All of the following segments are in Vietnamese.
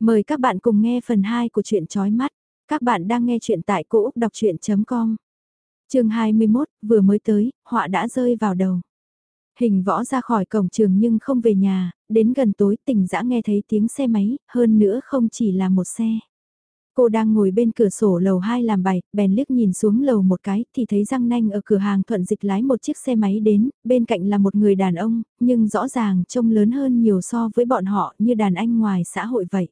Mời các bạn cùng nghe phần 2 của truyện chói mắt. Các bạn đang nghe truyện tại cỗ Úc Đọc Chuyện.com Trường 21, vừa mới tới, họa đã rơi vào đầu. Hình võ ra khỏi cổng trường nhưng không về nhà, đến gần tối tỉnh dã nghe thấy tiếng xe máy, hơn nữa không chỉ là một xe. Cô đang ngồi bên cửa sổ lầu 2 làm bài, bèn liếc nhìn xuống lầu một cái thì thấy răng nanh ở cửa hàng thuận dịch lái một chiếc xe máy đến, bên cạnh là một người đàn ông, nhưng rõ ràng trông lớn hơn nhiều so với bọn họ như đàn anh ngoài xã hội vậy.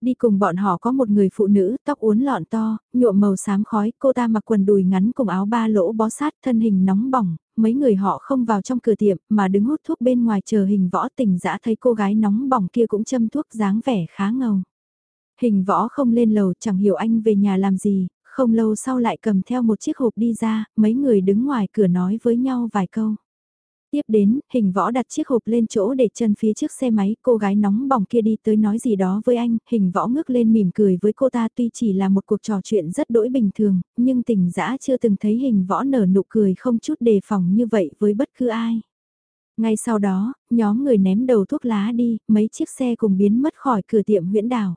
Đi cùng bọn họ có một người phụ nữ, tóc uốn lọn to, nhuộm màu xám khói, cô ta mặc quần đùi ngắn cùng áo ba lỗ bó sát, thân hình nóng bỏng, mấy người họ không vào trong cửa tiệm, mà đứng hút thuốc bên ngoài chờ hình võ tỉnh dã thấy cô gái nóng bỏng kia cũng châm thuốc dáng vẻ khá ngầu. Hình võ không lên lầu, chẳng hiểu anh về nhà làm gì, không lâu sau lại cầm theo một chiếc hộp đi ra, mấy người đứng ngoài cửa nói với nhau vài câu. Tiếp đến, hình võ đặt chiếc hộp lên chỗ để chân phía trước xe máy, cô gái nóng bỏng kia đi tới nói gì đó với anh, hình võ ngước lên mỉm cười với cô ta tuy chỉ là một cuộc trò chuyện rất đỗi bình thường, nhưng tình dã chưa từng thấy hình võ nở nụ cười không chút đề phòng như vậy với bất cứ ai. Ngay sau đó, nhóm người ném đầu thuốc lá đi, mấy chiếc xe cùng biến mất khỏi cửa tiệm huyễn đảo.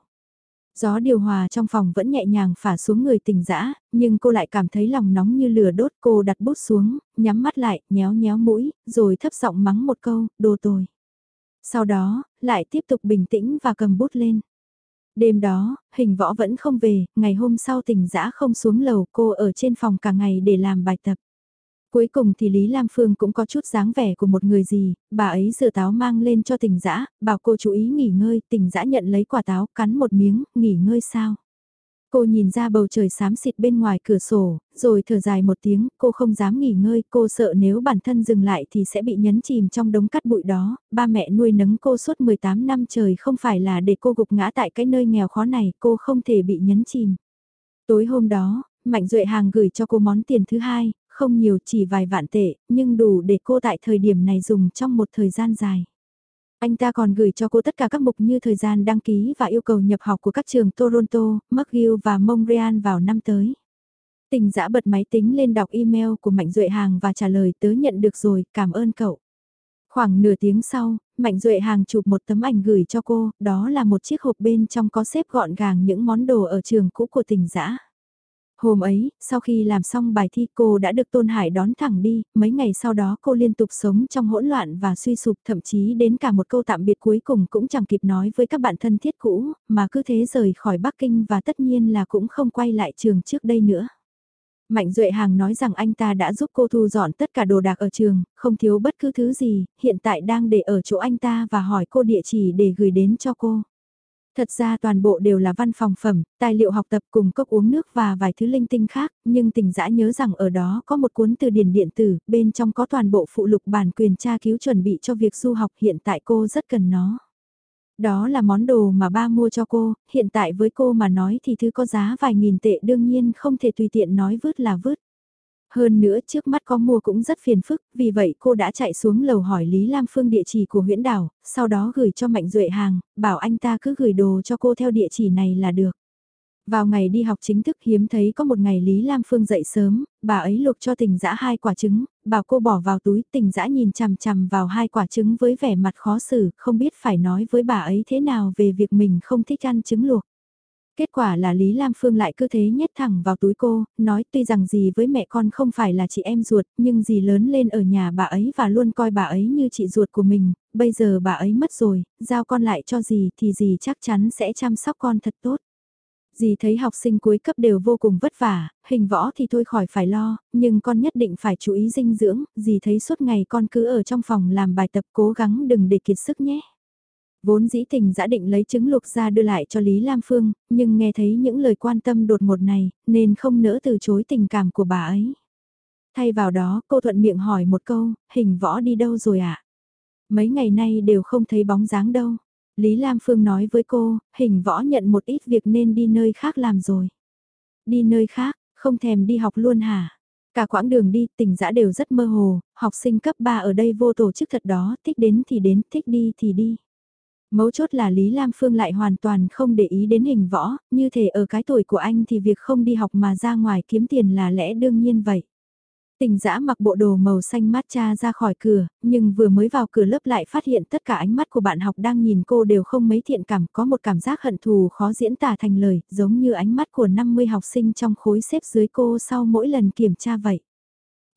Gió điều hòa trong phòng vẫn nhẹ nhàng phả xuống người tình dã, nhưng cô lại cảm thấy lòng nóng như lửa đốt cô đặt bút xuống, nhắm mắt lại, nhéo nhéo mũi, rồi thấp giọng mắng một câu, đồ tồi. Sau đó, lại tiếp tục bình tĩnh và cầm bút lên. Đêm đó, hình võ vẫn không về, ngày hôm sau tình dã không xuống lầu cô ở trên phòng cả ngày để làm bài tập. Cuối cùng thì Lý Lam Phương cũng có chút dáng vẻ của một người gì, bà ấy dựa táo mang lên cho tình dã bảo cô chú ý nghỉ ngơi, tình dã nhận lấy quả táo, cắn một miếng, nghỉ ngơi sao. Cô nhìn ra bầu trời xám xịt bên ngoài cửa sổ, rồi thở dài một tiếng, cô không dám nghỉ ngơi, cô sợ nếu bản thân dừng lại thì sẽ bị nhấn chìm trong đống cắt bụi đó, ba mẹ nuôi nấng cô suốt 18 năm trời không phải là để cô gục ngã tại cái nơi nghèo khó này, cô không thể bị nhấn chìm. Tối hôm đó, Mạnh Duệ Hàng gửi cho cô món tiền thứ hai, không nhiều chỉ vài vạn tệ, nhưng đủ để cô tại thời điểm này dùng trong một thời gian dài. Anh ta còn gửi cho cô tất cả các mục như thời gian đăng ký và yêu cầu nhập học của các trường Toronto, McGill và Montreal vào năm tới. Tình giã bật máy tính lên đọc email của Mạnh Duệ Hàng và trả lời tớ nhận được rồi, cảm ơn cậu. Khoảng nửa tiếng sau, Mạnh Duệ Hàng chụp một tấm ảnh gửi cho cô, đó là một chiếc hộp bên trong có xếp gọn gàng những món đồ ở trường cũ của tình giã. Hôm ấy, sau khi làm xong bài thi cô đã được Tôn Hải đón thẳng đi, mấy ngày sau đó cô liên tục sống trong hỗn loạn và suy sụp thậm chí đến cả một câu tạm biệt cuối cùng cũng chẳng kịp nói với các bạn thân thiết cũ, mà cứ thế rời khỏi Bắc Kinh và tất nhiên là cũng không quay lại trường trước đây nữa. Mạnh Duệ Hàng nói rằng anh ta đã giúp cô thu dọn tất cả đồ đạc ở trường, không thiếu bất cứ thứ gì, hiện tại đang để ở chỗ anh ta và hỏi cô địa chỉ để gửi đến cho cô. Thật ra toàn bộ đều là văn phòng phẩm, tài liệu học tập cùng cốc uống nước và vài thứ linh tinh khác, nhưng tình dã nhớ rằng ở đó có một cuốn từ điển điện tử, bên trong có toàn bộ phụ lục bản quyền tra cứu chuẩn bị cho việc du học hiện tại cô rất cần nó. Đó là món đồ mà ba mua cho cô, hiện tại với cô mà nói thì thứ có giá vài nghìn tệ đương nhiên không thể tùy tiện nói vứt là vứt. Hơn nữa trước mắt có mua cũng rất phiền phức, vì vậy cô đã chạy xuống lầu hỏi Lý Lam Phương địa chỉ của huyện đảo, sau đó gửi cho Mạnh Duệ hàng, bảo anh ta cứ gửi đồ cho cô theo địa chỉ này là được. Vào ngày đi học chính thức hiếm thấy có một ngày Lý Lam Phương dậy sớm, bà ấy luộc cho tình dã hai quả trứng, bảo cô bỏ vào túi, tình dã nhìn chằm chằm vào hai quả trứng với vẻ mặt khó xử, không biết phải nói với bà ấy thế nào về việc mình không thích ăn trứng luộc. Kết quả là Lý Lam Phương lại cứ thế nhét thẳng vào túi cô, nói tuy rằng gì với mẹ con không phải là chị em ruột, nhưng gì lớn lên ở nhà bà ấy và luôn coi bà ấy như chị ruột của mình, bây giờ bà ấy mất rồi, giao con lại cho gì thì gì chắc chắn sẽ chăm sóc con thật tốt. Dì thấy học sinh cuối cấp đều vô cùng vất vả, hình võ thì thôi khỏi phải lo, nhưng con nhất định phải chú ý dinh dưỡng, dì thấy suốt ngày con cứ ở trong phòng làm bài tập cố gắng đừng để kiệt sức nhé. Vốn dĩ tình đã định lấy chứng lục ra đưa lại cho Lý Lam Phương, nhưng nghe thấy những lời quan tâm đột ngột này, nên không nỡ từ chối tình cảm của bà ấy. Thay vào đó, cô thuận miệng hỏi một câu, hình võ đi đâu rồi ạ? À? Mấy ngày nay đều không thấy bóng dáng đâu. Lý Lam Phương nói với cô, hình võ nhận một ít việc nên đi nơi khác làm rồi. Đi nơi khác, không thèm đi học luôn hả? Cả quãng đường đi, tình dã đều rất mơ hồ, học sinh cấp 3 ở đây vô tổ chức thật đó, thích đến thì đến, thích đi thì đi. Mấu chốt là Lý Lam Phương lại hoàn toàn không để ý đến hình võ, như thể ở cái tuổi của anh thì việc không đi học mà ra ngoài kiếm tiền là lẽ đương nhiên vậy. Tình dã mặc bộ đồ màu xanh matcha ra khỏi cửa, nhưng vừa mới vào cửa lớp lại phát hiện tất cả ánh mắt của bạn học đang nhìn cô đều không mấy thiện cảm, có một cảm giác hận thù khó diễn tả thành lời, giống như ánh mắt của 50 học sinh trong khối xếp dưới cô sau mỗi lần kiểm tra vậy.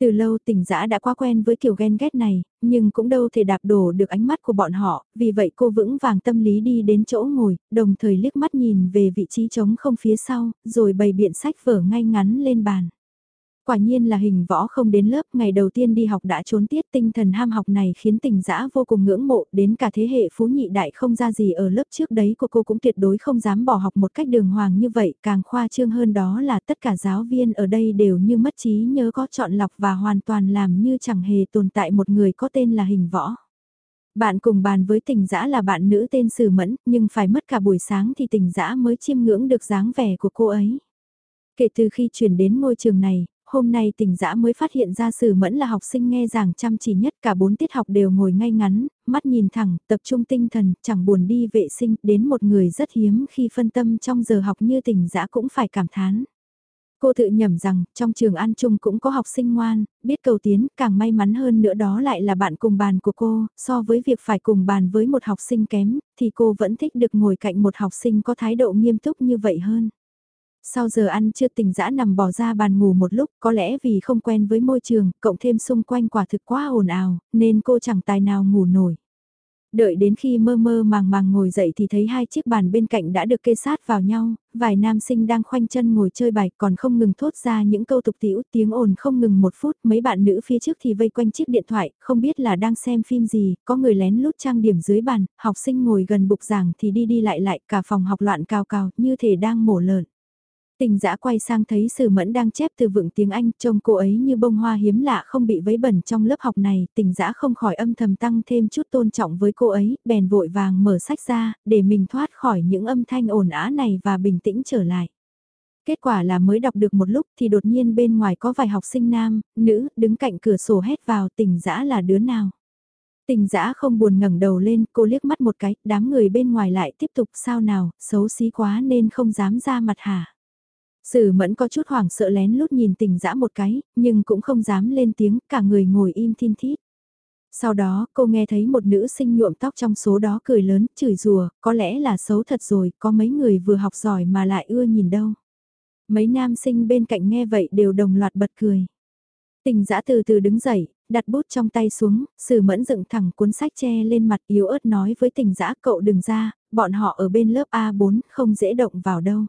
Từ lâu tỉnh giã đã quá quen với kiểu ghen ghét này, nhưng cũng đâu thể đạp đổ được ánh mắt của bọn họ, vì vậy cô vững vàng tâm lý đi đến chỗ ngồi, đồng thời liếc mắt nhìn về vị trí trống không phía sau, rồi bày biện sách vở ngay ngắn lên bàn. Quả nhiên là hình võ không đến lớp, ngày đầu tiên đi học đã trốn tiết tinh thần ham học này khiến tình dã vô cùng ngưỡng mộ, đến cả thế hệ phú nhị đại không ra gì ở lớp trước đấy của cô cũng tuyệt đối không dám bỏ học một cách đường hoàng như vậy, càng khoa trương hơn đó là tất cả giáo viên ở đây đều như mất trí nhớ có chọn lọc và hoàn toàn làm như chẳng hề tồn tại một người có tên là hình võ. Bạn cùng bàn với tình dã là bạn nữ tên Sử Mẫn, nhưng phải mất cả buổi sáng thì tình dã mới chiêm ngưỡng được dáng vẻ của cô ấy. Kể từ khi chuyển đến ngôi trường này, hôm nay tỉnh dã mới phát hiện ra sử mẫn là học sinh nghe giảng chăm chỉ nhất cả bốn tiết học đều ngồi ngay ngắn, mắt nhìn thẳng, tập trung tinh thần, chẳng buồn đi vệ sinh, đến một người rất hiếm khi phân tâm trong giờ học như tỉnh dã cũng phải cảm thán. Cô tự nhẩm rằng, trong trường An Trung cũng có học sinh ngoan, biết cầu tiến, càng may mắn hơn nữa đó lại là bạn cùng bàn của cô, so với việc phải cùng bàn với một học sinh kém, thì cô vẫn thích được ngồi cạnh một học sinh có thái độ nghiêm túc như vậy hơn. Sau giờ ăn chưa tỉnh dã nằm bỏ ra bàn ngủ một lúc, có lẽ vì không quen với môi trường, cộng thêm xung quanh quả thực quá ồn ào, nên cô chẳng tài nào ngủ nổi. Đợi đến khi mơ mơ màng màng ngồi dậy thì thấy hai chiếc bàn bên cạnh đã được kê sát vào nhau, vài nam sinh đang khoanh chân ngồi chơi bài còn không ngừng thốt ra những câu tục tiểu tiếng ồn không ngừng một phút, mấy bạn nữ phía trước thì vây quanh chiếc điện thoại, không biết là đang xem phim gì, có người lén lút trang điểm dưới bàn, học sinh ngồi gần bục giảng thì đi đi lại lại cả phòng học loạn cao cao như thể đang mổ lợn. Tình giã quay sang thấy sử mẫn đang chép từ vựng tiếng Anh, trông cô ấy như bông hoa hiếm lạ không bị vấy bẩn trong lớp học này, tình giã không khỏi âm thầm tăng thêm chút tôn trọng với cô ấy, bèn vội vàng mở sách ra, để mình thoát khỏi những âm thanh ồn ả này và bình tĩnh trở lại. Kết quả là mới đọc được một lúc thì đột nhiên bên ngoài có vài học sinh nam, nữ, đứng cạnh cửa sổ hét vào tình giã là đứa nào. Tình giã không buồn ngẩng đầu lên, cô liếc mắt một cái, đám người bên ngoài lại tiếp tục sao nào, xấu xí quá nên không dám ra mặt hả. Sử mẫn có chút hoảng sợ lén lút nhìn tình dã một cái, nhưng cũng không dám lên tiếng, cả người ngồi im thiên thít. Sau đó, cô nghe thấy một nữ sinh nhuộm tóc trong số đó cười lớn, chửi rùa, có lẽ là xấu thật rồi, có mấy người vừa học giỏi mà lại ưa nhìn đâu. Mấy nam sinh bên cạnh nghe vậy đều đồng loạt bật cười. Tình dã từ từ đứng dậy, đặt bút trong tay xuống, sử mẫn dựng thẳng cuốn sách che lên mặt yếu ớt nói với tình dã cậu đừng ra, bọn họ ở bên lớp A4 không dễ động vào đâu.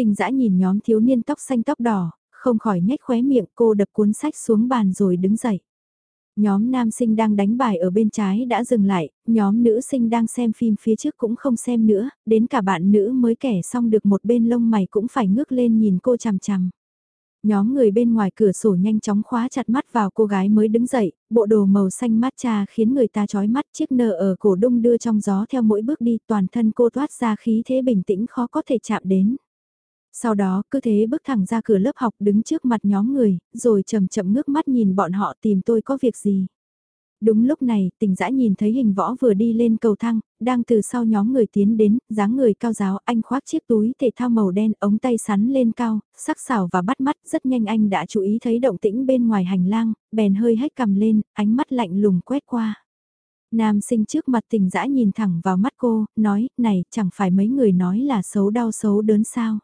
Tình dã nhìn nhóm thiếu niên tóc xanh tóc đỏ, không khỏi nhếch khóe miệng cô đập cuốn sách xuống bàn rồi đứng dậy. Nhóm nam sinh đang đánh bài ở bên trái đã dừng lại, nhóm nữ sinh đang xem phim phía trước cũng không xem nữa, đến cả bạn nữ mới kẻ xong được một bên lông mày cũng phải ngước lên nhìn cô chằm chằm. Nhóm người bên ngoài cửa sổ nhanh chóng khóa chặt mắt vào cô gái mới đứng dậy, bộ đồ màu xanh matcha khiến người ta chói mắt chiếc nơ ở cổ đung đưa trong gió theo mỗi bước đi toàn thân cô toát ra khí thế bình tĩnh khó có thể chạm đến. Sau đó cứ thế bước thẳng ra cửa lớp học đứng trước mặt nhóm người, rồi chậm chậm ngước mắt nhìn bọn họ tìm tôi có việc gì. Đúng lúc này, tình dã nhìn thấy hình võ vừa đi lên cầu thang, đang từ sau nhóm người tiến đến, dáng người cao giáo, anh khoác chiếc túi thể thao màu đen, ống tay sắn lên cao, sắc sảo và bắt mắt, rất nhanh anh đã chú ý thấy động tĩnh bên ngoài hành lang, bèn hơi hét cầm lên, ánh mắt lạnh lùng quét qua. Nam sinh trước mặt tình dã nhìn thẳng vào mắt cô, nói, này, chẳng phải mấy người nói là xấu đau xấu đớn sao.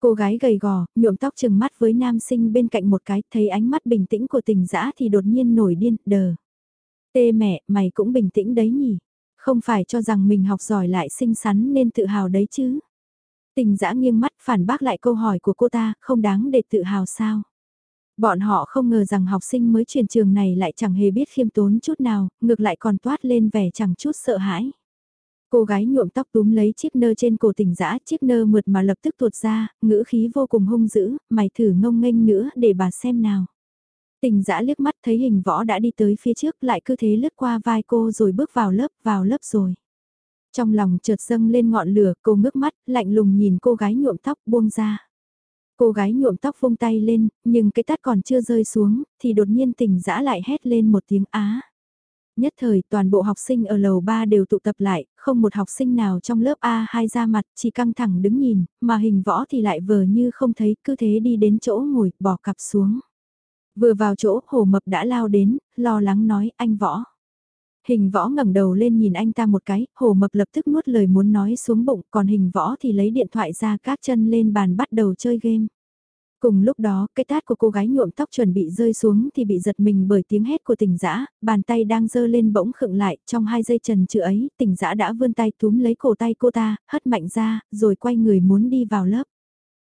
Cô gái gầy gò, nhuộm tóc chừng mắt với nam sinh bên cạnh một cái, thấy ánh mắt bình tĩnh của tình dã thì đột nhiên nổi điên, đờ. Tê mẹ, mày cũng bình tĩnh đấy nhỉ? Không phải cho rằng mình học giỏi lại xinh xắn nên tự hào đấy chứ? Tình dã nghiêng mắt phản bác lại câu hỏi của cô ta, không đáng để tự hào sao? Bọn họ không ngờ rằng học sinh mới truyền trường này lại chẳng hề biết khiêm tốn chút nào, ngược lại còn toát lên vẻ chẳng chút sợ hãi. Cô gái nhuộm tóc túm lấy chiếc nơ trên cổ tỉnh dã chiếc nơ mượt mà lập tức tuột ra, ngữ khí vô cùng hung dữ, mày thử ngông nghênh nữa để bà xem nào. Tình dã liếc mắt thấy hình võ đã đi tới phía trước lại cứ thế lướt qua vai cô rồi bước vào lớp, vào lớp rồi. Trong lòng chợt dâng lên ngọn lửa, cô ngước mắt, lạnh lùng nhìn cô gái nhuộm tóc buông ra. Cô gái nhuộm tóc vung tay lên, nhưng cái tát còn chưa rơi xuống, thì đột nhiên tình dã lại hét lên một tiếng á. Nhất thời toàn bộ học sinh ở lầu 3 đều tụ tập lại, không một học sinh nào trong lớp A2 ra mặt, chỉ căng thẳng đứng nhìn, mà hình võ thì lại vờ như không thấy, cứ thế đi đến chỗ ngồi, bỏ cặp xuống. Vừa vào chỗ, hồ mập đã lao đến, lo lắng nói, anh võ. Hình võ ngẩng đầu lên nhìn anh ta một cái, hồ mập lập tức nuốt lời muốn nói xuống bụng, còn hình võ thì lấy điện thoại ra các chân lên bàn bắt đầu chơi game. Cùng lúc đó, cái tát của cô gái nhuộm tóc chuẩn bị rơi xuống thì bị giật mình bởi tiếng hét của tỉnh dã bàn tay đang dơ lên bỗng khựng lại, trong hai giây trần chữ ấy, tỉnh dã đã vươn tay túm lấy cổ tay cô ta, hất mạnh ra, rồi quay người muốn đi vào lớp.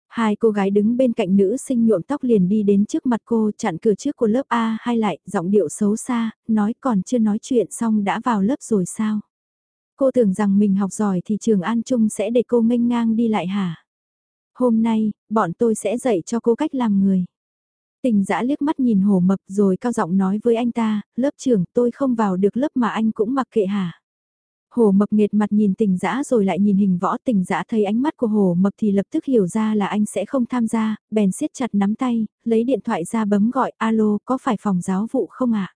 Hai cô gái đứng bên cạnh nữ sinh nhuộm tóc liền đi đến trước mặt cô chặn cửa trước của lớp A hay lại, giọng điệu xấu xa, nói còn chưa nói chuyện xong đã vào lớp rồi sao? Cô tưởng rằng mình học giỏi thì trường An Trung sẽ để cô nghênh ngang đi lại hả? Hôm nay, bọn tôi sẽ dạy cho cô cách làm người. Tình giã liếc mắt nhìn hồ mập rồi cao giọng nói với anh ta, lớp trưởng tôi không vào được lớp mà anh cũng mặc kệ hả? Hồ mập nghệt mặt nhìn tình dã rồi lại nhìn hình võ tình dã thấy ánh mắt của hồ mập thì lập tức hiểu ra là anh sẽ không tham gia, bèn siết chặt nắm tay, lấy điện thoại ra bấm gọi alo có phải phòng giáo vụ không ạ?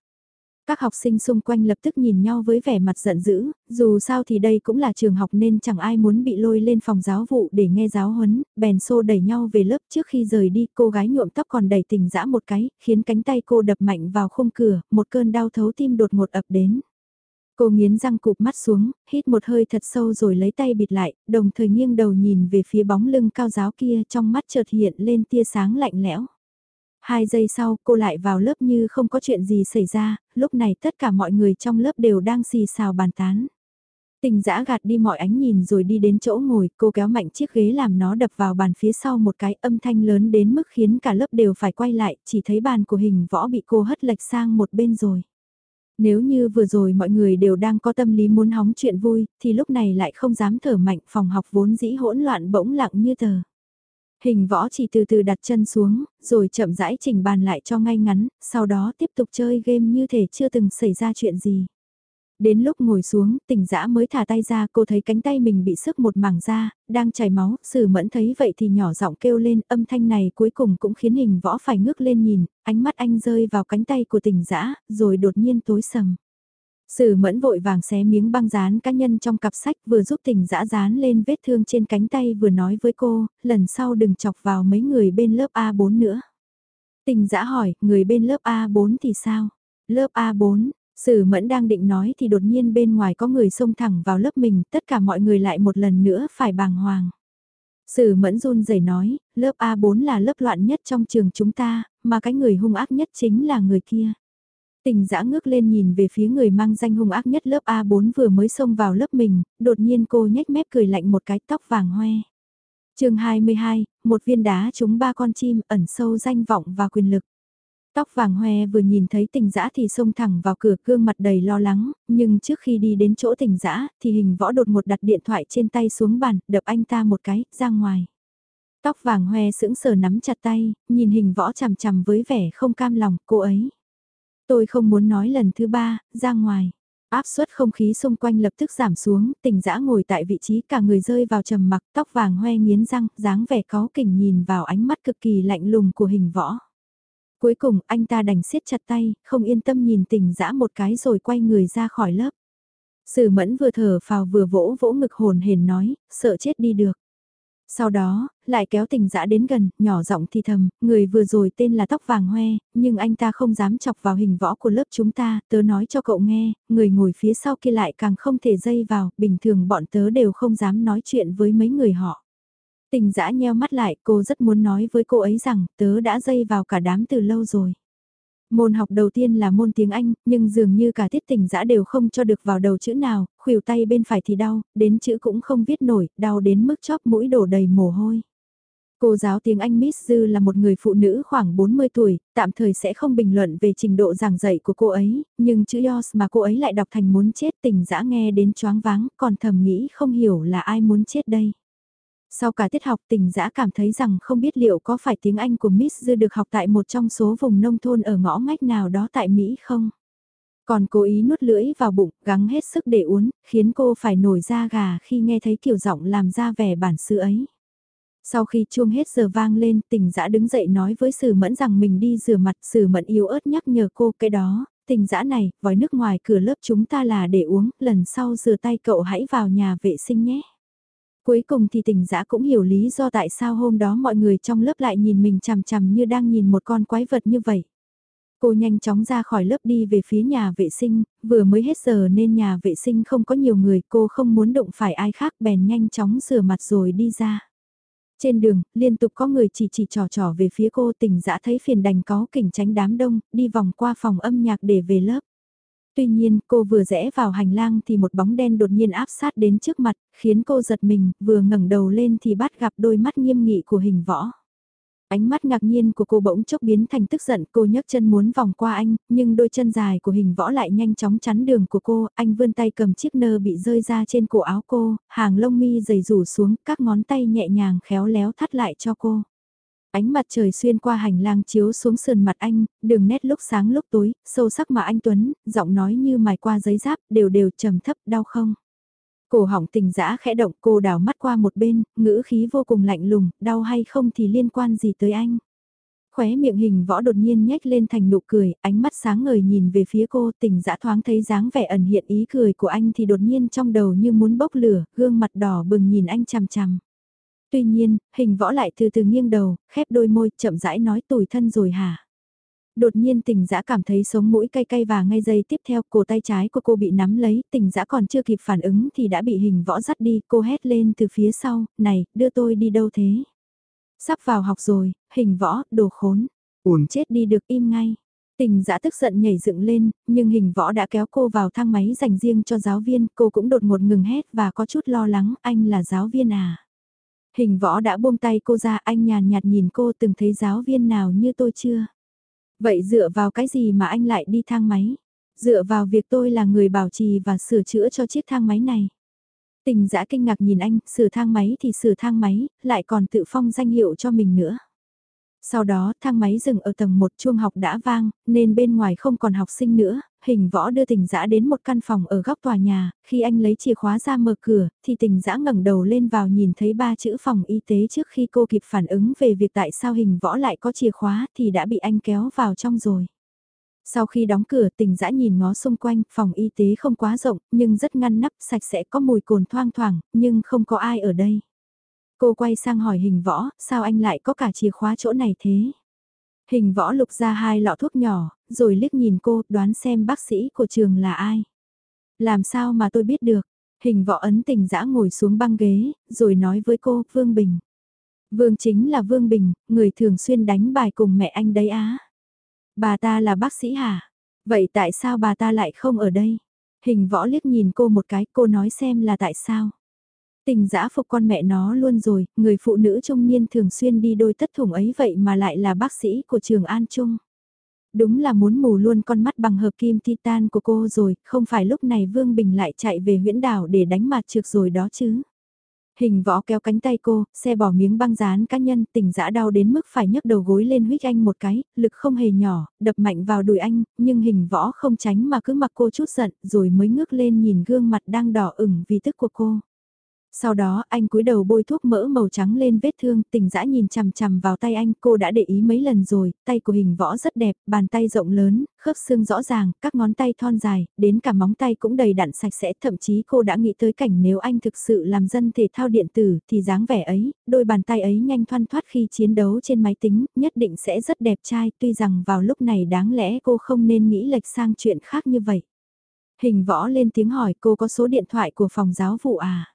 Các học sinh xung quanh lập tức nhìn nhau với vẻ mặt giận dữ, dù sao thì đây cũng là trường học nên chẳng ai muốn bị lôi lên phòng giáo vụ để nghe giáo huấn, bèn xô đẩy nhau về lớp trước khi rời đi cô gái nhuộm tóc còn đẩy tình dã một cái, khiến cánh tay cô đập mạnh vào khung cửa, một cơn đau thấu tim đột ngột ập đến. Cô nghiến răng cụp mắt xuống, hít một hơi thật sâu rồi lấy tay bịt lại, đồng thời nghiêng đầu nhìn về phía bóng lưng cao giáo kia trong mắt chợt hiện lên tia sáng lạnh lẽo. Hai giây sau cô lại vào lớp như không có chuyện gì xảy ra, lúc này tất cả mọi người trong lớp đều đang xì xào bàn tán. Tình giã gạt đi mọi ánh nhìn rồi đi đến chỗ ngồi, cô kéo mạnh chiếc ghế làm nó đập vào bàn phía sau một cái âm thanh lớn đến mức khiến cả lớp đều phải quay lại, chỉ thấy bàn của hình võ bị cô hất lệch sang một bên rồi. Nếu như vừa rồi mọi người đều đang có tâm lý muốn hóng chuyện vui, thì lúc này lại không dám thở mạnh phòng học vốn dĩ hỗn loạn bỗng lặng như tờ. Hình võ chỉ từ từ đặt chân xuống, rồi chậm rãi chỉnh bàn lại cho ngay ngắn, sau đó tiếp tục chơi game như thể chưa từng xảy ra chuyện gì. Đến lúc ngồi xuống, tỉnh dã mới thả tay ra, cô thấy cánh tay mình bị sức một mảng da, đang chảy máu, sử mẫn thấy vậy thì nhỏ giọng kêu lên, âm thanh này cuối cùng cũng khiến hình võ phải ngước lên nhìn, ánh mắt anh rơi vào cánh tay của tỉnh dã rồi đột nhiên tối sầm. Sử mẫn vội vàng xé miếng băng dán cá nhân trong cặp sách vừa giúp Tình dã dán lên vết thương trên cánh tay vừa nói với cô, lần sau đừng chọc vào mấy người bên lớp A4 nữa. Tình dã hỏi, người bên lớp A4 thì sao? Lớp A4, Sử mẫn đang định nói thì đột nhiên bên ngoài có người xông thẳng vào lớp mình, tất cả mọi người lại một lần nữa phải bàng hoàng. Sử mẫn run rẩy nói, lớp A4 là lớp loạn nhất trong trường chúng ta, mà cái người hung ác nhất chính là người kia. Tình dã ngước lên nhìn về phía người mang danh hung ác nhất lớp A4 vừa mới xông vào lớp mình, đột nhiên cô nhếch mép cười lạnh một cái tóc vàng hoe. chương 22, một viên đá trúng ba con chim ẩn sâu danh vọng và quyền lực. Tóc vàng hoe vừa nhìn thấy tình dã thì xông thẳng vào cửa gương mặt đầy lo lắng, nhưng trước khi đi đến chỗ tình dã thì hình võ đột một đặt điện thoại trên tay xuống bàn, đập anh ta một cái, ra ngoài. Tóc vàng hoe sững sờ nắm chặt tay, nhìn hình võ chằm chằm với vẻ không cam lòng, cô ấy. Tôi không muốn nói lần thứ ba, ra ngoài. Áp suất không khí xung quanh lập tức giảm xuống, tỉnh dã ngồi tại vị trí cả người rơi vào trầm mặc, tóc vàng hoe nghiến răng, dáng vẻ có kỉnh nhìn vào ánh mắt cực kỳ lạnh lùng của hình võ. Cuối cùng anh ta đành siết chặt tay, không yên tâm nhìn tỉnh dã một cái rồi quay người ra khỏi lớp. Sử mẫn vừa thở phào vừa vỗ vỗ ngực hồn hển nói, sợ chết đi được. Sau đó, lại kéo tình dã đến gần, nhỏ giọng thì thầm, người vừa rồi tên là tóc vàng hoe, nhưng anh ta không dám chọc vào hình võ của lớp chúng ta, tớ nói cho cậu nghe, người ngồi phía sau kia lại càng không thể dây vào, bình thường bọn tớ đều không dám nói chuyện với mấy người họ. Tình dã nheo mắt lại, cô rất muốn nói với cô ấy rằng, tớ đã dây vào cả đám từ lâu rồi. Môn học đầu tiên là môn tiếng Anh, nhưng dường như cả tiết tình giã đều không cho được vào đầu chữ nào, khuỷu tay bên phải thì đau, đến chữ cũng không viết nổi, đau đến mức chóp mũi đổ đầy mồ hôi. Cô giáo tiếng Anh Miss Dư là một người phụ nữ khoảng 40 tuổi, tạm thời sẽ không bình luận về trình độ giảng dạy của cô ấy, nhưng chữ Yos mà cô ấy lại đọc thành muốn chết tình dã nghe đến choáng váng, còn thầm nghĩ không hiểu là ai muốn chết đây. Sau cả tiết học tình dã cảm thấy rằng không biết liệu có phải tiếng Anh của Miss Dư được học tại một trong số vùng nông thôn ở ngõ ngách nào đó tại Mỹ không? Còn cố ý nuốt lưỡi vào bụng, gắng hết sức để uốn, khiến cô phải nổi da gà khi nghe thấy kiểu giọng làm ra vẻ bản xứ ấy. Sau khi chuông hết giờ vang lên, tình dã đứng dậy nói với sử mẫn rằng mình đi rửa mặt, sử mẫn yếu ớt nhắc nhở cô cái đó, tình dã này, vòi nước ngoài cửa lớp chúng ta là để uống, lần sau rửa tay cậu hãy vào nhà vệ sinh nhé. Cuối cùng thì tỉnh dã cũng hiểu lý do tại sao hôm đó mọi người trong lớp lại nhìn mình chằm chằm như đang nhìn một con quái vật như vậy. Cô nhanh chóng ra khỏi lớp đi về phía nhà vệ sinh, vừa mới hết giờ nên nhà vệ sinh không có nhiều người, cô không muốn đụng phải ai khác bèn nhanh chóng rửa mặt rồi đi ra. Trên đường, liên tục có người chỉ chỉ trò trò về phía cô tỉnh dã thấy phiền đành có kỉnh tránh đám đông, đi vòng qua phòng âm nhạc để về lớp. Tuy nhiên, cô vừa rẽ vào hành lang thì một bóng đen đột nhiên áp sát đến trước mặt, khiến cô giật mình, vừa ngẩng đầu lên thì bắt gặp đôi mắt nghiêm nghị của hình võ. Ánh mắt ngạc nhiên của cô bỗng chốc biến thành tức giận, cô nhấc chân muốn vòng qua anh, nhưng đôi chân dài của hình võ lại nhanh chóng chắn đường của cô, anh vươn tay cầm chiếc nơ bị rơi ra trên cổ áo cô, hàng lông mi dày rủ xuống, các ngón tay nhẹ nhàng khéo léo thắt lại cho cô. Ánh mặt trời xuyên qua hành lang chiếu xuống sườn mặt anh, đường nét lúc sáng lúc tối, sâu sắc mà anh Tuấn, giọng nói như mài qua giấy giáp, đều đều trầm thấp, đau không? Cổ họng tình dã khẽ động cô đảo mắt qua một bên, ngữ khí vô cùng lạnh lùng, đau hay không thì liên quan gì tới anh. Khóe miệng hình võ đột nhiên nhếch lên thành nụ cười, ánh mắt sáng ngời nhìn về phía cô tình dã thoáng thấy dáng vẻ ẩn hiện ý cười của anh thì đột nhiên trong đầu như muốn bốc lửa, gương mặt đỏ bừng nhìn anh chằm chằm. Tuy nhiên, hình võ lại từ từ nghiêng đầu, khép đôi môi, chậm rãi nói tủi thân rồi hả? Đột nhiên tình dã cảm thấy sống mũi cay cay và ngay giây tiếp theo cổ tay trái của cô bị nắm lấy, tình dã còn chưa kịp phản ứng thì đã bị hình võ dắt đi, cô hét lên từ phía sau, này, đưa tôi đi đâu thế? Sắp vào học rồi, hình võ, đồ khốn, ổn chết đi được im ngay. Tình dã tức giận nhảy dựng lên, nhưng hình võ đã kéo cô vào thang máy dành riêng cho giáo viên, cô cũng đột ngột ngừng hét và có chút lo lắng, anh là giáo viên à? Hình võ đã buông tay cô ra, anh nhàn nhạt nhìn cô từng thấy giáo viên nào như tôi chưa? Vậy dựa vào cái gì mà anh lại đi thang máy? Dựa vào việc tôi là người bảo trì và sửa chữa cho chiếc thang máy này. Tình giã kinh ngạc nhìn anh, sửa thang máy thì sửa thang máy, lại còn tự phong danh hiệu cho mình nữa. Sau đó thang máy dừng ở tầng 1 chuông học đã vang, nên bên ngoài không còn học sinh nữa, hình võ đưa tình dã đến một căn phòng ở góc tòa nhà, khi anh lấy chìa khóa ra mở cửa, thì tình dã ngẩng đầu lên vào nhìn thấy ba chữ phòng y tế trước khi cô kịp phản ứng về việc tại sao hình võ lại có chìa khóa thì đã bị anh kéo vào trong rồi. Sau khi đóng cửa tình dã nhìn ngó xung quanh, phòng y tế không quá rộng, nhưng rất ngăn nắp, sạch sẽ có mùi cồn thoang thoảng, nhưng không có ai ở đây. Cô quay sang hỏi hình võ, sao anh lại có cả chìa khóa chỗ này thế? Hình võ lục ra hai lọ thuốc nhỏ, rồi liếc nhìn cô, đoán xem bác sĩ của trường là ai. Làm sao mà tôi biết được? Hình võ ấn tình dã ngồi xuống băng ghế, rồi nói với cô, Vương Bình. Vương chính là Vương Bình, người thường xuyên đánh bài cùng mẹ anh đấy á. Bà ta là bác sĩ hả? Vậy tại sao bà ta lại không ở đây? Hình võ liếc nhìn cô một cái, cô nói xem là tại sao? Tình dã phục con mẹ nó luôn rồi, người phụ nữ trung niên thường xuyên đi đôi tất thủng ấy vậy mà lại là bác sĩ của trường An Trung. Đúng là muốn mù luôn con mắt bằng hợp kim titan của cô rồi, không phải lúc này Vương Bình lại chạy về huyễn đảo để đánh mặt trượt rồi đó chứ. Hình võ kéo cánh tay cô, xe bỏ miếng băng dán cá nhân, tình dã đau đến mức phải nhấc đầu gối lên huyết anh một cái, lực không hề nhỏ, đập mạnh vào đùi anh, nhưng hình võ không tránh mà cứ mặc cô chút giận, rồi mới ngước lên nhìn gương mặt đang đỏ ửng vì tức của cô. Sau đó anh cúi đầu bôi thuốc mỡ màu trắng lên vết thương, tỉnh dã nhìn chằm chằm vào tay anh, cô đã để ý mấy lần rồi, tay của hình võ rất đẹp, bàn tay rộng lớn, khớp xương rõ ràng, các ngón tay thon dài, đến cả móng tay cũng đầy đặn sạch sẽ, thậm chí cô đã nghĩ tới cảnh nếu anh thực sự làm dân thể thao điện tử thì dáng vẻ ấy, đôi bàn tay ấy nhanh thoăn thoát khi chiến đấu trên máy tính, nhất định sẽ rất đẹp trai, tuy rằng vào lúc này đáng lẽ cô không nên nghĩ lệch sang chuyện khác như vậy. Hình võ lên tiếng hỏi cô có số điện thoại của phòng giáo vụ à?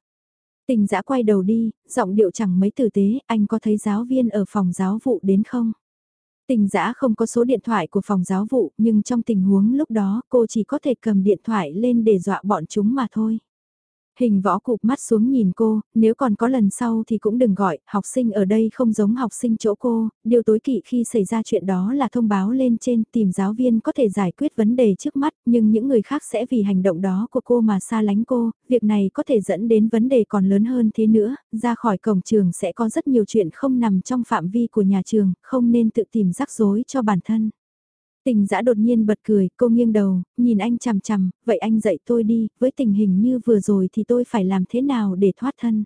Tình giã quay đầu đi, giọng điệu chẳng mấy tử tế, anh có thấy giáo viên ở phòng giáo vụ đến không? Tình giã không có số điện thoại của phòng giáo vụ, nhưng trong tình huống lúc đó cô chỉ có thể cầm điện thoại lên để dọa bọn chúng mà thôi. Hình võ cụp mắt xuống nhìn cô, nếu còn có lần sau thì cũng đừng gọi, học sinh ở đây không giống học sinh chỗ cô, điều tối kỵ khi xảy ra chuyện đó là thông báo lên trên tìm giáo viên có thể giải quyết vấn đề trước mắt, nhưng những người khác sẽ vì hành động đó của cô mà xa lánh cô, việc này có thể dẫn đến vấn đề còn lớn hơn thế nữa, ra khỏi cổng trường sẽ có rất nhiều chuyện không nằm trong phạm vi của nhà trường, không nên tự tìm rắc rối cho bản thân. Tình giã đột nhiên bật cười, cô nghiêng đầu, nhìn anh chằm chằm, vậy anh dạy tôi đi, với tình hình như vừa rồi thì tôi phải làm thế nào để thoát thân.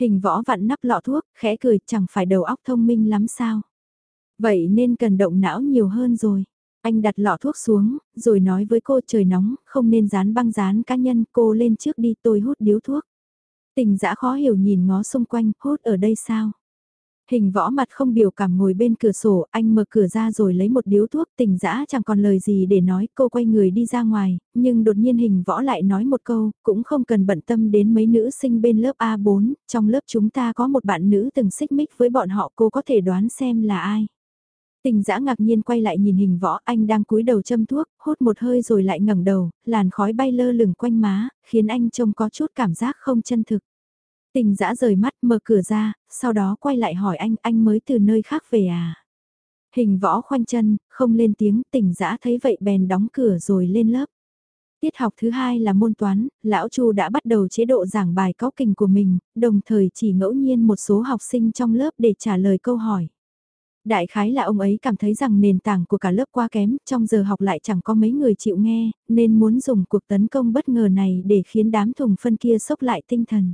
Hình võ vặn nắp lọ thuốc, khẽ cười, chẳng phải đầu óc thông minh lắm sao. Vậy nên cần động não nhiều hơn rồi. Anh đặt lọ thuốc xuống, rồi nói với cô trời nóng, không nên dán băng dán cá nhân, cô lên trước đi tôi hút điếu thuốc. Tình giã khó hiểu nhìn ngó xung quanh, hút ở đây sao? Hình võ mặt không biểu cảm ngồi bên cửa sổ, anh mở cửa ra rồi lấy một điếu thuốc tỉnh dã chẳng còn lời gì để nói, cô quay người đi ra ngoài, nhưng đột nhiên hình võ lại nói một câu, cũng không cần bận tâm đến mấy nữ sinh bên lớp A4, trong lớp chúng ta có một bạn nữ từng xích mích với bọn họ cô có thể đoán xem là ai. Tình dã ngạc nhiên quay lại nhìn hình võ, anh đang cúi đầu châm thuốc, hút một hơi rồi lại ngẩng đầu, làn khói bay lơ lửng quanh má, khiến anh trông có chút cảm giác không chân thực. Tình dã rời mắt mở cửa ra, sau đó quay lại hỏi anh, anh mới từ nơi khác về à? Hình võ khoanh chân, không lên tiếng, tình dã thấy vậy bèn đóng cửa rồi lên lớp. Tiết học thứ hai là môn toán, lão Chu đã bắt đầu chế độ giảng bài có kình của mình, đồng thời chỉ ngẫu nhiên một số học sinh trong lớp để trả lời câu hỏi. Đại khái là ông ấy cảm thấy rằng nền tảng của cả lớp quá kém, trong giờ học lại chẳng có mấy người chịu nghe, nên muốn dùng cuộc tấn công bất ngờ này để khiến đám thùng phân kia sốc lại tinh thần.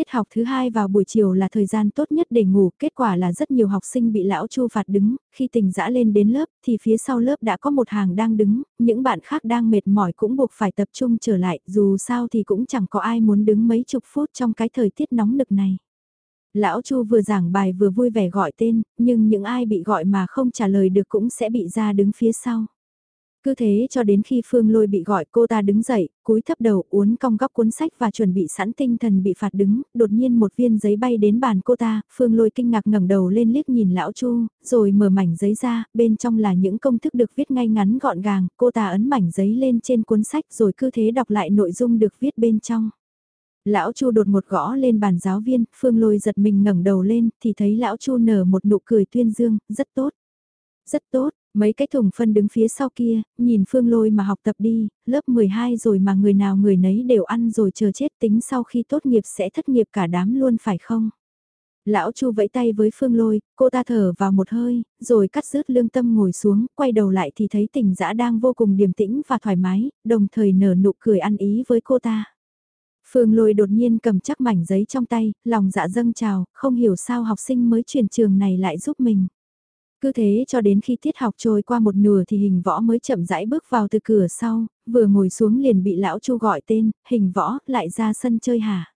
Tiết học thứ hai vào buổi chiều là thời gian tốt nhất để ngủ, kết quả là rất nhiều học sinh bị lão Chu phạt đứng, khi tình dã lên đến lớp thì phía sau lớp đã có một hàng đang đứng, những bạn khác đang mệt mỏi cũng buộc phải tập trung trở lại, dù sao thì cũng chẳng có ai muốn đứng mấy chục phút trong cái thời tiết nóng nực này. Lão Chu vừa giảng bài vừa vui vẻ gọi tên, nhưng những ai bị gọi mà không trả lời được cũng sẽ bị ra đứng phía sau. Cứ thế cho đến khi Phương Lôi bị gọi cô ta đứng dậy, cúi thấp đầu uốn cong góc cuốn sách và chuẩn bị sẵn tinh thần bị phạt đứng, đột nhiên một viên giấy bay đến bàn cô ta, Phương Lôi kinh ngạc ngẩng đầu lên liếc nhìn lão Chu, rồi mở mảnh giấy ra, bên trong là những công thức được viết ngay ngắn gọn gàng, cô ta ấn mảnh giấy lên trên cuốn sách rồi cứ thế đọc lại nội dung được viết bên trong. Lão Chu đột một gõ lên bàn giáo viên, Phương Lôi giật mình ngẩng đầu lên, thì thấy lão Chu nở một nụ cười tuyên dương, rất tốt. Rất tốt, mấy cái thùng phân đứng phía sau kia, nhìn Phương Lôi mà học tập đi, lớp 12 rồi mà người nào người nấy đều ăn rồi chờ chết tính sau khi tốt nghiệp sẽ thất nghiệp cả đám luôn phải không? Lão Chu vẫy tay với Phương Lôi, cô ta thở vào một hơi, rồi cắt rứt lương tâm ngồi xuống, quay đầu lại thì thấy tình dã đang vô cùng điềm tĩnh và thoải mái, đồng thời nở nụ cười ăn ý với cô ta. Phương Lôi đột nhiên cầm chắc mảnh giấy trong tay, lòng dạ dâng trào, không hiểu sao học sinh mới chuyển trường này lại giúp mình. Cứ thế cho đến khi tiết học trôi qua một nửa thì hình võ mới chậm rãi bước vào từ cửa sau, vừa ngồi xuống liền bị lão chu gọi tên, hình võ, lại ra sân chơi hả?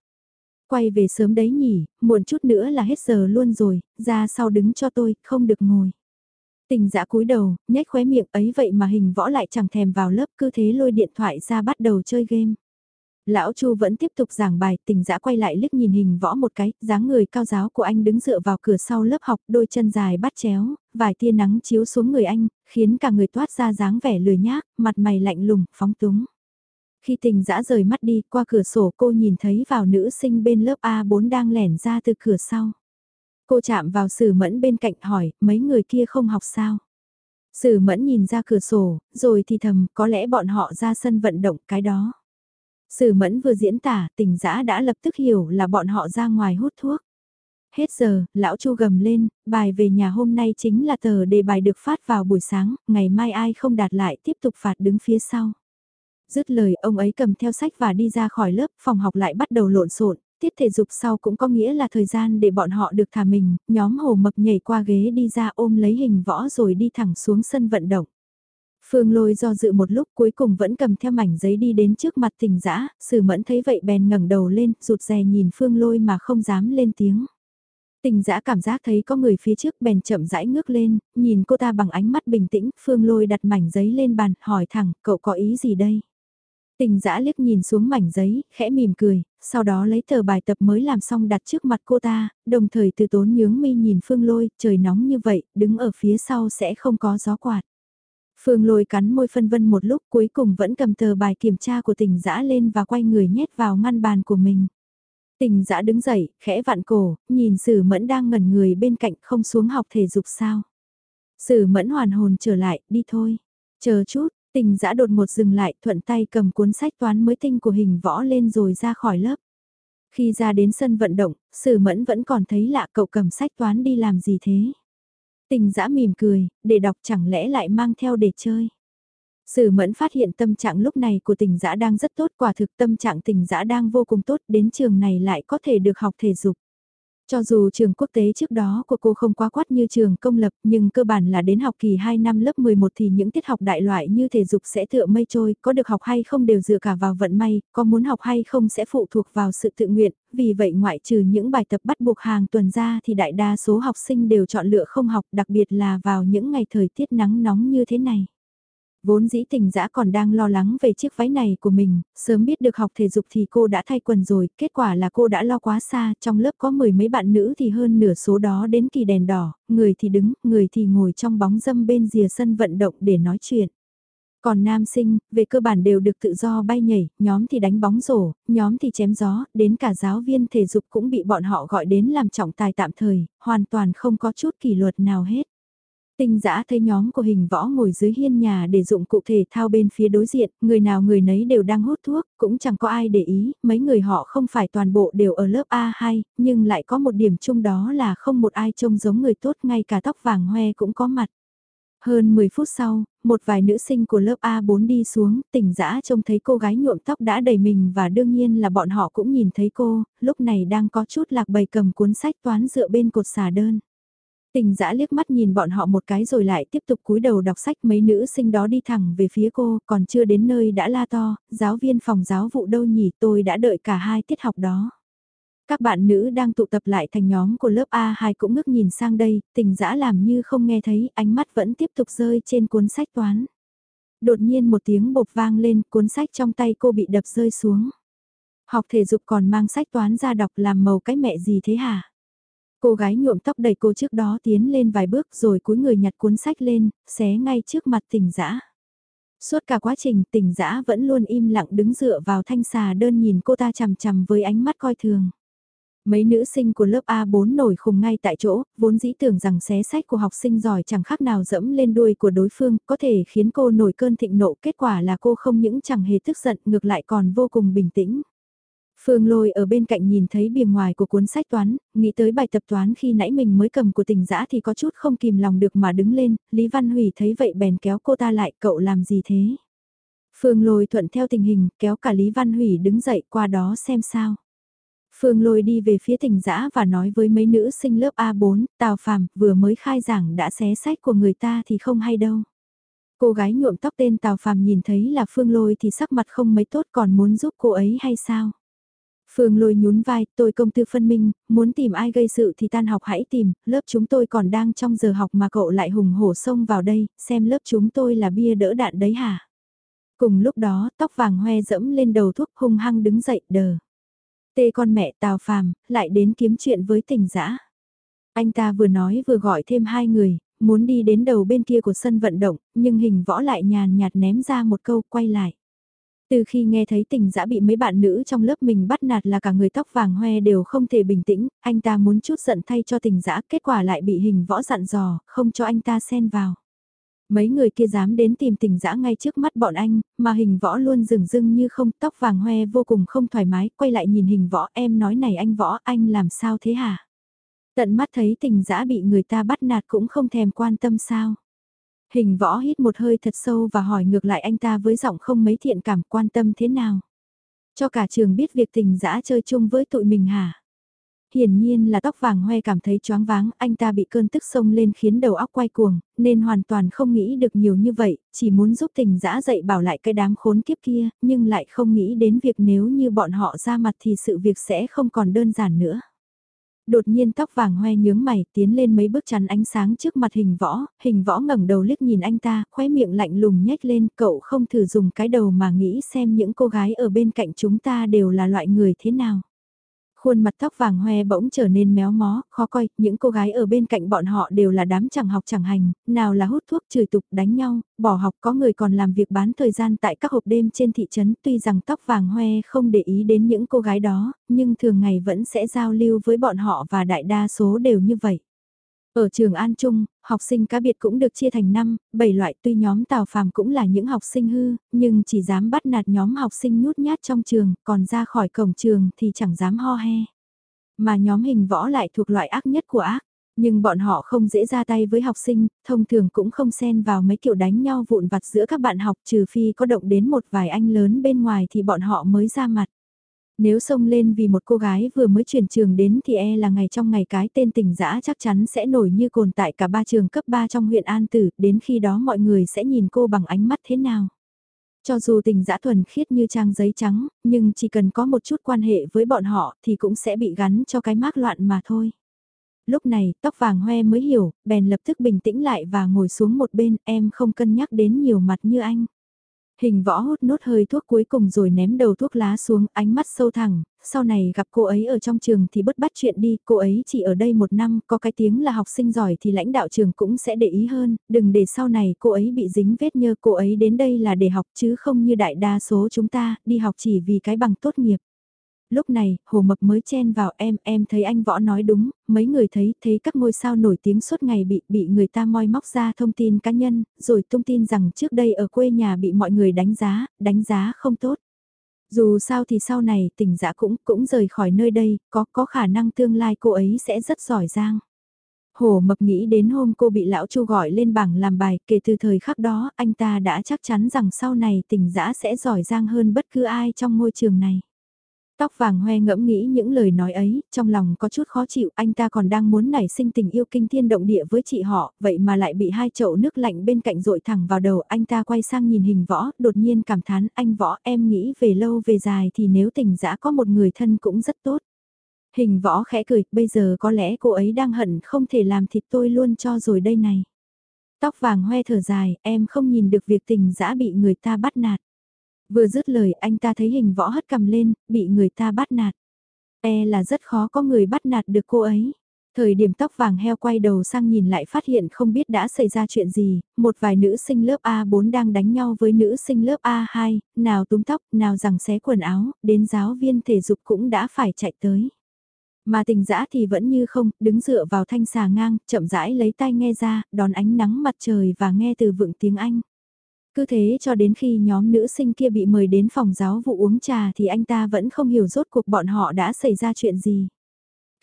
Quay về sớm đấy nhỉ, muộn chút nữa là hết giờ luôn rồi, ra sau đứng cho tôi, không được ngồi. Tình dã cúi đầu, nhếch khóe miệng ấy vậy mà hình võ lại chẳng thèm vào lớp cứ thế lôi điện thoại ra bắt đầu chơi game. Lão Chu vẫn tiếp tục giảng bài, tình dã quay lại liếc nhìn hình võ một cái, dáng người cao giáo của anh đứng dựa vào cửa sau lớp học, đôi chân dài bắt chéo, vài tia nắng chiếu xuống người anh, khiến cả người toát ra dáng vẻ lười nhác, mặt mày lạnh lùng, phóng túng. Khi tình dã rời mắt đi, qua cửa sổ cô nhìn thấy vào nữ sinh bên lớp A4 đang lẻn ra từ cửa sau. Cô chạm vào sử mẫn bên cạnh hỏi, mấy người kia không học sao? Sử mẫn nhìn ra cửa sổ, rồi thì thầm, có lẽ bọn họ ra sân vận động cái đó. Sử mẫn vừa diễn tả, tỉnh dã đã lập tức hiểu là bọn họ ra ngoài hút thuốc. Hết giờ, lão chu gầm lên, bài về nhà hôm nay chính là tờ đề bài được phát vào buổi sáng, ngày mai ai không đạt lại tiếp tục phạt đứng phía sau. Dứt lời ông ấy cầm theo sách và đi ra khỏi lớp, phòng học lại bắt đầu lộn xộn. Tiết thể dục sau cũng có nghĩa là thời gian để bọn họ được thả mình, nhóm hồ mập nhảy qua ghế đi ra ôm lấy hình võ rồi đi thẳng xuống sân vận động. Phương lôi do dự một lúc cuối cùng vẫn cầm theo mảnh giấy đi đến trước mặt tình dã sử mẫn thấy vậy bèn ngẩng đầu lên, rụt rè nhìn phương lôi mà không dám lên tiếng. Tình dã cảm giác thấy có người phía trước bèn chậm rãi ngước lên, nhìn cô ta bằng ánh mắt bình tĩnh, phương lôi đặt mảnh giấy lên bàn, hỏi thẳng, cậu có ý gì đây? Tình dã liếc nhìn xuống mảnh giấy, khẽ mỉm cười, sau đó lấy tờ bài tập mới làm xong đặt trước mặt cô ta, đồng thời từ tốn nhướng mi nhìn phương lôi, trời nóng như vậy, đứng ở phía sau sẽ không có gió quạt. Phương lôi cắn môi phân vân một lúc cuối cùng vẫn cầm tờ bài kiểm tra của tỉnh dã lên và quay người nhét vào ngăn bàn của mình. Tình dã đứng dậy, khẽ vặn cổ, nhìn sử mẫn đang ngẩn người bên cạnh không xuống học thể dục sao. Sử mẫn hoàn hồn trở lại, đi thôi. Chờ chút, tình dã đột một dừng lại thuận tay cầm cuốn sách toán mới tinh của hình võ lên rồi ra khỏi lớp. Khi ra đến sân vận động, sử mẫn vẫn còn thấy lạ cậu cầm sách toán đi làm gì thế. Tình dã mỉm cười, để đọc chẳng lẽ lại mang theo để chơi. Sử mẫn phát hiện tâm trạng lúc này của tình dã đang rất tốt quả thực tâm trạng tình dã đang vô cùng tốt đến trường này lại có thể được học thể dục. Cho dù trường quốc tế trước đó của cô không quá quát như trường công lập nhưng cơ bản là đến học kỳ 2 năm lớp 11 thì những tiết học đại loại như thể dục sẽ tựa mây trôi, có được học hay không đều dựa cả vào vận may, có muốn học hay không sẽ phụ thuộc vào sự tự nguyện, vì vậy ngoại trừ những bài tập bắt buộc hàng tuần ra thì đại đa số học sinh đều chọn lựa không học đặc biệt là vào những ngày thời tiết nắng nóng như thế này. Vốn dĩ tình dã còn đang lo lắng về chiếc váy này của mình, sớm biết được học thể dục thì cô đã thay quần rồi, kết quả là cô đã lo quá xa, trong lớp có mười mấy bạn nữ thì hơn nửa số đó đến kỳ đèn đỏ, người thì đứng, người thì ngồi trong bóng dâm bên rìa sân vận động để nói chuyện. Còn nam sinh, về cơ bản đều được tự do bay nhảy, nhóm thì đánh bóng rổ, nhóm thì chém gió, đến cả giáo viên thể dục cũng bị bọn họ gọi đến làm trọng tài tạm thời, hoàn toàn không có chút kỷ luật nào hết. Tinh giã thấy nhóm của hình võ ngồi dưới hiên nhà để dụng cụ thể thao bên phía đối diện, người nào người nấy đều đang hút thuốc, cũng chẳng có ai để ý, mấy người họ không phải toàn bộ đều ở lớp A2, nhưng lại có một điểm chung đó là không một ai trông giống người tốt ngay cả tóc vàng hoe cũng có mặt. Hơn 10 phút sau, một vài nữ sinh của lớp A4 đi xuống, tỉnh dã trông thấy cô gái nhuộm tóc đã đầy mình và đương nhiên là bọn họ cũng nhìn thấy cô, lúc này đang có chút lạc bầy cầm cuốn sách toán dựa bên cột xà đơn. Tình dã liếc mắt nhìn bọn họ một cái rồi lại tiếp tục cúi đầu đọc sách mấy nữ sinh đó đi thẳng về phía cô, còn chưa đến nơi đã la to, giáo viên phòng giáo vụ đâu nhỉ tôi đã đợi cả hai tiết học đó. Các bạn nữ đang tụ tập lại thành nhóm của lớp A2 cũng ngước nhìn sang đây, tình dã làm như không nghe thấy, ánh mắt vẫn tiếp tục rơi trên cuốn sách toán. Đột nhiên một tiếng bột vang lên, cuốn sách trong tay cô bị đập rơi xuống. Học thể dục còn mang sách toán ra đọc làm màu cái mẹ gì thế hả? Cô gái nhuộm tóc đầy cô trước đó tiến lên vài bước rồi cúi người nhặt cuốn sách lên, xé ngay trước mặt tỉnh dã Suốt cả quá trình tỉnh dã vẫn luôn im lặng đứng dựa vào thanh xà đơn nhìn cô ta chằm chằm với ánh mắt coi thường. Mấy nữ sinh của lớp A4 nổi khùng ngay tại chỗ, vốn dĩ tưởng rằng xé sách của học sinh giỏi chẳng khác nào dẫm lên đuôi của đối phương, có thể khiến cô nổi cơn thịnh nộ. Kết quả là cô không những chẳng hề tức giận ngược lại còn vô cùng bình tĩnh. Phương Lôi ở bên cạnh nhìn thấy bìa ngoài của cuốn sách toán, nghĩ tới bài tập toán khi nãy mình mới cầm của tỉnh giã thì có chút không kìm lòng được mà đứng lên, Lý Văn Hủy thấy vậy bèn kéo cô ta lại, cậu làm gì thế? Phương Lôi thuận theo tình hình, kéo cả Lý Văn Hủy đứng dậy qua đó xem sao. Phương Lôi đi về phía tỉnh giã và nói với mấy nữ sinh lớp A4, Tào Phàm vừa mới khai giảng đã xé sách của người ta thì không hay đâu. Cô gái nhuộm tóc tên Tào Phàm nhìn thấy là Phương Lôi thì sắc mặt không mấy tốt còn muốn giúp cô ấy hay sao? Phương lôi nhún vai, tôi công tư phân minh, muốn tìm ai gây sự thì tan học hãy tìm, lớp chúng tôi còn đang trong giờ học mà cậu lại hùng hổ xông vào đây, xem lớp chúng tôi là bia đỡ đạn đấy hả? Cùng lúc đó, tóc vàng hoe dẫm lên đầu thuốc hung hăng đứng dậy đờ. Tê con mẹ Tào Phàm lại đến kiếm chuyện với tình dã Anh ta vừa nói vừa gọi thêm hai người, muốn đi đến đầu bên kia của sân vận động, nhưng hình võ lại nhàn nhạt ném ra một câu quay lại. Từ khi nghe thấy tình dã bị mấy bạn nữ trong lớp mình bắt nạt là cả người tóc vàng hoe đều không thể bình tĩnh, anh ta muốn chút giận thay cho tình dã, kết quả lại bị hình võ dặn dò, không cho anh ta xen vào. Mấy người kia dám đến tìm tình dã ngay trước mắt bọn anh, mà hình võ luôn rừng rưng như không, tóc vàng hoe vô cùng không thoải mái, quay lại nhìn hình võ, em nói này anh võ, anh làm sao thế hả? Tận mắt thấy tình dã bị người ta bắt nạt cũng không thèm quan tâm sao? Hình võ hít một hơi thật sâu và hỏi ngược lại anh ta với giọng không mấy thiện cảm quan tâm thế nào. Cho cả trường biết việc tình dã chơi chung với tụi mình hả? Hiển nhiên là tóc vàng hoe cảm thấy choáng váng, anh ta bị cơn tức sông lên khiến đầu óc quay cuồng, nên hoàn toàn không nghĩ được nhiều như vậy, chỉ muốn giúp tình dã dậy bảo lại cái đám khốn kiếp kia, nhưng lại không nghĩ đến việc nếu như bọn họ ra mặt thì sự việc sẽ không còn đơn giản nữa. Đột nhiên tóc vàng hoe nhướng mày tiến lên mấy bước chắn ánh sáng trước mặt hình võ, hình võ ngẩng đầu liếc nhìn anh ta, khóe miệng lạnh lùng nhếch lên, cậu không thử dùng cái đầu mà nghĩ xem những cô gái ở bên cạnh chúng ta đều là loại người thế nào khuôn mặt tóc vàng hoe bỗng trở nên méo mó, khó coi, những cô gái ở bên cạnh bọn họ đều là đám chẳng học chẳng hành, nào là hút thuốc chửi tục đánh nhau, bỏ học có người còn làm việc bán thời gian tại các hộp đêm trên thị trấn tuy rằng tóc vàng hoe không để ý đến những cô gái đó, nhưng thường ngày vẫn sẽ giao lưu với bọn họ và đại đa số đều như vậy. Ở trường An Trung, học sinh cá biệt cũng được chia thành 5, 7 loại tuy nhóm Tào Phàm cũng là những học sinh hư, nhưng chỉ dám bắt nạt nhóm học sinh nhút nhát trong trường, còn ra khỏi cổng trường thì chẳng dám ho he. Mà nhóm hình võ lại thuộc loại ác nhất của ác, nhưng bọn họ không dễ ra tay với học sinh, thông thường cũng không xen vào mấy kiểu đánh nhau vụn vặt giữa các bạn học trừ phi có động đến một vài anh lớn bên ngoài thì bọn họ mới ra mặt. Nếu xông lên vì một cô gái vừa mới chuyển trường đến thì e là ngày trong ngày cái tên tình dã chắc chắn sẽ nổi như cồn tại cả ba trường cấp 3 trong huyện An Tử, đến khi đó mọi người sẽ nhìn cô bằng ánh mắt thế nào. Cho dù tình dã thuần khiết như trang giấy trắng, nhưng chỉ cần có một chút quan hệ với bọn họ thì cũng sẽ bị gắn cho cái mác loạn mà thôi. Lúc này, tóc vàng hoe mới hiểu, bèn lập tức bình tĩnh lại và ngồi xuống một bên, em không cân nhắc đến nhiều mặt như anh. Hình võ hút nốt hơi thuốc cuối cùng rồi ném đầu thuốc lá xuống, ánh mắt sâu thẳng, sau này gặp cô ấy ở trong trường thì bất bắt chuyện đi, cô ấy chỉ ở đây một năm, có cái tiếng là học sinh giỏi thì lãnh đạo trường cũng sẽ để ý hơn, đừng để sau này cô ấy bị dính vết nhơ, cô ấy đến đây là để học chứ không như đại đa số chúng ta, đi học chỉ vì cái bằng tốt nghiệp. Lúc này, Hồ Mập mới chen vào em, em thấy anh Võ nói đúng, mấy người thấy, thấy các ngôi sao nổi tiếng suốt ngày bị, bị người ta moi móc ra thông tin cá nhân, rồi thông tin rằng trước đây ở quê nhà bị mọi người đánh giá, đánh giá không tốt. Dù sao thì sau này tỉnh giã cũng, cũng rời khỏi nơi đây, có, có khả năng tương lai cô ấy sẽ rất giỏi giang. Hồ Mập nghĩ đến hôm cô bị lão Chu gọi lên bảng làm bài, kể từ thời khắc đó, anh ta đã chắc chắn rằng sau này tỉnh giã sẽ giỏi giang hơn bất cứ ai trong môi trường này. Tóc vàng hoe ngẫm nghĩ những lời nói ấy, trong lòng có chút khó chịu, anh ta còn đang muốn nảy sinh tình yêu kinh thiên động địa với chị họ, vậy mà lại bị hai chậu nước lạnh bên cạnh rội thẳng vào đầu, anh ta quay sang nhìn hình võ, đột nhiên cảm thán, anh võ em nghĩ về lâu về dài thì nếu tình dã có một người thân cũng rất tốt. Hình võ khẽ cười, bây giờ có lẽ cô ấy đang hận không thể làm thịt tôi luôn cho rồi đây này. Tóc vàng hoe thở dài, em không nhìn được việc tình dã bị người ta bắt nạt. Vừa dứt lời anh ta thấy hình võ hất cầm lên, bị người ta bắt nạt. E là rất khó có người bắt nạt được cô ấy. Thời điểm tóc vàng heo quay đầu sang nhìn lại phát hiện không biết đã xảy ra chuyện gì, một vài nữ sinh lớp A4 đang đánh nhau với nữ sinh lớp A2, nào túm tóc, nào rằng xé quần áo, đến giáo viên thể dục cũng đã phải chạy tới. Mà tình dã thì vẫn như không, đứng dựa vào thanh xà ngang, chậm rãi lấy tay nghe ra, đón ánh nắng mặt trời và nghe từ vựng tiếng Anh. Cứ thế cho đến khi nhóm nữ sinh kia bị mời đến phòng giáo vụ uống trà thì anh ta vẫn không hiểu rốt cuộc bọn họ đã xảy ra chuyện gì.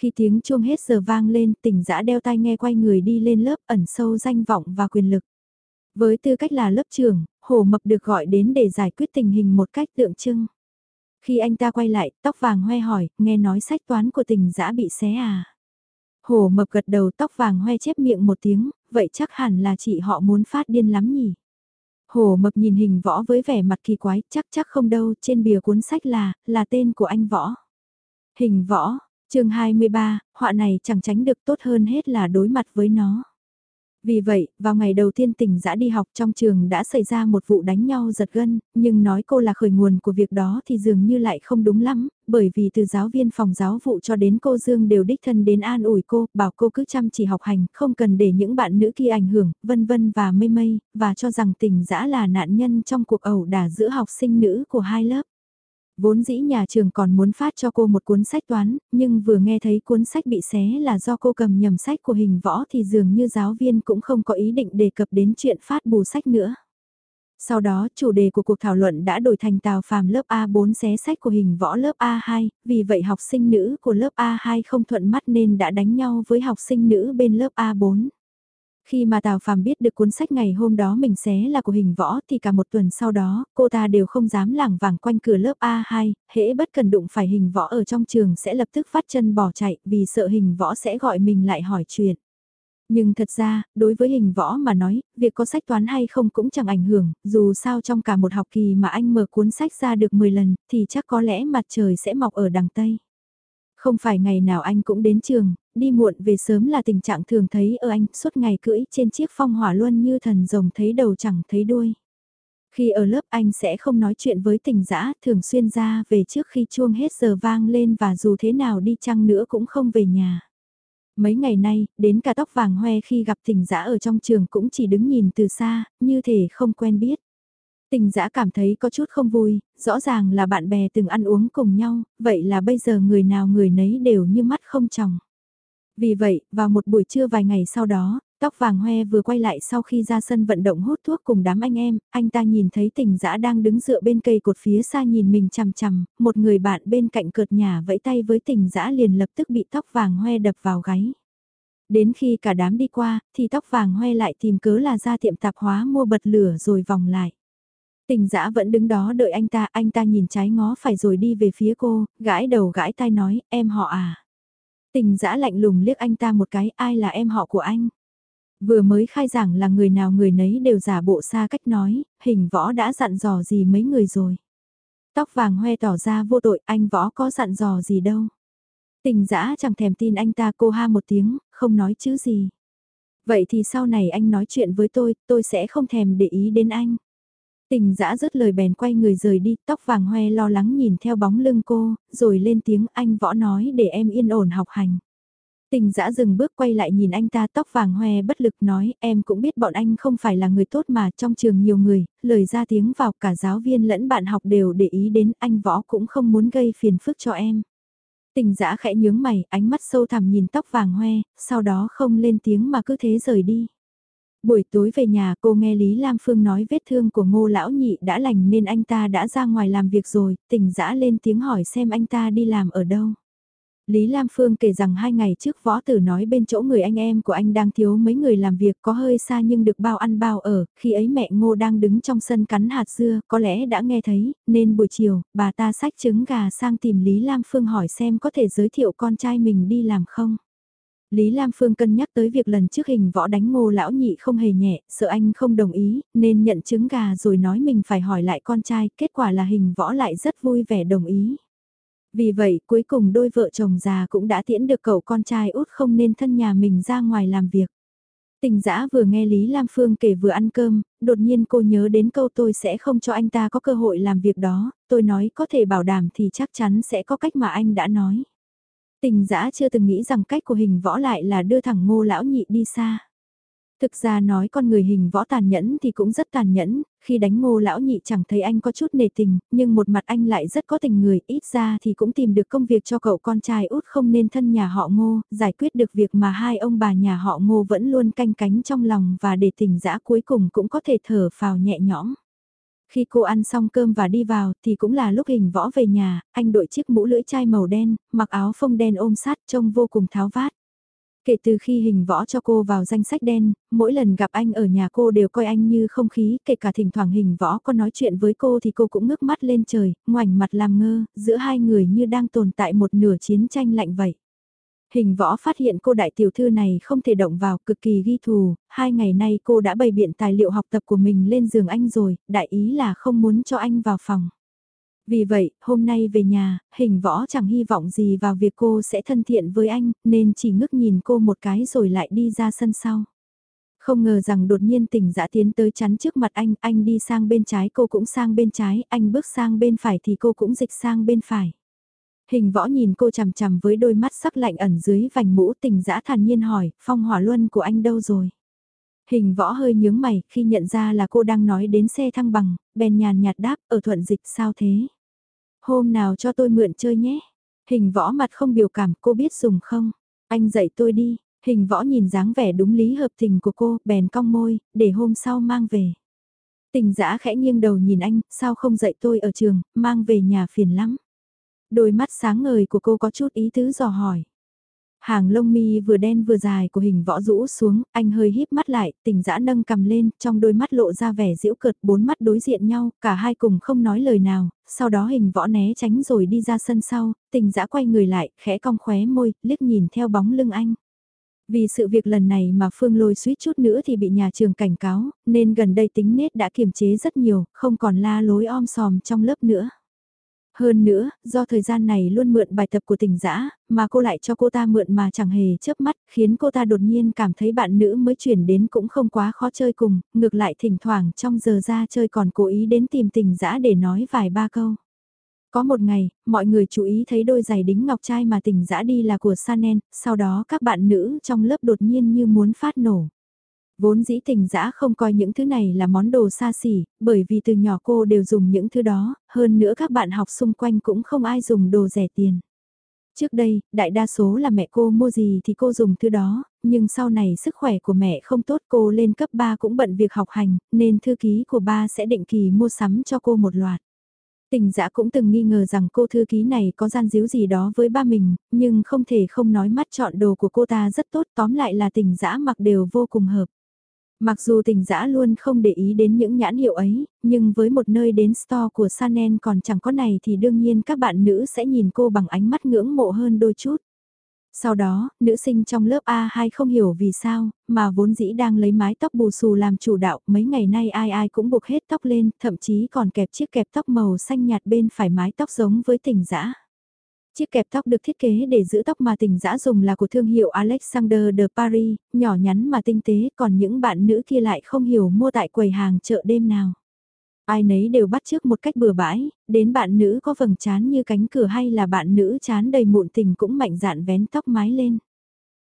Khi tiếng chuông hết giờ vang lên, tỉnh dã đeo tai nghe quay người đi lên lớp ẩn sâu danh vọng và quyền lực. Với tư cách là lớp trưởng, Hồ Mập được gọi đến để giải quyết tình hình một cách tượng trưng. Khi anh ta quay lại, tóc vàng hoe hỏi, nghe nói sách toán của tình dã bị xé à? Hồ Mập gật đầu tóc vàng hoe chép miệng một tiếng, vậy chắc hẳn là chị họ muốn phát điên lắm nhỉ? Hồ mập nhìn hình võ với vẻ mặt kỳ quái, chắc chắc không đâu, trên bìa cuốn sách là, là tên của anh võ. Hình võ, chương 23, họa này chẳng tránh được tốt hơn hết là đối mặt với nó. Vì vậy, vào ngày đầu tiên tỉnh giã đi học trong trường đã xảy ra một vụ đánh nhau giật gân, nhưng nói cô là khởi nguồn của việc đó thì dường như lại không đúng lắm, bởi vì từ giáo viên phòng giáo vụ cho đến cô Dương đều đích thân đến an ủi cô, bảo cô cứ chăm chỉ học hành, không cần để những bạn nữ kia ảnh hưởng, vân vân và mây mây, và cho rằng tỉnh giã là nạn nhân trong cuộc ẩu đả giữa học sinh nữ của hai lớp. Vốn dĩ nhà trường còn muốn phát cho cô một cuốn sách toán, nhưng vừa nghe thấy cuốn sách bị xé là do cô cầm nhầm sách của hình võ thì dường như giáo viên cũng không có ý định đề cập đến chuyện phát bù sách nữa. Sau đó, chủ đề của cuộc thảo luận đã đổi thành tào phàm lớp A4 xé sách của hình võ lớp A2, vì vậy học sinh nữ của lớp A2 không thuận mắt nên đã đánh nhau với học sinh nữ bên lớp A4. Khi mà Tào Phàm biết được cuốn sách ngày hôm đó mình xé là của hình võ thì cả một tuần sau đó, cô ta đều không dám lảng vàng quanh cửa lớp A2, hễ bất cần đụng phải hình võ ở trong trường sẽ lập tức phát chân bỏ chạy vì sợ hình võ sẽ gọi mình lại hỏi chuyện. Nhưng thật ra, đối với hình võ mà nói, việc có sách toán hay không cũng chẳng ảnh hưởng, dù sao trong cả một học kỳ mà anh mở cuốn sách ra được 10 lần, thì chắc có lẽ mặt trời sẽ mọc ở đằng Tây. Không phải ngày nào anh cũng đến trường, đi muộn về sớm là tình trạng thường thấy ở anh, suốt ngày cưỡi trên chiếc phong hỏa luân như thần rồng thấy đầu chẳng thấy đuôi. Khi ở lớp anh sẽ không nói chuyện với tình dã thường xuyên ra về trước khi chuông hết giờ vang lên và dù thế nào đi chăng nữa cũng không về nhà. Mấy ngày nay, đến cả tóc vàng hoe khi gặp tình dã ở trong trường cũng chỉ đứng nhìn từ xa, như thể không quen biết. Tình dã cảm thấy có chút không vui, rõ ràng là bạn bè từng ăn uống cùng nhau, vậy là bây giờ người nào người nấy đều như mắt không chồng. Vì vậy, vào một buổi trưa vài ngày sau đó, tóc vàng hoe vừa quay lại sau khi ra sân vận động hút thuốc cùng đám anh em, anh ta nhìn thấy tình dã đang đứng dựa bên cây cột phía xa nhìn mình chằm chằm, một người bạn bên cạnh cợt nhà vẫy tay với tình dã liền lập tức bị tóc vàng hoe đập vào gáy. Đến khi cả đám đi qua, thì tóc vàng hoe lại tìm cớ là ra tiệm tạp hóa mua bật lửa rồi vòng lại. Tình dã vẫn đứng đó đợi anh ta, anh ta nhìn trái ngó phải rồi đi về phía cô, gãi đầu gãi tai nói, em họ à. Tình dã lạnh lùng liếc anh ta một cái, ai là em họ của anh? Vừa mới khai giảng là người nào người nấy đều giả bộ xa cách nói, hình võ đã dặn dò gì mấy người rồi. Tóc vàng hoe tỏ ra vô tội, anh võ có dặn dò gì đâu. Tình dã chẳng thèm tin anh ta cô ha một tiếng, không nói chữ gì. Vậy thì sau này anh nói chuyện với tôi, tôi sẽ không thèm để ý đến anh. Tình dã rớt lời bèn quay người rời đi, tóc vàng hoe lo lắng nhìn theo bóng lưng cô, rồi lên tiếng anh võ nói để em yên ổn học hành. Tình dã dừng bước quay lại nhìn anh ta tóc vàng hoe bất lực nói em cũng biết bọn anh không phải là người tốt mà trong trường nhiều người, lời ra tiếng vào cả giáo viên lẫn bạn học đều để ý đến anh võ cũng không muốn gây phiền phức cho em. Tình dã khẽ nhướng mày, ánh mắt sâu thẳm nhìn tóc vàng hoe, sau đó không lên tiếng mà cứ thế rời đi. Buổi tối về nhà cô nghe Lý Lam Phương nói vết thương của ngô lão nhị đã lành nên anh ta đã ra ngoài làm việc rồi, tình dã lên tiếng hỏi xem anh ta đi làm ở đâu. Lý Lam Phương kể rằng hai ngày trước võ tử nói bên chỗ người anh em của anh đang thiếu mấy người làm việc có hơi xa nhưng được bao ăn bao ở, khi ấy mẹ ngô đang đứng trong sân cắn hạt dưa, có lẽ đã nghe thấy, nên buổi chiều, bà ta xách trứng gà sang tìm Lý Lam Phương hỏi xem có thể giới thiệu con trai mình đi làm không. Lý Lam Phương cân nhắc tới việc lần trước hình võ đánh ngô lão nhị không hề nhẹ, sợ anh không đồng ý, nên nhận trứng gà rồi nói mình phải hỏi lại con trai, kết quả là hình võ lại rất vui vẻ đồng ý. Vì vậy cuối cùng đôi vợ chồng già cũng đã tiễn được cậu con trai út không nên thân nhà mình ra ngoài làm việc. Tình giã vừa nghe Lý Lam Phương kể vừa ăn cơm, đột nhiên cô nhớ đến câu tôi sẽ không cho anh ta có cơ hội làm việc đó, tôi nói có thể bảo đảm thì chắc chắn sẽ có cách mà anh đã nói. Tình dã chưa từng nghĩ rằng cách của hình võ lại là đưa thẳng ngô lão nhị đi xa. Thực ra nói con người hình võ tàn nhẫn thì cũng rất tàn nhẫn, khi đánh ngô lão nhị chẳng thấy anh có chút nề tình, nhưng một mặt anh lại rất có tình người, ít ra thì cũng tìm được công việc cho cậu con trai út không nên thân nhà họ ngô, giải quyết được việc mà hai ông bà nhà họ ngô vẫn luôn canh cánh trong lòng và để tình dã cuối cùng cũng có thể thở phào nhẹ nhõm. Khi cô ăn xong cơm và đi vào thì cũng là lúc hình võ về nhà, anh đội chiếc mũ lưỡi chai màu đen, mặc áo phông đen ôm sát trông vô cùng tháo vát. Kể từ khi hình võ cho cô vào danh sách đen, mỗi lần gặp anh ở nhà cô đều coi anh như không khí, kể cả thỉnh thoảng hình võ có nói chuyện với cô thì cô cũng ngước mắt lên trời, ngoảnh mặt làm ngơ, giữa hai người như đang tồn tại một nửa chiến tranh lạnh vậy. Hình võ phát hiện cô đại tiểu thư này không thể động vào cực kỳ ghi thù, hai ngày nay cô đã bày biện tài liệu học tập của mình lên giường anh rồi, đại ý là không muốn cho anh vào phòng. Vì vậy, hôm nay về nhà, hình võ chẳng hy vọng gì vào việc cô sẽ thân thiện với anh, nên chỉ ngước nhìn cô một cái rồi lại đi ra sân sau. Không ngờ rằng đột nhiên tỉnh dã tiến tới chắn trước mặt anh, anh đi sang bên trái cô cũng sang bên trái, anh bước sang bên phải thì cô cũng dịch sang bên phải. Hình võ nhìn cô chằm chằm với đôi mắt sắc lạnh ẩn dưới vành mũ tình dã thản nhiên hỏi, phong hỏa luân của anh đâu rồi? Hình võ hơi nhướng mày khi nhận ra là cô đang nói đến xe thăng bằng, bèn nhàn nhạt đáp ở thuận dịch sao thế? Hôm nào cho tôi mượn chơi nhé. Hình võ mặt không biểu cảm cô biết dùng không? Anh dạy tôi đi. Hình võ nhìn dáng vẻ đúng lý hợp tình của cô, bèn cong môi, để hôm sau mang về. Tình giã khẽ nghiêng đầu nhìn anh, sao không dạy tôi ở trường, mang về nhà phiền lắm. Đôi mắt sáng ngời của cô có chút ý tứ dò hỏi. Hàng lông mi vừa đen vừa dài của hình võ rũ xuống, anh hơi híp mắt lại, tình dã nâng cầm lên, trong đôi mắt lộ ra vẻ diễu cợt, bốn mắt đối diện nhau, cả hai cùng không nói lời nào, sau đó hình võ né tránh rồi đi ra sân sau, tình dã quay người lại, khẽ cong khóe môi, liếc nhìn theo bóng lưng anh. Vì sự việc lần này mà Phương Lôi suýt chút nữa thì bị nhà trường cảnh cáo, nên gần đây tính nết đã kiềm chế rất nhiều, không còn la lối om sòm trong lớp nữa. Hơn nữa, do thời gian này luôn mượn bài tập của tình dã mà cô lại cho cô ta mượn mà chẳng hề chớp mắt, khiến cô ta đột nhiên cảm thấy bạn nữ mới chuyển đến cũng không quá khó chơi cùng, ngược lại thỉnh thoảng trong giờ ra chơi còn cố ý đến tìm tình dã để nói vài ba câu. Có một ngày, mọi người chú ý thấy đôi giày đính ngọc trai mà tình dã đi là của Sanen, sau đó các bạn nữ trong lớp đột nhiên như muốn phát nổ. Vốn dĩ tình dã không coi những thứ này là món đồ xa xỉ, bởi vì từ nhỏ cô đều dùng những thứ đó, hơn nữa các bạn học xung quanh cũng không ai dùng đồ rẻ tiền. Trước đây, đại đa số là mẹ cô mua gì thì cô dùng thứ đó, nhưng sau này sức khỏe của mẹ không tốt cô lên cấp 3 cũng bận việc học hành, nên thư ký của ba sẽ định kỳ mua sắm cho cô một loạt. Tình dã cũng từng nghi ngờ rằng cô thư ký này có gian díu gì đó với ba mình, nhưng không thể không nói mắt chọn đồ của cô ta rất tốt tóm lại là tình dã mặc đều vô cùng hợp. Mặc dù tình dã luôn không để ý đến những nhãn hiệu ấy, nhưng với một nơi đến store của Chanel còn chẳng có này thì đương nhiên các bạn nữ sẽ nhìn cô bằng ánh mắt ngưỡng mộ hơn đôi chút. Sau đó, nữ sinh trong lớp A2 không hiểu vì sao, mà vốn dĩ đang lấy mái tóc bù xù làm chủ đạo, mấy ngày nay ai ai cũng buộc hết tóc lên, thậm chí còn kẹp chiếc kẹp tóc màu xanh nhạt bên phải mái tóc giống với tình dã. Chiếc kẹp tóc được thiết kế để giữ tóc mà tình dã dùng là của thương hiệu Alexander de Paris, nhỏ nhắn mà tinh tế, còn những bạn nữ kia lại không hiểu mua tại quầy hàng chợ đêm nào. Ai nấy đều bắt trước một cách bừa bãi, đến bạn nữ có vầng trán như cánh cửa hay là bạn nữ chán đầy mụn tình cũng mạnh dạn vén tóc mái lên.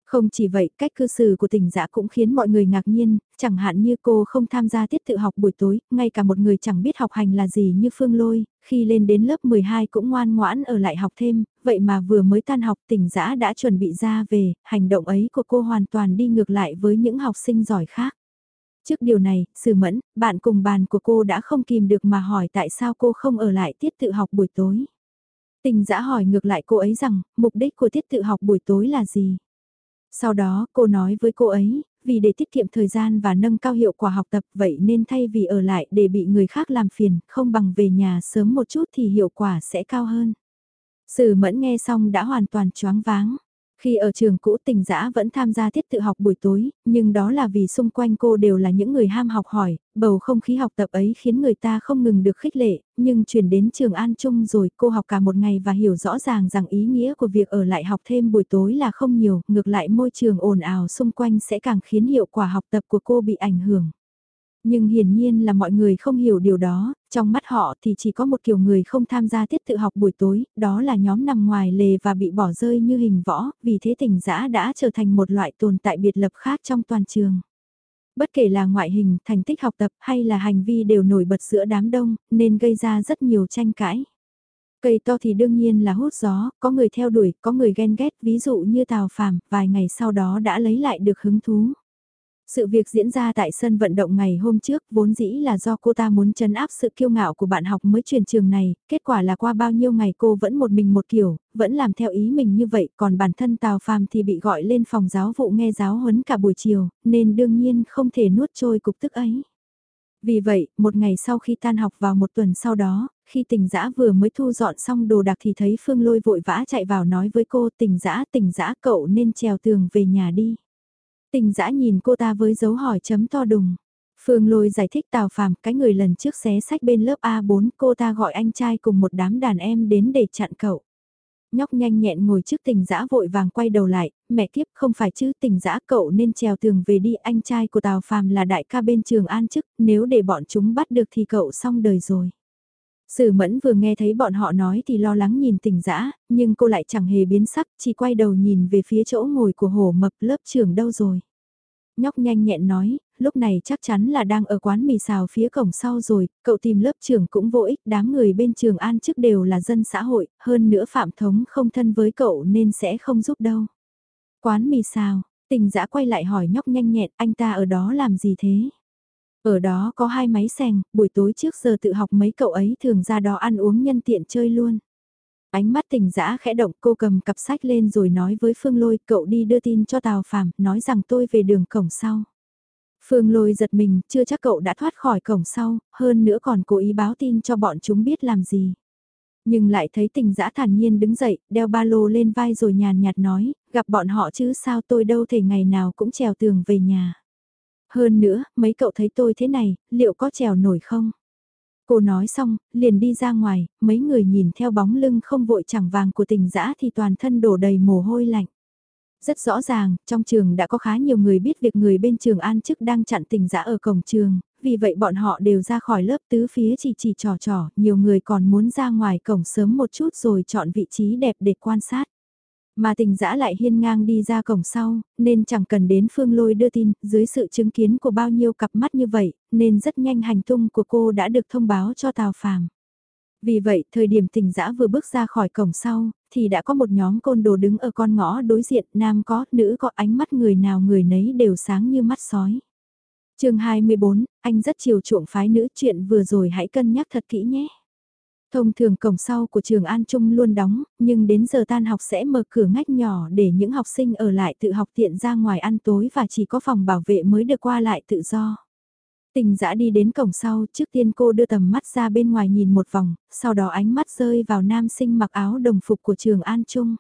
Không chỉ vậy, cách cư xử của tình dã cũng khiến mọi người ngạc nhiên, chẳng hạn như cô không tham gia tiết tự học buổi tối, ngay cả một người chẳng biết học hành là gì như Phương Lôi, khi lên đến lớp 12 cũng ngoan ngoãn ở lại học thêm, vậy mà vừa mới tan học tình dã đã chuẩn bị ra về, hành động ấy của cô hoàn toàn đi ngược lại với những học sinh giỏi khác. Trước điều này, Sử Mẫn, bạn cùng bàn của cô đã không kìm được mà hỏi tại sao cô không ở lại tiết tự học buổi tối. Tình dã hỏi ngược lại cô ấy rằng, mục đích của tiết tự học buổi tối là gì? Sau đó, cô nói với cô ấy, vì để tiết kiệm thời gian và nâng cao hiệu quả học tập vậy nên thay vì ở lại để bị người khác làm phiền, không bằng về nhà sớm một chút thì hiệu quả sẽ cao hơn. Sử mẫn nghe xong đã hoàn toàn choáng váng. Khi ở trường cũ tình dã vẫn tham gia tiết tự học buổi tối, nhưng đó là vì xung quanh cô đều là những người ham học hỏi, bầu không khí học tập ấy khiến người ta không ngừng được khích lệ, nhưng chuyển đến trường An Trung rồi cô học cả một ngày và hiểu rõ ràng rằng ý nghĩa của việc ở lại học thêm buổi tối là không nhiều, ngược lại môi trường ồn ào xung quanh sẽ càng khiến hiệu quả học tập của cô bị ảnh hưởng. Nhưng hiển nhiên là mọi người không hiểu điều đó, trong mắt họ thì chỉ có một kiểu người không tham gia tiết tự học buổi tối, đó là nhóm nằm ngoài lề và bị bỏ rơi như hình võ, vì thế tỉnh giã đã trở thành một loại tồn tại biệt lập khác trong toàn trường. Bất kể là ngoại hình, thành tích học tập hay là hành vi đều nổi bật giữa đám đông, nên gây ra rất nhiều tranh cãi. Cây to thì đương nhiên là hút gió, có người theo đuổi, có người ghen ghét, ví dụ như Tào Phàm, vài ngày sau đó đã lấy lại được hứng thú. Sự việc diễn ra tại sân vận động ngày hôm trước vốn dĩ là do cô ta muốn chấn áp sự kiêu ngạo của bạn học mới truyền trường này, kết quả là qua bao nhiêu ngày cô vẫn một mình một kiểu, vẫn làm theo ý mình như vậy, còn bản thân Tào Phàm thì bị gọi lên phòng giáo vụ nghe giáo huấn cả buổi chiều, nên đương nhiên không thể nuốt trôi cục tức ấy. Vì vậy, một ngày sau khi tan học vào một tuần sau đó, khi tình dã vừa mới thu dọn xong đồ đạc thì thấy Phương Lôi vội vã chạy vào nói với cô tình dã tình dã cậu nên trèo tường về nhà đi. Tình dã nhìn cô ta với dấu hỏi chấm to đùng. Phương Lôi giải thích Tào Phàm cái người lần trước xé sách bên lớp A4 cô ta gọi anh trai cùng một đám đàn em đến để chặn cậu. Nhóc nhanh nhẹn ngồi trước tình dã vội vàng quay đầu lại, mẹ kiếp không phải chứ tình dã cậu nên trèo tường về đi anh trai của Tào Phàm là đại ca bên trường an chức, nếu để bọn chúng bắt được thì cậu xong đời rồi. Sử mẫn vừa nghe thấy bọn họ nói thì lo lắng nhìn tỉnh dã nhưng cô lại chẳng hề biến sắc, chỉ quay đầu nhìn về phía chỗ ngồi của hổ mập lớp trưởng đâu rồi. Nhóc nhanh nhẹn nói, lúc này chắc chắn là đang ở quán mì xào phía cổng sau rồi, cậu tìm lớp trưởng cũng vô ích, đám người bên trường an trước đều là dân xã hội, hơn nữa phạm thống không thân với cậu nên sẽ không giúp đâu. Quán mì xào, tình dã quay lại hỏi nhóc nhanh nhẹn, anh ta ở đó làm gì thế? Ở đó có hai máy sèn, buổi tối trước giờ tự học mấy cậu ấy thường ra đó ăn uống nhân tiện chơi luôn. Ánh mắt tình dã khẽ động cô cầm cặp sách lên rồi nói với Phương Lôi cậu đi đưa tin cho Tào Phạm nói rằng tôi về đường cổng sau. Phương Lôi giật mình, chưa chắc cậu đã thoát khỏi cổng sau, hơn nữa còn cố ý báo tin cho bọn chúng biết làm gì. Nhưng lại thấy tình dã thản nhiên đứng dậy, đeo ba lô lên vai rồi nhàn nhạt nói, gặp bọn họ chứ sao tôi đâu thể ngày nào cũng trèo tường về nhà. Hơn nữa, mấy cậu thấy tôi thế này, liệu có trèo nổi không? Cô nói xong, liền đi ra ngoài, mấy người nhìn theo bóng lưng không vội chẳng vàng của tình dã thì toàn thân đổ đầy mồ hôi lạnh. Rất rõ ràng, trong trường đã có khá nhiều người biết việc người bên trường an chức đang chặn tình dã ở cổng trường, vì vậy bọn họ đều ra khỏi lớp tứ phía chỉ chỉ trò trò, nhiều người còn muốn ra ngoài cổng sớm một chút rồi chọn vị trí đẹp để quan sát. Mà tình dã lại hiên ngang đi ra cổng sau, nên chẳng cần đến phương lôi đưa tin, dưới sự chứng kiến của bao nhiêu cặp mắt như vậy, nên rất nhanh hành tung của cô đã được thông báo cho Tào Phàm. Vì vậy, thời điểm tình dã vừa bước ra khỏi cổng sau, thì đã có một nhóm côn đồ đứng ở con ngõ đối diện, nam có, nữ có ánh mắt người nào người nấy đều sáng như mắt sói. chương 24, anh rất chiều chuộng phái nữ chuyện vừa rồi hãy cân nhắc thật kỹ nhé. Thông thường cổng sau của trường An Trung luôn đóng, nhưng đến giờ tan học sẽ mở cửa ngách nhỏ để những học sinh ở lại tự học tiện ra ngoài ăn tối và chỉ có phòng bảo vệ mới được qua lại tự do. Tình dã đi đến cổng sau, trước tiên cô đưa tầm mắt ra bên ngoài nhìn một vòng, sau đó ánh mắt rơi vào nam sinh mặc áo đồng phục của trường An Trung.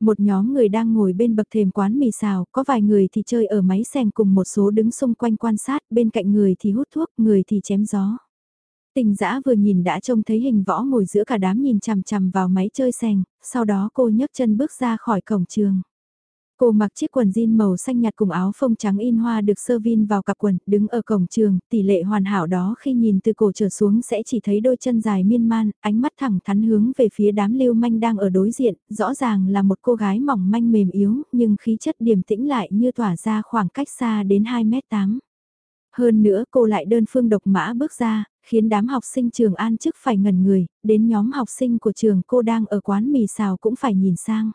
Một nhóm người đang ngồi bên bậc thềm quán mì xào, có vài người thì chơi ở máy xèng cùng một số đứng xung quanh quan sát, bên cạnh người thì hút thuốc, người thì chém gió. Tình dã vừa nhìn đã trông thấy hình võ ngồi giữa cả đám nhìn chằm chằm vào máy chơi sèn, sau đó cô nhấc chân bước ra khỏi cổng trường. Cô mặc chiếc quần jean màu xanh nhạt cùng áo phông trắng in hoa được sơ vin vào cặp quần, đứng ở cổng trường, tỷ lệ hoàn hảo đó khi nhìn từ cổ trở xuống sẽ chỉ thấy đôi chân dài miên man, ánh mắt thẳng thắn hướng về phía đám lưu manh đang ở đối diện, rõ ràng là một cô gái mỏng manh mềm yếu, nhưng khí chất điềm tĩnh lại như tỏa ra khoảng cách xa đến 2 mét 8. Hơn nữa cô lại đơn phương độc mã bước ra, khiến đám học sinh trường An chức phải ngẩn người, đến nhóm học sinh của trường cô đang ở quán mì xào cũng phải nhìn sang.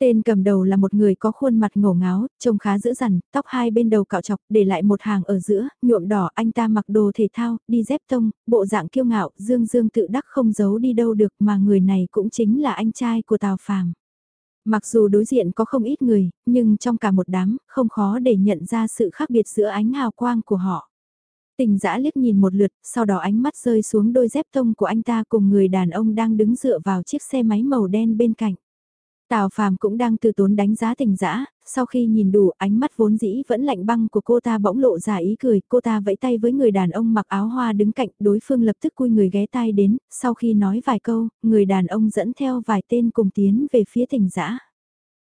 Tên cầm đầu là một người có khuôn mặt ngổ ngáo, trông khá dữ dằn, tóc hai bên đầu cạo chọc, để lại một hàng ở giữa, nhuộm đỏ, anh ta mặc đồ thể thao, đi dép tông, bộ dạng kiêu ngạo, dương dương tự đắc không giấu đi đâu được mà người này cũng chính là anh trai của Tào Phàm. Mặc dù đối diện có không ít người, nhưng trong cả một đám, không khó để nhận ra sự khác biệt giữa ánh hào quang của họ. Tình dã liếc nhìn một lượt, sau đó ánh mắt rơi xuống đôi dép tông của anh ta cùng người đàn ông đang đứng dựa vào chiếc xe máy màu đen bên cạnh. Tào Phàm cũng đang từ tốn đánh giá tình dã, sau khi nhìn đủ ánh mắt vốn dĩ vẫn lạnh băng của cô ta bỗng lộ ra ý cười, cô ta vẫy tay với người đàn ông mặc áo hoa đứng cạnh, đối phương lập tức cúi người ghé tai đến, sau khi nói vài câu, người đàn ông dẫn theo vài tên cùng tiến về phía tình dã.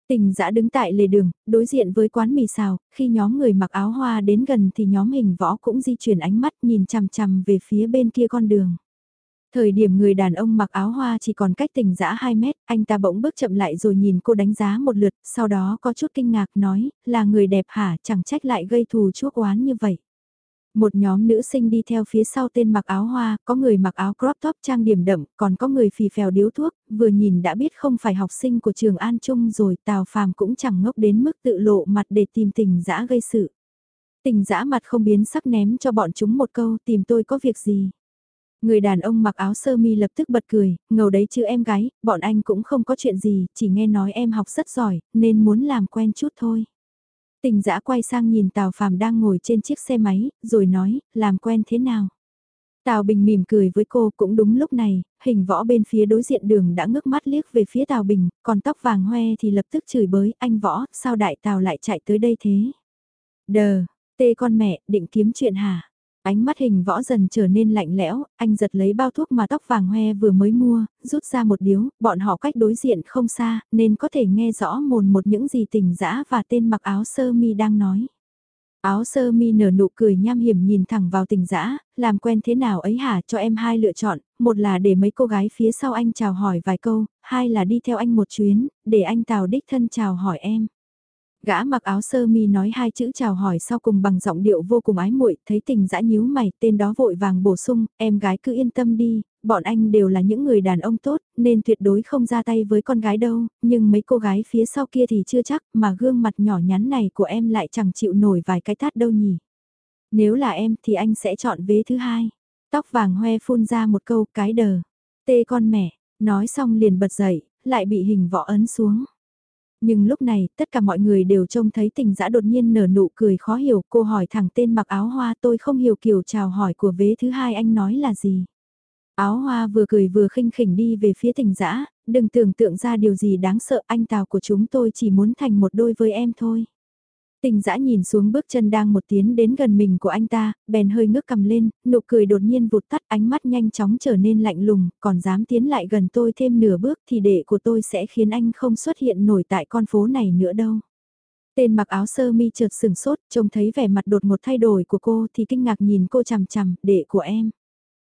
Tình dã đứng tại lề đường, đối diện với quán mì xào, khi nhóm người mặc áo hoa đến gần thì nhóm hình võ cũng di chuyển ánh mắt nhìn chằm chằm về phía bên kia con đường. Thời điểm người đàn ông mặc áo hoa chỉ còn cách tình dã 2 mét, anh ta bỗng bước chậm lại rồi nhìn cô đánh giá một lượt, sau đó có chút kinh ngạc nói, là người đẹp hả, chẳng trách lại gây thù chuốc oán như vậy. Một nhóm nữ sinh đi theo phía sau tên mặc áo hoa, có người mặc áo crop top trang điểm đậm, còn có người phì phèo điếu thuốc, vừa nhìn đã biết không phải học sinh của trường An Trung rồi, Tào Phàm cũng chẳng ngốc đến mức tự lộ mặt để tìm tình dã gây sự. Tình dã mặt không biến sắc ném cho bọn chúng một câu tìm tôi có việc gì. Người đàn ông mặc áo sơ mi lập tức bật cười, ngầu đấy chứ em gái, bọn anh cũng không có chuyện gì, chỉ nghe nói em học rất giỏi, nên muốn làm quen chút thôi. Tình dã quay sang nhìn Tào Phàm đang ngồi trên chiếc xe máy, rồi nói, làm quen thế nào? Tào Bình mỉm cười với cô cũng đúng lúc này, hình võ bên phía đối diện đường đã ngước mắt liếc về phía Tào Bình, còn tóc vàng hoe thì lập tức chửi bới, anh võ, sao đại Tào lại chạy tới đây thế? Đờ, tê con mẹ, định kiếm chuyện hả? Ánh mắt hình võ dần trở nên lạnh lẽo, anh giật lấy bao thuốc mà tóc vàng hoe vừa mới mua, rút ra một điếu, bọn họ cách đối diện không xa, nên có thể nghe rõ mồn một những gì tình dã và tên mặc áo sơ mi đang nói. Áo sơ mi nở nụ cười nham hiểm nhìn thẳng vào tình dã, làm quen thế nào ấy hả cho em hai lựa chọn, một là để mấy cô gái phía sau anh chào hỏi vài câu, hai là đi theo anh một chuyến, để anh tào đích thân chào hỏi em. Gã mặc áo sơ mi nói hai chữ chào hỏi sau cùng bằng giọng điệu vô cùng ái muội, thấy tình dã nhíu mày, tên đó vội vàng bổ sung, em gái cứ yên tâm đi, bọn anh đều là những người đàn ông tốt, nên tuyệt đối không ra tay với con gái đâu, nhưng mấy cô gái phía sau kia thì chưa chắc, mà gương mặt nhỏ nhắn này của em lại chẳng chịu nổi vài cái tát đâu nhỉ. Nếu là em thì anh sẽ chọn vế thứ hai. Tóc vàng hoe phun ra một câu cái đờ. Tê con mẹ, nói xong liền bật dậy, lại bị hình võ ấn xuống. Nhưng lúc này, tất cả mọi người đều trông thấy tình dã đột nhiên nở nụ cười khó hiểu, cô hỏi thẳng tên mặc áo hoa tôi không hiểu kiểu chào hỏi của vế thứ hai anh nói là gì. Áo hoa vừa cười vừa khinh khỉnh đi về phía tình dã đừng tưởng tượng ra điều gì đáng sợ anh tào của chúng tôi chỉ muốn thành một đôi với em thôi. Tình dã nhìn xuống bước chân đang một tiến đến gần mình của anh ta, bèn hơi ngước cầm lên, nụ cười đột nhiên vụt tắt ánh mắt nhanh chóng trở nên lạnh lùng, còn dám tiến lại gần tôi thêm nửa bước thì đệ của tôi sẽ khiến anh không xuất hiện nổi tại con phố này nữa đâu. Tên mặc áo sơ mi trượt sừng sốt, trông thấy vẻ mặt đột ngột thay đổi của cô thì kinh ngạc nhìn cô chằm chằm, đệ của em.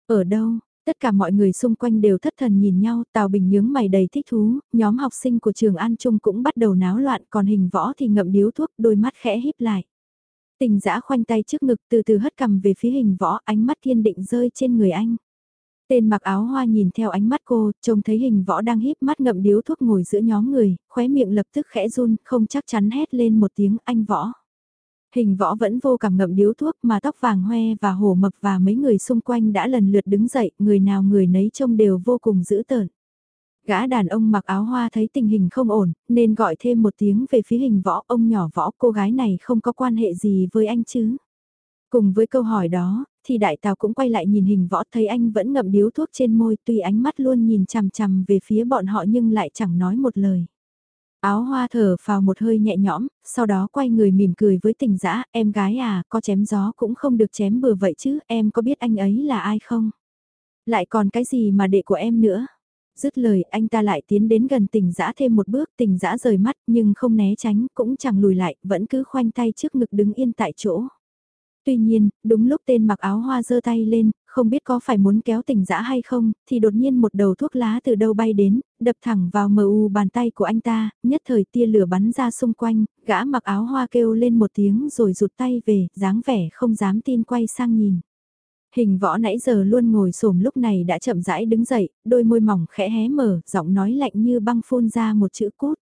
Ở đâu, Tất cả mọi người xung quanh đều thất thần nhìn nhau, Tào Bình nhướng mày đầy thích thú, nhóm học sinh của trường An Trung cũng bắt đầu náo loạn, còn hình võ thì ngậm điếu thuốc, đôi mắt khẽ híp lại. Tình dã khoanh tay trước ngực từ từ hất cầm về phía hình võ, ánh mắt thiên định rơi trên người anh. Tên mặc áo hoa nhìn theo ánh mắt cô, trông thấy hình võ đang híp mắt ngậm điếu thuốc ngồi giữa nhóm người, khóe miệng lập tức khẽ run, không chắc chắn hét lên một tiếng anh võ. Hình võ vẫn vô cảm ngậm điếu thuốc mà tóc vàng hoe và hổ mập và mấy người xung quanh đã lần lượt đứng dậy, người nào người nấy trông đều vô cùng dữ tợn. Gã đàn ông mặc áo hoa thấy tình hình không ổn, nên gọi thêm một tiếng về phía hình võ, ông nhỏ võ cô gái này không có quan hệ gì với anh chứ. Cùng với câu hỏi đó, thì đại tào cũng quay lại nhìn hình võ thấy anh vẫn ngậm điếu thuốc trên môi tuy ánh mắt luôn nhìn chằm chằm về phía bọn họ nhưng lại chẳng nói một lời. Áo hoa thở vào một hơi nhẹ nhõm, sau đó quay người mỉm cười với tình dã em gái à, có chém gió cũng không được chém bừa vậy chứ, em có biết anh ấy là ai không? Lại còn cái gì mà đệ của em nữa? Dứt lời anh ta lại tiến đến gần tình dã thêm một bước, tình dã rời mắt nhưng không né tránh, cũng chẳng lùi lại, vẫn cứ khoanh tay trước ngực đứng yên tại chỗ. Tuy nhiên, đúng lúc tên mặc áo hoa giơ tay lên, không biết có phải muốn kéo tỉnh dã hay không, thì đột nhiên một đầu thuốc lá từ đâu bay đến, đập thẳng vào mờ u bàn tay của anh ta, nhất thời tia lửa bắn ra xung quanh, gã mặc áo hoa kêu lên một tiếng rồi rụt tay về, dáng vẻ không dám tin quay sang nhìn. Hình võ nãy giờ luôn ngồi xổm lúc này đã chậm rãi đứng dậy, đôi môi mỏng khẽ hé mở, giọng nói lạnh như băng phun ra một chữ cút.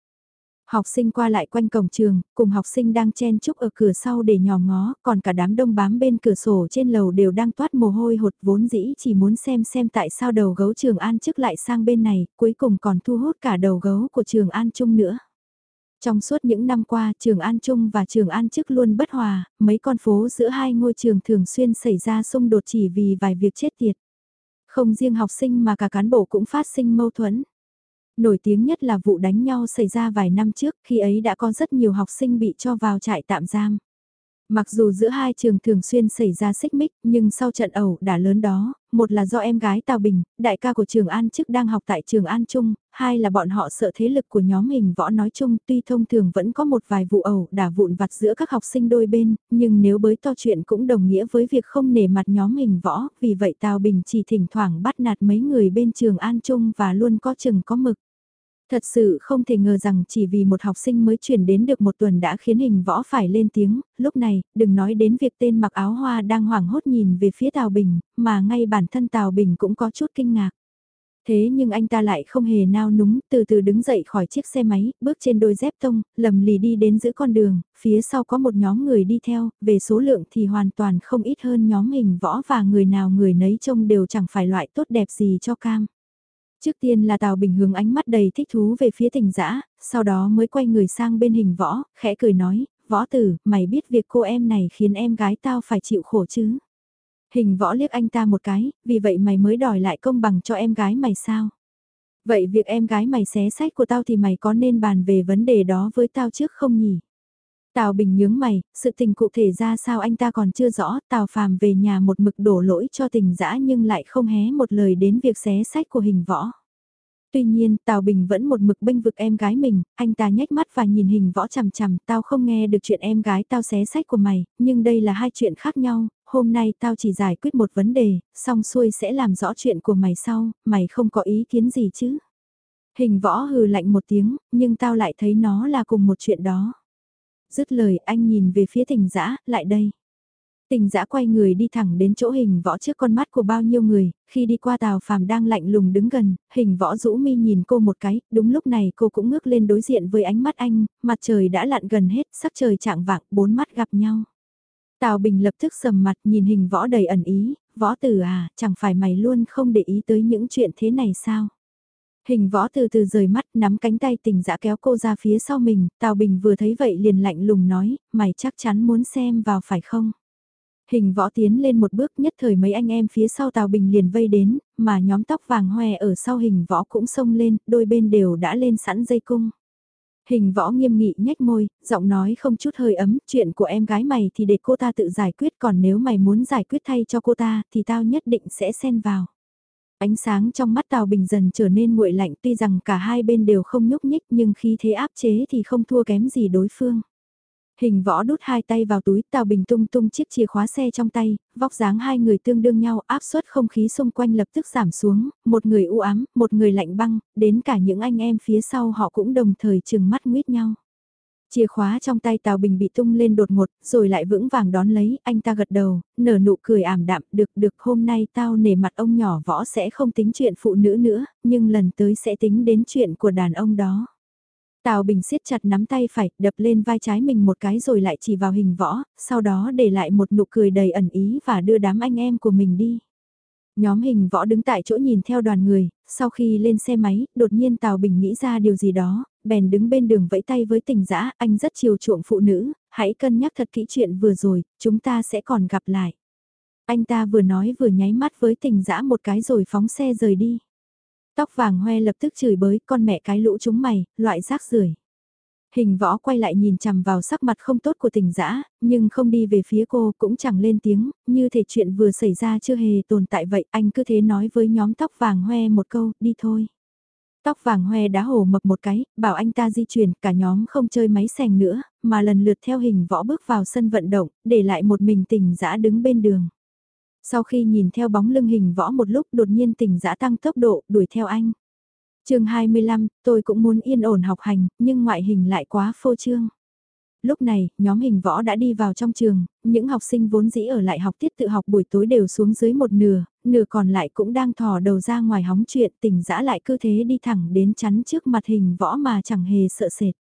Học sinh qua lại quanh cổng trường, cùng học sinh đang chen chúc ở cửa sau để nhòm ngó, còn cả đám đông bám bên cửa sổ trên lầu đều đang toát mồ hôi hột vốn dĩ chỉ muốn xem xem tại sao đầu gấu trường An trước lại sang bên này, cuối cùng còn thu hút cả đầu gấu của trường An chung nữa. Trong suốt những năm qua, trường An Trung và trường An Chức luôn bất hòa, mấy con phố giữa hai ngôi trường thường xuyên xảy ra xung đột chỉ vì vài việc chết tiệt. Không riêng học sinh mà cả cán bộ cũng phát sinh mâu thuẫn. Nổi tiếng nhất là vụ đánh nhau xảy ra vài năm trước, khi ấy đã có rất nhiều học sinh bị cho vào trại tạm giam. Mặc dù giữa hai trường thường xuyên xảy ra xích mích, nhưng sau trận ẩu đả lớn đó, một là do em gái Tào Bình, đại ca của trường An chức đang học tại trường An Trung, hai là bọn họ sợ thế lực của nhóm hình võ nói chung tuy thông thường vẫn có một vài vụ ẩu đả vụn vặt giữa các học sinh đôi bên, nhưng nếu bới to chuyện cũng đồng nghĩa với việc không nể mặt nhóm hình võ, vì vậy Tào Bình chỉ thỉnh thoảng bắt nạt mấy người bên trường An Trung và luôn có chừng có mực. Thật sự không thể ngờ rằng chỉ vì một học sinh mới chuyển đến được một tuần đã khiến hình võ phải lên tiếng, lúc này, đừng nói đến việc tên mặc áo hoa đang hoảng hốt nhìn về phía Tào Bình, mà ngay bản thân Tào Bình cũng có chút kinh ngạc. Thế nhưng anh ta lại không hề nao núng, từ từ đứng dậy khỏi chiếc xe máy, bước trên đôi dép tông, lầm lì đi đến giữa con đường, phía sau có một nhóm người đi theo, về số lượng thì hoàn toàn không ít hơn nhóm hình võ và người nào người nấy trông đều chẳng phải loại tốt đẹp gì cho cam. Trước tiên là Tào Bình hướng ánh mắt đầy thích thú về phía tình dã sau đó mới quay người sang bên hình võ, khẽ cười nói, võ tử, mày biết việc cô em này khiến em gái tao phải chịu khổ chứ. Hình võ liếc anh ta một cái, vì vậy mày mới đòi lại công bằng cho em gái mày sao? Vậy việc em gái mày xé sách của tao thì mày có nên bàn về vấn đề đó với tao trước không nhỉ? Tào Bình nhướng mày, sự tình cụ thể ra sao anh ta còn chưa rõ, Tào Phàm về nhà một mực đổ lỗi cho tình dã nhưng lại không hé một lời đến việc xé sách của hình võ. Tuy nhiên, Tào Bình vẫn một mực bênh vực em gái mình, anh ta nhếch mắt và nhìn hình võ chằm chằm, tao không nghe được chuyện em gái tao xé sách của mày, nhưng đây là hai chuyện khác nhau, hôm nay tao chỉ giải quyết một vấn đề, xong xuôi sẽ làm rõ chuyện của mày sau, mày không có ý kiến gì chứ. Hình võ hừ lạnh một tiếng, nhưng tao lại thấy nó là cùng một chuyện đó. Dứt lời anh nhìn về phía tình dã lại đây. Tình dã quay người đi thẳng đến chỗ hình võ trước con mắt của bao nhiêu người, khi đi qua tàu phàm đang lạnh lùng đứng gần, hình võ rũ mi nhìn cô một cái, đúng lúc này cô cũng ngước lên đối diện với ánh mắt anh, mặt trời đã lặn gần hết, sắc trời trạng vạng, bốn mắt gặp nhau. Tào Bình lập tức sầm mặt nhìn hình võ đầy ẩn ý, võ tử à, chẳng phải mày luôn không để ý tới những chuyện thế này sao? Hình võ từ từ rời mắt nắm cánh tay tình dã kéo cô ra phía sau mình, Tào Bình vừa thấy vậy liền lạnh lùng nói, mày chắc chắn muốn xem vào phải không? Hình võ tiến lên một bước nhất thời mấy anh em phía sau Tào Bình liền vây đến, mà nhóm tóc vàng hoe ở sau hình võ cũng xông lên, đôi bên đều đã lên sẵn dây cung. Hình võ nghiêm nghị nhếch môi, giọng nói không chút hơi ấm, chuyện của em gái mày thì để cô ta tự giải quyết còn nếu mày muốn giải quyết thay cho cô ta thì tao nhất định sẽ xen vào. Ánh sáng trong mắt Tào Bình dần trở nên nguội lạnh tuy rằng cả hai bên đều không nhúc nhích nhưng khi thế áp chế thì không thua kém gì đối phương. Hình võ đút hai tay vào túi Tào Bình tung tung chiếc chìa khóa xe trong tay, vóc dáng hai người tương đương nhau áp suất không khí xung quanh lập tức giảm xuống, một người u ám, một người lạnh băng, đến cả những anh em phía sau họ cũng đồng thời chừng mắt nguyết nhau. Chìa khóa trong tay Tào Bình bị tung lên đột ngột, rồi lại vững vàng đón lấy, anh ta gật đầu, nở nụ cười ảm đạm, được được hôm nay tao nể mặt ông nhỏ võ sẽ không tính chuyện phụ nữ nữa, nhưng lần tới sẽ tính đến chuyện của đàn ông đó. Tào Bình siết chặt nắm tay phải, đập lên vai trái mình một cái rồi lại chỉ vào hình võ, sau đó để lại một nụ cười đầy ẩn ý và đưa đám anh em của mình đi. Nhóm hình võ đứng tại chỗ nhìn theo đoàn người, sau khi lên xe máy, đột nhiên Tào Bình nghĩ ra điều gì đó, bèn đứng bên đường vẫy tay với tình dã anh rất chiều chuộng phụ nữ, hãy cân nhắc thật kỹ chuyện vừa rồi, chúng ta sẽ còn gặp lại. Anh ta vừa nói vừa nháy mắt với tình dã một cái rồi phóng xe rời đi. Tóc vàng hoe lập tức chửi bới con mẹ cái lũ chúng mày, loại rác rưởi. Hình võ quay lại nhìn chằm vào sắc mặt không tốt của tình dã nhưng không đi về phía cô cũng chẳng lên tiếng, như thể chuyện vừa xảy ra chưa hề tồn tại vậy, anh cứ thế nói với nhóm tóc vàng hoe một câu, đi thôi. Tóc vàng hoe đá hổ mập một cái, bảo anh ta di chuyển, cả nhóm không chơi máy sành nữa, mà lần lượt theo hình võ bước vào sân vận động, để lại một mình tình dã đứng bên đường. Sau khi nhìn theo bóng lưng hình võ một lúc đột nhiên tình dã tăng tốc độ, đuổi theo anh chương 25, tôi cũng muốn yên ổn học hành, nhưng ngoại hình lại quá phô trương. Lúc này, nhóm hình võ đã đi vào trong trường, những học sinh vốn dĩ ở lại học tiết tự học buổi tối đều xuống dưới một nửa, nửa còn lại cũng đang thò đầu ra ngoài hóng chuyện tỉnh dã lại cứ thế đi thẳng đến chắn trước mặt hình võ mà chẳng hề sợ sệt.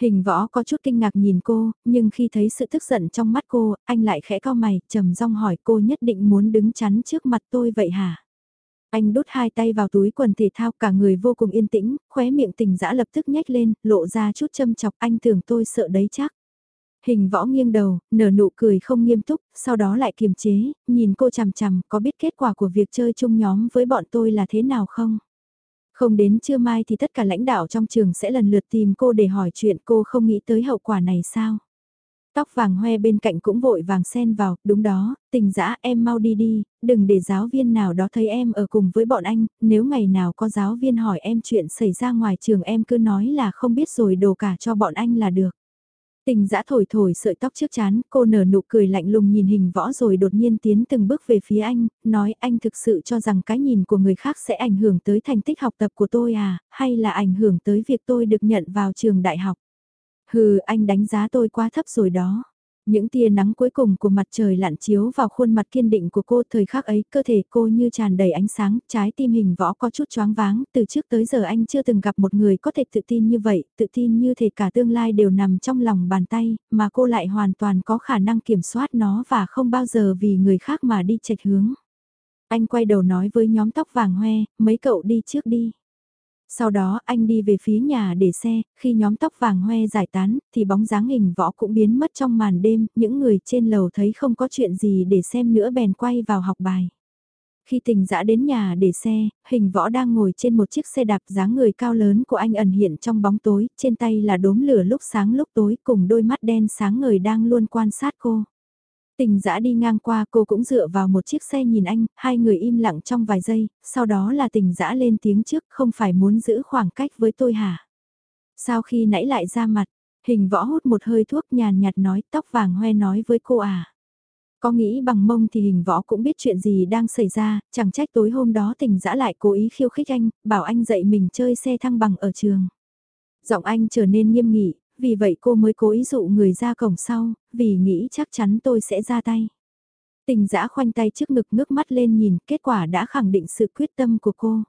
Hình võ có chút kinh ngạc nhìn cô, nhưng khi thấy sự tức giận trong mắt cô, anh lại khẽ cao mày, trầm rong hỏi cô nhất định muốn đứng chắn trước mặt tôi vậy hả? Anh đút hai tay vào túi quần thể thao cả người vô cùng yên tĩnh, khóe miệng tình dã lập tức nhếch lên, lộ ra chút châm chọc anh tưởng tôi sợ đấy chắc. Hình võ nghiêng đầu, nở nụ cười không nghiêm túc, sau đó lại kiềm chế, nhìn cô chằm chằm, có biết kết quả của việc chơi chung nhóm với bọn tôi là thế nào không? Không đến trưa mai thì tất cả lãnh đạo trong trường sẽ lần lượt tìm cô để hỏi chuyện cô không nghĩ tới hậu quả này sao? Tóc vàng hoe bên cạnh cũng vội vàng xen vào, đúng đó, tình dã em mau đi đi, đừng để giáo viên nào đó thấy em ở cùng với bọn anh, nếu ngày nào có giáo viên hỏi em chuyện xảy ra ngoài trường em cứ nói là không biết rồi đồ cả cho bọn anh là được. Tình dã thổi thổi sợi tóc trước chán, cô nở nụ cười lạnh lùng nhìn hình võ rồi đột nhiên tiến từng bước về phía anh, nói anh thực sự cho rằng cái nhìn của người khác sẽ ảnh hưởng tới thành tích học tập của tôi à, hay là ảnh hưởng tới việc tôi được nhận vào trường đại học. Hừ, anh đánh giá tôi quá thấp rồi đó. Những tia nắng cuối cùng của mặt trời lặn chiếu vào khuôn mặt kiên định của cô thời khắc ấy, cơ thể cô như tràn đầy ánh sáng, trái tim hình võ có chút choáng váng, từ trước tới giờ anh chưa từng gặp một người có thể tự tin như vậy, tự tin như thể cả tương lai đều nằm trong lòng bàn tay, mà cô lại hoàn toàn có khả năng kiểm soát nó và không bao giờ vì người khác mà đi chệch hướng. Anh quay đầu nói với nhóm tóc vàng hoe, mấy cậu đi trước đi. Sau đó anh đi về phía nhà để xe, khi nhóm tóc vàng hoe giải tán, thì bóng dáng hình võ cũng biến mất trong màn đêm, những người trên lầu thấy không có chuyện gì để xem nữa bèn quay vào học bài. Khi tình dã đến nhà để xe, hình võ đang ngồi trên một chiếc xe đạp dáng người cao lớn của anh ẩn hiện trong bóng tối, trên tay là đốm lửa lúc sáng lúc tối cùng đôi mắt đen sáng ngời đang luôn quan sát cô. Tình dã đi ngang qua cô cũng dựa vào một chiếc xe nhìn anh, hai người im lặng trong vài giây, sau đó là tình dã lên tiếng trước không phải muốn giữ khoảng cách với tôi hả? Sau khi nãy lại ra mặt, hình võ hút một hơi thuốc nhàn nhạt nói tóc vàng hoe nói với cô à. Có nghĩ bằng mông thì hình võ cũng biết chuyện gì đang xảy ra, chẳng trách tối hôm đó tình dã lại cố ý khiêu khích anh, bảo anh dạy mình chơi xe thăng bằng ở trường. Giọng anh trở nên nghiêm nghị, vì vậy cô mới cố ý dụ người ra cổng sau, vì nghĩ chắc chắn tôi sẽ ra tay. Tình giã khoanh tay trước ngực ngước mắt lên nhìn, kết quả đã khẳng định sự quyết tâm của cô.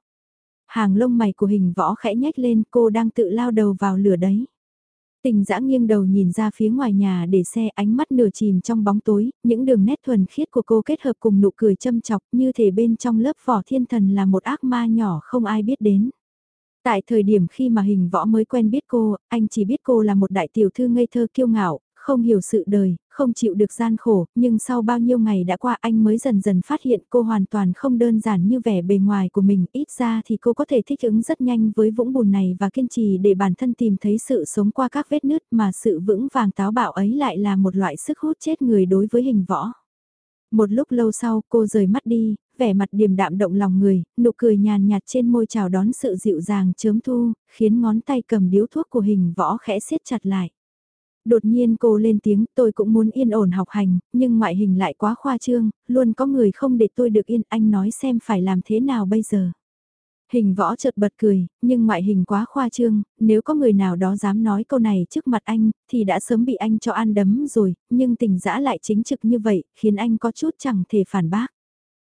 Hàng lông mày của hình võ khẽ nhếch lên cô đang tự lao đầu vào lửa đấy. Tình dã nghiêng đầu nhìn ra phía ngoài nhà để xe ánh mắt nửa chìm trong bóng tối, những đường nét thuần khiết của cô kết hợp cùng nụ cười châm chọc như thể bên trong lớp vỏ thiên thần là một ác ma nhỏ không ai biết đến. Tại thời điểm khi mà hình võ mới quen biết cô, anh chỉ biết cô là một đại tiểu thư ngây thơ kiêu ngạo, không hiểu sự đời, không chịu được gian khổ, nhưng sau bao nhiêu ngày đã qua anh mới dần dần phát hiện cô hoàn toàn không đơn giản như vẻ bề ngoài của mình, ít ra thì cô có thể thích ứng rất nhanh với vũng bùn này và kiên trì để bản thân tìm thấy sự sống qua các vết nứt mà sự vững vàng táo bạo ấy lại là một loại sức hút chết người đối với hình võ. Một lúc lâu sau cô rời mắt đi, vẻ mặt điềm đạm động lòng người, nụ cười nhàn nhạt trên môi chào đón sự dịu dàng chớm thu, khiến ngón tay cầm điếu thuốc của hình võ khẽ siết chặt lại. Đột nhiên cô lên tiếng tôi cũng muốn yên ổn học hành, nhưng ngoại hình lại quá khoa trương, luôn có người không để tôi được yên, anh nói xem phải làm thế nào bây giờ. Hình võ chợt bật cười, nhưng ngoại hình quá khoa trương, nếu có người nào đó dám nói câu này trước mặt anh, thì đã sớm bị anh cho ăn đấm rồi, nhưng tình dã lại chính trực như vậy, khiến anh có chút chẳng thể phản bác.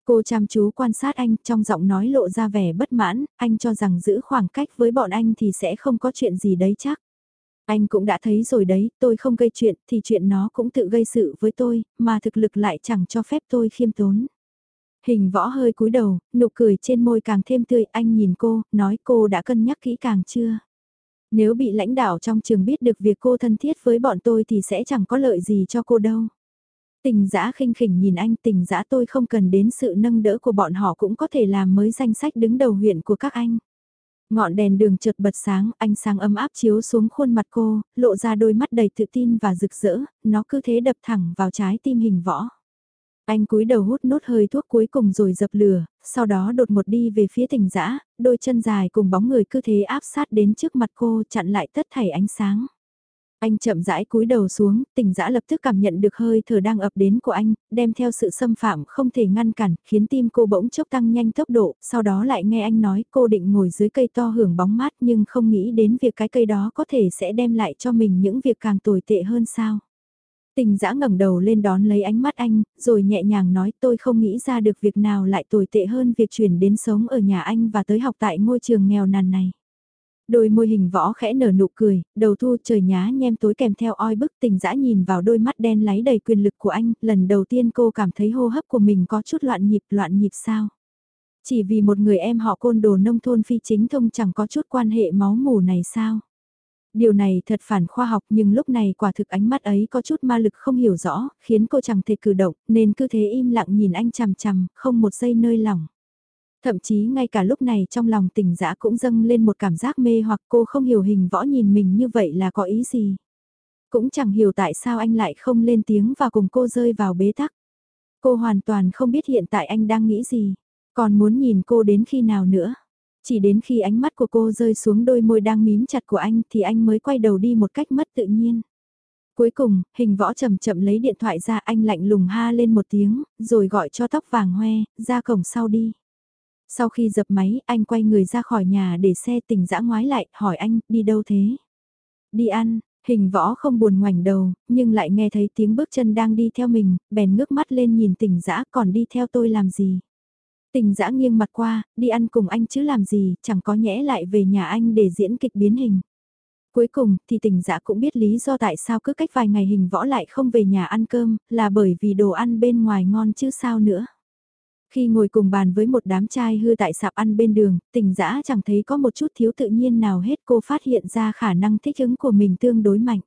Cô chăm chú quan sát anh trong giọng nói lộ ra vẻ bất mãn, anh cho rằng giữ khoảng cách với bọn anh thì sẽ không có chuyện gì đấy chắc. Anh cũng đã thấy rồi đấy, tôi không gây chuyện thì chuyện nó cũng tự gây sự với tôi, mà thực lực lại chẳng cho phép tôi khiêm tốn. Hình võ hơi cúi đầu, nụ cười trên môi càng thêm tươi, anh nhìn cô, nói cô đã cân nhắc kỹ càng chưa? Nếu bị lãnh đạo trong trường biết được việc cô thân thiết với bọn tôi thì sẽ chẳng có lợi gì cho cô đâu. Tình giã khinh khỉnh nhìn anh tình giã tôi không cần đến sự nâng đỡ của bọn họ cũng có thể làm mới danh sách đứng đầu huyện của các anh. Ngọn đèn đường chợt bật sáng, ánh sáng ấm áp chiếu xuống khuôn mặt cô, lộ ra đôi mắt đầy tự tin và rực rỡ, nó cứ thế đập thẳng vào trái tim hình võ. Anh cúi đầu hút nốt hơi thuốc cuối cùng rồi dập lửa, sau đó đột một đi về phía tỉnh dã đôi chân dài cùng bóng người cứ thế áp sát đến trước mặt cô chặn lại tất thảy ánh sáng. Anh chậm rãi cúi đầu xuống, tỉnh dã lập tức cảm nhận được hơi thở đang ập đến của anh, đem theo sự xâm phạm không thể ngăn cản, khiến tim cô bỗng chốc tăng nhanh tốc độ, sau đó lại nghe anh nói cô định ngồi dưới cây to hưởng bóng mát nhưng không nghĩ đến việc cái cây đó có thể sẽ đem lại cho mình những việc càng tồi tệ hơn sao. Tình dã ngẩng đầu lên đón lấy ánh mắt anh, rồi nhẹ nhàng nói tôi không nghĩ ra được việc nào lại tồi tệ hơn việc chuyển đến sống ở nhà anh và tới học tại ngôi trường nghèo nàn này. Đôi môi hình võ khẽ nở nụ cười, đầu thu trời nhá nhem tối kèm theo oi bức tình dã nhìn vào đôi mắt đen láy đầy quyền lực của anh, lần đầu tiên cô cảm thấy hô hấp của mình có chút loạn nhịp, loạn nhịp sao. Chỉ vì một người em họ côn đồ nông thôn phi chính thông chẳng có chút quan hệ máu mủ này sao. Điều này thật phản khoa học nhưng lúc này quả thực ánh mắt ấy có chút ma lực không hiểu rõ, khiến cô chẳng thể cử động, nên cứ thế im lặng nhìn anh chằm chằm, không một giây nơi lòng. Thậm chí ngay cả lúc này trong lòng tỉnh dã cũng dâng lên một cảm giác mê hoặc cô không hiểu hình võ nhìn mình như vậy là có ý gì. Cũng chẳng hiểu tại sao anh lại không lên tiếng và cùng cô rơi vào bế tắc. Cô hoàn toàn không biết hiện tại anh đang nghĩ gì, còn muốn nhìn cô đến khi nào nữa. Chỉ đến khi ánh mắt của cô rơi xuống đôi môi đang mím chặt của anh thì anh mới quay đầu đi một cách mất tự nhiên. Cuối cùng, hình võ chậm chậm lấy điện thoại ra anh lạnh lùng ha lên một tiếng, rồi gọi cho tóc vàng hoe, ra cổng sau đi. Sau khi dập máy, anh quay người ra khỏi nhà để xe tỉnh dã ngoái lại, hỏi anh, đi đâu thế? Đi ăn, hình võ không buồn ngoảnh đầu, nhưng lại nghe thấy tiếng bước chân đang đi theo mình, bèn ngước mắt lên nhìn tỉnh dã còn đi theo tôi làm gì? Tình dã nghiêng mặt qua, đi ăn cùng anh chứ làm gì, chẳng có nhẽ lại về nhà anh để diễn kịch biến hình. Cuối cùng thì tình dã cũng biết lý do tại sao cứ cách vài ngày hình võ lại không về nhà ăn cơm, là bởi vì đồ ăn bên ngoài ngon chứ sao nữa. Khi ngồi cùng bàn với một đám trai hư tại sạp ăn bên đường, tình dã chẳng thấy có một chút thiếu tự nhiên nào hết cô phát hiện ra khả năng thích ứng của mình tương đối mạnh.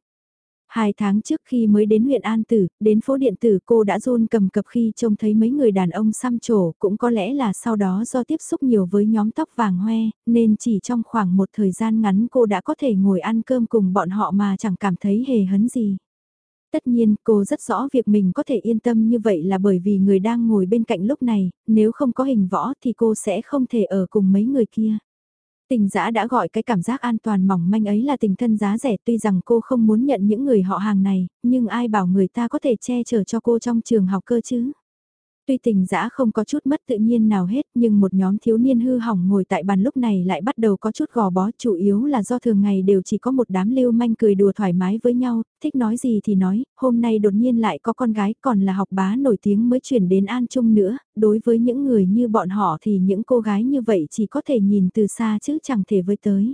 Hai tháng trước khi mới đến huyện An Tử, đến phố điện tử cô đã run cầm cập khi trông thấy mấy người đàn ông xăm trổ, cũng có lẽ là sau đó do tiếp xúc nhiều với nhóm tóc vàng hoe, nên chỉ trong khoảng một thời gian ngắn cô đã có thể ngồi ăn cơm cùng bọn họ mà chẳng cảm thấy hề hấn gì. Tất nhiên, cô rất rõ việc mình có thể yên tâm như vậy là bởi vì người đang ngồi bên cạnh lúc này, nếu không có hình võ thì cô sẽ không thể ở cùng mấy người kia. Tình giã đã gọi cái cảm giác an toàn mỏng manh ấy là tình thân giá rẻ tuy rằng cô không muốn nhận những người họ hàng này, nhưng ai bảo người ta có thể che chở cho cô trong trường học cơ chứ. Tuy tình dã không có chút mất tự nhiên nào hết nhưng một nhóm thiếu niên hư hỏng ngồi tại bàn lúc này lại bắt đầu có chút gò bó chủ yếu là do thường ngày đều chỉ có một đám lưu manh cười đùa thoải mái với nhau, thích nói gì thì nói, hôm nay đột nhiên lại có con gái còn là học bá nổi tiếng mới chuyển đến An Trung nữa, đối với những người như bọn họ thì những cô gái như vậy chỉ có thể nhìn từ xa chứ chẳng thể với tới.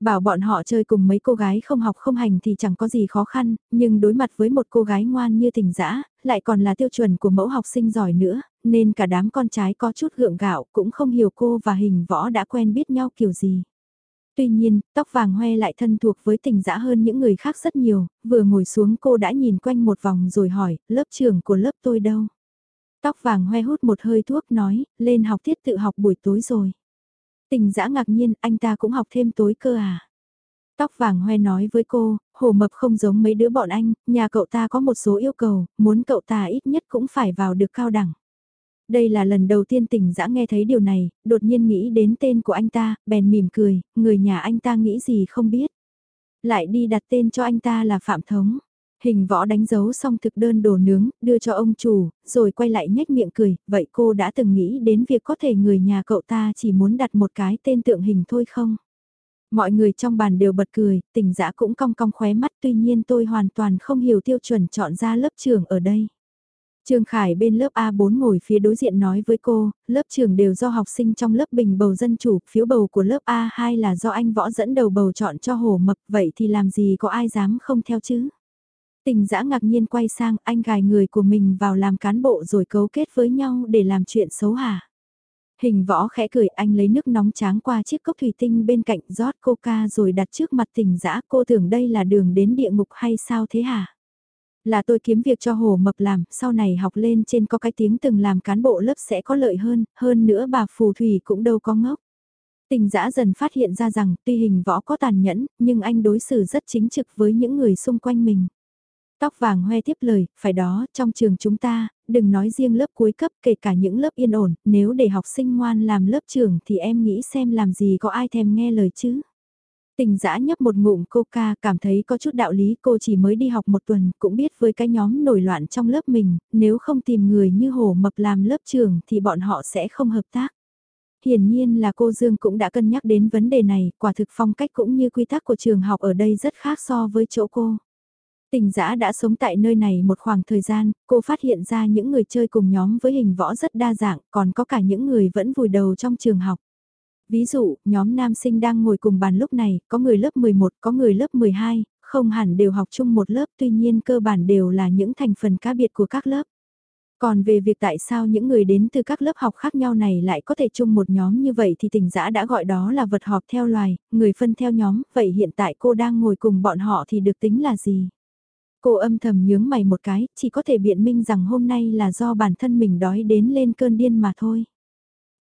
Bảo bọn họ chơi cùng mấy cô gái không học không hành thì chẳng có gì khó khăn, nhưng đối mặt với một cô gái ngoan như tình dã lại còn là tiêu chuẩn của mẫu học sinh giỏi nữa, nên cả đám con trai có chút gượng gạo cũng không hiểu cô và hình võ đã quen biết nhau kiểu gì. Tuy nhiên, tóc vàng hoe lại thân thuộc với tình dã hơn những người khác rất nhiều, vừa ngồi xuống cô đã nhìn quanh một vòng rồi hỏi, lớp trưởng của lớp tôi đâu? Tóc vàng hoe hút một hơi thuốc nói, lên học tiết tự học buổi tối rồi. Tình dã ngạc nhiên, anh ta cũng học thêm tối cơ à? Tóc vàng hoe nói với cô, hồ mập không giống mấy đứa bọn anh, nhà cậu ta có một số yêu cầu, muốn cậu ta ít nhất cũng phải vào được cao đẳng. Đây là lần đầu tiên tình dã nghe thấy điều này, đột nhiên nghĩ đến tên của anh ta, bèn mỉm cười, người nhà anh ta nghĩ gì không biết. Lại đi đặt tên cho anh ta là Phạm Thống. Hình võ đánh dấu xong thực đơn đồ nướng, đưa cho ông chủ, rồi quay lại nhếch miệng cười, vậy cô đã từng nghĩ đến việc có thể người nhà cậu ta chỉ muốn đặt một cái tên tượng hình thôi không? Mọi người trong bàn đều bật cười, tình dã cũng cong cong khóe mắt tuy nhiên tôi hoàn toàn không hiểu tiêu chuẩn chọn ra lớp trưởng ở đây. Trương Khải bên lớp A4 ngồi phía đối diện nói với cô, lớp trưởng đều do học sinh trong lớp bình bầu dân chủ, phiếu bầu của lớp A2 là do anh võ dẫn đầu bầu chọn cho hồ mập, vậy thì làm gì có ai dám không theo chứ? Tình dã ngạc nhiên quay sang anh gài người của mình vào làm cán bộ rồi cấu kết với nhau để làm chuyện xấu hả? Hình võ khẽ cười anh lấy nước nóng tráng qua chiếc cốc thủy tinh bên cạnh rót coca rồi đặt trước mặt tình dã cô tưởng đây là đường đến địa ngục hay sao thế hả? Là tôi kiếm việc cho hồ mập làm, sau này học lên trên có cái tiếng từng làm cán bộ lớp sẽ có lợi hơn, hơn nữa bà phù thủy cũng đâu có ngốc. Tình dã dần phát hiện ra rằng tuy hình võ có tàn nhẫn, nhưng anh đối xử rất chính trực với những người xung quanh mình. Tóc vàng hoe tiếp lời, phải đó, trong trường chúng ta, đừng nói riêng lớp cuối cấp kể cả những lớp yên ổn, nếu để học sinh ngoan làm lớp trưởng thì em nghĩ xem làm gì có ai thèm nghe lời chứ. Tình giã nhấp một ngụm coca cảm thấy có chút đạo lý cô chỉ mới đi học một tuần cũng biết với cái nhóm nổi loạn trong lớp mình, nếu không tìm người như hổ mập làm lớp trưởng thì bọn họ sẽ không hợp tác. Hiển nhiên là cô Dương cũng đã cân nhắc đến vấn đề này, quả thực phong cách cũng như quy tắc của trường học ở đây rất khác so với chỗ cô. Tình giã đã sống tại nơi này một khoảng thời gian, cô phát hiện ra những người chơi cùng nhóm với hình võ rất đa dạng, còn có cả những người vẫn vùi đầu trong trường học. Ví dụ, nhóm nam sinh đang ngồi cùng bàn lúc này, có người lớp 11, có người lớp 12, không hẳn đều học chung một lớp tuy nhiên cơ bản đều là những thành phần cá biệt của các lớp. Còn về việc tại sao những người đến từ các lớp học khác nhau này lại có thể chung một nhóm như vậy thì tình giã đã gọi đó là vật họp theo loài, người phân theo nhóm, vậy hiện tại cô đang ngồi cùng bọn họ thì được tính là gì? Cô âm thầm nhướng mày một cái, chỉ có thể biện minh rằng hôm nay là do bản thân mình đói đến lên cơn điên mà thôi.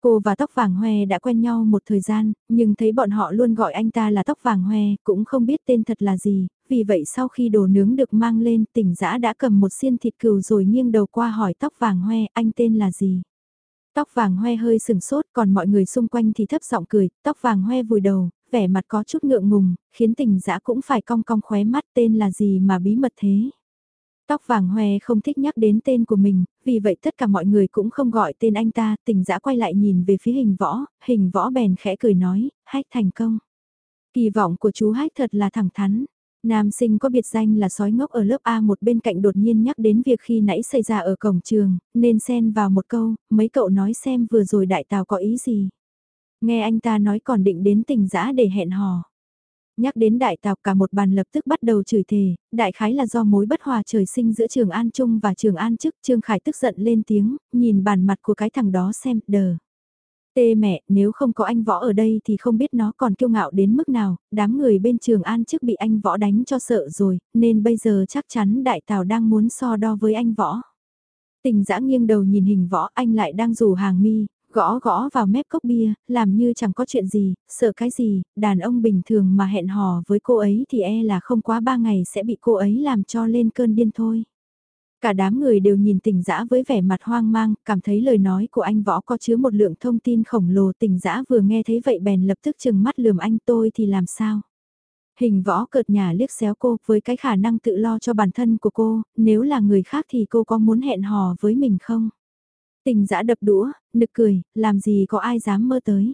Cô và tóc vàng hoe đã quen nhau một thời gian, nhưng thấy bọn họ luôn gọi anh ta là tóc vàng hoe, cũng không biết tên thật là gì, vì vậy sau khi đồ nướng được mang lên tỉnh giã đã cầm một xiên thịt cừu rồi nghiêng đầu qua hỏi tóc vàng hoe anh tên là gì. Tóc vàng hoe hơi sừng sốt còn mọi người xung quanh thì thấp giọng cười, tóc vàng hoe vùi đầu, vẻ mặt có chút ngượng ngùng, khiến tình dã cũng phải cong cong khóe mắt tên là gì mà bí mật thế. Tóc vàng hoe không thích nhắc đến tên của mình, vì vậy tất cả mọi người cũng không gọi tên anh ta, tình dã quay lại nhìn về phía hình võ, hình võ bèn khẽ cười nói, hách thành công. Kỳ vọng của chú hách thật là thẳng thắn. Nam sinh có biệt danh là sói ngốc ở lớp A một bên cạnh đột nhiên nhắc đến việc khi nãy xảy ra ở cổng trường, nên xen vào một câu, mấy cậu nói xem vừa rồi đại tào có ý gì. Nghe anh ta nói còn định đến tình giã để hẹn hò. Nhắc đến đại tào cả một bàn lập tức bắt đầu chửi thề, đại khái là do mối bất hòa trời sinh giữa trường An Trung và trường An chức Trương Khải tức giận lên tiếng, nhìn bàn mặt của cái thằng đó xem, đờ. Tê mẹ, nếu không có anh võ ở đây thì không biết nó còn kiêu ngạo đến mức nào, đám người bên trường An chức bị anh võ đánh cho sợ rồi, nên bây giờ chắc chắn đại tào đang muốn so đo với anh võ. Tình giã nghiêng đầu nhìn hình võ anh lại đang rủ hàng mi, Gõ gõ vào mép cốc bia, làm như chẳng có chuyện gì, sợ cái gì, đàn ông bình thường mà hẹn hò với cô ấy thì e là không quá ba ngày sẽ bị cô ấy làm cho lên cơn điên thôi. Cả đám người đều nhìn tình dã với vẻ mặt hoang mang, cảm thấy lời nói của anh võ có chứa một lượng thông tin khổng lồ tình dã vừa nghe thấy vậy bèn lập tức chừng mắt lườm anh tôi thì làm sao. Hình võ cợt nhà liếc xéo cô với cái khả năng tự lo cho bản thân của cô, nếu là người khác thì cô có muốn hẹn hò với mình không? Tình dã đập đũa, nực cười, làm gì có ai dám mơ tới.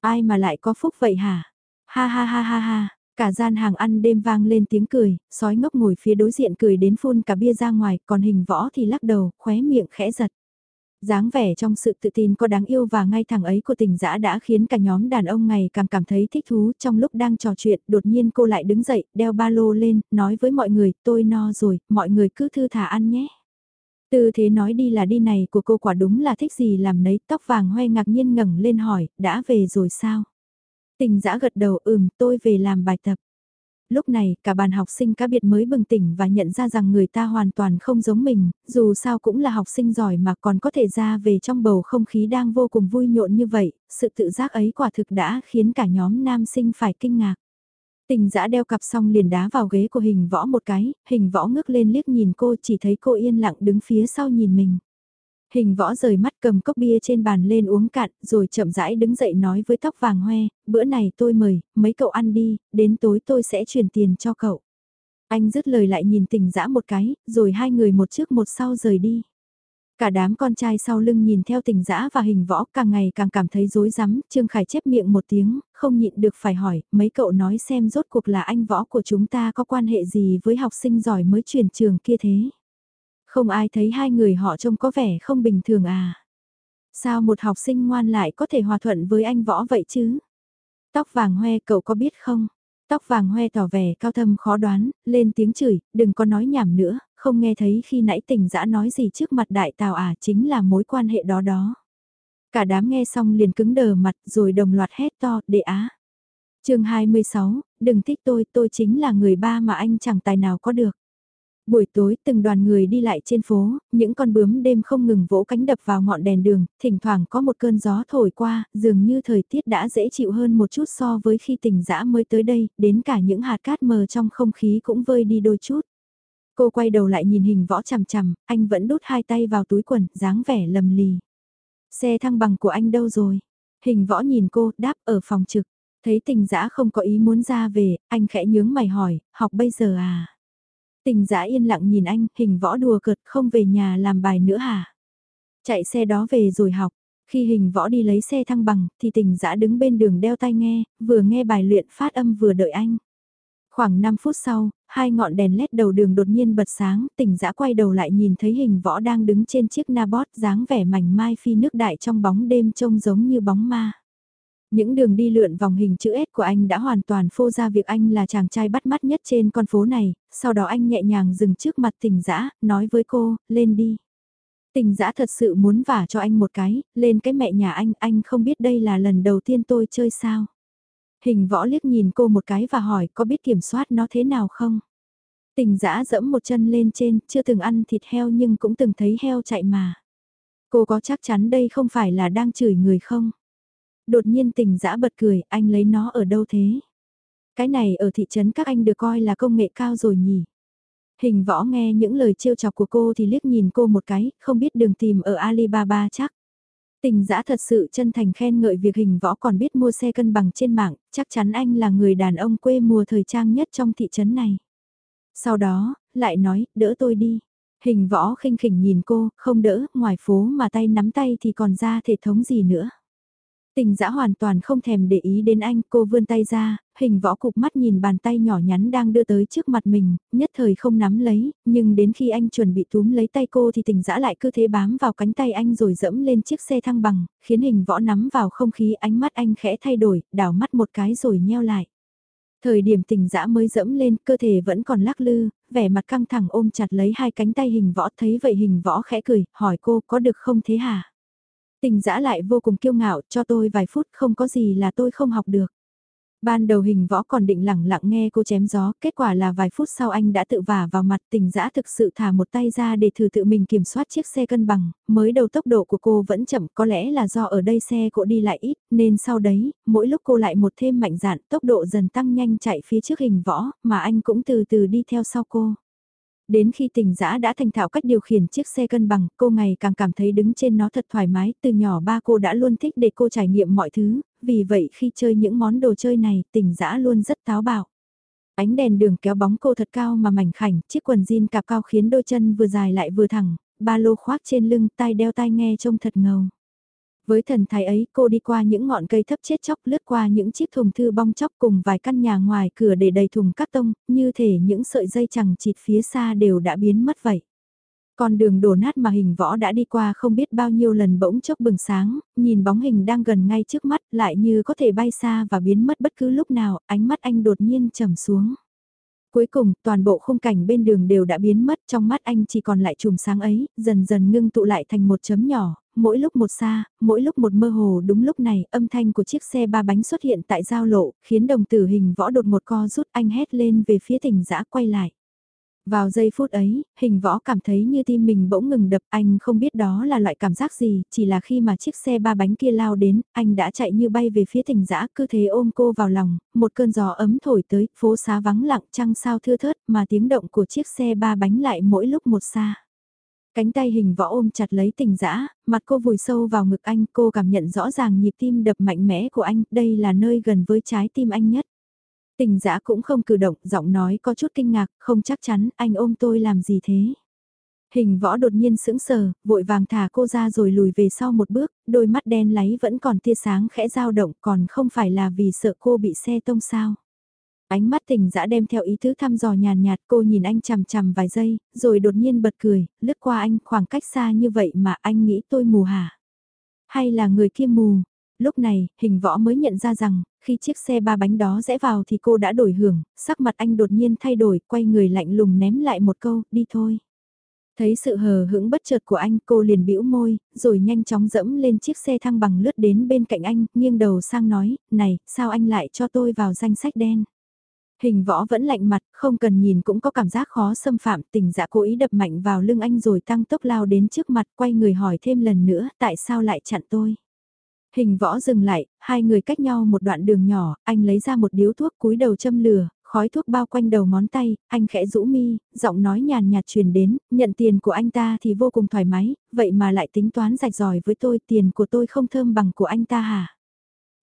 Ai mà lại có phúc vậy hả? Ha ha ha ha ha, cả gian hàng ăn đêm vang lên tiếng cười, sói ngốc ngồi phía đối diện cười đến phun cả bia ra ngoài, còn hình võ thì lắc đầu, khóe miệng khẽ giật. dáng vẻ trong sự tự tin có đáng yêu và ngay thẳng ấy của tình dã đã khiến cả nhóm đàn ông ngày càng cảm thấy thích thú trong lúc đang trò chuyện đột nhiên cô lại đứng dậy đeo ba lô lên nói với mọi người tôi no rồi mọi người cứ thư thả ăn nhé Tư thế nói đi là đi này của cô quả đúng là thích gì làm nấy tóc vàng hoe ngạc nhiên ngẩng lên hỏi, đã về rồi sao? Tình giã gật đầu ừm tôi về làm bài tập. Lúc này cả bàn học sinh cá biệt mới bừng tỉnh và nhận ra rằng người ta hoàn toàn không giống mình, dù sao cũng là học sinh giỏi mà còn có thể ra về trong bầu không khí đang vô cùng vui nhộn như vậy, sự tự giác ấy quả thực đã khiến cả nhóm nam sinh phải kinh ngạc. Tình giã đeo cặp xong liền đá vào ghế của hình võ một cái, hình võ ngước lên liếc nhìn cô chỉ thấy cô yên lặng đứng phía sau nhìn mình. Hình võ rời mắt cầm cốc bia trên bàn lên uống cạn rồi chậm rãi đứng dậy nói với tóc vàng hoe, bữa này tôi mời, mấy cậu ăn đi, đến tối tôi sẽ chuyển tiền cho cậu. Anh dứt lời lại nhìn tình dã một cái, rồi hai người một trước một sau rời đi. Cả đám con trai sau lưng nhìn theo tình dã và hình võ càng ngày càng cảm thấy rối rắm, Trương Khải chép miệng một tiếng, không nhịn được phải hỏi, mấy cậu nói xem rốt cuộc là anh võ của chúng ta có quan hệ gì với học sinh giỏi mới chuyển trường kia thế. Không ai thấy hai người họ trông có vẻ không bình thường à. Sao một học sinh ngoan lại có thể hòa thuận với anh võ vậy chứ? Tóc vàng hoe cậu có biết không? Tóc vàng hoe tỏ vẻ cao thâm khó đoán, lên tiếng chửi, đừng có nói nhảm nữa, không nghe thấy khi nãy tình dã nói gì trước mặt đại tào à chính là mối quan hệ đó đó. Cả đám nghe xong liền cứng đờ mặt rồi đồng loạt hét to, đệ á. chương 26, đừng thích tôi, tôi chính là người ba mà anh chẳng tài nào có được. Buổi tối từng đoàn người đi lại trên phố, những con bướm đêm không ngừng vỗ cánh đập vào ngọn đèn đường, thỉnh thoảng có một cơn gió thổi qua, dường như thời tiết đã dễ chịu hơn một chút so với khi tỉnh dã mới tới đây, đến cả những hạt cát mờ trong không khí cũng vơi đi đôi chút. Cô quay đầu lại nhìn hình võ chằm chằm, anh vẫn đút hai tay vào túi quần, dáng vẻ lầm lì. Xe thăng bằng của anh đâu rồi? Hình võ nhìn cô, đáp ở phòng trực. Thấy tình dã không có ý muốn ra về, anh khẽ nhướng mày hỏi, học bây giờ à? Tình dã yên lặng nhìn anh, hình võ đùa cợt không về nhà làm bài nữa hả? Chạy xe đó về rồi học. Khi hình võ đi lấy xe thăng bằng, thì tình dã đứng bên đường đeo tai nghe, vừa nghe bài luyện phát âm vừa đợi anh. Khoảng 5 phút sau, hai ngọn đèn led đầu đường đột nhiên bật sáng, tỉnh dã quay đầu lại nhìn thấy hình võ đang đứng trên chiếc nabot dáng vẻ mảnh mai phi nước đại trong bóng đêm trông giống như bóng ma. Những đường đi lượn vòng hình chữ S của anh đã hoàn toàn phô ra việc anh là chàng trai bắt mắt nhất trên con phố này, sau đó anh nhẹ nhàng dừng trước mặt tỉnh dã nói với cô, lên đi. Tình dã thật sự muốn vả cho anh một cái, lên cái mẹ nhà anh, anh không biết đây là lần đầu tiên tôi chơi sao. Hình võ liếc nhìn cô một cái và hỏi có biết kiểm soát nó thế nào không? Tình dã dẫm một chân lên trên, chưa từng ăn thịt heo nhưng cũng từng thấy heo chạy mà. Cô có chắc chắn đây không phải là đang chửi người không? Đột nhiên tình dã bật cười, anh lấy nó ở đâu thế? Cái này ở thị trấn các anh được coi là công nghệ cao rồi nhỉ? Hình võ nghe những lời trêu chọc của cô thì liếc nhìn cô một cái, không biết đường tìm ở Alibaba chắc. Tình giã thật sự chân thành khen ngợi việc hình võ còn biết mua xe cân bằng trên mạng, chắc chắn anh là người đàn ông quê mùa thời trang nhất trong thị trấn này. Sau đó, lại nói, đỡ tôi đi. Hình võ khinh khỉnh nhìn cô, không đỡ, ngoài phố mà tay nắm tay thì còn ra thể thống gì nữa. Tình dã hoàn toàn không thèm để ý đến anh, cô vươn tay ra, hình võ cục mắt nhìn bàn tay nhỏ nhắn đang đưa tới trước mặt mình, nhất thời không nắm lấy, nhưng đến khi anh chuẩn bị túm lấy tay cô thì tình dã lại cứ thế bám vào cánh tay anh rồi dẫm lên chiếc xe thăng bằng, khiến hình võ nắm vào không khí ánh mắt anh khẽ thay đổi, đảo mắt một cái rồi nheo lại. Thời điểm tình dã mới dẫm lên, cơ thể vẫn còn lắc lư, vẻ mặt căng thẳng ôm chặt lấy hai cánh tay hình võ thấy vậy hình võ khẽ cười, hỏi cô có được không thế hả? Tình dã lại vô cùng kiêu ngạo, cho tôi vài phút không có gì là tôi không học được. Ban đầu hình võ còn định lẳng lặng nghe cô chém gió, kết quả là vài phút sau anh đã tự vả vào mặt tình dã thực sự thả một tay ra để thử tự mình kiểm soát chiếc xe cân bằng, mới đầu tốc độ của cô vẫn chậm có lẽ là do ở đây xe cộ đi lại ít, nên sau đấy, mỗi lúc cô lại một thêm mạnh dạn tốc độ dần tăng nhanh chạy phía trước hình võ, mà anh cũng từ từ đi theo sau cô. Đến khi tình dã đã thành thạo cách điều khiển chiếc xe cân bằng, cô ngày càng cảm thấy đứng trên nó thật thoải mái, từ nhỏ ba cô đã luôn thích để cô trải nghiệm mọi thứ, vì vậy khi chơi những món đồ chơi này, tình dã luôn rất táo bạo. Ánh đèn đường kéo bóng cô thật cao mà mảnh khảnh, chiếc quần jean cạp cao khiến đôi chân vừa dài lại vừa thẳng, ba lô khoác trên lưng, tai đeo tai nghe trông thật ngầu. Với thần thái ấy cô đi qua những ngọn cây thấp chết chóc lướt qua những chiếc thùng thư bong chóc cùng vài căn nhà ngoài cửa để đầy thùng cắt tông, như thể những sợi dây chẳng chịt phía xa đều đã biến mất vậy. Con đường đổ nát mà hình võ đã đi qua không biết bao nhiêu lần bỗng chốc bừng sáng, nhìn bóng hình đang gần ngay trước mắt lại như có thể bay xa và biến mất bất cứ lúc nào, ánh mắt anh đột nhiên trầm xuống. Cuối cùng, toàn bộ khung cảnh bên đường đều đã biến mất, trong mắt anh chỉ còn lại chùm sáng ấy, dần dần ngưng tụ lại thành một chấm nhỏ, mỗi lúc một xa, mỗi lúc một mơ hồ đúng lúc này, âm thanh của chiếc xe ba bánh xuất hiện tại giao lộ, khiến đồng tử hình võ đột một co rút anh hét lên về phía tỉnh giã quay lại. Vào giây phút ấy, hình võ cảm thấy như tim mình bỗng ngừng đập, anh không biết đó là loại cảm giác gì, chỉ là khi mà chiếc xe ba bánh kia lao đến, anh đã chạy như bay về phía tỉnh giã, cứ thế ôm cô vào lòng, một cơn gió ấm thổi tới, phố xá vắng lặng trăng sao thưa thớt, mà tiếng động của chiếc xe ba bánh lại mỗi lúc một xa. Cánh tay hình võ ôm chặt lấy tình dã mặt cô vùi sâu vào ngực anh, cô cảm nhận rõ ràng nhịp tim đập mạnh mẽ của anh, đây là nơi gần với trái tim anh nhất. Tình dã cũng không cử động, giọng nói có chút kinh ngạc, không chắc chắn, anh ôm tôi làm gì thế? Hình võ đột nhiên sững sờ, vội vàng thả cô ra rồi lùi về sau một bước, đôi mắt đen láy vẫn còn tia sáng khẽ dao động còn không phải là vì sợ cô bị xe tông sao. Ánh mắt tình dã đem theo ý thứ thăm dò nhàn nhạt cô nhìn anh chằm chằm vài giây, rồi đột nhiên bật cười, lướt qua anh khoảng cách xa như vậy mà anh nghĩ tôi mù hả? Hay là người kia mù? Lúc này, hình võ mới nhận ra rằng, khi chiếc xe ba bánh đó rẽ vào thì cô đã đổi hưởng, sắc mặt anh đột nhiên thay đổi, quay người lạnh lùng ném lại một câu, đi thôi. Thấy sự hờ hững bất chợt của anh cô liền bĩu môi, rồi nhanh chóng dẫm lên chiếc xe thăng bằng lướt đến bên cạnh anh, nghiêng đầu sang nói, này, sao anh lại cho tôi vào danh sách đen? Hình võ vẫn lạnh mặt, không cần nhìn cũng có cảm giác khó xâm phạm, tình dạ cố ý đập mạnh vào lưng anh rồi tăng tốc lao đến trước mặt quay người hỏi thêm lần nữa tại sao lại chặn tôi. Hình võ dừng lại, hai người cách nhau một đoạn đường nhỏ, anh lấy ra một điếu thuốc cúi đầu châm lửa, khói thuốc bao quanh đầu ngón tay, anh khẽ rũ mi, giọng nói nhàn nhạt truyền đến, nhận tiền của anh ta thì vô cùng thoải mái, vậy mà lại tính toán rạch ròi với tôi, tiền của tôi không thơm bằng của anh ta hả?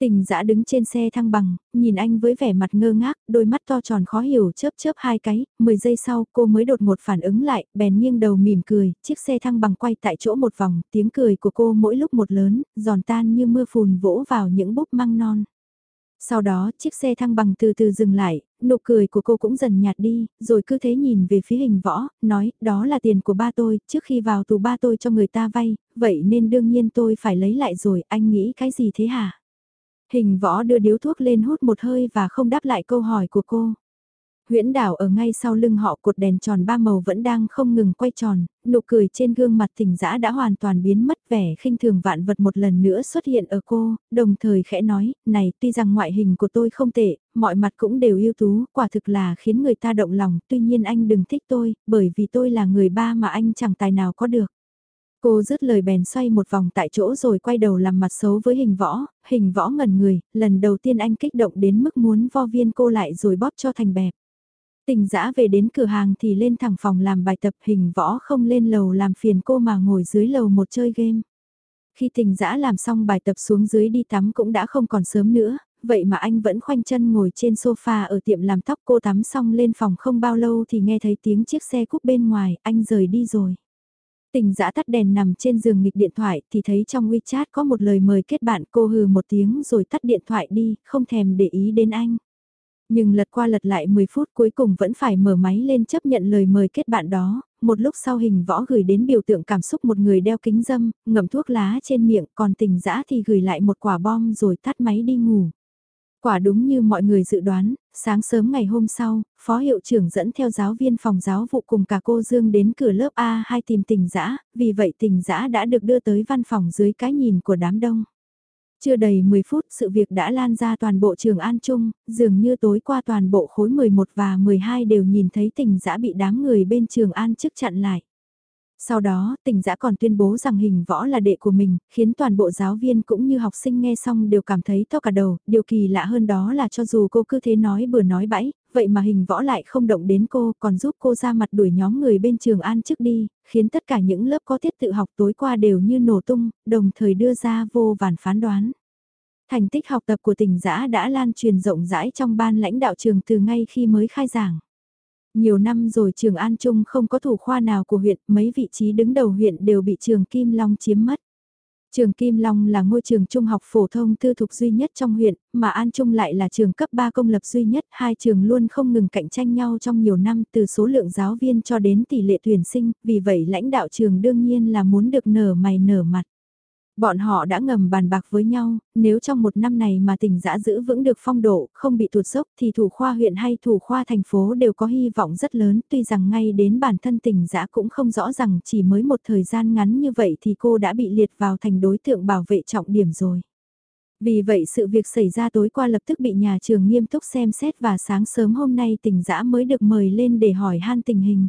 Tình dã đứng trên xe thăng bằng, nhìn anh với vẻ mặt ngơ ngác, đôi mắt to tròn khó hiểu chớp chớp hai cái, 10 giây sau cô mới đột ngột phản ứng lại, bèn nghiêng đầu mỉm cười, chiếc xe thăng bằng quay tại chỗ một vòng, tiếng cười của cô mỗi lúc một lớn, giòn tan như mưa phùn vỗ vào những búp măng non. Sau đó, chiếc xe thăng bằng từ từ dừng lại, nụ cười của cô cũng dần nhạt đi, rồi cứ thế nhìn về phía hình võ, nói, đó là tiền của ba tôi, trước khi vào tù ba tôi cho người ta vay, vậy nên đương nhiên tôi phải lấy lại rồi, anh nghĩ cái gì thế hả? Hình võ đưa điếu thuốc lên hút một hơi và không đáp lại câu hỏi của cô. Huyễn đảo ở ngay sau lưng họ cột đèn tròn ba màu vẫn đang không ngừng quay tròn, nụ cười trên gương mặt tỉnh dã đã hoàn toàn biến mất vẻ khinh thường vạn vật một lần nữa xuất hiện ở cô, đồng thời khẽ nói, này tuy rằng ngoại hình của tôi không tệ, mọi mặt cũng đều ưu tú, quả thực là khiến người ta động lòng, tuy nhiên anh đừng thích tôi, bởi vì tôi là người ba mà anh chẳng tài nào có được. Cô dứt lời bèn xoay một vòng tại chỗ rồi quay đầu làm mặt xấu với hình võ, hình võ ngẩn người, lần đầu tiên anh kích động đến mức muốn vo viên cô lại rồi bóp cho thành bẹp. Tình dã về đến cửa hàng thì lên thẳng phòng làm bài tập hình võ không lên lầu làm phiền cô mà ngồi dưới lầu một chơi game. Khi tình dã làm xong bài tập xuống dưới đi tắm cũng đã không còn sớm nữa, vậy mà anh vẫn khoanh chân ngồi trên sofa ở tiệm làm tóc cô tắm xong lên phòng không bao lâu thì nghe thấy tiếng chiếc xe cúp bên ngoài, anh rời đi rồi. Tình dã tắt đèn nằm trên giường nghịch điện thoại thì thấy trong WeChat có một lời mời kết bạn cô hừ một tiếng rồi tắt điện thoại đi, không thèm để ý đến anh. Nhưng lật qua lật lại 10 phút cuối cùng vẫn phải mở máy lên chấp nhận lời mời kết bạn đó, một lúc sau hình võ gửi đến biểu tượng cảm xúc một người đeo kính dâm, ngậm thuốc lá trên miệng, còn tình dã thì gửi lại một quả bom rồi tắt máy đi ngủ. Quả đúng như mọi người dự đoán, sáng sớm ngày hôm sau, phó hiệu trưởng dẫn theo giáo viên phòng giáo vụ cùng cả cô Dương đến cửa lớp A2 tìm tình dã vì vậy tình dã đã được đưa tới văn phòng dưới cái nhìn của đám đông. Chưa đầy 10 phút sự việc đã lan ra toàn bộ trường An Trung, dường như tối qua toàn bộ khối 11 và 12 đều nhìn thấy tình dã bị đám người bên trường An chức chặn lại. Sau đó, tỉnh giã còn tuyên bố rằng hình võ là đệ của mình, khiến toàn bộ giáo viên cũng như học sinh nghe xong đều cảm thấy to cả đầu, điều kỳ lạ hơn đó là cho dù cô cứ thế nói bừa nói bẫy, vậy mà hình võ lại không động đến cô, còn giúp cô ra mặt đuổi nhóm người bên trường an trước đi, khiến tất cả những lớp có tiết tự học tối qua đều như nổ tung, đồng thời đưa ra vô vàn phán đoán. Thành tích học tập của tỉnh giã đã lan truyền rộng rãi trong ban lãnh đạo trường từ ngay khi mới khai giảng. Nhiều năm rồi trường An Trung không có thủ khoa nào của huyện, mấy vị trí đứng đầu huyện đều bị trường Kim Long chiếm mất. Trường Kim Long là ngôi trường trung học phổ thông tư thục duy nhất trong huyện, mà An Trung lại là trường cấp 3 công lập duy nhất, hai trường luôn không ngừng cạnh tranh nhau trong nhiều năm từ số lượng giáo viên cho đến tỷ lệ tuyển sinh, vì vậy lãnh đạo trường đương nhiên là muốn được nở mày nở mặt. Bọn họ đã ngầm bàn bạc với nhau, nếu trong một năm này mà tỉnh giã giữ vững được phong độ, không bị tuột dốc thì thủ khoa huyện hay thủ khoa thành phố đều có hy vọng rất lớn, tuy rằng ngay đến bản thân tỉnh giã cũng không rõ rằng chỉ mới một thời gian ngắn như vậy thì cô đã bị liệt vào thành đối tượng bảo vệ trọng điểm rồi. Vì vậy sự việc xảy ra tối qua lập tức bị nhà trường nghiêm túc xem xét và sáng sớm hôm nay tỉnh giã mới được mời lên để hỏi han tình hình.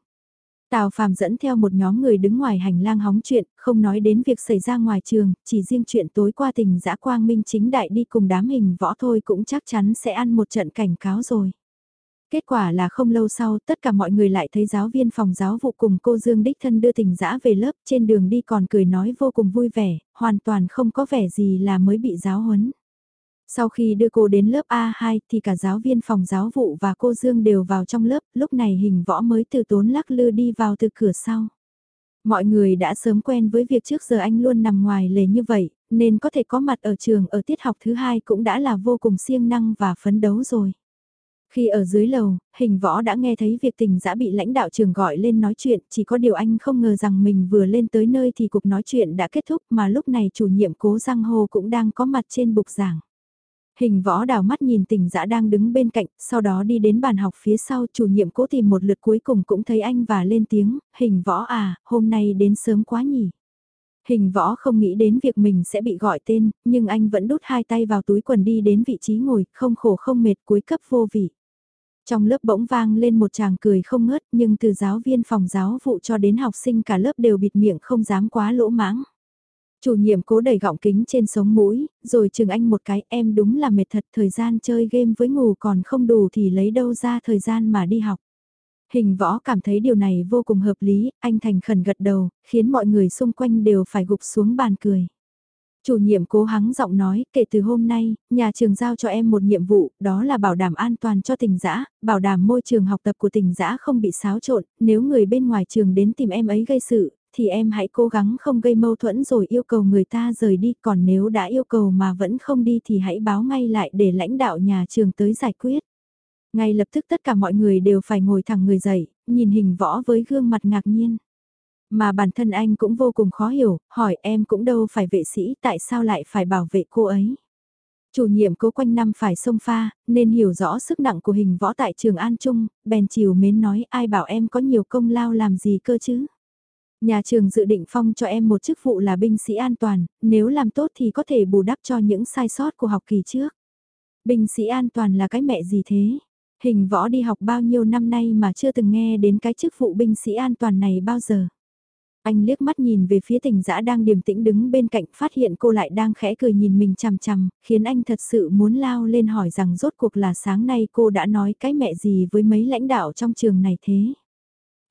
Tào Phàm dẫn theo một nhóm người đứng ngoài hành lang hóng chuyện, không nói đến việc xảy ra ngoài trường, chỉ riêng chuyện tối qua tình dã quang minh chính đại đi cùng đám hình võ thôi cũng chắc chắn sẽ ăn một trận cảnh cáo rồi. Kết quả là không lâu sau tất cả mọi người lại thấy giáo viên phòng giáo vụ cùng cô Dương Đích Thân đưa tình dã về lớp trên đường đi còn cười nói vô cùng vui vẻ, hoàn toàn không có vẻ gì là mới bị giáo huấn. Sau khi đưa cô đến lớp A2 thì cả giáo viên phòng giáo vụ và cô Dương đều vào trong lớp, lúc này hình võ mới từ tốn lắc lư đi vào từ cửa sau. Mọi người đã sớm quen với việc trước giờ anh luôn nằm ngoài lề như vậy, nên có thể có mặt ở trường ở tiết học thứ hai cũng đã là vô cùng siêng năng và phấn đấu rồi. Khi ở dưới lầu, hình võ đã nghe thấy việc tình giã bị lãnh đạo trường gọi lên nói chuyện, chỉ có điều anh không ngờ rằng mình vừa lên tới nơi thì cuộc nói chuyện đã kết thúc mà lúc này chủ nhiệm cố Giang Hồ cũng đang có mặt trên bục giảng. Hình võ đào mắt nhìn tình dã đang đứng bên cạnh, sau đó đi đến bàn học phía sau chủ nhiệm cố tìm một lượt cuối cùng cũng thấy anh và lên tiếng, hình võ à, hôm nay đến sớm quá nhỉ. Hình võ không nghĩ đến việc mình sẽ bị gọi tên, nhưng anh vẫn đút hai tay vào túi quần đi đến vị trí ngồi, không khổ không mệt cuối cấp vô vị. Trong lớp bỗng vang lên một chàng cười không ngớt nhưng từ giáo viên phòng giáo vụ cho đến học sinh cả lớp đều bịt miệng không dám quá lỗ mãng. Chủ nhiệm cố đẩy gọng kính trên sống mũi, rồi chừng anh một cái em đúng là mệt thật thời gian chơi game với ngủ còn không đủ thì lấy đâu ra thời gian mà đi học. Hình võ cảm thấy điều này vô cùng hợp lý, anh thành khẩn gật đầu, khiến mọi người xung quanh đều phải gục xuống bàn cười. Chủ nhiệm cố hắng giọng nói, kể từ hôm nay, nhà trường giao cho em một nhiệm vụ, đó là bảo đảm an toàn cho tình giã, bảo đảm môi trường học tập của tình giã không bị xáo trộn, nếu người bên ngoài trường đến tìm em ấy gây sự, thì em hãy cố gắng không gây mâu thuẫn rồi yêu cầu người ta rời đi, còn nếu đã yêu cầu mà vẫn không đi thì hãy báo ngay lại để lãnh đạo nhà trường tới giải quyết. Ngay lập tức tất cả mọi người đều phải ngồi thẳng người dậy, nhìn hình võ với gương mặt ngạc nhiên. Mà bản thân anh cũng vô cùng khó hiểu, hỏi em cũng đâu phải vệ sĩ tại sao lại phải bảo vệ cô ấy. Chủ nhiệm cố quanh năm phải sông pha, nên hiểu rõ sức nặng của hình võ tại trường An Trung, bèn chiều mến nói ai bảo em có nhiều công lao làm gì cơ chứ. Nhà trường dự định phong cho em một chức vụ là binh sĩ an toàn, nếu làm tốt thì có thể bù đắp cho những sai sót của học kỳ trước. Binh sĩ an toàn là cái mẹ gì thế? Hình võ đi học bao nhiêu năm nay mà chưa từng nghe đến cái chức vụ binh sĩ an toàn này bao giờ. Anh liếc mắt nhìn về phía tình dã đang điềm tĩnh đứng bên cạnh phát hiện cô lại đang khẽ cười nhìn mình chằm chằm, khiến anh thật sự muốn lao lên hỏi rằng rốt cuộc là sáng nay cô đã nói cái mẹ gì với mấy lãnh đạo trong trường này thế.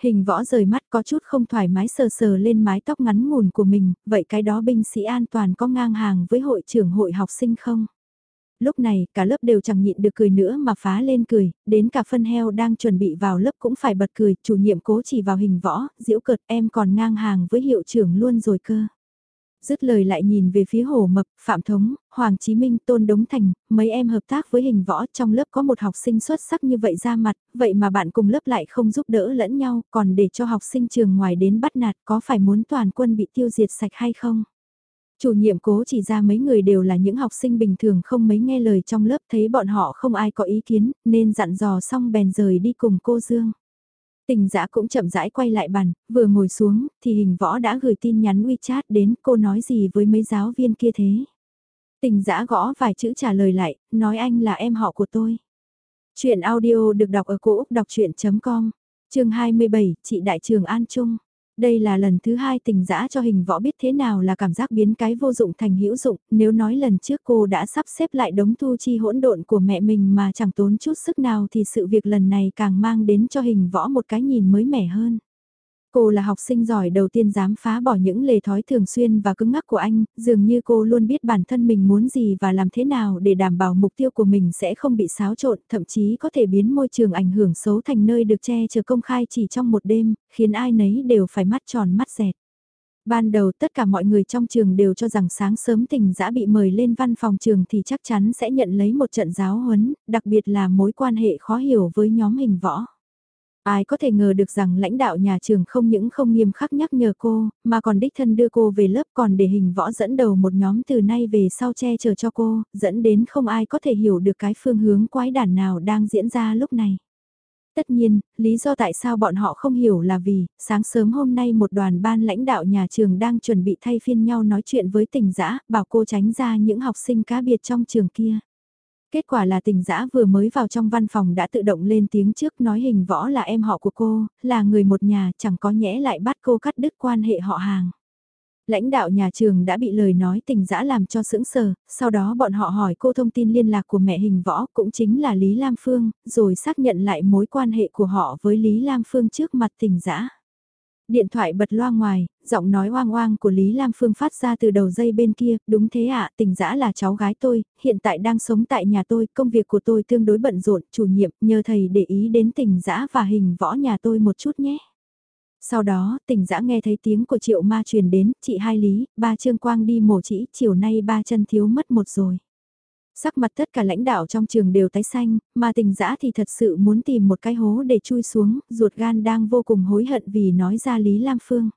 Hình võ rời mắt có chút không thoải mái sờ sờ lên mái tóc ngắn ngủn của mình, vậy cái đó binh sĩ an toàn có ngang hàng với hội trưởng hội học sinh không? Lúc này, cả lớp đều chẳng nhịn được cười nữa mà phá lên cười, đến cả phân heo đang chuẩn bị vào lớp cũng phải bật cười, chủ nhiệm cố chỉ vào hình võ, diễu cợt em còn ngang hàng với hiệu trưởng luôn rồi cơ. Dứt lời lại nhìn về phía Hồ Mập, Phạm Thống, Hoàng Chí Minh, Tôn Đống Thành, mấy em hợp tác với hình võ trong lớp có một học sinh xuất sắc như vậy ra mặt, vậy mà bạn cùng lớp lại không giúp đỡ lẫn nhau, còn để cho học sinh trường ngoài đến bắt nạt có phải muốn toàn quân bị tiêu diệt sạch hay không? Chủ nhiệm cố chỉ ra mấy người đều là những học sinh bình thường không mấy nghe lời trong lớp thấy bọn họ không ai có ý kiến, nên dặn dò xong bèn rời đi cùng cô Dương. Tình giã cũng chậm rãi quay lại bàn, vừa ngồi xuống, thì hình võ đã gửi tin nhắn WeChat đến cô nói gì với mấy giáo viên kia thế. Tình giã gõ vài chữ trả lời lại, nói anh là em họ của tôi. Chuyện audio được đọc ở cổ Úc đọc chuyện.com, chương 27, chị Đại trường An Trung. Đây là lần thứ hai tình dã cho hình võ biết thế nào là cảm giác biến cái vô dụng thành hữu dụng, nếu nói lần trước cô đã sắp xếp lại đống thu chi hỗn độn của mẹ mình mà chẳng tốn chút sức nào thì sự việc lần này càng mang đến cho hình võ một cái nhìn mới mẻ hơn. Cô là học sinh giỏi đầu tiên dám phá bỏ những lề thói thường xuyên và cứng ngắc của anh, dường như cô luôn biết bản thân mình muốn gì và làm thế nào để đảm bảo mục tiêu của mình sẽ không bị xáo trộn, thậm chí có thể biến môi trường ảnh hưởng xấu thành nơi được che chở công khai chỉ trong một đêm, khiến ai nấy đều phải mắt tròn mắt dẹt. Ban đầu tất cả mọi người trong trường đều cho rằng sáng sớm tình dã bị mời lên văn phòng trường thì chắc chắn sẽ nhận lấy một trận giáo huấn, đặc biệt là mối quan hệ khó hiểu với nhóm hình võ. Ai có thể ngờ được rằng lãnh đạo nhà trường không những không nghiêm khắc nhắc nhở cô, mà còn đích thân đưa cô về lớp còn để hình võ dẫn đầu một nhóm từ nay về sau che chở cho cô, dẫn đến không ai có thể hiểu được cái phương hướng quái đản nào đang diễn ra lúc này. Tất nhiên, lý do tại sao bọn họ không hiểu là vì, sáng sớm hôm nay một đoàn ban lãnh đạo nhà trường đang chuẩn bị thay phiên nhau nói chuyện với tình giã, bảo cô tránh ra những học sinh cá biệt trong trường kia. Kết quả là tình dã vừa mới vào trong văn phòng đã tự động lên tiếng trước nói hình võ là em họ của cô, là người một nhà chẳng có nhẽ lại bắt cô cắt đứt quan hệ họ hàng. Lãnh đạo nhà trường đã bị lời nói tình dã làm cho sững sờ, sau đó bọn họ hỏi cô thông tin liên lạc của mẹ hình võ cũng chính là Lý Lam Phương, rồi xác nhận lại mối quan hệ của họ với Lý Lam Phương trước mặt tình dã. Điện thoại bật loa ngoài, giọng nói oang oang của Lý Lam Phương phát ra từ đầu dây bên kia, đúng thế ạ, tình dã là cháu gái tôi, hiện tại đang sống tại nhà tôi, công việc của tôi tương đối bận rộn, chủ nhiệm, nhờ thầy để ý đến tình dã và hình võ nhà tôi một chút nhé. Sau đó, tình dã nghe thấy tiếng của triệu ma truyền đến, chị hai Lý, ba Trương Quang đi mổ chỉ, chiều nay ba chân thiếu mất một rồi. Sắc mặt tất cả lãnh đạo trong trường đều tái xanh, mà tình dã thì thật sự muốn tìm một cái hố để chui xuống, ruột gan đang vô cùng hối hận vì nói ra Lý Lam Phương.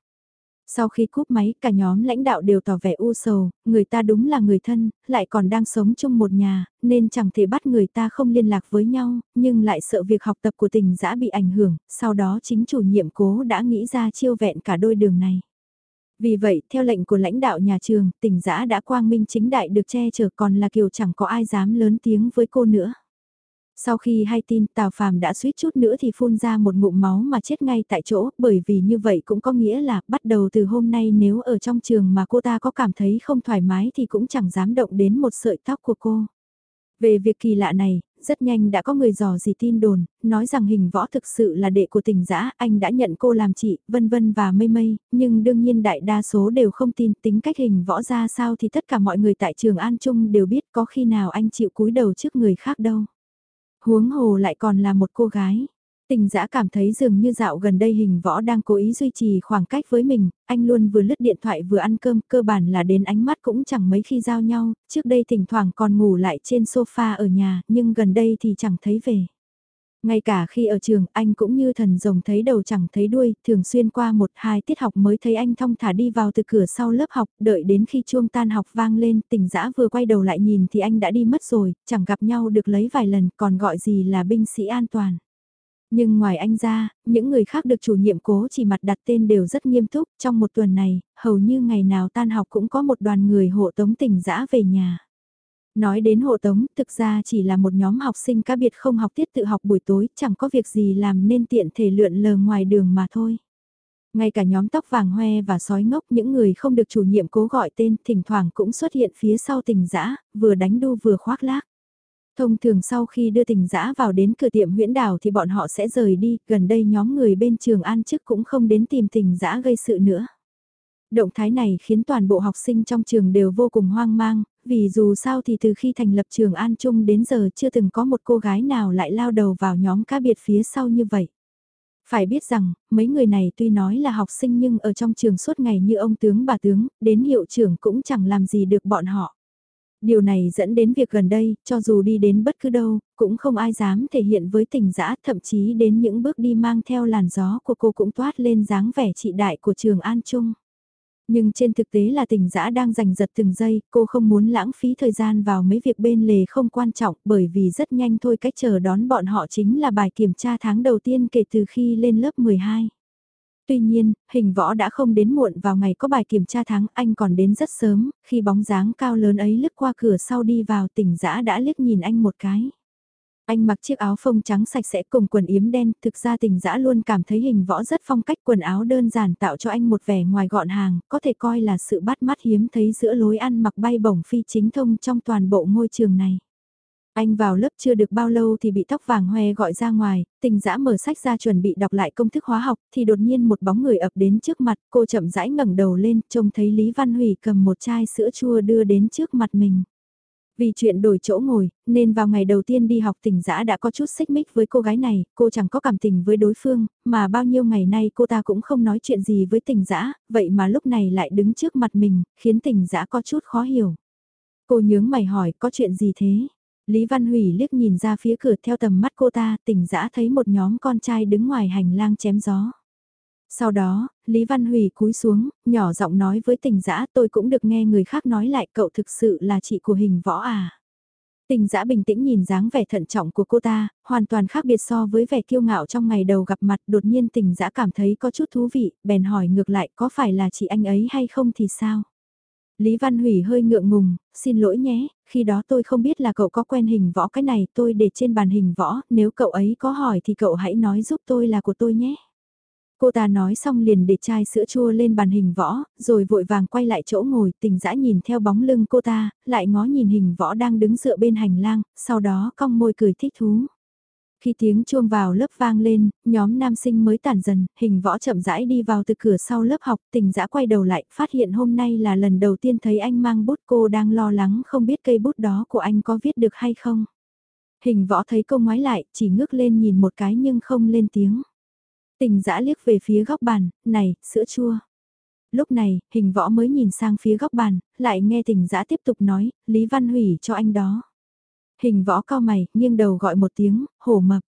Sau khi cúp máy cả nhóm lãnh đạo đều tỏ vẻ u sầu, người ta đúng là người thân, lại còn đang sống chung một nhà, nên chẳng thể bắt người ta không liên lạc với nhau, nhưng lại sợ việc học tập của tình dã bị ảnh hưởng, sau đó chính chủ nhiệm cố đã nghĩ ra chiêu vẹn cả đôi đường này. Vì vậy, theo lệnh của lãnh đạo nhà trường, tỉnh giã đã quang minh chính đại được che chở còn là kiều chẳng có ai dám lớn tiếng với cô nữa. Sau khi hay tin Tào Phàm đã suýt chút nữa thì phun ra một ngụm máu mà chết ngay tại chỗ, bởi vì như vậy cũng có nghĩa là bắt đầu từ hôm nay nếu ở trong trường mà cô ta có cảm thấy không thoải mái thì cũng chẳng dám động đến một sợi tóc của cô. Về việc kỳ lạ này, rất nhanh đã có người dò gì tin đồn, nói rằng hình võ thực sự là đệ của tình giã, anh đã nhận cô làm chị, vân vân và mây mây, nhưng đương nhiên đại đa số đều không tin tính cách hình võ ra sao thì tất cả mọi người tại trường An Trung đều biết có khi nào anh chịu cúi đầu trước người khác đâu. Huống hồ lại còn là một cô gái. Tình giã cảm thấy dường như dạo gần đây hình võ đang cố ý duy trì khoảng cách với mình, anh luôn vừa lướt điện thoại vừa ăn cơm, cơ bản là đến ánh mắt cũng chẳng mấy khi giao nhau, trước đây thỉnh thoảng còn ngủ lại trên sofa ở nhà, nhưng gần đây thì chẳng thấy về. Ngay cả khi ở trường, anh cũng như thần rồng thấy đầu chẳng thấy đuôi, thường xuyên qua một hai tiết học mới thấy anh thong thả đi vào từ cửa sau lớp học, đợi đến khi chuông tan học vang lên, tỉnh dã vừa quay đầu lại nhìn thì anh đã đi mất rồi, chẳng gặp nhau được lấy vài lần, còn gọi gì là binh sĩ an toàn. Nhưng ngoài anh ra, những người khác được chủ nhiệm cố chỉ mặt đặt tên đều rất nghiêm túc, trong một tuần này, hầu như ngày nào tan học cũng có một đoàn người hộ tống tỉnh dã về nhà. Nói đến hộ tống, thực ra chỉ là một nhóm học sinh cá biệt không học tiết tự học buổi tối, chẳng có việc gì làm nên tiện thể lượn lờ ngoài đường mà thôi. Ngay cả nhóm tóc vàng hoe và sói ngốc những người không được chủ nhiệm cố gọi tên thỉnh thoảng cũng xuất hiện phía sau tình dã vừa đánh đu vừa khoác lác. Thông thường sau khi đưa tình dã vào đến cửa tiệm huyễn đảo thì bọn họ sẽ rời đi, gần đây nhóm người bên trường an chức cũng không đến tìm tình dã gây sự nữa. Động thái này khiến toàn bộ học sinh trong trường đều vô cùng hoang mang, vì dù sao thì từ khi thành lập trường An Trung đến giờ chưa từng có một cô gái nào lại lao đầu vào nhóm cá biệt phía sau như vậy. Phải biết rằng, mấy người này tuy nói là học sinh nhưng ở trong trường suốt ngày như ông tướng bà tướng, đến hiệu trưởng cũng chẳng làm gì được bọn họ. Điều này dẫn đến việc gần đây, cho dù đi đến bất cứ đâu, cũng không ai dám thể hiện với tình dã thậm chí đến những bước đi mang theo làn gió của cô cũng toát lên dáng vẻ trị đại của trường An Trung. Nhưng trên thực tế là tình dã đang giành giật từng giây, cô không muốn lãng phí thời gian vào mấy việc bên lề không quan trọng bởi vì rất nhanh thôi cách chờ đón bọn họ chính là bài kiểm tra tháng đầu tiên kể từ khi lên lớp 12. Tuy nhiên, hình võ đã không đến muộn vào ngày có bài kiểm tra tháng anh còn đến rất sớm, khi bóng dáng cao lớn ấy lướt qua cửa sau đi vào tỉnh dã đã liếc nhìn anh một cái. Anh mặc chiếc áo phông trắng sạch sẽ cùng quần yếm đen, thực ra tình dã luôn cảm thấy hình võ rất phong cách quần áo đơn giản tạo cho anh một vẻ ngoài gọn hàng, có thể coi là sự bắt mắt hiếm thấy giữa lối ăn mặc bay bổng phi chính thông trong toàn bộ ngôi trường này. Anh vào lớp chưa được bao lâu thì bị tóc vàng hoe gọi ra ngoài, tình dã mở sách ra chuẩn bị đọc lại công thức hóa học thì đột nhiên một bóng người ập đến trước mặt, cô chậm rãi ngẩng đầu lên, trông thấy Lý Văn Hủy cầm một chai sữa chua đưa đến trước mặt mình. Vì chuyện đổi chỗ ngồi, nên vào ngày đầu tiên đi học tình dã đã có chút xích mích với cô gái này, cô chẳng có cảm tình với đối phương, mà bao nhiêu ngày nay cô ta cũng không nói chuyện gì với tình dã, vậy mà lúc này lại đứng trước mặt mình, khiến tình dã có chút khó hiểu. Cô nhướng mày hỏi có chuyện gì thế? Lý Văn Hủy liếc nhìn ra phía cửa theo tầm mắt cô ta, tỉnh dã thấy một nhóm con trai đứng ngoài hành lang chém gió. Sau đó, Lý Văn Hủy cúi xuống, nhỏ giọng nói với tình dã tôi cũng được nghe người khác nói lại cậu thực sự là chị của hình võ à. Tình dã bình tĩnh nhìn dáng vẻ thận trọng của cô ta, hoàn toàn khác biệt so với vẻ kiêu ngạo trong ngày đầu gặp mặt đột nhiên tình dã cảm thấy có chút thú vị, bèn hỏi ngược lại có phải là chị anh ấy hay không thì sao. Lý Văn Hủy hơi ngượng ngùng, xin lỗi nhé, khi đó tôi không biết là cậu có quen hình võ cái này tôi để trên bàn hình võ, nếu cậu ấy có hỏi thì cậu hãy nói giúp tôi là của tôi nhé. Cô ta nói xong liền để chai sữa chua lên bàn hình võ, rồi vội vàng quay lại chỗ ngồi, tình dã nhìn theo bóng lưng cô ta, lại ngó nhìn hình võ đang đứng dựa bên hành lang, sau đó cong môi cười thích thú. Khi tiếng chuông vào lớp vang lên, nhóm nam sinh mới tản dần, hình võ chậm rãi đi vào từ cửa sau lớp học, tình dã quay đầu lại, phát hiện hôm nay là lần đầu tiên thấy anh mang bút cô đang lo lắng không biết cây bút đó của anh có viết được hay không. Hình võ thấy cô ngoái lại, chỉ ngước lên nhìn một cái nhưng không lên tiếng. Tình dã liếc về phía góc bàn, này, sữa chua. Lúc này, hình võ mới nhìn sang phía góc bàn, lại nghe tình dã tiếp tục nói, Lý Văn Hủy cho anh đó. Hình võ cao mày, nghiêng đầu gọi một tiếng, hổ mập.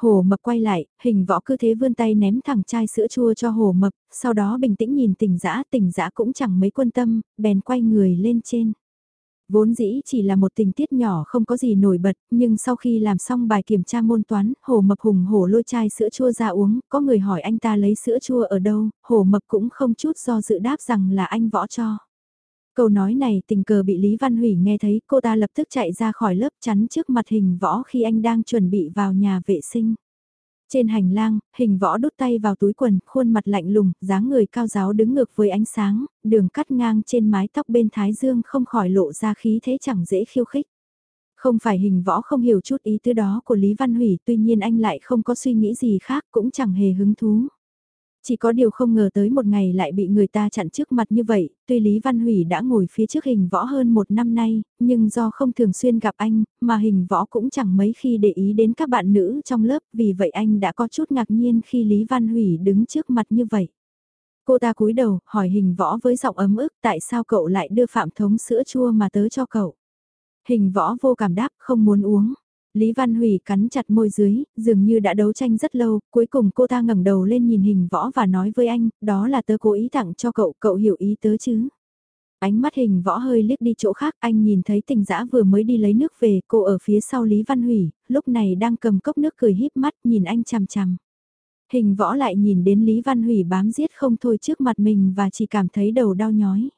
Hổ mập quay lại, hình võ cứ thế vươn tay ném thẳng chai sữa chua cho hổ mập, sau đó bình tĩnh nhìn tỉnh dã tỉnh dã cũng chẳng mấy quân tâm, bèn quay người lên trên. Vốn dĩ chỉ là một tình tiết nhỏ không có gì nổi bật, nhưng sau khi làm xong bài kiểm tra môn toán, hổ mập hùng hổ lôi chai sữa chua ra uống, có người hỏi anh ta lấy sữa chua ở đâu, hổ mập cũng không chút do dự đáp rằng là anh võ cho. Câu nói này tình cờ bị Lý Văn Hủy nghe thấy, cô ta lập tức chạy ra khỏi lớp chắn trước mặt hình võ khi anh đang chuẩn bị vào nhà vệ sinh. Trên hành lang, hình võ đút tay vào túi quần, khuôn mặt lạnh lùng, dáng người cao giáo đứng ngược với ánh sáng, đường cắt ngang trên mái tóc bên thái dương không khỏi lộ ra khí thế chẳng dễ khiêu khích. Không phải hình võ không hiểu chút ý tứ đó của Lý Văn Hủy tuy nhiên anh lại không có suy nghĩ gì khác cũng chẳng hề hứng thú. Chỉ có điều không ngờ tới một ngày lại bị người ta chặn trước mặt như vậy, tuy Lý Văn Hủy đã ngồi phía trước hình võ hơn một năm nay, nhưng do không thường xuyên gặp anh, mà hình võ cũng chẳng mấy khi để ý đến các bạn nữ trong lớp, vì vậy anh đã có chút ngạc nhiên khi Lý Văn Hủy đứng trước mặt như vậy. Cô ta cúi đầu, hỏi hình võ với giọng ấm ức tại sao cậu lại đưa phạm thống sữa chua mà tớ cho cậu. Hình võ vô cảm đáp không muốn uống. Lý Văn Hủy cắn chặt môi dưới, dường như đã đấu tranh rất lâu, cuối cùng cô ta ngẩng đầu lên nhìn hình võ và nói với anh, đó là tớ cố ý tặng cho cậu, cậu hiểu ý tớ chứ. Ánh mắt hình võ hơi liếc đi chỗ khác, anh nhìn thấy tình dã vừa mới đi lấy nước về, cô ở phía sau Lý Văn Hủy, lúc này đang cầm cốc nước cười híp mắt nhìn anh chằm chằm. Hình võ lại nhìn đến Lý Văn Hủy bám giết không thôi trước mặt mình và chỉ cảm thấy đầu đau nhói.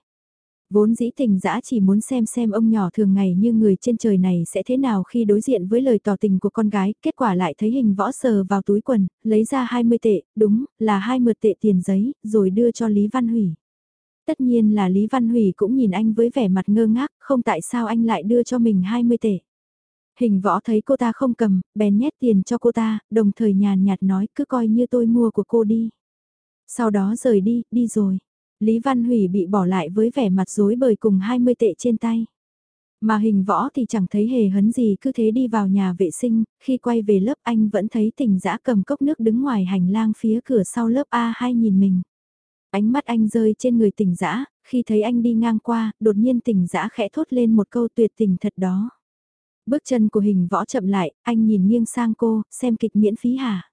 Vốn dĩ tình dã chỉ muốn xem xem ông nhỏ thường ngày như người trên trời này sẽ thế nào khi đối diện với lời tỏ tình của con gái, kết quả lại thấy hình võ sờ vào túi quần, lấy ra 20 tệ, đúng, là 20 tệ tiền giấy, rồi đưa cho Lý Văn Hủy. Tất nhiên là Lý Văn Hủy cũng nhìn anh với vẻ mặt ngơ ngác, không tại sao anh lại đưa cho mình 20 tệ. Hình võ thấy cô ta không cầm, bèn nhét tiền cho cô ta, đồng thời nhàn nhạt nói cứ coi như tôi mua của cô đi. Sau đó rời đi, đi rồi. Lý Văn Hủy bị bỏ lại với vẻ mặt rối bời cùng 20 tệ trên tay. Mà hình võ thì chẳng thấy hề hấn gì cứ thế đi vào nhà vệ sinh, khi quay về lớp anh vẫn thấy tình dã cầm cốc nước đứng ngoài hành lang phía cửa sau lớp A2 nhìn mình. Ánh mắt anh rơi trên người tình dã khi thấy anh đi ngang qua, đột nhiên tình dã khẽ thốt lên một câu tuyệt tình thật đó. Bước chân của hình võ chậm lại, anh nhìn nghiêng sang cô, xem kịch miễn phí hả?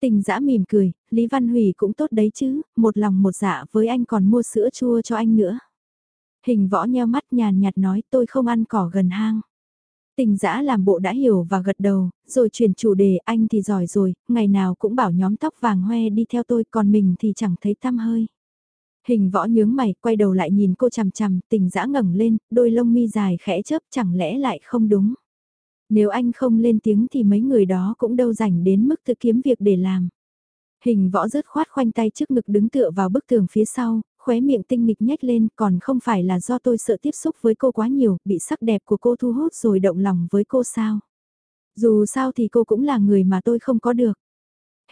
Tình dã mỉm cười, Lý Văn Hủy cũng tốt đấy chứ, một lòng một dạ với anh còn mua sữa chua cho anh nữa. Hình võ nheo mắt nhàn nhạt nói tôi không ăn cỏ gần hang. Tình dã làm bộ đã hiểu và gật đầu, rồi chuyển chủ đề anh thì giỏi rồi, ngày nào cũng bảo nhóm tóc vàng hoe đi theo tôi còn mình thì chẳng thấy tăm hơi. Hình võ nhướng mày, quay đầu lại nhìn cô chằm chằm, tình dã ngẩng lên, đôi lông mi dài khẽ chớp chẳng lẽ lại không đúng. Nếu anh không lên tiếng thì mấy người đó cũng đâu rảnh đến mức tự kiếm việc để làm. Hình võ rớt khoát khoanh tay trước ngực đứng tựa vào bức tường phía sau, khóe miệng tinh nghịch nhếch lên còn không phải là do tôi sợ tiếp xúc với cô quá nhiều, bị sắc đẹp của cô thu hút rồi động lòng với cô sao. Dù sao thì cô cũng là người mà tôi không có được.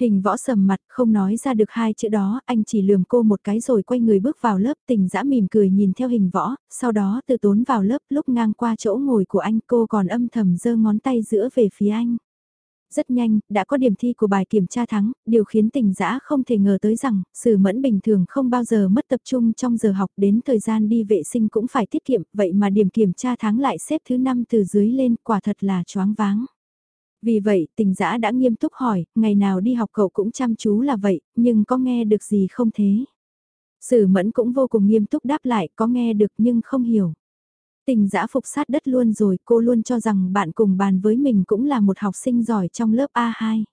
Hình võ sầm mặt không nói ra được hai chữ đó, anh chỉ lườm cô một cái rồi quay người bước vào lớp tình dã mỉm cười nhìn theo hình võ, sau đó từ tốn vào lớp lúc ngang qua chỗ ngồi của anh cô còn âm thầm giơ ngón tay giữa về phía anh. Rất nhanh, đã có điểm thi của bài kiểm tra thắng, điều khiến tình dã không thể ngờ tới rằng, sử mẫn bình thường không bao giờ mất tập trung trong giờ học đến thời gian đi vệ sinh cũng phải tiết kiệm, vậy mà điểm kiểm tra thắng lại xếp thứ năm từ dưới lên, quả thật là choáng váng. Vì vậy, tình giã đã nghiêm túc hỏi, ngày nào đi học cậu cũng chăm chú là vậy, nhưng có nghe được gì không thế? Sử mẫn cũng vô cùng nghiêm túc đáp lại, có nghe được nhưng không hiểu. Tình giã phục sát đất luôn rồi, cô luôn cho rằng bạn cùng bàn với mình cũng là một học sinh giỏi trong lớp A2.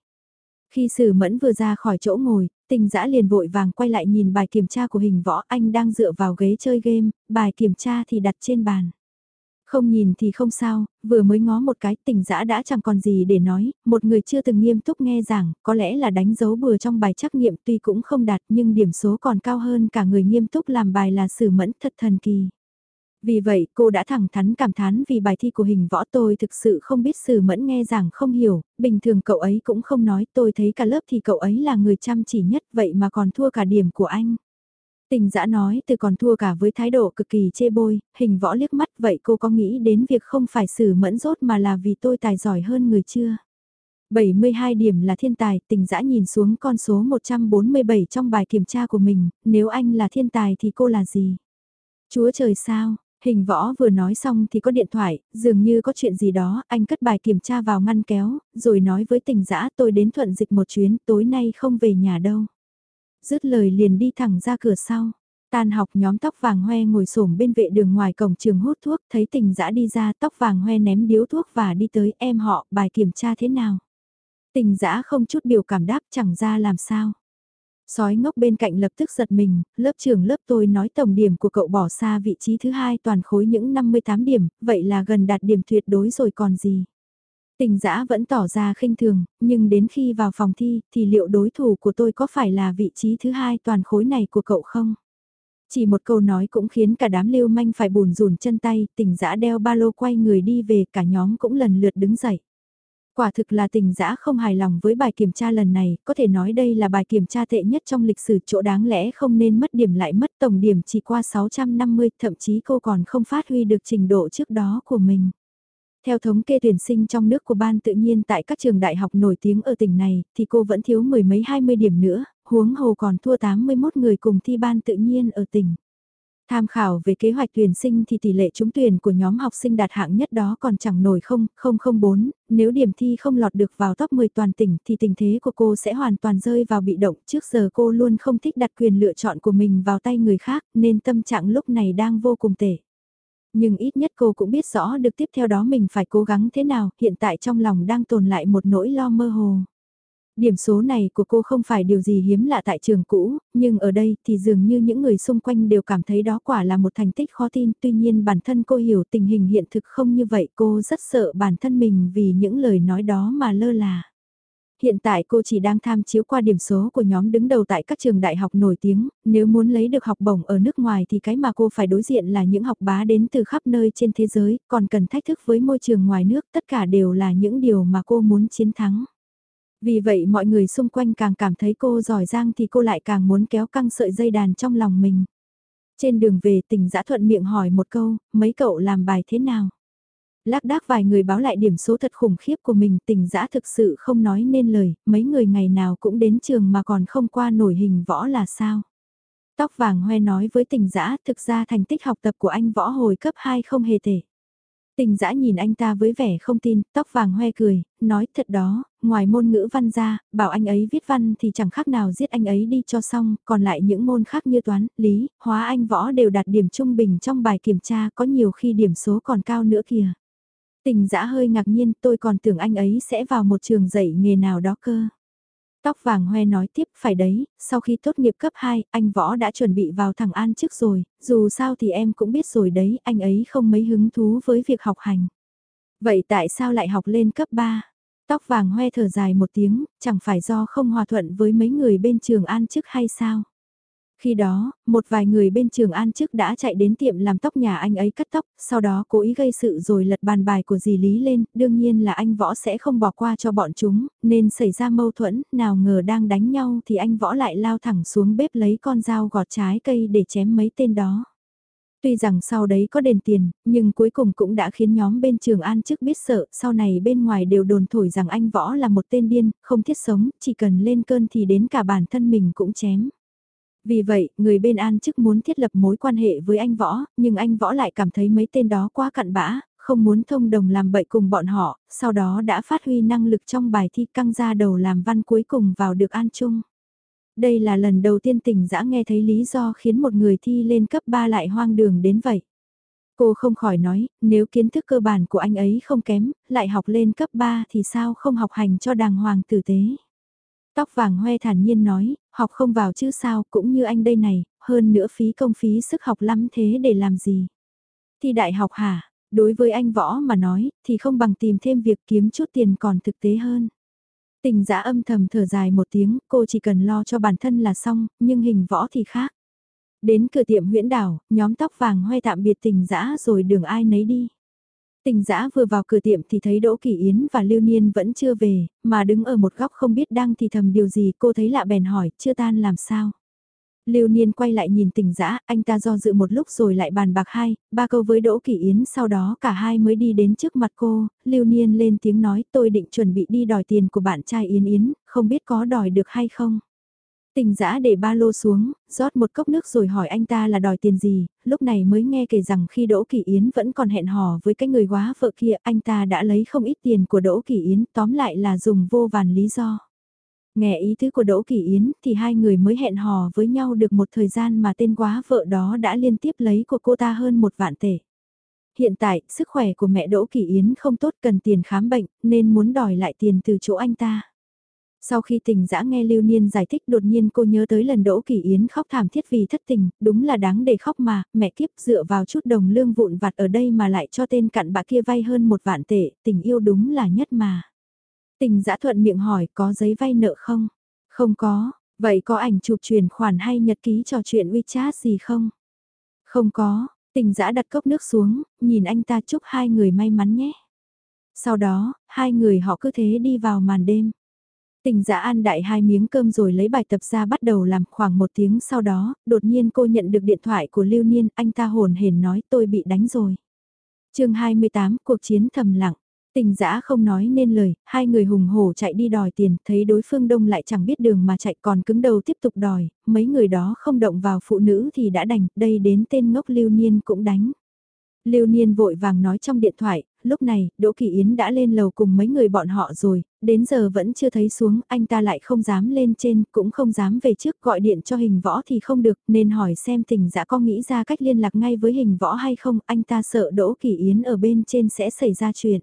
Khi sử mẫn vừa ra khỏi chỗ ngồi, tình giã liền vội vàng quay lại nhìn bài kiểm tra của hình võ anh đang dựa vào ghế chơi game, bài kiểm tra thì đặt trên bàn. Không nhìn thì không sao, vừa mới ngó một cái tình dã đã chẳng còn gì để nói, một người chưa từng nghiêm túc nghe giảng, có lẽ là đánh dấu bừa trong bài trắc nghiệm tuy cũng không đạt nhưng điểm số còn cao hơn cả người nghiêm túc làm bài là sử mẫn thật thần kỳ. Vì vậy cô đã thẳng thắn cảm thán vì bài thi của hình võ tôi thực sự không biết sử mẫn nghe giảng không hiểu, bình thường cậu ấy cũng không nói tôi thấy cả lớp thì cậu ấy là người chăm chỉ nhất vậy mà còn thua cả điểm của anh. Tình dã nói từ còn thua cả với thái độ cực kỳ chê bôi, hình võ liếc mắt vậy cô có nghĩ đến việc không phải xử mẫn rốt mà là vì tôi tài giỏi hơn người chưa? 72 điểm là thiên tài, tình dã nhìn xuống con số 147 trong bài kiểm tra của mình, nếu anh là thiên tài thì cô là gì? Chúa trời sao, Hình võ vừa nói xong thì có điện thoại, dường như có chuyện gì đó, anh cất bài kiểm tra vào ngăn kéo, rồi nói với tình dã tôi đến thuận dịch một chuyến, tối nay không về nhà đâu. Dứt lời liền đi thẳng ra cửa sau. Tan học nhóm tóc vàng hoe ngồi xổm bên vệ đường ngoài cổng trường hút thuốc, thấy tình dã đi ra tóc vàng hoe ném điếu thuốc và đi tới em họ, bài kiểm tra thế nào. Tình dã không chút biểu cảm đáp chẳng ra làm sao. Sói ngốc bên cạnh lập tức giật mình, lớp trưởng lớp tôi nói tổng điểm của cậu bỏ xa vị trí thứ hai toàn khối những 58 điểm, vậy là gần đạt điểm tuyệt đối rồi còn gì. Tình giã vẫn tỏ ra khinh thường, nhưng đến khi vào phòng thi thì liệu đối thủ của tôi có phải là vị trí thứ hai toàn khối này của cậu không? Chỉ một câu nói cũng khiến cả đám lưu manh phải bùn rùn chân tay, tình giã đeo ba lô quay người đi về cả nhóm cũng lần lượt đứng dậy. Quả thực là tình dã không hài lòng với bài kiểm tra lần này, có thể nói đây là bài kiểm tra tệ nhất trong lịch sử chỗ đáng lẽ không nên mất điểm lại mất tổng điểm chỉ qua 650, thậm chí cô còn không phát huy được trình độ trước đó của mình. Theo thống kê tuyển sinh trong nước của ban tự nhiên tại các trường đại học nổi tiếng ở tỉnh này, thì cô vẫn thiếu mười mấy hai mươi điểm nữa, huống hồ còn thua 81 người cùng thi ban tự nhiên ở tỉnh. Tham khảo về kế hoạch tuyển sinh thì tỷ lệ trúng tuyển của nhóm học sinh đạt hạng nhất đó còn chẳng nổi không, không không bốn, nếu điểm thi không lọt được vào top 10 toàn tỉnh thì tình thế của cô sẽ hoàn toàn rơi vào bị động. Trước giờ cô luôn không thích đặt quyền lựa chọn của mình vào tay người khác nên tâm trạng lúc này đang vô cùng tệ. Nhưng ít nhất cô cũng biết rõ được tiếp theo đó mình phải cố gắng thế nào, hiện tại trong lòng đang tồn lại một nỗi lo mơ hồ. Điểm số này của cô không phải điều gì hiếm lạ tại trường cũ, nhưng ở đây thì dường như những người xung quanh đều cảm thấy đó quả là một thành tích khó tin. Tuy nhiên bản thân cô hiểu tình hình hiện thực không như vậy cô rất sợ bản thân mình vì những lời nói đó mà lơ là. Hiện tại cô chỉ đang tham chiếu qua điểm số của nhóm đứng đầu tại các trường đại học nổi tiếng, nếu muốn lấy được học bổng ở nước ngoài thì cái mà cô phải đối diện là những học bá đến từ khắp nơi trên thế giới, còn cần thách thức với môi trường ngoài nước, tất cả đều là những điều mà cô muốn chiến thắng. Vì vậy mọi người xung quanh càng cảm thấy cô giỏi giang thì cô lại càng muốn kéo căng sợi dây đàn trong lòng mình. Trên đường về tình giã thuận miệng hỏi một câu, mấy cậu làm bài thế nào? Lác đác vài người báo lại điểm số thật khủng khiếp của mình tình giã thực sự không nói nên lời, mấy người ngày nào cũng đến trường mà còn không qua nổi hình võ là sao? Tóc vàng hoe nói với tình giã thực ra thành tích học tập của anh võ hồi cấp 2 không hề tệ. Tình dã nhìn anh ta với vẻ không tin, tóc vàng hoe cười, nói thật đó, ngoài môn ngữ văn ra, bảo anh ấy viết văn thì chẳng khác nào giết anh ấy đi cho xong, còn lại những môn khác như toán, lý, hóa anh võ đều đạt điểm trung bình trong bài kiểm tra có nhiều khi điểm số còn cao nữa kìa. Tình dã hơi ngạc nhiên, tôi còn tưởng anh ấy sẽ vào một trường dạy nghề nào đó cơ. Tóc vàng hoe nói tiếp phải đấy, sau khi tốt nghiệp cấp 2, anh Võ đã chuẩn bị vào thẳng An trước rồi, dù sao thì em cũng biết rồi đấy, anh ấy không mấy hứng thú với việc học hành. Vậy tại sao lại học lên cấp 3? Tóc vàng hoe thở dài một tiếng, chẳng phải do không hòa thuận với mấy người bên trường An trước hay sao? Khi đó, một vài người bên trường An trước đã chạy đến tiệm làm tóc nhà anh ấy cắt tóc, sau đó cố ý gây sự rồi lật bàn bài của dì Lý lên, đương nhiên là anh Võ sẽ không bỏ qua cho bọn chúng, nên xảy ra mâu thuẫn, nào ngờ đang đánh nhau thì anh Võ lại lao thẳng xuống bếp lấy con dao gọt trái cây để chém mấy tên đó. Tuy rằng sau đấy có đền tiền, nhưng cuối cùng cũng đã khiến nhóm bên trường An trước biết sợ, sau này bên ngoài đều đồn thổi rằng anh Võ là một tên điên, không thiết sống, chỉ cần lên cơn thì đến cả bản thân mình cũng chém. Vì vậy, người bên An chức muốn thiết lập mối quan hệ với anh Võ, nhưng anh Võ lại cảm thấy mấy tên đó quá cặn bã, không muốn thông đồng làm bậy cùng bọn họ, sau đó đã phát huy năng lực trong bài thi căng ra đầu làm văn cuối cùng vào được An trung Đây là lần đầu tiên tỉnh dã nghe thấy lý do khiến một người thi lên cấp 3 lại hoang đường đến vậy. Cô không khỏi nói, nếu kiến thức cơ bản của anh ấy không kém, lại học lên cấp 3 thì sao không học hành cho đàng hoàng tử tế. Tóc vàng hoe thản nhiên nói, học không vào chứ sao, cũng như anh đây này, hơn nữa phí công phí sức học lắm thế để làm gì. Thì đại học hả, đối với anh võ mà nói, thì không bằng tìm thêm việc kiếm chút tiền còn thực tế hơn. Tình giã âm thầm thở dài một tiếng, cô chỉ cần lo cho bản thân là xong, nhưng hình võ thì khác. Đến cửa tiệm huyễn đảo, nhóm tóc vàng hoe tạm biệt tình giã rồi đường ai nấy đi. Tình giã vừa vào cửa tiệm thì thấy Đỗ Kỳ Yến và Lưu Niên vẫn chưa về, mà đứng ở một góc không biết đang thì thầm điều gì cô thấy lạ bèn hỏi, chưa tan làm sao. Lưu Niên quay lại nhìn tình dã anh ta do dự một lúc rồi lại bàn bạc hai, ba câu với Đỗ Kỳ Yến sau đó cả hai mới đi đến trước mặt cô, Lưu Niên lên tiếng nói tôi định chuẩn bị đi đòi tiền của bạn trai Yến Yến, không biết có đòi được hay không. Tình giã để ba lô xuống, rót một cốc nước rồi hỏi anh ta là đòi tiền gì, lúc này mới nghe kể rằng khi Đỗ Kỳ Yến vẫn còn hẹn hò với cái người quá vợ kia, anh ta đã lấy không ít tiền của Đỗ Kỳ Yến, tóm lại là dùng vô vàn lý do. Nghe ý tứ của Đỗ Kỳ Yến thì hai người mới hẹn hò với nhau được một thời gian mà tên quá vợ đó đã liên tiếp lấy của cô ta hơn một vạn tệ. Hiện tại, sức khỏe của mẹ Đỗ Kỳ Yến không tốt cần tiền khám bệnh, nên muốn đòi lại tiền từ chỗ anh ta. Sau khi tình dã nghe Lưu Niên giải thích đột nhiên cô nhớ tới lần Đỗ Kỳ Yến khóc thảm thiết vì thất tình, đúng là đáng để khóc mà, mẹ kiếp dựa vào chút đồng lương vụn vặt ở đây mà lại cho tên cặn bà kia vay hơn một vạn tệ, tình yêu đúng là nhất mà. Tình dã thuận miệng hỏi có giấy vay nợ không? Không có, vậy có ảnh chụp chuyển khoản hay nhật ký trò chuyện WeChat gì không? Không có, tình dã đặt cốc nước xuống, nhìn anh ta chúc hai người may mắn nhé. Sau đó, hai người họ cứ thế đi vào màn đêm. Tình giã ăn đại hai miếng cơm rồi lấy bài tập ra bắt đầu làm khoảng một tiếng sau đó, đột nhiên cô nhận được điện thoại của Lưu Niên, anh ta hồn hển nói tôi bị đánh rồi. chương 28, cuộc chiến thầm lặng. Tình giã không nói nên lời, hai người hùng hổ chạy đi đòi tiền, thấy đối phương đông lại chẳng biết đường mà chạy còn cứng đầu tiếp tục đòi, mấy người đó không động vào phụ nữ thì đã đành, đây đến tên ngốc lưu niên cũng đánh. Lưu Niên vội vàng nói trong điện thoại, lúc này, Đỗ Kỳ Yến đã lên lầu cùng mấy người bọn họ rồi, đến giờ vẫn chưa thấy xuống, anh ta lại không dám lên trên, cũng không dám về trước gọi điện cho hình võ thì không được, nên hỏi xem tình dã dạ có nghĩ ra cách liên lạc ngay với hình võ hay không, anh ta sợ Đỗ Kỳ Yến ở bên trên sẽ xảy ra chuyện.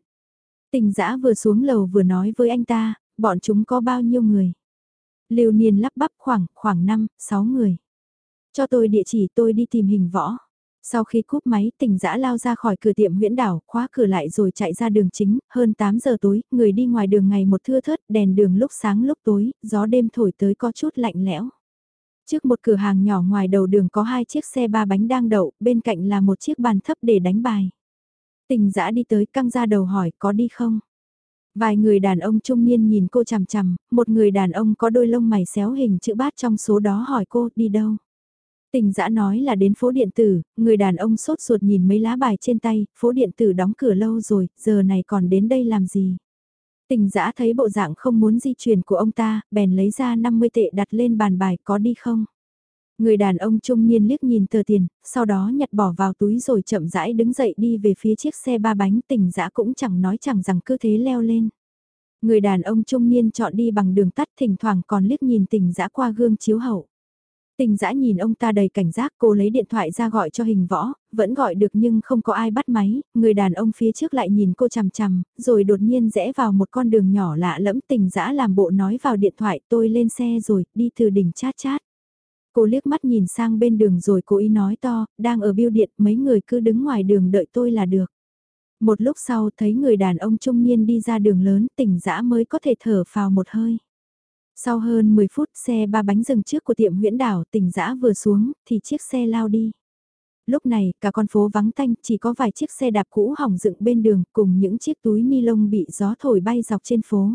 Tình dã dạ vừa xuống lầu vừa nói với anh ta, bọn chúng có bao nhiêu người. Lưu Niên lắp bắp khoảng, khoảng 5, 6 người. Cho tôi địa chỉ tôi đi tìm hình võ. Sau khi cúp máy tỉnh dã lao ra khỏi cửa tiệm huyễn đảo, khóa cửa lại rồi chạy ra đường chính, hơn 8 giờ tối, người đi ngoài đường ngày một thưa thớt, đèn đường lúc sáng lúc tối, gió đêm thổi tới có chút lạnh lẽo. Trước một cửa hàng nhỏ ngoài đầu đường có hai chiếc xe ba bánh đang đậu, bên cạnh là một chiếc bàn thấp để đánh bài. Tình dã đi tới căng ra đầu hỏi có đi không? Vài người đàn ông trung niên nhìn cô chằm chằm, một người đàn ông có đôi lông mày xéo hình chữ bát trong số đó hỏi cô đi đâu? Tình dã nói là đến phố điện tử, người đàn ông sốt ruột nhìn mấy lá bài trên tay, phố điện tử đóng cửa lâu rồi, giờ này còn đến đây làm gì? Tình dã thấy bộ dạng không muốn di chuyển của ông ta, bèn lấy ra 50 tệ đặt lên bàn bài có đi không? Người đàn ông trung niên liếc nhìn tờ tiền, sau đó nhặt bỏ vào túi rồi chậm rãi đứng dậy đi về phía chiếc xe ba bánh tình dã cũng chẳng nói chẳng rằng cứ thế leo lên. Người đàn ông trung niên chọn đi bằng đường tắt thỉnh thoảng còn liếc nhìn tình dã qua gương chiếu hậu. Tình dã nhìn ông ta đầy cảnh giác cô lấy điện thoại ra gọi cho hình võ, vẫn gọi được nhưng không có ai bắt máy, người đàn ông phía trước lại nhìn cô chằm chằm, rồi đột nhiên rẽ vào một con đường nhỏ lạ lẫm tình dã làm bộ nói vào điện thoại tôi lên xe rồi, đi từ đỉnh chát chát. Cô liếc mắt nhìn sang bên đường rồi cố ý nói to, đang ở biêu điện mấy người cứ đứng ngoài đường đợi tôi là được. Một lúc sau thấy người đàn ông trung niên đi ra đường lớn tỉnh dã mới có thể thở phào một hơi. Sau hơn 10 phút xe ba bánh dừng trước của tiệm huyễn đảo tỉnh dã vừa xuống thì chiếc xe lao đi. Lúc này cả con phố vắng tanh chỉ có vài chiếc xe đạp cũ hỏng dựng bên đường cùng những chiếc túi ni lông bị gió thổi bay dọc trên phố.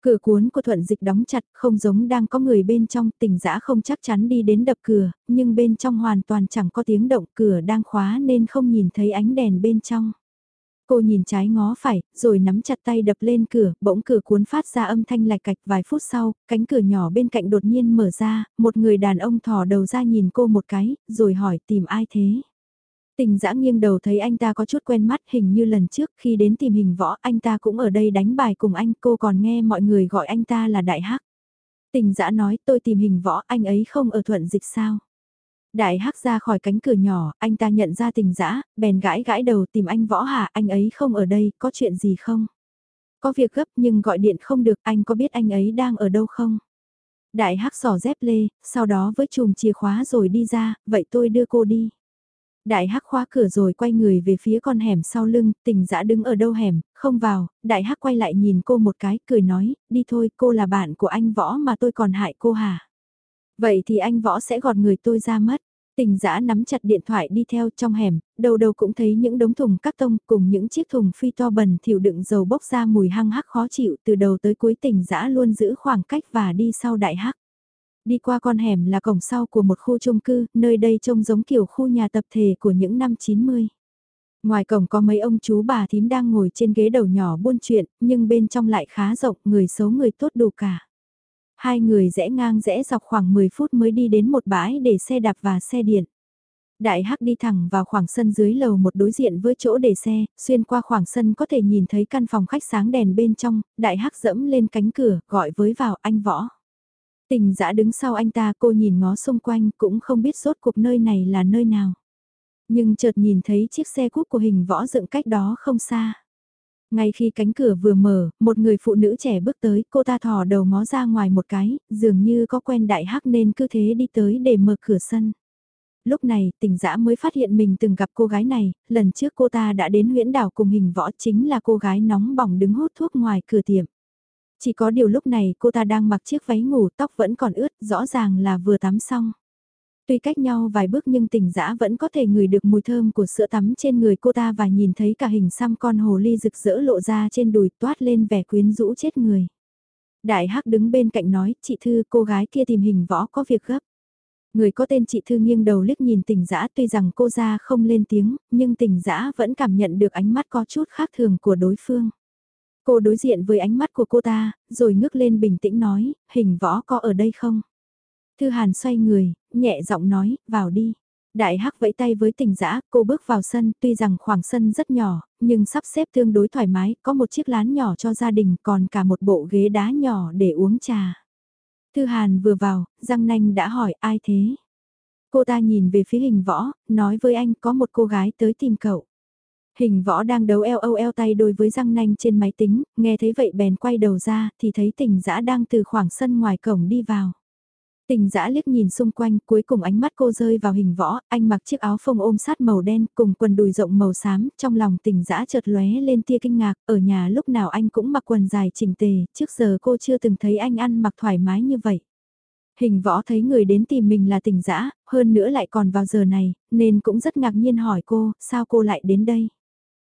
Cửa cuốn của thuận dịch đóng chặt không giống đang có người bên trong tỉnh dã không chắc chắn đi đến đập cửa, nhưng bên trong hoàn toàn chẳng có tiếng động cửa đang khóa nên không nhìn thấy ánh đèn bên trong. Cô nhìn trái ngó phải, rồi nắm chặt tay đập lên cửa, bỗng cửa cuốn phát ra âm thanh lạch cạch vài phút sau, cánh cửa nhỏ bên cạnh đột nhiên mở ra, một người đàn ông thò đầu ra nhìn cô một cái, rồi hỏi tìm ai thế. Tình dã nghiêng đầu thấy anh ta có chút quen mắt hình như lần trước khi đến tìm hình võ anh ta cũng ở đây đánh bài cùng anh cô còn nghe mọi người gọi anh ta là Đại Hắc. Tình dã nói tôi tìm hình võ anh ấy không ở thuận dịch sao. Đại hắc ra khỏi cánh cửa nhỏ, anh ta nhận ra tình dã, bèn gãi gãi đầu tìm anh võ Hà, anh ấy không ở đây, có chuyện gì không? Có việc gấp nhưng gọi điện không được, anh có biết anh ấy đang ở đâu không? Đại hắc sỏ dép lê, sau đó với chùm chìa khóa rồi đi ra, vậy tôi đưa cô đi. Đại hắc khóa cửa rồi quay người về phía con hẻm sau lưng, tình dã đứng ở đâu hẻm, không vào, đại hắc quay lại nhìn cô một cái, cười nói, đi thôi, cô là bạn của anh võ mà tôi còn hại cô hả? Vậy thì anh võ sẽ gọt người tôi ra mất. Tình giã nắm chặt điện thoại đi theo trong hẻm, đầu đầu cũng thấy những đống thùng các tông cùng những chiếc thùng phi to bẩn thiểu đựng dầu bốc ra mùi hăng hắc khó chịu từ đầu tới cuối tình giã luôn giữ khoảng cách và đi sau đại hắc. Đi qua con hẻm là cổng sau của một khu chung cư, nơi đây trông giống kiểu khu nhà tập thể của những năm 90. Ngoài cổng có mấy ông chú bà thím đang ngồi trên ghế đầu nhỏ buôn chuyện, nhưng bên trong lại khá rộng, người xấu người tốt đủ cả. Hai người rẽ ngang rẽ dọc khoảng 10 phút mới đi đến một bãi để xe đạp và xe điện. Đại Hắc đi thẳng vào khoảng sân dưới lầu một đối diện với chỗ để xe, xuyên qua khoảng sân có thể nhìn thấy căn phòng khách sáng đèn bên trong, Đại Hắc dẫm lên cánh cửa, gọi với vào anh võ. Tình dã đứng sau anh ta cô nhìn ngó xung quanh cũng không biết rốt cuộc nơi này là nơi nào. Nhưng chợt nhìn thấy chiếc xe cúp của hình võ dựng cách đó không xa. Ngay khi cánh cửa vừa mở, một người phụ nữ trẻ bước tới, cô ta thò đầu ngó ra ngoài một cái, dường như có quen đại hắc nên cứ thế đi tới để mở cửa sân. Lúc này, tỉnh dã mới phát hiện mình từng gặp cô gái này, lần trước cô ta đã đến huyễn đảo cùng hình võ chính là cô gái nóng bỏng đứng hút thuốc ngoài cửa tiệm. Chỉ có điều lúc này cô ta đang mặc chiếc váy ngủ tóc vẫn còn ướt, rõ ràng là vừa tắm xong. Tuy cách nhau vài bước nhưng tỉnh dã vẫn có thể ngửi được mùi thơm của sữa tắm trên người cô ta và nhìn thấy cả hình xăm con hồ ly rực rỡ lộ ra trên đùi toát lên vẻ quyến rũ chết người. Đại Hắc đứng bên cạnh nói, chị Thư cô gái kia tìm hình võ có việc gấp. Người có tên chị Thư nghiêng đầu liếc nhìn tỉnh dã tuy rằng cô ra không lên tiếng, nhưng tỉnh dã vẫn cảm nhận được ánh mắt có chút khác thường của đối phương. Cô đối diện với ánh mắt của cô ta, rồi ngước lên bình tĩnh nói, hình võ có ở đây không? Thư Hàn xoay người, nhẹ giọng nói, vào đi. Đại Hắc vẫy tay với tình dã, cô bước vào sân, tuy rằng khoảng sân rất nhỏ, nhưng sắp xếp tương đối thoải mái, có một chiếc lán nhỏ cho gia đình, còn cả một bộ ghế đá nhỏ để uống trà. Thư Hàn vừa vào, Giang Nanh đã hỏi ai thế? Cô ta nhìn về phía hình võ, nói với anh có một cô gái tới tìm cậu. Hình võ đang đấu eo âu eo tay đôi với răng nanh trên máy tính, nghe thấy vậy bèn quay đầu ra thì thấy tình dã đang từ khoảng sân ngoài cổng đi vào. Tình dã liếc nhìn xung quanh, cuối cùng ánh mắt cô rơi vào hình võ, anh mặc chiếc áo phông ôm sát màu đen cùng quần đùi rộng màu xám, trong lòng tình dã chợt lóe lên tia kinh ngạc, ở nhà lúc nào anh cũng mặc quần dài chỉnh tề, trước giờ cô chưa từng thấy anh ăn mặc thoải mái như vậy. Hình võ thấy người đến tìm mình là tình dã, hơn nữa lại còn vào giờ này, nên cũng rất ngạc nhiên hỏi cô, sao cô lại đến đây?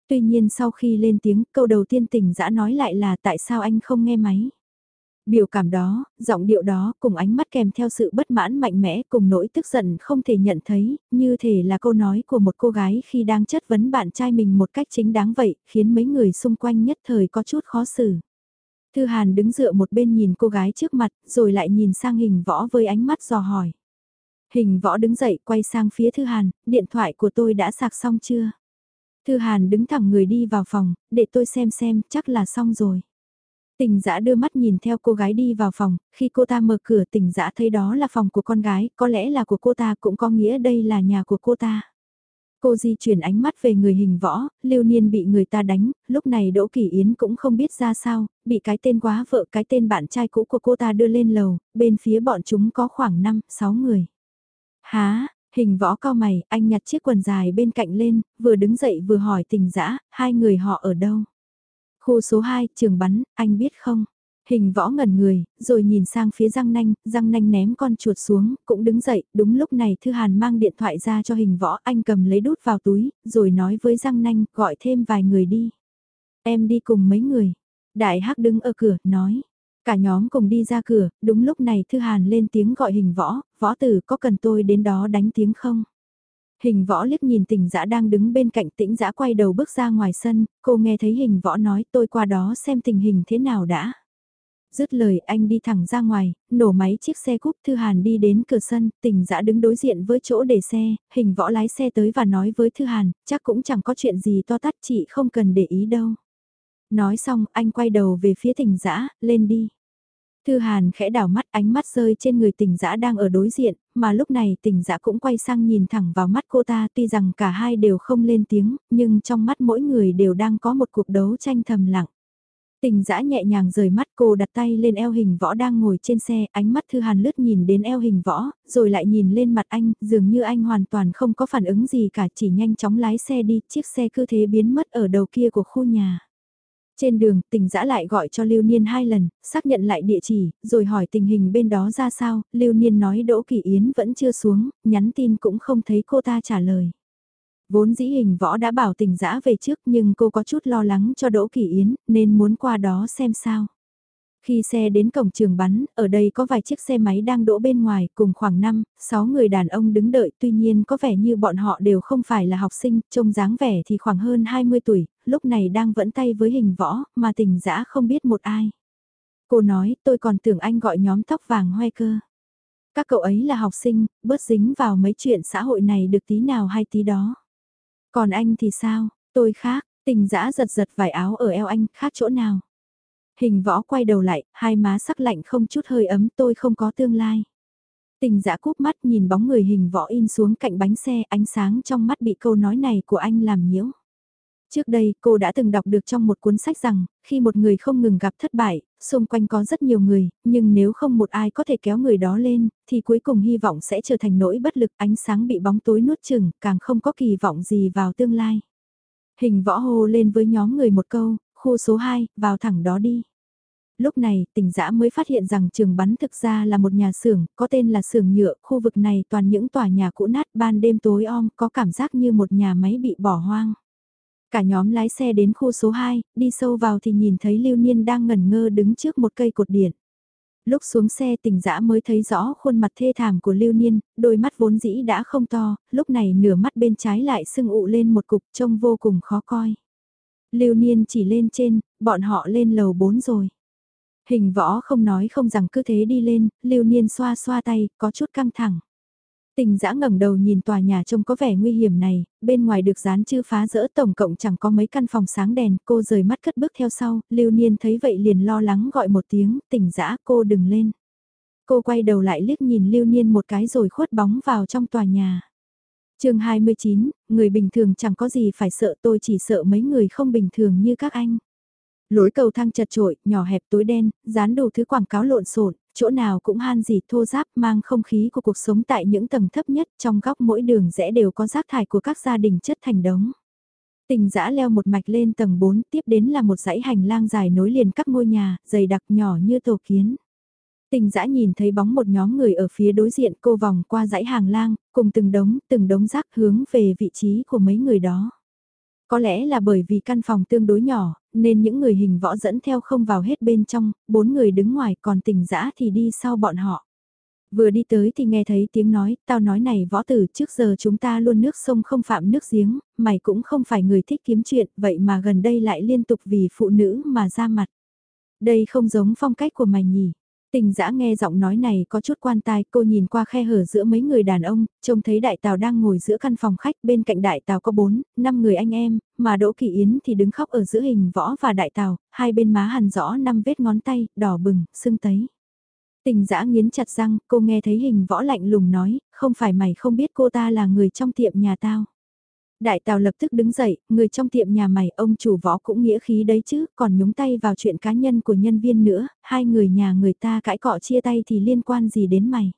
Tuy nhiên sau khi lên tiếng, câu đầu tiên tình dã nói lại là tại sao anh không nghe máy? Biểu cảm đó, giọng điệu đó cùng ánh mắt kèm theo sự bất mãn mạnh mẽ cùng nỗi tức giận không thể nhận thấy, như thể là câu nói của một cô gái khi đang chất vấn bạn trai mình một cách chính đáng vậy, khiến mấy người xung quanh nhất thời có chút khó xử. Thư Hàn đứng dựa một bên nhìn cô gái trước mặt, rồi lại nhìn sang hình võ với ánh mắt dò hỏi. Hình võ đứng dậy quay sang phía Thư Hàn, điện thoại của tôi đã sạc xong chưa? Thư Hàn đứng thẳng người đi vào phòng, để tôi xem xem, chắc là xong rồi. Tình dã đưa mắt nhìn theo cô gái đi vào phòng, khi cô ta mở cửa tình dã thấy đó là phòng của con gái, có lẽ là của cô ta cũng có nghĩa đây là nhà của cô ta. Cô di chuyển ánh mắt về người hình võ, lưu niên bị người ta đánh, lúc này Đỗ Kỳ Yến cũng không biết ra sao, bị cái tên quá vợ cái tên bạn trai cũ của cô ta đưa lên lầu, bên phía bọn chúng có khoảng 5, 6 người. Há, hình võ cao mày, anh nhặt chiếc quần dài bên cạnh lên, vừa đứng dậy vừa hỏi tình dã hai người họ ở đâu. Khu số 2, trường bắn, anh biết không? Hình võ ngẩn người, rồi nhìn sang phía răng nanh, răng nanh ném con chuột xuống, cũng đứng dậy, đúng lúc này Thư Hàn mang điện thoại ra cho hình võ, anh cầm lấy đút vào túi, rồi nói với răng nanh, gọi thêm vài người đi. Em đi cùng mấy người. Đại Hắc đứng ở cửa, nói. Cả nhóm cùng đi ra cửa, đúng lúc này Thư Hàn lên tiếng gọi hình võ, võ tử có cần tôi đến đó đánh tiếng không? Hình võ liếc nhìn tỉnh dã đang đứng bên cạnh tĩnh dã quay đầu bước ra ngoài sân, cô nghe thấy hình võ nói tôi qua đó xem tình hình thế nào đã. Dứt lời anh đi thẳng ra ngoài, nổ máy chiếc xe cúp Thư Hàn đi đến cửa sân, tỉnh dã đứng đối diện với chỗ để xe, hình võ lái xe tới và nói với Thư Hàn, chắc cũng chẳng có chuyện gì to tát chị không cần để ý đâu. Nói xong anh quay đầu về phía tỉnh dã lên đi. Thư Hàn khẽ đảo mắt ánh mắt rơi trên người tình dã đang ở đối diện, mà lúc này tình dã cũng quay sang nhìn thẳng vào mắt cô ta tuy rằng cả hai đều không lên tiếng, nhưng trong mắt mỗi người đều đang có một cuộc đấu tranh thầm lặng. Tình dã nhẹ nhàng rời mắt cô đặt tay lên eo hình võ đang ngồi trên xe, ánh mắt Thư Hàn lướt nhìn đến eo hình võ, rồi lại nhìn lên mặt anh, dường như anh hoàn toàn không có phản ứng gì cả chỉ nhanh chóng lái xe đi, chiếc xe cứ thế biến mất ở đầu kia của khu nhà. Trên đường, tình dã lại gọi cho Lưu Niên hai lần, xác nhận lại địa chỉ, rồi hỏi tình hình bên đó ra sao, Lưu Niên nói Đỗ Kỳ Yến vẫn chưa xuống, nhắn tin cũng không thấy cô ta trả lời. Vốn dĩ hình võ đã bảo tình dã về trước nhưng cô có chút lo lắng cho Đỗ Kỳ Yến, nên muốn qua đó xem sao. Khi xe đến cổng trường bắn, ở đây có vài chiếc xe máy đang đỗ bên ngoài, cùng khoảng 5, 6 người đàn ông đứng đợi, tuy nhiên có vẻ như bọn họ đều không phải là học sinh, trông dáng vẻ thì khoảng hơn 20 tuổi, lúc này đang vẫn tay với hình võ, mà tình dã không biết một ai. Cô nói, tôi còn tưởng anh gọi nhóm tóc vàng hoe cơ. Các cậu ấy là học sinh, bớt dính vào mấy chuyện xã hội này được tí nào hay tí đó. Còn anh thì sao, tôi khác, tình dã giật giật vải áo ở eo anh, khác chỗ nào. Hình võ quay đầu lại, hai má sắc lạnh không chút hơi ấm tôi không có tương lai. Tình dã cúp mắt nhìn bóng người hình võ in xuống cạnh bánh xe ánh sáng trong mắt bị câu nói này của anh làm nhiễu. Trước đây, cô đã từng đọc được trong một cuốn sách rằng, khi một người không ngừng gặp thất bại, xung quanh có rất nhiều người, nhưng nếu không một ai có thể kéo người đó lên, thì cuối cùng hy vọng sẽ trở thành nỗi bất lực ánh sáng bị bóng tối nuốt chừng, càng không có kỳ vọng gì vào tương lai. Hình võ hô lên với nhóm người một câu, khu số 2, vào thẳng đó đi. Lúc này, tỉnh giã mới phát hiện rằng trường bắn thực ra là một nhà xưởng, có tên là xưởng nhựa, khu vực này toàn những tòa nhà cũ nát ban đêm tối om, có cảm giác như một nhà máy bị bỏ hoang. Cả nhóm lái xe đến khu số 2, đi sâu vào thì nhìn thấy Lưu Niên đang ngẩn ngơ đứng trước một cây cột điện. Lúc xuống xe tỉnh dã mới thấy rõ khuôn mặt thê thảm của Lưu Niên, đôi mắt vốn dĩ đã không to, lúc này nửa mắt bên trái lại sưng ụ lên một cục trông vô cùng khó coi. Lưu Niên chỉ lên trên, bọn họ lên lầu 4 rồi. Hình võ không nói không rằng cứ thế đi lên, Lưu Niên xoa xoa tay, có chút căng thẳng. Tình giã ngẩng đầu nhìn tòa nhà trông có vẻ nguy hiểm này, bên ngoài được dán chư phá rỡ tổng cộng chẳng có mấy căn phòng sáng đèn, cô rời mắt cất bước theo sau, lưu niên thấy vậy liền lo lắng gọi một tiếng, tỉnh giã cô đừng lên. Cô quay đầu lại liếc nhìn lưu niên một cái rồi khuất bóng vào trong tòa nhà chương 29, người bình thường chẳng có gì phải sợ tôi chỉ sợ mấy người không bình thường như các anh. Lối cầu thang chật trội, nhỏ hẹp tối đen, dán đủ thứ quảng cáo lộn xộn, chỗ nào cũng han gì thô giáp mang không khí của cuộc sống tại những tầng thấp nhất trong góc mỗi đường rẽ đều có rác thải của các gia đình chất thành đống. Tình dã leo một mạch lên tầng 4 tiếp đến là một dãy hành lang dài nối liền các ngôi nhà, dày đặc nhỏ như tổ kiến. Tình dã nhìn thấy bóng một nhóm người ở phía đối diện cô vòng qua dãy hàng lang, cùng từng đống, từng đống rác hướng về vị trí của mấy người đó. Có lẽ là bởi vì căn phòng tương đối nhỏ, nên những người hình võ dẫn theo không vào hết bên trong, bốn người đứng ngoài còn Tình dã thì đi sau bọn họ. Vừa đi tới thì nghe thấy tiếng nói, tao nói này võ tử trước giờ chúng ta luôn nước sông không phạm nước giếng, mày cũng không phải người thích kiếm chuyện, vậy mà gần đây lại liên tục vì phụ nữ mà ra mặt. Đây không giống phong cách của mày nhỉ. Tình dã nghe giọng nói này có chút quan tai, cô nhìn qua khe hở giữa mấy người đàn ông, trông thấy đại tàu đang ngồi giữa căn phòng khách, bên cạnh đại tàu có 4, 5 người anh em, mà Đỗ Kỳ Yến thì đứng khóc ở giữa hình võ và đại tàu, hai bên má hằn rõ năm vết ngón tay, đỏ bừng, sưng tấy. Tình dã nghiến chặt răng, cô nghe thấy hình võ lạnh lùng nói, không phải mày không biết cô ta là người trong tiệm nhà tao. Đại Tào lập tức đứng dậy, người trong tiệm nhà mày, ông chủ võ cũng nghĩa khí đấy chứ, còn nhúng tay vào chuyện cá nhân của nhân viên nữa, hai người nhà người ta cãi cọ chia tay thì liên quan gì đến mày.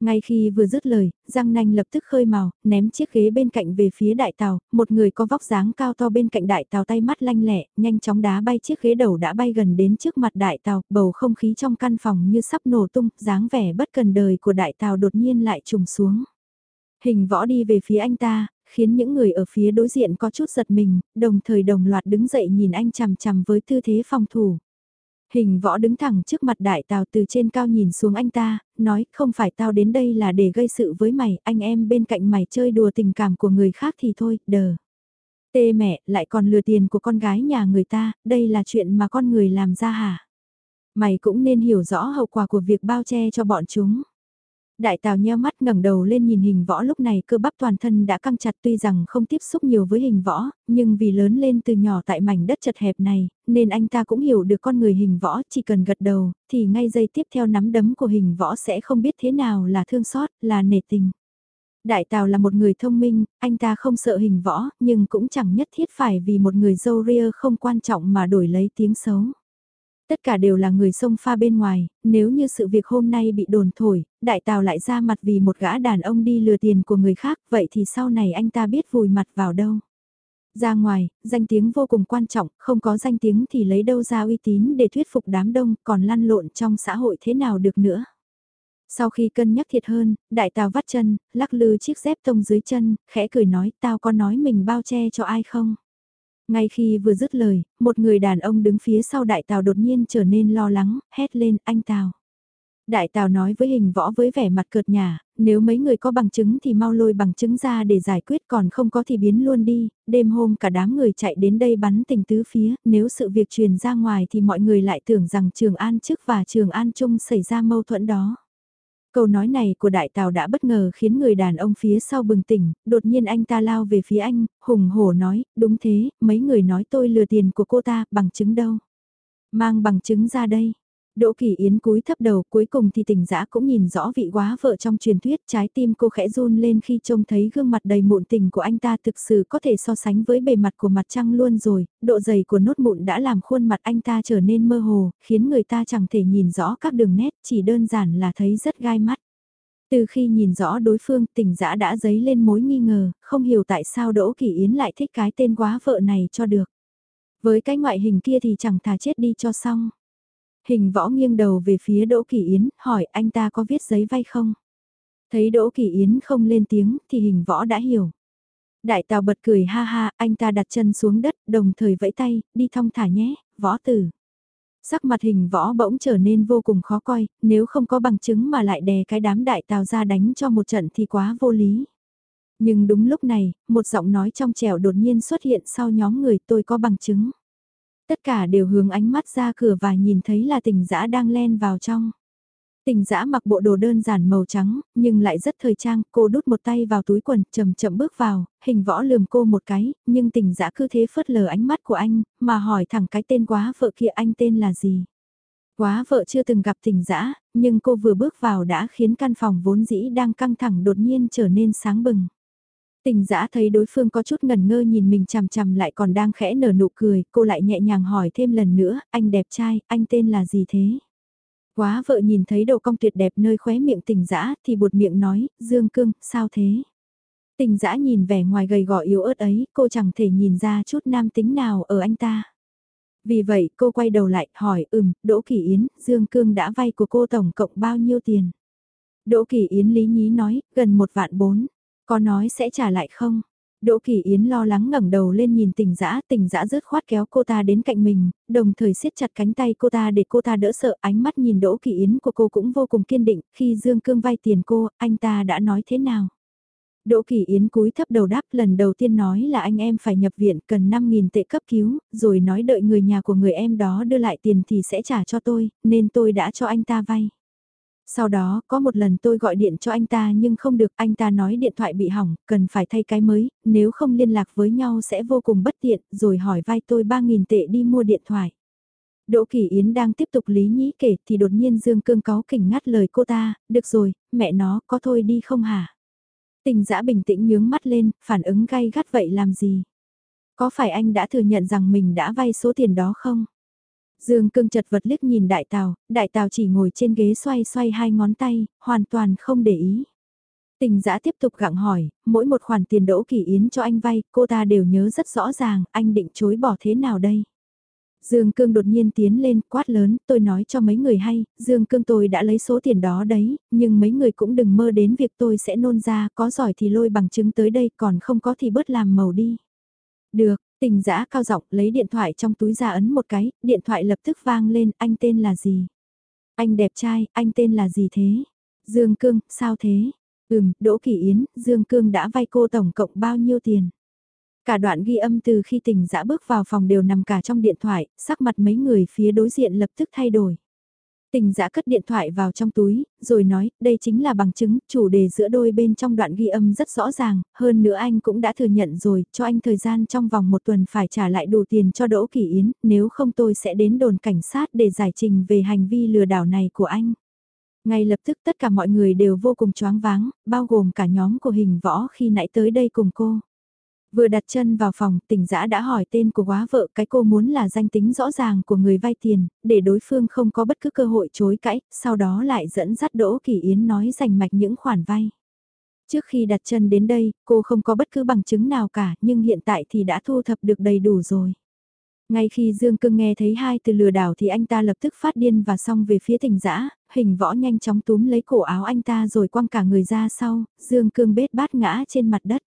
Ngay khi vừa dứt lời, Giang Nanh lập tức khơi màu, ném chiếc ghế bên cạnh về phía đại tàu, một người có vóc dáng cao to bên cạnh đại tàu tay mắt lanh lẹ, nhanh chóng đá bay chiếc ghế đầu đã bay gần đến trước mặt đại tàu, bầu không khí trong căn phòng như sắp nổ tung, dáng vẻ bất cần đời của đại tàu đột nhiên lại trùng xuống. Hình võ đi về phía anh ta, khiến những người ở phía đối diện có chút giật mình, đồng thời đồng loạt đứng dậy nhìn anh chằm chằm với tư thế phòng thủ. Hình võ đứng thẳng trước mặt đại tào từ trên cao nhìn xuống anh ta, nói không phải tao đến đây là để gây sự với mày, anh em bên cạnh mày chơi đùa tình cảm của người khác thì thôi, đờ. Tê mẹ, lại còn lừa tiền của con gái nhà người ta, đây là chuyện mà con người làm ra hả? Mày cũng nên hiểu rõ hậu quả của việc bao che cho bọn chúng. Đại tào nheo mắt ngẩng đầu lên nhìn hình võ lúc này cơ bắp toàn thân đã căng chặt tuy rằng không tiếp xúc nhiều với hình võ, nhưng vì lớn lên từ nhỏ tại mảnh đất chật hẹp này, nên anh ta cũng hiểu được con người hình võ chỉ cần gật đầu, thì ngay giây tiếp theo nắm đấm của hình võ sẽ không biết thế nào là thương xót, là nể tình. Đại tào là một người thông minh, anh ta không sợ hình võ, nhưng cũng chẳng nhất thiết phải vì một người dâu ria không quan trọng mà đổi lấy tiếng xấu. Tất cả đều là người sông pha bên ngoài, nếu như sự việc hôm nay bị đồn thổi, đại tào lại ra mặt vì một gã đàn ông đi lừa tiền của người khác, vậy thì sau này anh ta biết vùi mặt vào đâu. Ra ngoài, danh tiếng vô cùng quan trọng, không có danh tiếng thì lấy đâu ra uy tín để thuyết phục đám đông, còn lăn lộn trong xã hội thế nào được nữa. Sau khi cân nhắc thiệt hơn, đại tào vắt chân, lắc lư chiếc dép tông dưới chân, khẽ cười nói tao có nói mình bao che cho ai không? Ngay khi vừa dứt lời, một người đàn ông đứng phía sau đại tàu đột nhiên trở nên lo lắng, hét lên anh tàu. Đại tàu nói với hình võ với vẻ mặt cợt nhà, nếu mấy người có bằng chứng thì mau lôi bằng chứng ra để giải quyết còn không có thì biến luôn đi, đêm hôm cả đám người chạy đến đây bắn tình tứ phía, nếu sự việc truyền ra ngoài thì mọi người lại tưởng rằng Trường An trước và Trường An Trung xảy ra mâu thuẫn đó. Câu nói này của đại tào đã bất ngờ khiến người đàn ông phía sau bừng tỉnh, đột nhiên anh ta lao về phía anh, hùng hổ nói, đúng thế, mấy người nói tôi lừa tiền của cô ta, bằng chứng đâu. Mang bằng chứng ra đây. Đỗ Kỳ Yến cúi thấp đầu cuối cùng thì tỉnh dã cũng nhìn rõ vị quá vợ trong truyền thuyết trái tim cô khẽ run lên khi trông thấy gương mặt đầy mụn tình của anh ta thực sự có thể so sánh với bề mặt của mặt trăng luôn rồi, độ dày của nốt mụn đã làm khuôn mặt anh ta trở nên mơ hồ, khiến người ta chẳng thể nhìn rõ các đường nét chỉ đơn giản là thấy rất gai mắt. Từ khi nhìn rõ đối phương tỉnh dã đã dấy lên mối nghi ngờ, không hiểu tại sao Đỗ Kỳ Yến lại thích cái tên quá vợ này cho được. Với cái ngoại hình kia thì chẳng thà chết đi cho xong. Hình võ nghiêng đầu về phía Đỗ Kỳ Yến, hỏi anh ta có viết giấy vay không? Thấy Đỗ Kỳ Yến không lên tiếng thì hình võ đã hiểu. Đại tào bật cười ha ha, anh ta đặt chân xuống đất, đồng thời vẫy tay, đi thong thả nhé, võ tử. Sắc mặt hình võ bỗng trở nên vô cùng khó coi, nếu không có bằng chứng mà lại đè cái đám đại tào ra đánh cho một trận thì quá vô lý. Nhưng đúng lúc này, một giọng nói trong trẻo đột nhiên xuất hiện sau nhóm người tôi có bằng chứng. Tất cả đều hướng ánh mắt ra cửa và nhìn thấy là tình dã đang len vào trong. Tình dã mặc bộ đồ đơn giản màu trắng, nhưng lại rất thời trang, cô đút một tay vào túi quần, chậm chậm bước vào, hình võ lườm cô một cái, nhưng tình dã cứ thế phớt lờ ánh mắt của anh, mà hỏi thẳng cái tên quá vợ kia anh tên là gì. Quá vợ chưa từng gặp tình dã, nhưng cô vừa bước vào đã khiến căn phòng vốn dĩ đang căng thẳng đột nhiên trở nên sáng bừng. Tình dã thấy đối phương có chút ngần ngơ nhìn mình chằm chằm lại còn đang khẽ nở nụ cười, cô lại nhẹ nhàng hỏi thêm lần nữa, anh đẹp trai, anh tên là gì thế? Quá vợ nhìn thấy đầu cong tuyệt đẹp nơi khóe miệng tình dã thì buột miệng nói, Dương Cương, sao thế? Tình dã nhìn vẻ ngoài gầy gò yếu ớt ấy, cô chẳng thể nhìn ra chút nam tính nào ở anh ta. Vì vậy cô quay đầu lại hỏi ừm, Đỗ Kỳ Yến, Dương Cương đã vay của cô tổng cộng bao nhiêu tiền? Đỗ Kỳ Yến lý nhí nói, gần một vạn bốn. Có nói sẽ trả lại không? Đỗ Kỳ Yến lo lắng ngẩng đầu lên nhìn tình dã tình dã rớt khoát kéo cô ta đến cạnh mình, đồng thời siết chặt cánh tay cô ta để cô ta đỡ sợ ánh mắt nhìn Đỗ Kỳ Yến của cô cũng vô cùng kiên định, khi Dương Cương vay tiền cô, anh ta đã nói thế nào? Đỗ Kỳ Yến cúi thấp đầu đáp lần đầu tiên nói là anh em phải nhập viện cần 5.000 tệ cấp cứu, rồi nói đợi người nhà của người em đó đưa lại tiền thì sẽ trả cho tôi, nên tôi đã cho anh ta vay. Sau đó, có một lần tôi gọi điện cho anh ta nhưng không được, anh ta nói điện thoại bị hỏng, cần phải thay cái mới, nếu không liên lạc với nhau sẽ vô cùng bất tiện, rồi hỏi vai tôi 3.000 tệ đi mua điện thoại. Đỗ Kỳ Yến đang tiếp tục lý nhĩ kể thì đột nhiên Dương Cương có kỉnh ngắt lời cô ta, được rồi, mẹ nó, có thôi đi không hả? Tình dã bình tĩnh nhướng mắt lên, phản ứng gay gắt vậy làm gì? Có phải anh đã thừa nhận rằng mình đã vay số tiền đó không? Dương cương chật vật liếc nhìn đại tào, đại tào chỉ ngồi trên ghế xoay xoay hai ngón tay, hoàn toàn không để ý. Tình giã tiếp tục gặng hỏi, mỗi một khoản tiền đỗ kỳ yến cho anh vay, cô ta đều nhớ rất rõ ràng, anh định chối bỏ thế nào đây? Dương Cương đột nhiên tiến lên, quát lớn, tôi nói cho mấy người hay, Dương Cương tôi đã lấy số tiền đó đấy, nhưng mấy người cũng đừng mơ đến việc tôi sẽ nôn ra, có giỏi thì lôi bằng chứng tới đây, còn không có thì bớt làm màu đi. Được, Tình giã cao giọng lấy điện thoại trong túi ra ấn một cái, điện thoại lập tức vang lên, anh tên là gì? Anh đẹp trai, anh tên là gì thế? Dương Cương, sao thế? Ừm, Đỗ Kỳ Yến, Dương Cương đã vay cô tổng cộng bao nhiêu tiền? Cả đoạn ghi âm từ khi tình dã bước vào phòng đều nằm cả trong điện thoại, sắc mặt mấy người phía đối diện lập tức thay đổi. Tình giã cất điện thoại vào trong túi, rồi nói, đây chính là bằng chứng, chủ đề giữa đôi bên trong đoạn ghi âm rất rõ ràng, hơn nữa anh cũng đã thừa nhận rồi, cho anh thời gian trong vòng một tuần phải trả lại đủ tiền cho Đỗ Kỳ Yến, nếu không tôi sẽ đến đồn cảnh sát để giải trình về hành vi lừa đảo này của anh. Ngay lập tức tất cả mọi người đều vô cùng choáng váng, bao gồm cả nhóm của hình võ khi nãy tới đây cùng cô. Vừa đặt chân vào phòng, tỉnh giã đã hỏi tên của quá vợ cái cô muốn là danh tính rõ ràng của người vay tiền, để đối phương không có bất cứ cơ hội chối cãi, sau đó lại dẫn dắt Đỗ Kỳ Yến nói rành mạch những khoản vay. Trước khi đặt chân đến đây, cô không có bất cứ bằng chứng nào cả, nhưng hiện tại thì đã thu thập được đầy đủ rồi. Ngay khi Dương Cương nghe thấy hai từ lừa đảo thì anh ta lập tức phát điên và xong về phía tình dã hình võ nhanh chóng túm lấy cổ áo anh ta rồi quăng cả người ra sau, Dương Cương bết bát ngã trên mặt đất.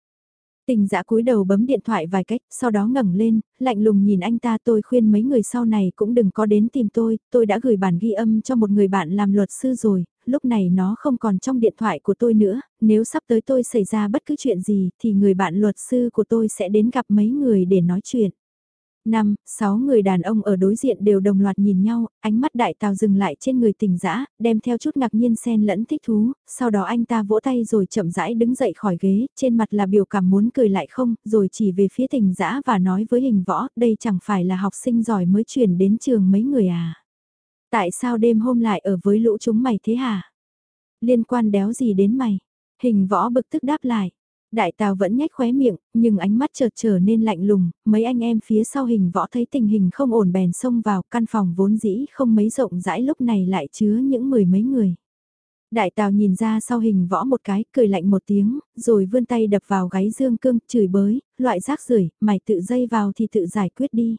Tình dã cúi đầu bấm điện thoại vài cách, sau đó ngẩng lên, lạnh lùng nhìn anh ta tôi khuyên mấy người sau này cũng đừng có đến tìm tôi, tôi đã gửi bản ghi âm cho một người bạn làm luật sư rồi, lúc này nó không còn trong điện thoại của tôi nữa, nếu sắp tới tôi xảy ra bất cứ chuyện gì thì người bạn luật sư của tôi sẽ đến gặp mấy người để nói chuyện. Năm, sáu người đàn ông ở đối diện đều đồng loạt nhìn nhau, ánh mắt đại tào dừng lại trên người tình dã đem theo chút ngạc nhiên xen lẫn thích thú, sau đó anh ta vỗ tay rồi chậm rãi đứng dậy khỏi ghế, trên mặt là biểu cảm muốn cười lại không, rồi chỉ về phía tình dã và nói với hình võ, đây chẳng phải là học sinh giỏi mới chuyển đến trường mấy người à. Tại sao đêm hôm lại ở với lũ chúng mày thế hả? Liên quan đéo gì đến mày? Hình võ bực tức đáp lại. Đại tào vẫn nhếch khóe miệng, nhưng ánh mắt chợt trở nên lạnh lùng, mấy anh em phía sau hình võ thấy tình hình không ổn bèn xông vào căn phòng vốn dĩ không mấy rộng rãi lúc này lại chứa những mười mấy người. Đại tào nhìn ra sau hình võ một cái, cười lạnh một tiếng, rồi vươn tay đập vào gáy dương cương, chửi bới, loại rác rưởi mày tự dây vào thì tự giải quyết đi.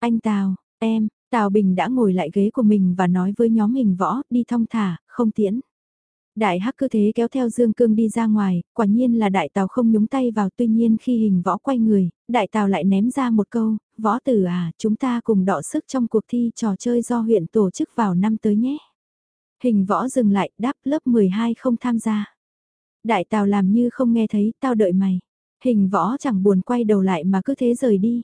Anh tào, em, tào bình đã ngồi lại ghế của mình và nói với nhóm hình võ, đi thong thả, không tiễn. Đại hắc cứ thế kéo theo Dương Cương đi ra ngoài, quả nhiên là đại tàu không nhúng tay vào tuy nhiên khi hình võ quay người, đại tàu lại ném ra một câu, võ tử à, chúng ta cùng đọ sức trong cuộc thi trò chơi do huyện tổ chức vào năm tới nhé. Hình võ dừng lại, đáp lớp 12 không tham gia. Đại tàu làm như không nghe thấy, tao đợi mày. Hình võ chẳng buồn quay đầu lại mà cứ thế rời đi.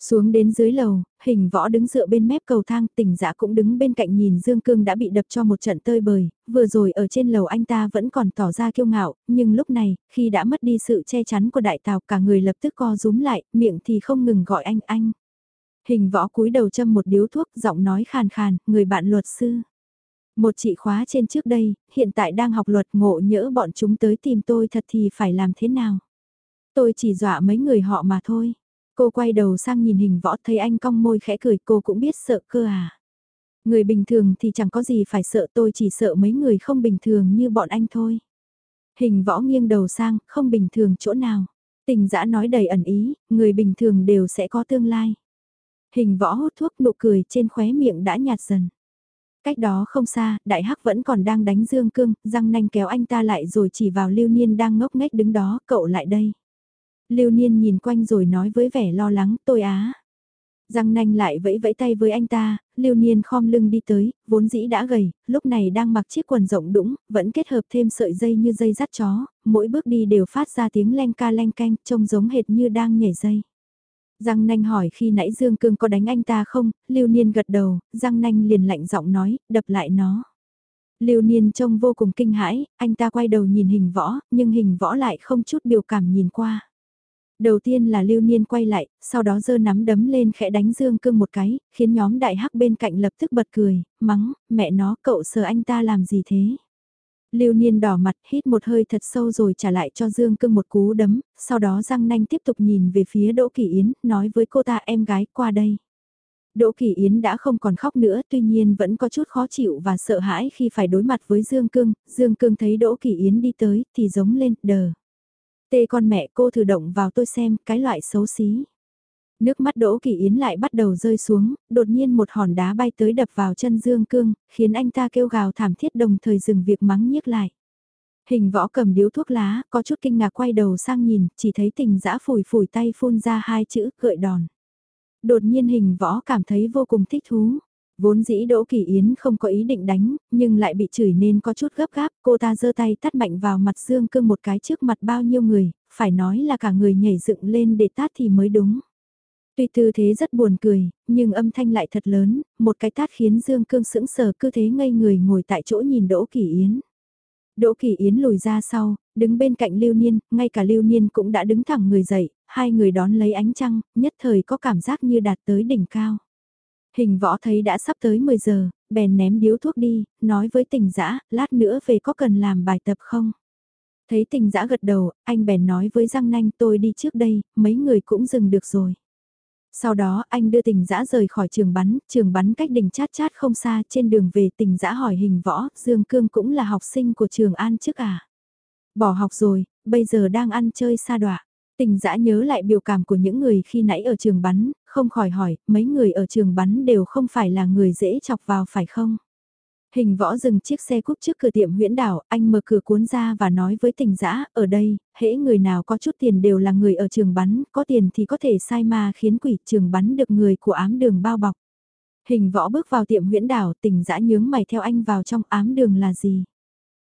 Xuống đến dưới lầu, hình võ đứng dựa bên mép cầu thang, tỉnh dã cũng đứng bên cạnh nhìn Dương Cương đã bị đập cho một trận tơi bời, vừa rồi ở trên lầu anh ta vẫn còn tỏ ra kiêu ngạo, nhưng lúc này, khi đã mất đi sự che chắn của đại tàu cả người lập tức co rúm lại, miệng thì không ngừng gọi anh anh. Hình võ cúi đầu châm một điếu thuốc, giọng nói khàn khàn, người bạn luật sư. Một chị khóa trên trước đây, hiện tại đang học luật ngộ nhỡ bọn chúng tới tìm tôi thật thì phải làm thế nào? Tôi chỉ dọa mấy người họ mà thôi. Cô quay đầu sang nhìn hình võ thấy anh cong môi khẽ cười cô cũng biết sợ cơ à. Người bình thường thì chẳng có gì phải sợ tôi chỉ sợ mấy người không bình thường như bọn anh thôi. Hình võ nghiêng đầu sang, không bình thường chỗ nào. Tình dã nói đầy ẩn ý, người bình thường đều sẽ có tương lai. Hình võ hút thuốc nụ cười trên khóe miệng đã nhạt dần. Cách đó không xa, đại hắc vẫn còn đang đánh dương cương, răng nanh kéo anh ta lại rồi chỉ vào lưu niên đang ngốc nghếch đứng đó, cậu lại đây. Lưu Niên nhìn quanh rồi nói với vẻ lo lắng, tôi á. Răng nanh lại vẫy vẫy tay với anh ta, Lưu Niên khom lưng đi tới, vốn dĩ đã gầy, lúc này đang mặc chiếc quần rộng đũng, vẫn kết hợp thêm sợi dây như dây dắt chó, mỗi bước đi đều phát ra tiếng len ca len canh, trông giống hệt như đang nhảy dây. Giang nanh hỏi khi nãy Dương Cương có đánh anh ta không, Lưu Niên gật đầu, Giang nanh liền lạnh giọng nói, đập lại nó. Lưu Niên trông vô cùng kinh hãi, anh ta quay đầu nhìn hình võ, nhưng hình võ lại không chút biểu cảm nhìn qua. Đầu tiên là lưu niên quay lại, sau đó giơ nắm đấm lên khẽ đánh Dương Cương một cái, khiến nhóm đại hắc bên cạnh lập tức bật cười, mắng, mẹ nó cậu sờ anh ta làm gì thế? Lưu Niên đỏ mặt hít một hơi thật sâu rồi trả lại cho Dương Cương một cú đấm, sau đó răng nanh tiếp tục nhìn về phía Đỗ Kỳ Yến, nói với cô ta em gái qua đây. Đỗ Kỳ Yến đã không còn khóc nữa tuy nhiên vẫn có chút khó chịu và sợ hãi khi phải đối mặt với Dương Cương, Dương Cương thấy Đỗ Kỳ Yến đi tới thì giống lên, đờ. Tê con mẹ cô thử động vào tôi xem cái loại xấu xí. Nước mắt Đỗ Kỳ Yến lại bắt đầu rơi xuống, đột nhiên một hòn đá bay tới đập vào chân Dương Cương, khiến anh ta kêu gào thảm thiết đồng thời dừng việc mắng nhiếc lại. Hình võ cầm điếu thuốc lá, có chút kinh ngạc quay đầu sang nhìn, chỉ thấy tình dã phủi phủi tay phun ra hai chữ gợi đòn. Đột nhiên hình võ cảm thấy vô cùng thích thú. Vốn dĩ Đỗ Kỳ Yến không có ý định đánh, nhưng lại bị chửi nên có chút gấp gáp, cô ta giơ tay tát mạnh vào mặt Dương Cương một cái trước mặt bao nhiêu người, phải nói là cả người nhảy dựng lên để tát thì mới đúng. Tuy tư thế rất buồn cười, nhưng âm thanh lại thật lớn, một cái tát khiến Dương Cương sững sờ cứ thế ngây người ngồi tại chỗ nhìn Đỗ Kỳ Yến. Đỗ Kỳ Yến lùi ra sau, đứng bên cạnh Lưu Niên, ngay cả Lưu Niên cũng đã đứng thẳng người dậy, hai người đón lấy ánh trăng, nhất thời có cảm giác như đạt tới đỉnh cao. Hình võ thấy đã sắp tới 10 giờ, bèn ném điếu thuốc đi, nói với tình dã lát nữa về có cần làm bài tập không? Thấy tình dã gật đầu, anh bèn nói với răng nanh tôi đi trước đây, mấy người cũng dừng được rồi. Sau đó anh đưa tình dã rời khỏi trường bắn, trường bắn cách đỉnh chát chát không xa trên đường về tình dã hỏi hình võ, Dương Cương cũng là học sinh của trường An trước à? Bỏ học rồi, bây giờ đang ăn chơi xa đọa. Tình dã nhớ lại biểu cảm của những người khi nãy ở trường bắn, không khỏi hỏi, mấy người ở trường bắn đều không phải là người dễ chọc vào phải không? Hình võ dừng chiếc xe cúp trước cửa tiệm huyễn đảo, anh mở cửa cuốn ra và nói với tình dã ở đây, hễ người nào có chút tiền đều là người ở trường bắn, có tiền thì có thể sai ma khiến quỷ trường bắn được người của ám đường bao bọc. Hình võ bước vào tiệm huyễn đảo tình dã nhướng mày theo anh vào trong ám đường là gì?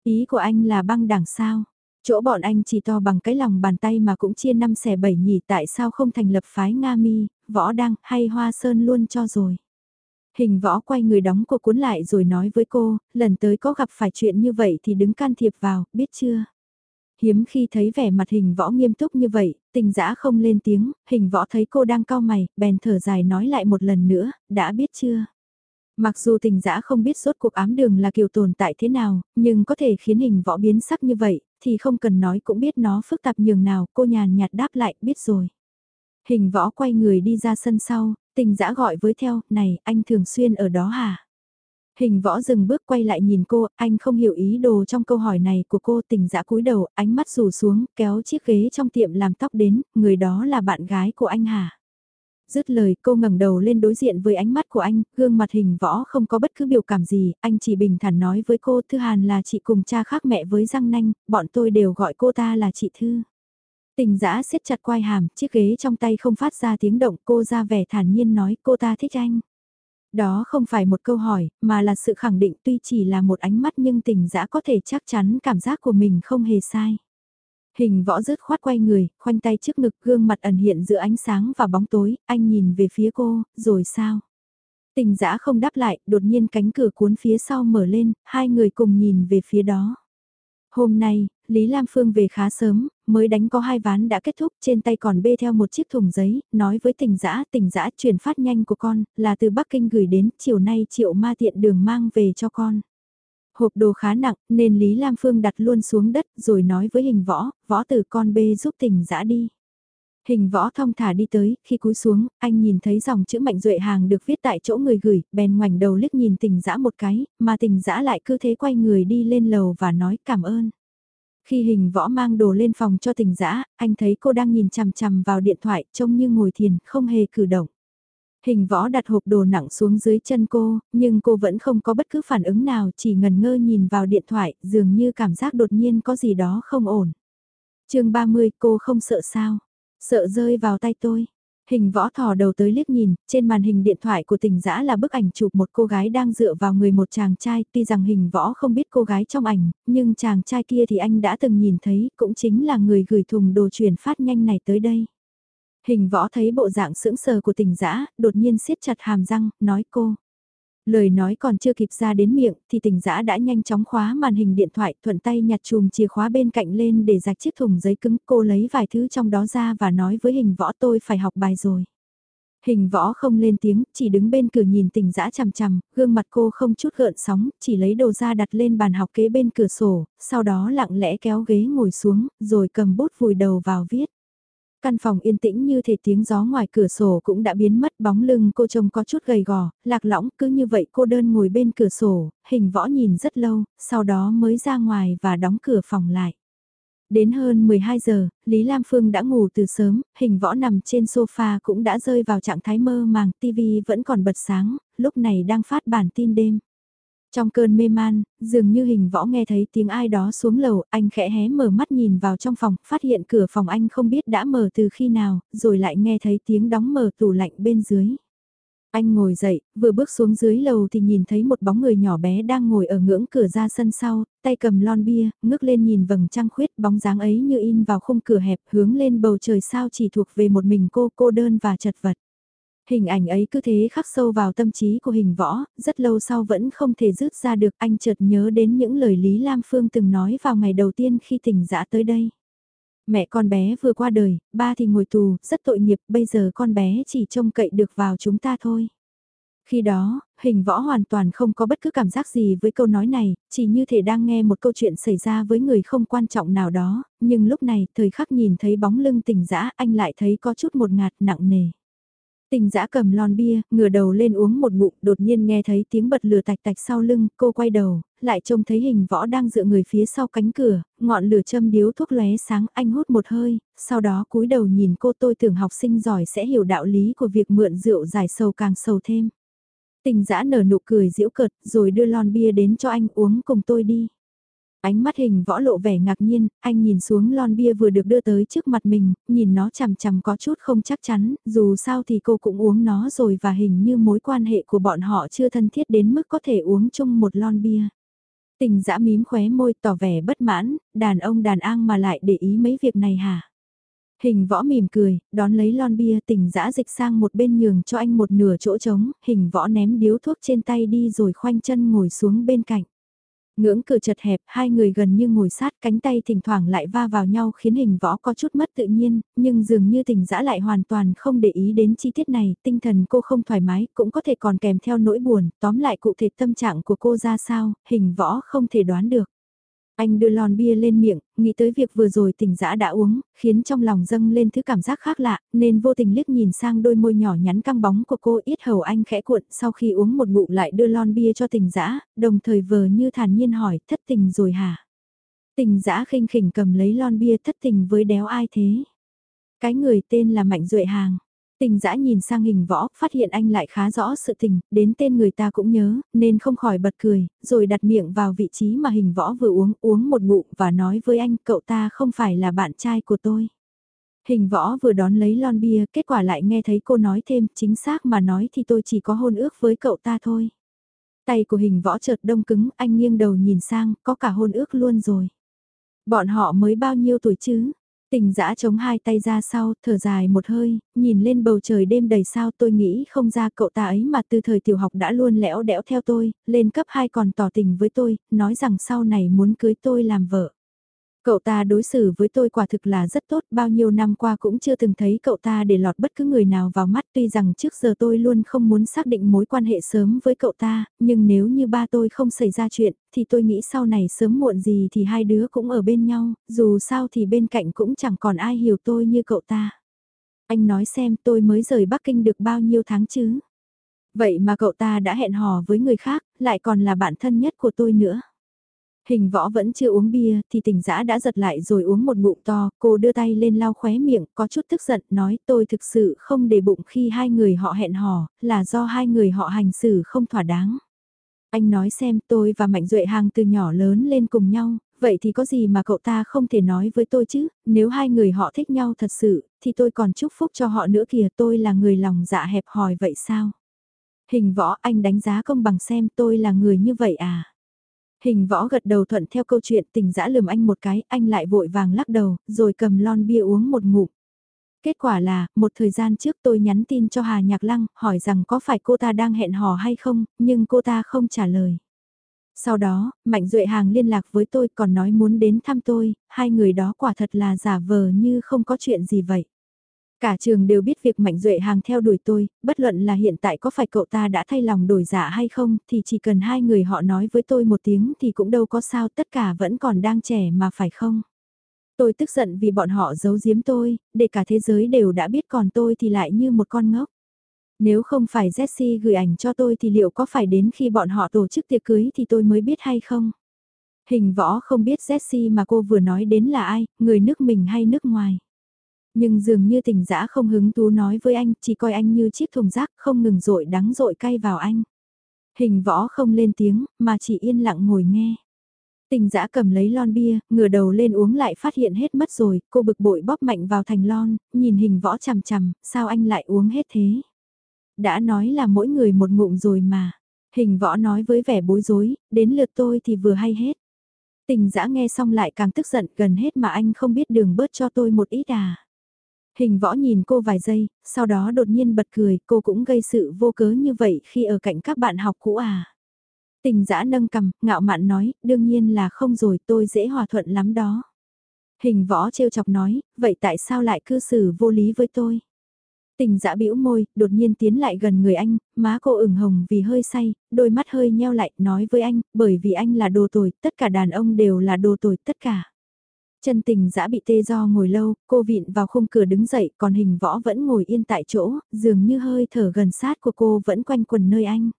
Ý của anh là băng đảng sao? Chỗ bọn anh chỉ to bằng cái lòng bàn tay mà cũng chia năm xẻ bảy nhỉ tại sao không thành lập phái Nga mi, võ đăng hay hoa sơn luôn cho rồi. Hình võ quay người đóng cô cuốn lại rồi nói với cô, lần tới có gặp phải chuyện như vậy thì đứng can thiệp vào, biết chưa? Hiếm khi thấy vẻ mặt hình võ nghiêm túc như vậy, tình dã không lên tiếng, hình võ thấy cô đang cau mày, bèn thở dài nói lại một lần nữa, đã biết chưa? Mặc dù tình dã không biết rốt cuộc ám đường là kiểu tồn tại thế nào, nhưng có thể khiến hình võ biến sắc như vậy, thì không cần nói cũng biết nó phức tạp nhường nào, cô nhàn nhạt đáp lại, biết rồi. Hình võ quay người đi ra sân sau, tình dã gọi với theo, này, anh thường xuyên ở đó hả? Hình võ dừng bước quay lại nhìn cô, anh không hiểu ý đồ trong câu hỏi này của cô tình dã cúi đầu, ánh mắt rủ xuống, kéo chiếc ghế trong tiệm làm tóc đến, người đó là bạn gái của anh hả? Dứt lời cô ngẩng đầu lên đối diện với ánh mắt của anh, gương mặt hình võ không có bất cứ biểu cảm gì, anh chỉ bình thản nói với cô Thư Hàn là chị cùng cha khác mẹ với răng nanh, bọn tôi đều gọi cô ta là chị Thư. Tình giã siết chặt quai hàm, chiếc ghế trong tay không phát ra tiếng động cô ra vẻ thản nhiên nói cô ta thích anh. Đó không phải một câu hỏi, mà là sự khẳng định tuy chỉ là một ánh mắt nhưng tình giã có thể chắc chắn cảm giác của mình không hề sai. Hình võ rứt khoát quay người, khoanh tay trước ngực gương mặt ẩn hiện giữa ánh sáng và bóng tối, anh nhìn về phía cô, rồi sao? Tình giã không đáp lại, đột nhiên cánh cửa cuốn phía sau mở lên, hai người cùng nhìn về phía đó. Hôm nay, Lý Lam Phương về khá sớm, mới đánh có hai ván đã kết thúc, trên tay còn bê theo một chiếc thùng giấy, nói với tình giã, tình giã chuyển phát nhanh của con, là từ Bắc Kinh gửi đến, chiều nay triệu ma tiện đường mang về cho con. Hộp đồ khá nặng, nên Lý Lam Phương đặt luôn xuống đất, rồi nói với hình võ, võ tử con bê giúp tình giã đi. Hình võ thong thả đi tới, khi cúi xuống, anh nhìn thấy dòng chữ mạnh duệ hàng được viết tại chỗ người gửi, bèn ngoảnh đầu liếc nhìn tình dã một cái, mà tình dã lại cứ thế quay người đi lên lầu và nói cảm ơn. Khi hình võ mang đồ lên phòng cho tình dã, anh thấy cô đang nhìn chằm chằm vào điện thoại trông như ngồi thiền, không hề cử động. Hình võ đặt hộp đồ nặng xuống dưới chân cô, nhưng cô vẫn không có bất cứ phản ứng nào, chỉ ngần ngơ nhìn vào điện thoại, dường như cảm giác đột nhiên có gì đó không ổn. chương 30 cô không sợ sao? Sợ rơi vào tay tôi. Hình võ thò đầu tới liếc nhìn, trên màn hình điện thoại của tình dã là bức ảnh chụp một cô gái đang dựa vào người một chàng trai, tuy rằng hình võ không biết cô gái trong ảnh, nhưng chàng trai kia thì anh đã từng nhìn thấy, cũng chính là người gửi thùng đồ chuyển phát nhanh này tới đây. Hình võ thấy bộ dạng sững sờ của tình dã đột nhiên siết chặt hàm răng, nói cô. Lời nói còn chưa kịp ra đến miệng thì tình dã đã nhanh chóng khóa màn hình điện thoại thuận tay nhặt chùm chìa khóa bên cạnh lên để giặt chiếc thùng giấy cứng cô lấy vài thứ trong đó ra và nói với hình võ tôi phải học bài rồi. Hình võ không lên tiếng, chỉ đứng bên cửa nhìn tình dã chằm chằm, gương mặt cô không chút gợn sóng, chỉ lấy đồ ra đặt lên bàn học kế bên cửa sổ, sau đó lặng lẽ kéo ghế ngồi xuống, rồi cầm bút vùi đầu vào viết. Căn phòng yên tĩnh như thể tiếng gió ngoài cửa sổ cũng đã biến mất bóng lưng cô trông có chút gầy gò, lạc lõng cứ như vậy cô đơn ngồi bên cửa sổ, hình võ nhìn rất lâu, sau đó mới ra ngoài và đóng cửa phòng lại. Đến hơn 12 giờ, Lý Lam Phương đã ngủ từ sớm, hình võ nằm trên sofa cũng đã rơi vào trạng thái mơ màng, TV vẫn còn bật sáng, lúc này đang phát bản tin đêm. Trong cơn mê man, dường như hình võ nghe thấy tiếng ai đó xuống lầu, anh khẽ hé mở mắt nhìn vào trong phòng, phát hiện cửa phòng anh không biết đã mở từ khi nào, rồi lại nghe thấy tiếng đóng mở tủ lạnh bên dưới. Anh ngồi dậy, vừa bước xuống dưới lầu thì nhìn thấy một bóng người nhỏ bé đang ngồi ở ngưỡng cửa ra sân sau, tay cầm lon bia, ngước lên nhìn vầng trăng khuyết bóng dáng ấy như in vào khung cửa hẹp hướng lên bầu trời sao chỉ thuộc về một mình cô cô đơn và chật vật. Hình ảnh ấy cứ thế khắc sâu vào tâm trí của hình võ, rất lâu sau vẫn không thể rút ra được anh chợt nhớ đến những lời Lý Lam Phương từng nói vào ngày đầu tiên khi tỉnh dã tới đây. Mẹ con bé vừa qua đời, ba thì ngồi tù, rất tội nghiệp, bây giờ con bé chỉ trông cậy được vào chúng ta thôi. Khi đó, hình võ hoàn toàn không có bất cứ cảm giác gì với câu nói này, chỉ như thể đang nghe một câu chuyện xảy ra với người không quan trọng nào đó, nhưng lúc này, thời khắc nhìn thấy bóng lưng tỉnh dã anh lại thấy có chút một ngạt nặng nề. Tình dã cầm lon bia, ngửa đầu lên uống một ngụm, đột nhiên nghe thấy tiếng bật lửa tạch tạch sau lưng, cô quay đầu, lại trông thấy hình võ đang dựa người phía sau cánh cửa, ngọn lửa châm điếu thuốc lóe sáng, anh hút một hơi, sau đó cúi đầu nhìn cô tôi tưởng học sinh giỏi sẽ hiểu đạo lý của việc mượn rượu giải sầu càng sầu thêm. Tình dã nở nụ cười giễu cợt, rồi đưa lon bia đến cho anh uống cùng tôi đi. Ánh mắt hình võ lộ vẻ ngạc nhiên, anh nhìn xuống lon bia vừa được đưa tới trước mặt mình, nhìn nó chằm chằm có chút không chắc chắn, dù sao thì cô cũng uống nó rồi và hình như mối quan hệ của bọn họ chưa thân thiết đến mức có thể uống chung một lon bia. Tình dã mím khóe môi tỏ vẻ bất mãn, đàn ông đàn an mà lại để ý mấy việc này hả? Hình võ mỉm cười, đón lấy lon bia tình dã dịch sang một bên nhường cho anh một nửa chỗ trống, hình võ ném điếu thuốc trên tay đi rồi khoanh chân ngồi xuống bên cạnh. Ngưỡng cửa chật hẹp, hai người gần như ngồi sát cánh tay thỉnh thoảng lại va vào nhau khiến hình võ có chút mất tự nhiên, nhưng dường như tình dã lại hoàn toàn không để ý đến chi tiết này, tinh thần cô không thoải mái, cũng có thể còn kèm theo nỗi buồn, tóm lại cụ thể tâm trạng của cô ra sao, hình võ không thể đoán được. Anh đưa lon bia lên miệng, nghĩ tới việc vừa rồi tỉnh dã đã uống, khiến trong lòng dâng lên thứ cảm giác khác lạ, nên vô tình liếc nhìn sang đôi môi nhỏ nhắn căng bóng của cô ít hầu anh khẽ cuộn sau khi uống một ngụm lại đưa lon bia cho tỉnh dã, đồng thời vờ như thản nhiên hỏi thất tình rồi hả? Tình dã khinh khỉnh cầm lấy lon bia thất tình với đéo ai thế? Cái người tên là Mạnh Duệ Hàng. Tình dã nhìn sang hình võ, phát hiện anh lại khá rõ sự tình, đến tên người ta cũng nhớ, nên không khỏi bật cười, rồi đặt miệng vào vị trí mà hình võ vừa uống, uống một ngụm và nói với anh cậu ta không phải là bạn trai của tôi. Hình võ vừa đón lấy lon bia, kết quả lại nghe thấy cô nói thêm, chính xác mà nói thì tôi chỉ có hôn ước với cậu ta thôi. Tay của hình võ chợt đông cứng, anh nghiêng đầu nhìn sang, có cả hôn ước luôn rồi. Bọn họ mới bao nhiêu tuổi chứ? Tình dã chống hai tay ra sau, thở dài một hơi, nhìn lên bầu trời đêm đầy sao tôi nghĩ không ra cậu ta ấy mà từ thời tiểu học đã luôn lẽo đẽo theo tôi, lên cấp 2 còn tỏ tình với tôi, nói rằng sau này muốn cưới tôi làm vợ. Cậu ta đối xử với tôi quả thực là rất tốt, bao nhiêu năm qua cũng chưa từng thấy cậu ta để lọt bất cứ người nào vào mắt tuy rằng trước giờ tôi luôn không muốn xác định mối quan hệ sớm với cậu ta, nhưng nếu như ba tôi không xảy ra chuyện, thì tôi nghĩ sau này sớm muộn gì thì hai đứa cũng ở bên nhau, dù sao thì bên cạnh cũng chẳng còn ai hiểu tôi như cậu ta. Anh nói xem tôi mới rời Bắc Kinh được bao nhiêu tháng chứ? Vậy mà cậu ta đã hẹn hò với người khác, lại còn là bạn thân nhất của tôi nữa. Hình võ vẫn chưa uống bia thì tỉnh dã đã giật lại rồi uống một ngụm to, cô đưa tay lên lau khóe miệng, có chút tức giận, nói tôi thực sự không để bụng khi hai người họ hẹn hò, là do hai người họ hành xử không thỏa đáng. Anh nói xem tôi và Mạnh Duệ Hàng từ nhỏ lớn lên cùng nhau, vậy thì có gì mà cậu ta không thể nói với tôi chứ, nếu hai người họ thích nhau thật sự, thì tôi còn chúc phúc cho họ nữa kìa tôi là người lòng dạ hẹp hòi vậy sao? Hình võ anh đánh giá công bằng xem tôi là người như vậy à? Hình võ gật đầu thuận theo câu chuyện tình dã lườm anh một cái, anh lại vội vàng lắc đầu, rồi cầm lon bia uống một ngụm. Kết quả là, một thời gian trước tôi nhắn tin cho Hà Nhạc Lăng, hỏi rằng có phải cô ta đang hẹn hò hay không, nhưng cô ta không trả lời. Sau đó, Mạnh Duệ Hàng liên lạc với tôi còn nói muốn đến thăm tôi, hai người đó quả thật là giả vờ như không có chuyện gì vậy. Cả trường đều biết việc Mạnh Duệ Hàng theo đuổi tôi, bất luận là hiện tại có phải cậu ta đã thay lòng đổi dạ hay không, thì chỉ cần hai người họ nói với tôi một tiếng thì cũng đâu có sao, tất cả vẫn còn đang trẻ mà phải không? Tôi tức giận vì bọn họ giấu giếm tôi, để cả thế giới đều đã biết còn tôi thì lại như một con ngốc. Nếu không phải Jessie gửi ảnh cho tôi thì liệu có phải đến khi bọn họ tổ chức tiệc cưới thì tôi mới biết hay không? Hình võ không biết Jessie mà cô vừa nói đến là ai, người nước mình hay nước ngoài. Nhưng dường như tình dã không hứng thú nói với anh, chỉ coi anh như chiếc thùng rác không ngừng rội đắng rội cay vào anh. Hình võ không lên tiếng, mà chỉ yên lặng ngồi nghe. Tình giã cầm lấy lon bia, ngửa đầu lên uống lại phát hiện hết mất rồi, cô bực bội bóp mạnh vào thành lon, nhìn hình võ chằm chằm, sao anh lại uống hết thế? Đã nói là mỗi người một ngụm rồi mà. Hình võ nói với vẻ bối rối, đến lượt tôi thì vừa hay hết. Tình giã nghe xong lại càng tức giận gần hết mà anh không biết đường bớt cho tôi một ít à. Hình võ nhìn cô vài giây, sau đó đột nhiên bật cười, cô cũng gây sự vô cớ như vậy khi ở cạnh các bạn học cũ à. Tình giã nâng cầm, ngạo mạn nói, đương nhiên là không rồi tôi dễ hòa thuận lắm đó. Hình võ trêu chọc nói, vậy tại sao lại cư xử vô lý với tôi? Tình dã bĩu môi, đột nhiên tiến lại gần người anh, má cô ửng hồng vì hơi say, đôi mắt hơi nheo lại, nói với anh, bởi vì anh là đồ tồi, tất cả đàn ông đều là đồ tồi, tất cả. Chân tình dã bị tê do ngồi lâu, cô vịn vào khung cửa đứng dậy, còn hình võ vẫn ngồi yên tại chỗ, dường như hơi thở gần sát của cô vẫn quanh quần nơi anh.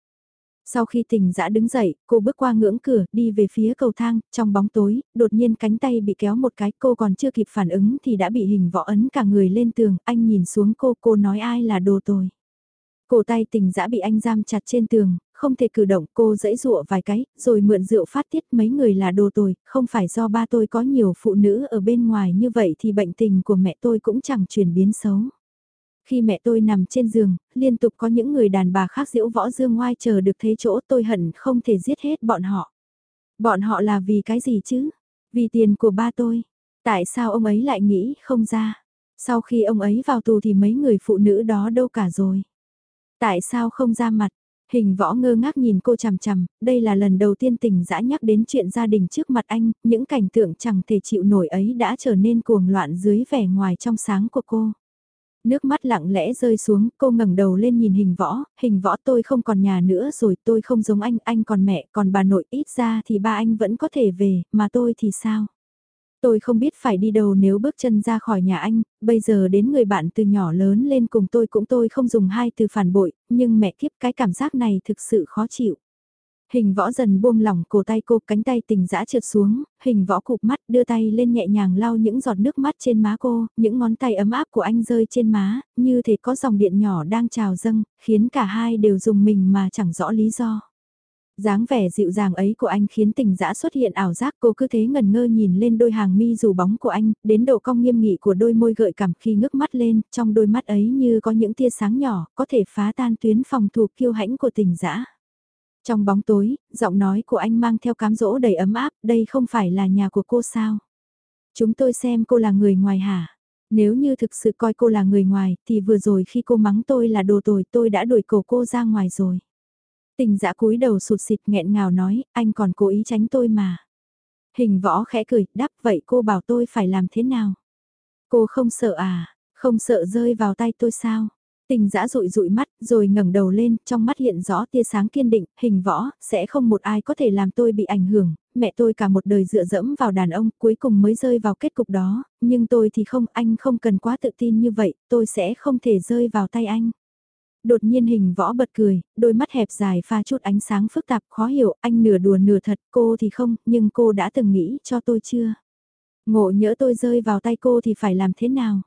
Sau khi tình dã đứng dậy, cô bước qua ngưỡng cửa, đi về phía cầu thang, trong bóng tối, đột nhiên cánh tay bị kéo một cái, cô còn chưa kịp phản ứng thì đã bị hình võ ấn cả người lên tường, anh nhìn xuống cô, cô nói ai là đồ tồi. Cổ tay tình dã bị anh giam chặt trên tường, không thể cử động cô dãy dụa vài cái, rồi mượn rượu phát tiết mấy người là đồ tồi, không phải do ba tôi có nhiều phụ nữ ở bên ngoài như vậy thì bệnh tình của mẹ tôi cũng chẳng chuyển biến xấu. Khi mẹ tôi nằm trên giường, liên tục có những người đàn bà khác diễu võ dương ngoai chờ được thế chỗ tôi hận không thể giết hết bọn họ. Bọn họ là vì cái gì chứ? Vì tiền của ba tôi. Tại sao ông ấy lại nghĩ không ra? Sau khi ông ấy vào tù thì mấy người phụ nữ đó đâu cả rồi? Tại sao không ra mặt? Hình võ ngơ ngác nhìn cô chằm chằm, đây là lần đầu tiên tình dã nhắc đến chuyện gia đình trước mặt anh, những cảnh tượng chẳng thể chịu nổi ấy đã trở nên cuồng loạn dưới vẻ ngoài trong sáng của cô. Nước mắt lặng lẽ rơi xuống, cô ngẩng đầu lên nhìn hình võ, hình võ tôi không còn nhà nữa rồi, tôi không giống anh, anh còn mẹ, còn bà nội, ít ra thì ba anh vẫn có thể về, mà tôi thì sao? Tôi không biết phải đi đâu nếu bước chân ra khỏi nhà anh, bây giờ đến người bạn từ nhỏ lớn lên cùng tôi cũng tôi không dùng hai từ phản bội, nhưng mẹ kiếp cái cảm giác này thực sự khó chịu. Hình võ dần buông lỏng cổ tay cô cánh tay tình dã trượt xuống, hình võ cụp mắt đưa tay lên nhẹ nhàng lau những giọt nước mắt trên má cô, những ngón tay ấm áp của anh rơi trên má, như thể có dòng điện nhỏ đang trào dâng, khiến cả hai đều dùng mình mà chẳng rõ lý do dáng vẻ dịu dàng ấy của anh khiến tình dã xuất hiện ảo giác cô cứ thế ngần ngơ nhìn lên đôi hàng mi dù bóng của anh, đến độ cong nghiêm nghị của đôi môi gợi cảm khi ngước mắt lên, trong đôi mắt ấy như có những tia sáng nhỏ, có thể phá tan tuyến phòng thủ kiêu hãnh của tình dã. Trong bóng tối, giọng nói của anh mang theo cám dỗ đầy ấm áp, đây không phải là nhà của cô sao? Chúng tôi xem cô là người ngoài hả? Nếu như thực sự coi cô là người ngoài, thì vừa rồi khi cô mắng tôi là đồ tồi tôi đã đuổi cổ cô ra ngoài rồi. Tình dã cúi đầu sụt xịt nghẹn ngào nói, anh còn cố ý tránh tôi mà. Hình võ khẽ cười, đáp vậy cô bảo tôi phải làm thế nào? Cô không sợ à, không sợ rơi vào tay tôi sao? Tình dã rụi rụi mắt, rồi ngẩng đầu lên, trong mắt hiện rõ tia sáng kiên định, hình võ, sẽ không một ai có thể làm tôi bị ảnh hưởng, mẹ tôi cả một đời dựa dẫm vào đàn ông, cuối cùng mới rơi vào kết cục đó, nhưng tôi thì không, anh không cần quá tự tin như vậy, tôi sẽ không thể rơi vào tay anh. Đột nhiên hình võ bật cười, đôi mắt hẹp dài pha chút ánh sáng phức tạp khó hiểu, anh nửa đùa nửa thật, cô thì không, nhưng cô đã từng nghĩ cho tôi chưa? Ngộ nhỡ tôi rơi vào tay cô thì phải làm thế nào?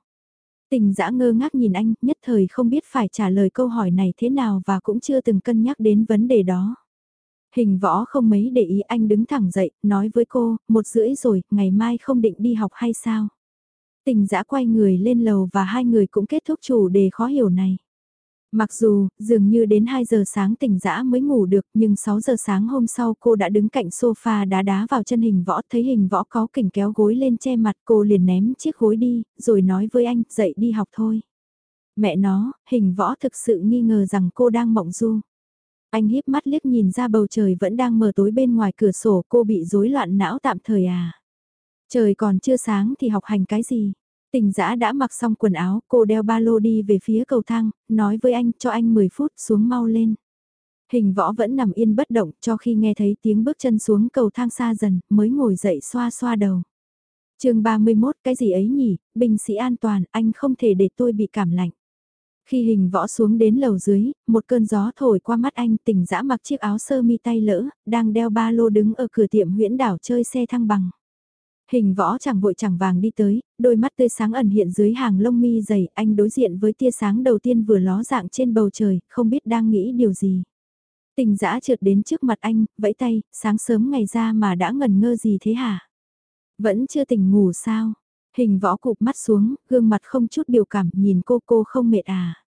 Tình dã ngơ ngác nhìn anh, nhất thời không biết phải trả lời câu hỏi này thế nào và cũng chưa từng cân nhắc đến vấn đề đó. Hình võ không mấy để ý anh đứng thẳng dậy, nói với cô, một rưỡi rồi, ngày mai không định đi học hay sao? Tình dã quay người lên lầu và hai người cũng kết thúc chủ đề khó hiểu này. Mặc dù, dường như đến 2 giờ sáng tỉnh dã mới ngủ được, nhưng 6 giờ sáng hôm sau cô đã đứng cạnh sofa đá đá vào chân hình võ, thấy hình võ có kỉnh kéo gối lên che mặt cô liền ném chiếc gối đi, rồi nói với anh, dậy đi học thôi. Mẹ nó, hình võ thực sự nghi ngờ rằng cô đang mộng du. Anh híp mắt liếc nhìn ra bầu trời vẫn đang mờ tối bên ngoài cửa sổ cô bị rối loạn não tạm thời à. Trời còn chưa sáng thì học hành cái gì? Tình giã đã mặc xong quần áo, cô đeo ba lô đi về phía cầu thang, nói với anh cho anh 10 phút xuống mau lên. Hình võ vẫn nằm yên bất động cho khi nghe thấy tiếng bước chân xuống cầu thang xa dần, mới ngồi dậy xoa xoa đầu. chương 31 cái gì ấy nhỉ, bình sĩ an toàn, anh không thể để tôi bị cảm lạnh. Khi hình võ xuống đến lầu dưới, một cơn gió thổi qua mắt anh tỉnh dã mặc chiếc áo sơ mi tay lỡ, đang đeo ba lô đứng ở cửa tiệm huyễn đảo chơi xe thăng bằng. Hình võ chẳng vội chẳng vàng đi tới, đôi mắt tươi sáng ẩn hiện dưới hàng lông mi dày, anh đối diện với tia sáng đầu tiên vừa ló dạng trên bầu trời, không biết đang nghĩ điều gì. Tình dã trượt đến trước mặt anh, vẫy tay, sáng sớm ngày ra mà đã ngần ngơ gì thế hả? Vẫn chưa tỉnh ngủ sao? Hình võ cụp mắt xuống, gương mặt không chút biểu cảm, nhìn cô cô không mệt à?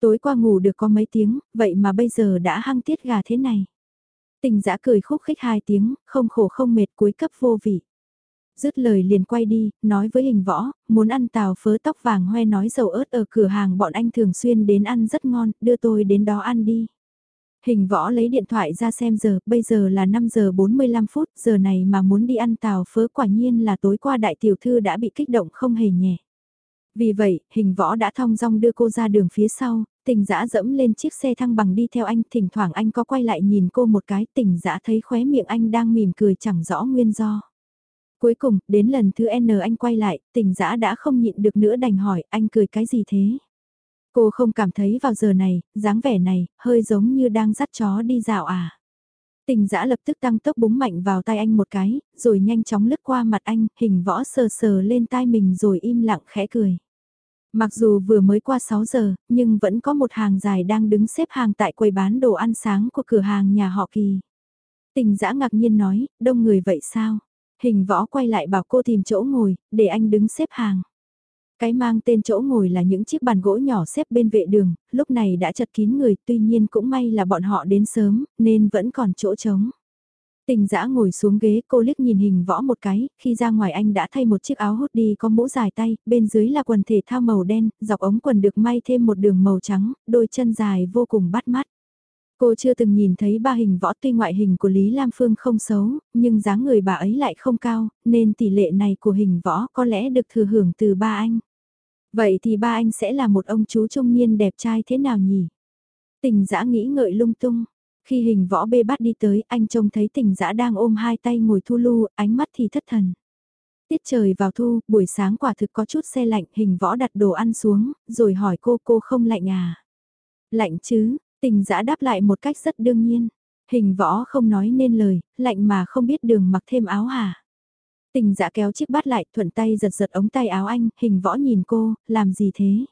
Tối qua ngủ được có mấy tiếng, vậy mà bây giờ đã hăng tiết gà thế này. Tình dã cười khúc khích hai tiếng, không khổ không mệt cuối cấp vô vị dứt lời liền quay đi, nói với hình võ, muốn ăn tàu phớ tóc vàng hoe nói dầu ớt ở cửa hàng bọn anh thường xuyên đến ăn rất ngon, đưa tôi đến đó ăn đi. Hình võ lấy điện thoại ra xem giờ, bây giờ là 5 giờ 45 phút, giờ này mà muốn đi ăn tàu phớ quả nhiên là tối qua đại tiểu thư đã bị kích động không hề nhẹ. Vì vậy, hình võ đã thong dong đưa cô ra đường phía sau, tình dã dẫm lên chiếc xe thăng bằng đi theo anh, thỉnh thoảng anh có quay lại nhìn cô một cái, tình dã thấy khóe miệng anh đang mỉm cười chẳng rõ nguyên do. Cuối cùng, đến lần thứ N anh quay lại, tình dã đã không nhịn được nữa đành hỏi anh cười cái gì thế? Cô không cảm thấy vào giờ này, dáng vẻ này, hơi giống như đang dắt chó đi dạo à. Tình dã lập tức tăng tốc búng mạnh vào tay anh một cái, rồi nhanh chóng lướt qua mặt anh, hình võ sờ sờ lên tai mình rồi im lặng khẽ cười. Mặc dù vừa mới qua 6 giờ, nhưng vẫn có một hàng dài đang đứng xếp hàng tại quầy bán đồ ăn sáng của cửa hàng nhà họ Kỳ. Tình dã ngạc nhiên nói, đông người vậy sao? Hình võ quay lại bảo cô tìm chỗ ngồi, để anh đứng xếp hàng. Cái mang tên chỗ ngồi là những chiếc bàn gỗ nhỏ xếp bên vệ đường, lúc này đã chật kín người, tuy nhiên cũng may là bọn họ đến sớm, nên vẫn còn chỗ trống. Tình dã ngồi xuống ghế cô liếc nhìn hình võ một cái, khi ra ngoài anh đã thay một chiếc áo hút đi có mũ dài tay, bên dưới là quần thể thao màu đen, dọc ống quần được may thêm một đường màu trắng, đôi chân dài vô cùng bắt mắt. Cô chưa từng nhìn thấy ba hình võ tuy ngoại hình của Lý Lam Phương không xấu, nhưng dáng người bà ấy lại không cao, nên tỷ lệ này của hình võ có lẽ được thừa hưởng từ ba anh. Vậy thì ba anh sẽ là một ông chú trung niên đẹp trai thế nào nhỉ? Tình dã nghĩ ngợi lung tung. Khi hình võ bê bát đi tới, anh trông thấy tình dã đang ôm hai tay ngồi thu lu ánh mắt thì thất thần. Tiết trời vào thu, buổi sáng quả thực có chút xe lạnh, hình võ đặt đồ ăn xuống, rồi hỏi cô cô không lạnh à? Lạnh chứ, tình dã đáp lại một cách rất đương nhiên. Hình võ không nói nên lời, lạnh mà không biết đường mặc thêm áo hả? Tình dã kéo chiếc bát lại, thuận tay giật giật ống tay áo anh, hình võ nhìn cô, làm gì thế?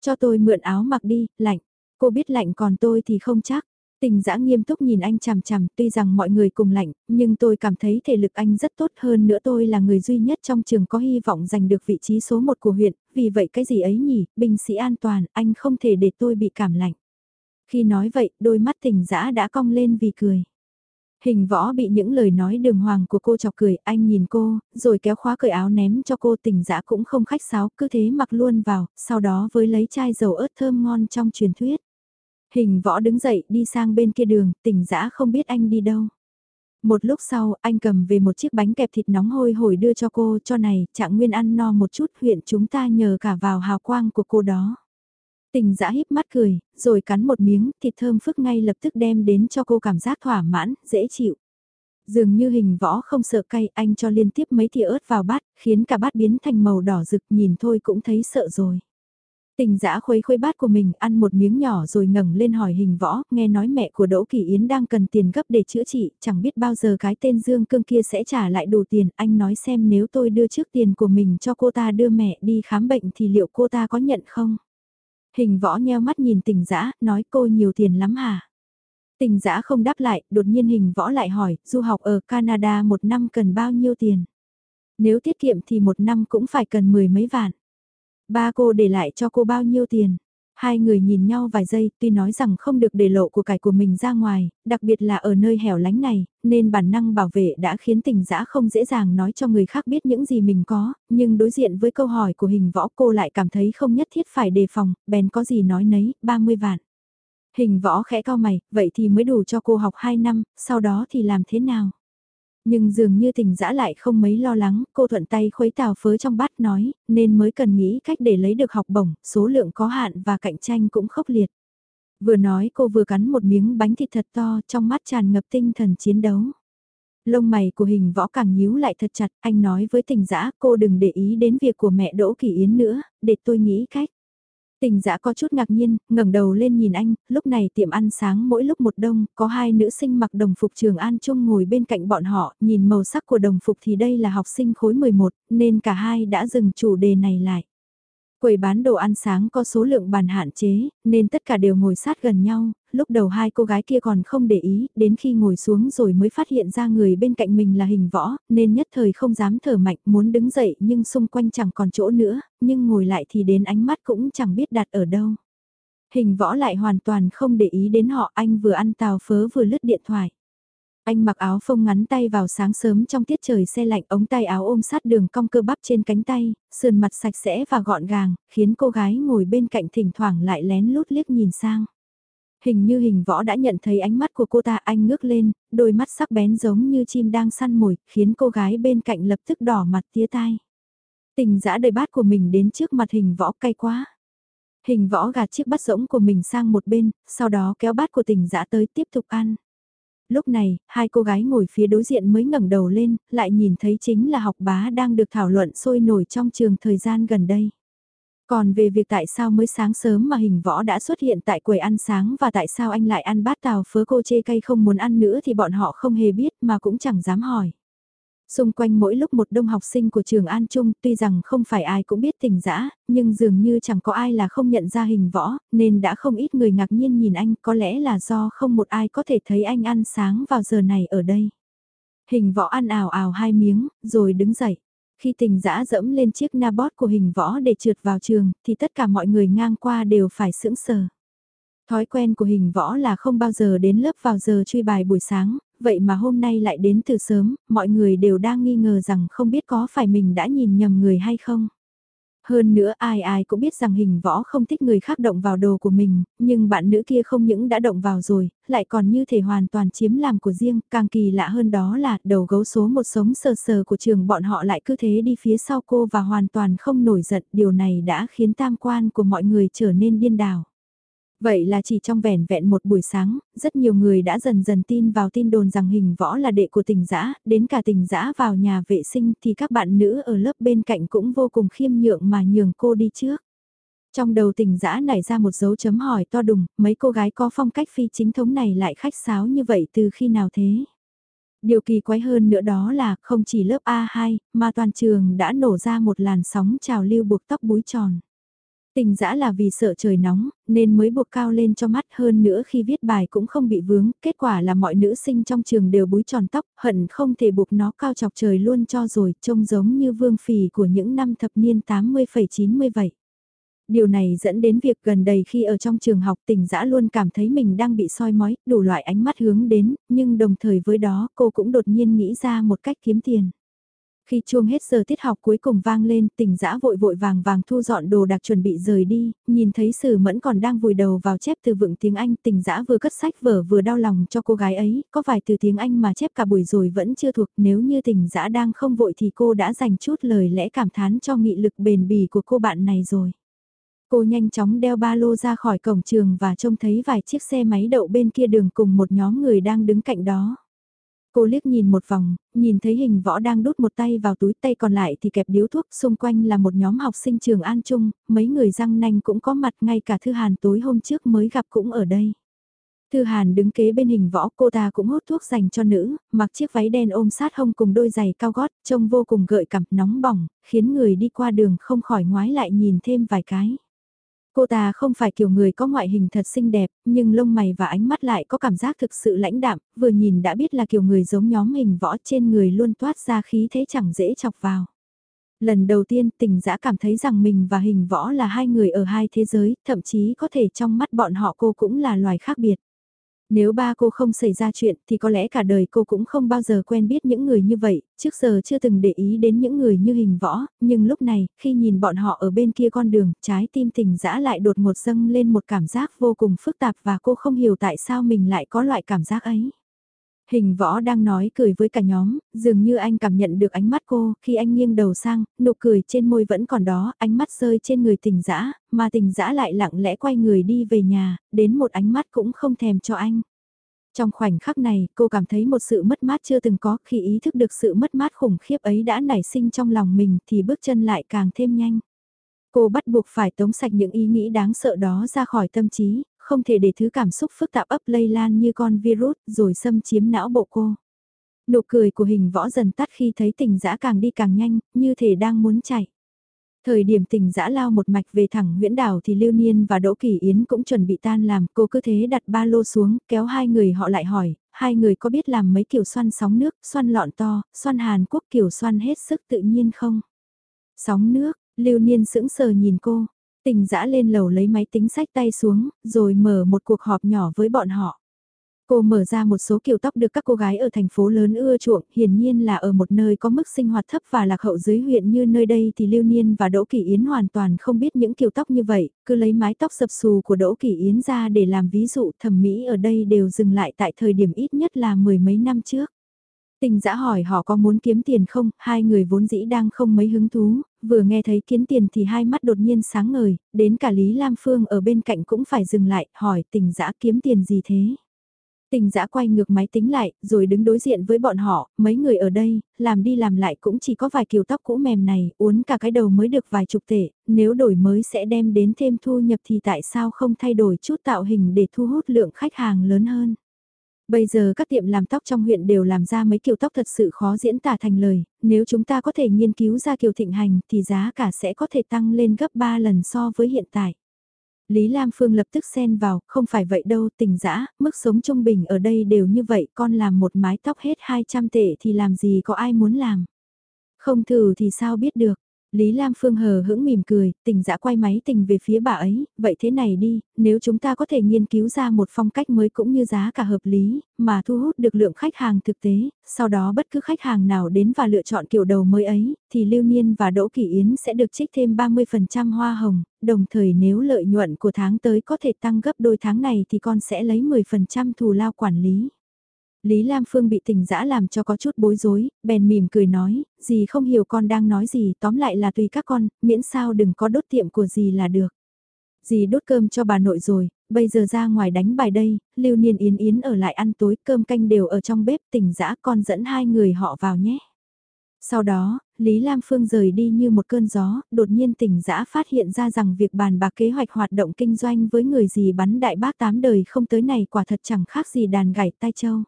Cho tôi mượn áo mặc đi, lạnh. Cô biết lạnh còn tôi thì không chắc. Tình dã nghiêm túc nhìn anh chằm chằm, tuy rằng mọi người cùng lạnh, nhưng tôi cảm thấy thể lực anh rất tốt hơn nữa tôi là người duy nhất trong trường có hy vọng giành được vị trí số 1 của huyện, vì vậy cái gì ấy nhỉ, binh sĩ an toàn, anh không thể để tôi bị cảm lạnh. Khi nói vậy, đôi mắt tình dã đã cong lên vì cười. Hình võ bị những lời nói đường hoàng của cô chọc cười, anh nhìn cô, rồi kéo khóa cởi áo ném cho cô tình dã cũng không khách sáo, cứ thế mặc luôn vào, sau đó với lấy chai dầu ớt thơm ngon trong truyền thuyết. Hình võ đứng dậy đi sang bên kia đường, tình dã không biết anh đi đâu. Một lúc sau, anh cầm về một chiếc bánh kẹp thịt nóng hôi hổi đưa cho cô, cho này, trạng nguyên ăn no một chút huyện chúng ta nhờ cả vào hào quang của cô đó. Tình dã híp mắt cười, rồi cắn một miếng, thịt thơm phức ngay lập tức đem đến cho cô cảm giác thỏa mãn, dễ chịu. Dường như hình võ không sợ cay, anh cho liên tiếp mấy thìa ớt vào bát, khiến cả bát biến thành màu đỏ rực nhìn thôi cũng thấy sợ rồi. Tình dã khuấy khuấy bát của mình ăn một miếng nhỏ rồi ngẩng lên hỏi hình võ, nghe nói mẹ của Đỗ Kỳ Yến đang cần tiền gấp để chữa trị, chẳng biết bao giờ cái tên Dương Cương kia sẽ trả lại đủ tiền, anh nói xem nếu tôi đưa trước tiền của mình cho cô ta đưa mẹ đi khám bệnh thì liệu cô ta có nhận không? Hình võ nheo mắt nhìn tình dã nói cô nhiều tiền lắm hả? Tình dã không đáp lại, đột nhiên hình võ lại hỏi, du học ở Canada một năm cần bao nhiêu tiền? Nếu tiết kiệm thì một năm cũng phải cần mười mấy vạn. Ba cô để lại cho cô bao nhiêu tiền? Hai người nhìn nhau vài giây, tuy nói rằng không được để lộ của cải của mình ra ngoài, đặc biệt là ở nơi hẻo lánh này, nên bản năng bảo vệ đã khiến tình dã không dễ dàng nói cho người khác biết những gì mình có, nhưng đối diện với câu hỏi của hình võ cô lại cảm thấy không nhất thiết phải đề phòng, bèn có gì nói nấy, 30 vạn. Hình võ khẽ cao mày, vậy thì mới đủ cho cô học 2 năm, sau đó thì làm thế nào? Nhưng dường như tình dã lại không mấy lo lắng, cô thuận tay khuấy tàu phớ trong bát nói, nên mới cần nghĩ cách để lấy được học bổng, số lượng có hạn và cạnh tranh cũng khốc liệt. Vừa nói cô vừa cắn một miếng bánh thịt thật to trong mắt tràn ngập tinh thần chiến đấu. Lông mày của hình võ càng nhíu lại thật chặt, anh nói với tình dã cô đừng để ý đến việc của mẹ Đỗ Kỳ Yến nữa, để tôi nghĩ cách. Tình dã có chút ngạc nhiên, ngẩng đầu lên nhìn anh, lúc này tiệm ăn sáng mỗi lúc một đông, có hai nữ sinh mặc đồng phục trường an Trung ngồi bên cạnh bọn họ, nhìn màu sắc của đồng phục thì đây là học sinh khối 11, nên cả hai đã dừng chủ đề này lại. Quầy bán đồ ăn sáng có số lượng bàn hạn chế, nên tất cả đều ngồi sát gần nhau, lúc đầu hai cô gái kia còn không để ý, đến khi ngồi xuống rồi mới phát hiện ra người bên cạnh mình là hình võ, nên nhất thời không dám thở mạnh muốn đứng dậy nhưng xung quanh chẳng còn chỗ nữa, nhưng ngồi lại thì đến ánh mắt cũng chẳng biết đặt ở đâu. Hình võ lại hoàn toàn không để ý đến họ, anh vừa ăn tàu phớ vừa lướt điện thoại. Anh mặc áo phông ngắn tay vào sáng sớm trong tiết trời xe lạnh ống tay áo ôm sát đường cong cơ bắp trên cánh tay, sườn mặt sạch sẽ và gọn gàng, khiến cô gái ngồi bên cạnh thỉnh thoảng lại lén lút liếc nhìn sang. Hình như hình võ đã nhận thấy ánh mắt của cô ta anh ngước lên, đôi mắt sắc bén giống như chim đang săn mồi, khiến cô gái bên cạnh lập tức đỏ mặt tía tai. Tình giã đời bát của mình đến trước mặt hình võ cay quá. Hình võ gạt chiếc bát rỗng của mình sang một bên, sau đó kéo bát của tình giã tới tiếp tục ăn lúc này, hai cô gái ngồi phía đối diện mới ngẩng đầu lên, lại nhìn thấy chính là học bá đang được thảo luận sôi nổi trong trường thời gian gần đây. Còn về việc tại sao mới sáng sớm mà hình võ đã xuất hiện tại quầy ăn sáng và tại sao anh lại ăn bát tàu phớ cô chê cây không muốn ăn nữa thì bọn họ không hề biết mà cũng chẳng dám hỏi. Xung quanh mỗi lúc một đông học sinh của trường An Trung tuy rằng không phải ai cũng biết tình dã nhưng dường như chẳng có ai là không nhận ra hình võ, nên đã không ít người ngạc nhiên nhìn anh có lẽ là do không một ai có thể thấy anh ăn sáng vào giờ này ở đây. Hình võ ăn ào ào hai miếng, rồi đứng dậy. Khi tình dã dẫm lên chiếc nabot của hình võ để trượt vào trường, thì tất cả mọi người ngang qua đều phải sững sờ. Thói quen của hình võ là không bao giờ đến lớp vào giờ truy bài buổi sáng, vậy mà hôm nay lại đến từ sớm, mọi người đều đang nghi ngờ rằng không biết có phải mình đã nhìn nhầm người hay không. Hơn nữa ai ai cũng biết rằng hình võ không thích người khác động vào đồ của mình, nhưng bạn nữ kia không những đã động vào rồi, lại còn như thể hoàn toàn chiếm làm của riêng, càng kỳ lạ hơn đó là đầu gấu số một sống sờ sờ của trường bọn họ lại cứ thế đi phía sau cô và hoàn toàn không nổi giận, điều này đã khiến tam quan của mọi người trở nên điên đảo. Vậy là chỉ trong vẻn vẹn một buổi sáng, rất nhiều người đã dần dần tin vào tin đồn rằng hình võ là đệ của tình dã đến cả tình dã vào nhà vệ sinh thì các bạn nữ ở lớp bên cạnh cũng vô cùng khiêm nhượng mà nhường cô đi trước. Trong đầu tình dã nảy ra một dấu chấm hỏi to đùng, mấy cô gái có phong cách phi chính thống này lại khách sáo như vậy từ khi nào thế? Điều kỳ quái hơn nữa đó là không chỉ lớp A2, mà toàn trường đã nổ ra một làn sóng trào lưu buộc tóc búi tròn. Tình dã là vì sợ trời nóng, nên mới buộc cao lên cho mắt hơn nữa khi viết bài cũng không bị vướng, kết quả là mọi nữ sinh trong trường đều búi tròn tóc, hận không thể buộc nó cao chọc trời luôn cho rồi, trông giống như vương phì của những năm thập niên 80,90 vậy. Điều này dẫn đến việc gần đây khi ở trong trường học tình dã luôn cảm thấy mình đang bị soi mói, đủ loại ánh mắt hướng đến, nhưng đồng thời với đó cô cũng đột nhiên nghĩ ra một cách kiếm tiền. Khi chuông hết giờ tiết học cuối cùng vang lên, tỉnh dã vội vội vàng vàng thu dọn đồ đạc chuẩn bị rời đi, nhìn thấy sử mẫn còn đang vùi đầu vào chép từ vựng tiếng Anh, tỉnh dã vừa cất sách vở vừa đau lòng cho cô gái ấy, có vài từ tiếng Anh mà chép cả buổi rồi vẫn chưa thuộc, nếu như tỉnh dã đang không vội thì cô đã dành chút lời lẽ cảm thán cho nghị lực bền bỉ của cô bạn này rồi. Cô nhanh chóng đeo ba lô ra khỏi cổng trường và trông thấy vài chiếc xe máy đậu bên kia đường cùng một nhóm người đang đứng cạnh đó. Cô liếc nhìn một vòng, nhìn thấy hình võ đang đút một tay vào túi tay còn lại thì kẹp điếu thuốc, xung quanh là một nhóm học sinh trường An Trung, mấy người răng nanh cũng có mặt ngay cả Thư Hàn tối hôm trước mới gặp cũng ở đây. Thư Hàn đứng kế bên hình võ cô ta cũng hút thuốc dành cho nữ, mặc chiếc váy đen ôm sát hông cùng đôi giày cao gót, trông vô cùng gợi cảm nóng bỏng, khiến người đi qua đường không khỏi ngoái lại nhìn thêm vài cái. Cô ta không phải kiểu người có ngoại hình thật xinh đẹp, nhưng lông mày và ánh mắt lại có cảm giác thực sự lãnh đạm, vừa nhìn đã biết là kiểu người giống nhóm hình võ trên người luôn toát ra khí thế chẳng dễ chọc vào. Lần đầu tiên tình giã cảm thấy rằng mình và hình võ là hai người ở hai thế giới, thậm chí có thể trong mắt bọn họ cô cũng là loài khác biệt. Nếu ba cô không xảy ra chuyện thì có lẽ cả đời cô cũng không bao giờ quen biết những người như vậy, trước giờ chưa từng để ý đến những người như hình võ, nhưng lúc này, khi nhìn bọn họ ở bên kia con đường, trái tim tình dã lại đột ngột dâng lên một cảm giác vô cùng phức tạp và cô không hiểu tại sao mình lại có loại cảm giác ấy. Hình võ đang nói cười với cả nhóm, dường như anh cảm nhận được ánh mắt cô, khi anh nghiêng đầu sang, nụ cười trên môi vẫn còn đó, ánh mắt rơi trên người tình dã mà tình dã lại lặng lẽ quay người đi về nhà, đến một ánh mắt cũng không thèm cho anh. Trong khoảnh khắc này, cô cảm thấy một sự mất mát chưa từng có, khi ý thức được sự mất mát khủng khiếp ấy đã nảy sinh trong lòng mình thì bước chân lại càng thêm nhanh. Cô bắt buộc phải tống sạch những ý nghĩ đáng sợ đó ra khỏi tâm trí, không thể để thứ cảm xúc phức tạp ấp lây lan như con virus rồi xâm chiếm não bộ cô. Nụ cười của hình võ dần tắt khi thấy tình dã càng đi càng nhanh, như thể đang muốn chạy. Thời điểm tình dã lao một mạch về thẳng Nguyễn Đảo thì Lưu Niên và Đỗ Kỳ Yến cũng chuẩn bị tan làm, cô cứ thế đặt ba lô xuống, kéo hai người họ lại hỏi, hai người có biết làm mấy kiểu xoăn sóng nước, xoăn lọn to, xoăn Hàn Quốc kiểu xoăn hết sức tự nhiên không? Sóng nước, Lưu Niên sững sờ nhìn cô, tình dã lên lầu lấy máy tính sách tay xuống, rồi mở một cuộc họp nhỏ với bọn họ. Cô mở ra một số kiểu tóc được các cô gái ở thành phố lớn ưa chuộng, hiển nhiên là ở một nơi có mức sinh hoạt thấp và lạc hậu dưới huyện như nơi đây thì Lưu Niên và Đỗ Kỳ Yến hoàn toàn không biết những kiểu tóc như vậy, cứ lấy mái tóc sập xù của Đỗ Kỳ Yến ra để làm ví dụ thẩm mỹ ở đây đều dừng lại tại thời điểm ít nhất là mười mấy năm trước. Tình dã hỏi họ có muốn kiếm tiền không, hai người vốn dĩ đang không mấy hứng thú, vừa nghe thấy kiếm tiền thì hai mắt đột nhiên sáng ngời, đến cả Lý Lam Phương ở bên cạnh cũng phải dừng lại, hỏi tình dã kiếm tiền gì thế. Tình giã quay ngược máy tính lại, rồi đứng đối diện với bọn họ, mấy người ở đây, làm đi làm lại cũng chỉ có vài kiểu tóc cũ mềm này, uốn cả cái đầu mới được vài chục tệ, nếu đổi mới sẽ đem đến thêm thu nhập thì tại sao không thay đổi chút tạo hình để thu hút lượng khách hàng lớn hơn. Bây giờ các tiệm làm tóc trong huyện đều làm ra mấy kiểu tóc thật sự khó diễn tả thành lời, nếu chúng ta có thể nghiên cứu ra kiểu thịnh hành thì giá cả sẽ có thể tăng lên gấp 3 lần so với hiện tại. Lý Lam Phương lập tức xen vào, không phải vậy đâu, tình dã, mức sống trung bình ở đây đều như vậy, con làm một mái tóc hết 200 tệ thì làm gì có ai muốn làm. Không thử thì sao biết được, Lý Lam Phương hờ hững mỉm cười, tình dã quay máy tình về phía bà ấy, vậy thế này đi, nếu chúng ta có thể nghiên cứu ra một phong cách mới cũng như giá cả hợp lý, mà thu hút được lượng khách hàng thực tế, sau đó bất cứ khách hàng nào đến và lựa chọn kiểu đầu mới ấy, thì Lưu Niên và Đỗ Kỳ Yến sẽ được trích thêm 30% hoa hồng, đồng thời nếu lợi nhuận của tháng tới có thể tăng gấp đôi tháng này thì con sẽ lấy 10% thù lao quản lý. Lý Lam Phương bị tình dã làm cho có chút bối rối, bèn mỉm cười nói, gì không hiểu con đang nói gì, tóm lại là tùy các con, miễn sao đừng có đốt tiệm của gì là được. Dì đốt cơm cho bà nội rồi, bây giờ ra ngoài đánh bài đây, Lưu Niên Yến Yến ở lại ăn tối, cơm canh đều ở trong bếp, tỉnh dã con dẫn hai người họ vào nhé. Sau đó, Lý Lam Phương rời đi như một cơn gió, đột nhiên tỉnh dã phát hiện ra rằng việc bàn bạc kế hoạch hoạt động kinh doanh với người gì bắn đại bác tám đời không tới này quả thật chẳng khác gì đàn gảy tai châu.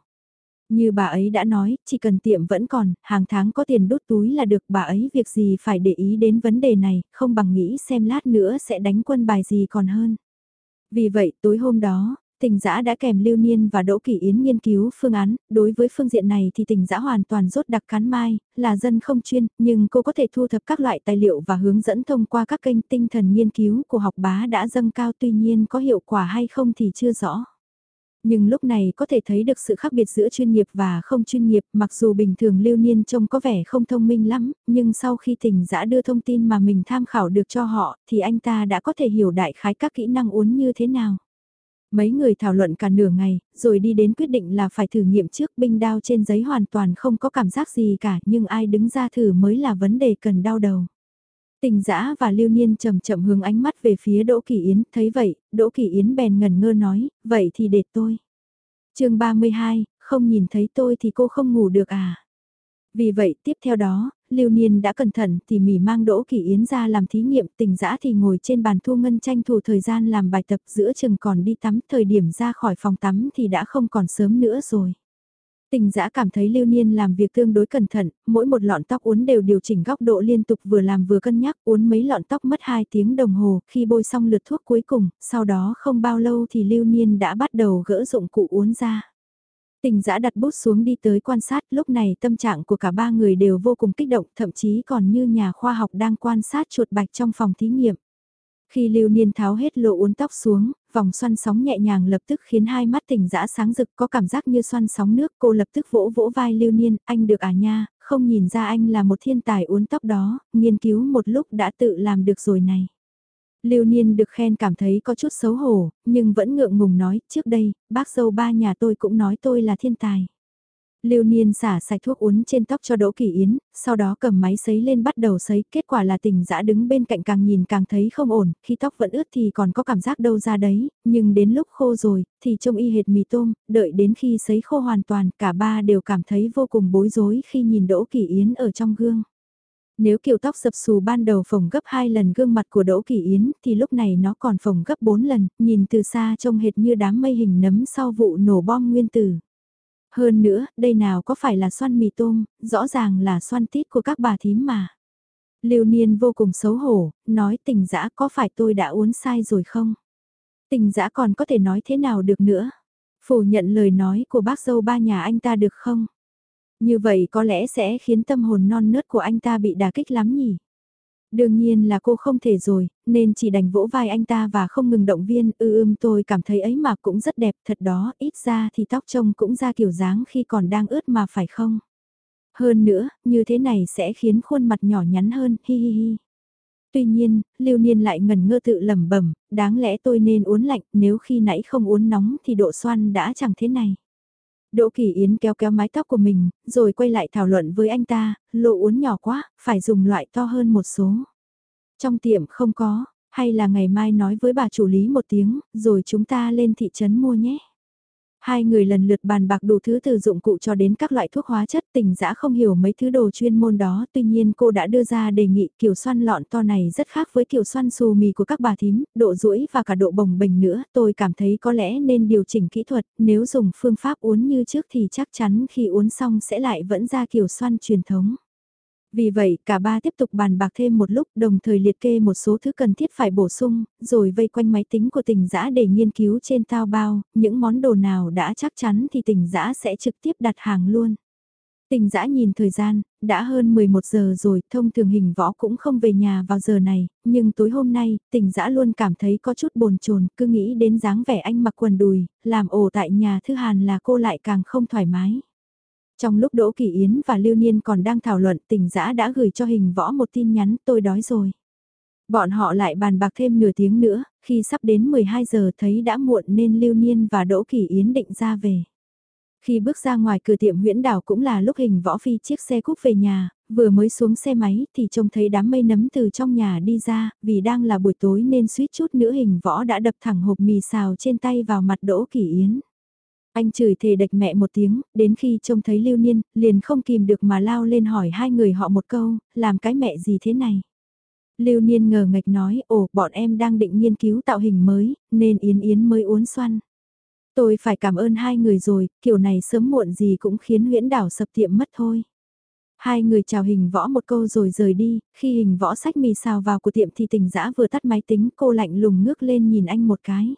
Như bà ấy đã nói, chỉ cần tiệm vẫn còn, hàng tháng có tiền đốt túi là được bà ấy việc gì phải để ý đến vấn đề này, không bằng nghĩ xem lát nữa sẽ đánh quân bài gì còn hơn. Vì vậy, tối hôm đó, tình giã đã kèm Lưu Niên và Đỗ Kỷ Yến nghiên cứu phương án, đối với phương diện này thì tình giã hoàn toàn rốt đặc cán mai, là dân không chuyên, nhưng cô có thể thu thập các loại tài liệu và hướng dẫn thông qua các kênh tinh thần nghiên cứu của học bá đã dâng cao tuy nhiên có hiệu quả hay không thì chưa rõ nhưng lúc này có thể thấy được sự khác biệt giữa chuyên nghiệp và không chuyên nghiệp, mặc dù bình thường lưu niên trông có vẻ không thông minh lắm, nhưng sau khi tỉnh giã đưa thông tin mà mình tham khảo được cho họ, thì anh ta đã có thể hiểu đại khái các kỹ năng uốn như thế nào. Mấy người thảo luận cả nửa ngày, rồi đi đến quyết định là phải thử nghiệm trước binh đao trên giấy hoàn toàn không có cảm giác gì cả, nhưng ai đứng ra thử mới là vấn đề cần đau đầu. Tình dã và lưu niên chậm chậm hướng ánh mắt về phía Đỗ Kỳ Yến, thấy vậy, Đỗ Kỳ Yến bèn ngẩn ngơ nói, vậy thì để tôi. chương 32, không nhìn thấy tôi thì cô không ngủ được à? Vì vậy, tiếp theo đó, Lưu Niên đã cẩn thận tỉ mỉ mang Đỗ Kỳ Yến ra làm thí nghiệm, tình dã thì ngồi trên bàn thu ngân tranh thủ thời gian làm bài tập giữa chừng còn đi tắm, thời điểm ra khỏi phòng tắm thì đã không còn sớm nữa rồi. Tình giã cảm thấy lưu niên làm việc tương đối cẩn thận, mỗi một lọn tóc uốn đều điều chỉnh góc độ liên tục vừa làm vừa cân nhắc uốn mấy lọn tóc mất 2 tiếng đồng hồ khi bôi xong lượt thuốc cuối cùng, sau đó không bao lâu thì lưu niên đã bắt đầu gỡ dụng cụ uốn ra. Tình giã đặt bút xuống đi tới quan sát, lúc này tâm trạng của cả ba người đều vô cùng kích động, thậm chí còn như nhà khoa học đang quan sát chuột bạch trong phòng thí nghiệm. Khi lưu niên tháo hết lộ uốn tóc xuống, vòng xoăn sóng nhẹ nhàng lập tức khiến hai mắt tỉnh dã sáng rực có cảm giác như xoăn sóng nước. Cô lập tức vỗ vỗ vai lưu niên, anh được à nha, không nhìn ra anh là một thiên tài uốn tóc đó, nghiên cứu một lúc đã tự làm được rồi này. Lưu Niên được khen cảm thấy có chút xấu hổ, nhưng vẫn ngượng ngùng nói, trước đây, bác dâu ba nhà tôi cũng nói tôi là thiên tài. Lưu Niên xả sạch thuốc uốn trên tóc cho Đỗ Kỳ Yến, sau đó cầm máy sấy lên bắt đầu sấy, kết quả là tình dã đứng bên cạnh càng nhìn càng thấy không ổn, khi tóc vẫn ướt thì còn có cảm giác đâu ra đấy, nhưng đến lúc khô rồi, thì trông y hệt mì tôm, đợi đến khi sấy khô hoàn toàn, cả ba đều cảm thấy vô cùng bối rối khi nhìn Đỗ Kỳ Yến ở trong gương. Nếu kiểu tóc sập xù ban đầu phồng gấp 2 lần gương mặt của Đỗ Kỳ Yến thì lúc này nó còn phồng gấp 4 lần, nhìn từ xa trông hệt như đám mây hình nấm sau vụ nổ bom nguyên tử. Hơn nữa, đây nào có phải là xoăn mì tôm, rõ ràng là xoăn tít của các bà thím mà. Lưu Niên vô cùng xấu hổ, nói tình dã có phải tôi đã uốn sai rồi không? Tình dã còn có thể nói thế nào được nữa? Phủ nhận lời nói của bác dâu ba nhà anh ta được không? Như vậy có lẽ sẽ khiến tâm hồn non nớt của anh ta bị đả kích lắm nhỉ? Đương nhiên là cô không thể rồi, nên chỉ đành vỗ vai anh ta và không ngừng động viên, ư ưm tôi cảm thấy ấy mà cũng rất đẹp thật đó, ít ra thì tóc trông cũng ra kiểu dáng khi còn đang ướt mà phải không? Hơn nữa, như thế này sẽ khiến khuôn mặt nhỏ nhắn hơn, hi hi hi. Tuy nhiên, lưu niên lại ngần ngơ tự lẩm bẩm đáng lẽ tôi nên uốn lạnh, nếu khi nãy không uốn nóng thì độ xoăn đã chẳng thế này. Đỗ Kỳ Yến kéo kéo mái tóc của mình, rồi quay lại thảo luận với anh ta, lộ uốn nhỏ quá, phải dùng loại to hơn một số. Trong tiệm không có, hay là ngày mai nói với bà chủ lý một tiếng, rồi chúng ta lên thị trấn mua nhé. Hai người lần lượt bàn bạc đủ thứ từ dụng cụ cho đến các loại thuốc hóa chất tình dã không hiểu mấy thứ đồ chuyên môn đó tuy nhiên cô đã đưa ra đề nghị kiểu xoăn lọn to này rất khác với kiểu xoăn xù mì của các bà thím, độ rũi và cả độ bồng bềnh nữa tôi cảm thấy có lẽ nên điều chỉnh kỹ thuật nếu dùng phương pháp uốn như trước thì chắc chắn khi uốn xong sẽ lại vẫn ra kiểu xoăn truyền thống. Vì vậy, cả ba tiếp tục bàn bạc thêm một lúc đồng thời liệt kê một số thứ cần thiết phải bổ sung, rồi vây quanh máy tính của tình giã để nghiên cứu trên tao bao, những món đồ nào đã chắc chắn thì tình giã sẽ trực tiếp đặt hàng luôn. Tình giã nhìn thời gian, đã hơn 11 giờ rồi, thông thường hình võ cũng không về nhà vào giờ này, nhưng tối hôm nay, tình giã luôn cảm thấy có chút bồn chồn cứ nghĩ đến dáng vẻ anh mặc quần đùi, làm ổ tại nhà thư hàn là cô lại càng không thoải mái. Trong lúc Đỗ Kỳ Yến và Lưu Niên còn đang thảo luận tình giã đã gửi cho hình võ một tin nhắn tôi đói rồi. Bọn họ lại bàn bạc thêm nửa tiếng nữa, khi sắp đến 12 giờ thấy đã muộn nên Lưu Niên và Đỗ Kỳ Yến định ra về. Khi bước ra ngoài cửa tiệm huyễn đảo cũng là lúc hình võ phi chiếc xe cúp về nhà, vừa mới xuống xe máy thì trông thấy đám mây nấm từ trong nhà đi ra, vì đang là buổi tối nên suýt chút nữa hình võ đã đập thẳng hộp mì xào trên tay vào mặt Đỗ Kỳ Yến. Anh chửi thề đạch mẹ một tiếng, đến khi trông thấy Lưu Niên, liền không kìm được mà lao lên hỏi hai người họ một câu, làm cái mẹ gì thế này. Lưu Niên ngờ ngạch nói, ồ, bọn em đang định nghiên cứu tạo hình mới, nên Yến Yến mới uốn xoăn. Tôi phải cảm ơn hai người rồi, kiểu này sớm muộn gì cũng khiến huyễn đảo sập tiệm mất thôi. Hai người chào hình võ một câu rồi rời đi, khi hình võ sách mì xào vào của tiệm thì tình dã vừa tắt máy tính cô lạnh lùng ngước lên nhìn anh một cái.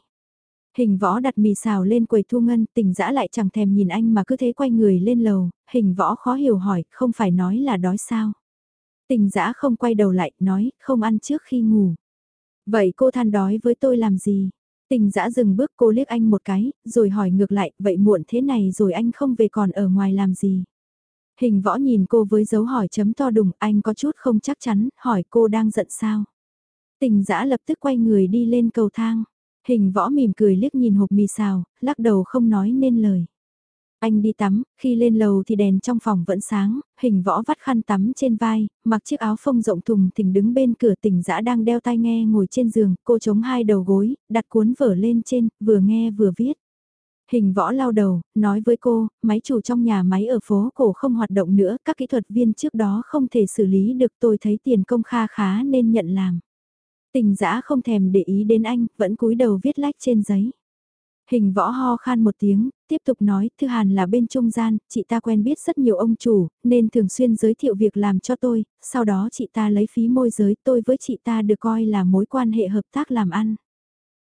Hình võ đặt mì xào lên quầy thu ngân, tỉnh dã lại chẳng thèm nhìn anh mà cứ thế quay người lên lầu, hình võ khó hiểu hỏi, không phải nói là đói sao. Tình dã không quay đầu lại, nói, không ăn trước khi ngủ. Vậy cô than đói với tôi làm gì? Tình dã dừng bước cô liếc anh một cái, rồi hỏi ngược lại, vậy muộn thế này rồi anh không về còn ở ngoài làm gì? Hình võ nhìn cô với dấu hỏi chấm to đùng, anh có chút không chắc chắn, hỏi cô đang giận sao? Tình dã lập tức quay người đi lên cầu thang. Hình võ mỉm cười liếc nhìn hộp mì xào, lắc đầu không nói nên lời. Anh đi tắm, khi lên lầu thì đèn trong phòng vẫn sáng, hình võ vắt khăn tắm trên vai, mặc chiếc áo phông rộng thùng thình đứng bên cửa tỉnh dã đang đeo tai nghe ngồi trên giường, cô chống hai đầu gối, đặt cuốn vở lên trên, vừa nghe vừa viết. Hình võ lao đầu, nói với cô, máy chủ trong nhà máy ở phố cổ không hoạt động nữa, các kỹ thuật viên trước đó không thể xử lý được tôi thấy tiền công kha khá nên nhận làm. Tình dã không thèm để ý đến anh, vẫn cúi đầu viết lách trên giấy. Hình võ ho khan một tiếng, tiếp tục nói, Thư Hàn là bên trung gian, chị ta quen biết rất nhiều ông chủ, nên thường xuyên giới thiệu việc làm cho tôi, sau đó chị ta lấy phí môi giới tôi với chị ta được coi là mối quan hệ hợp tác làm ăn.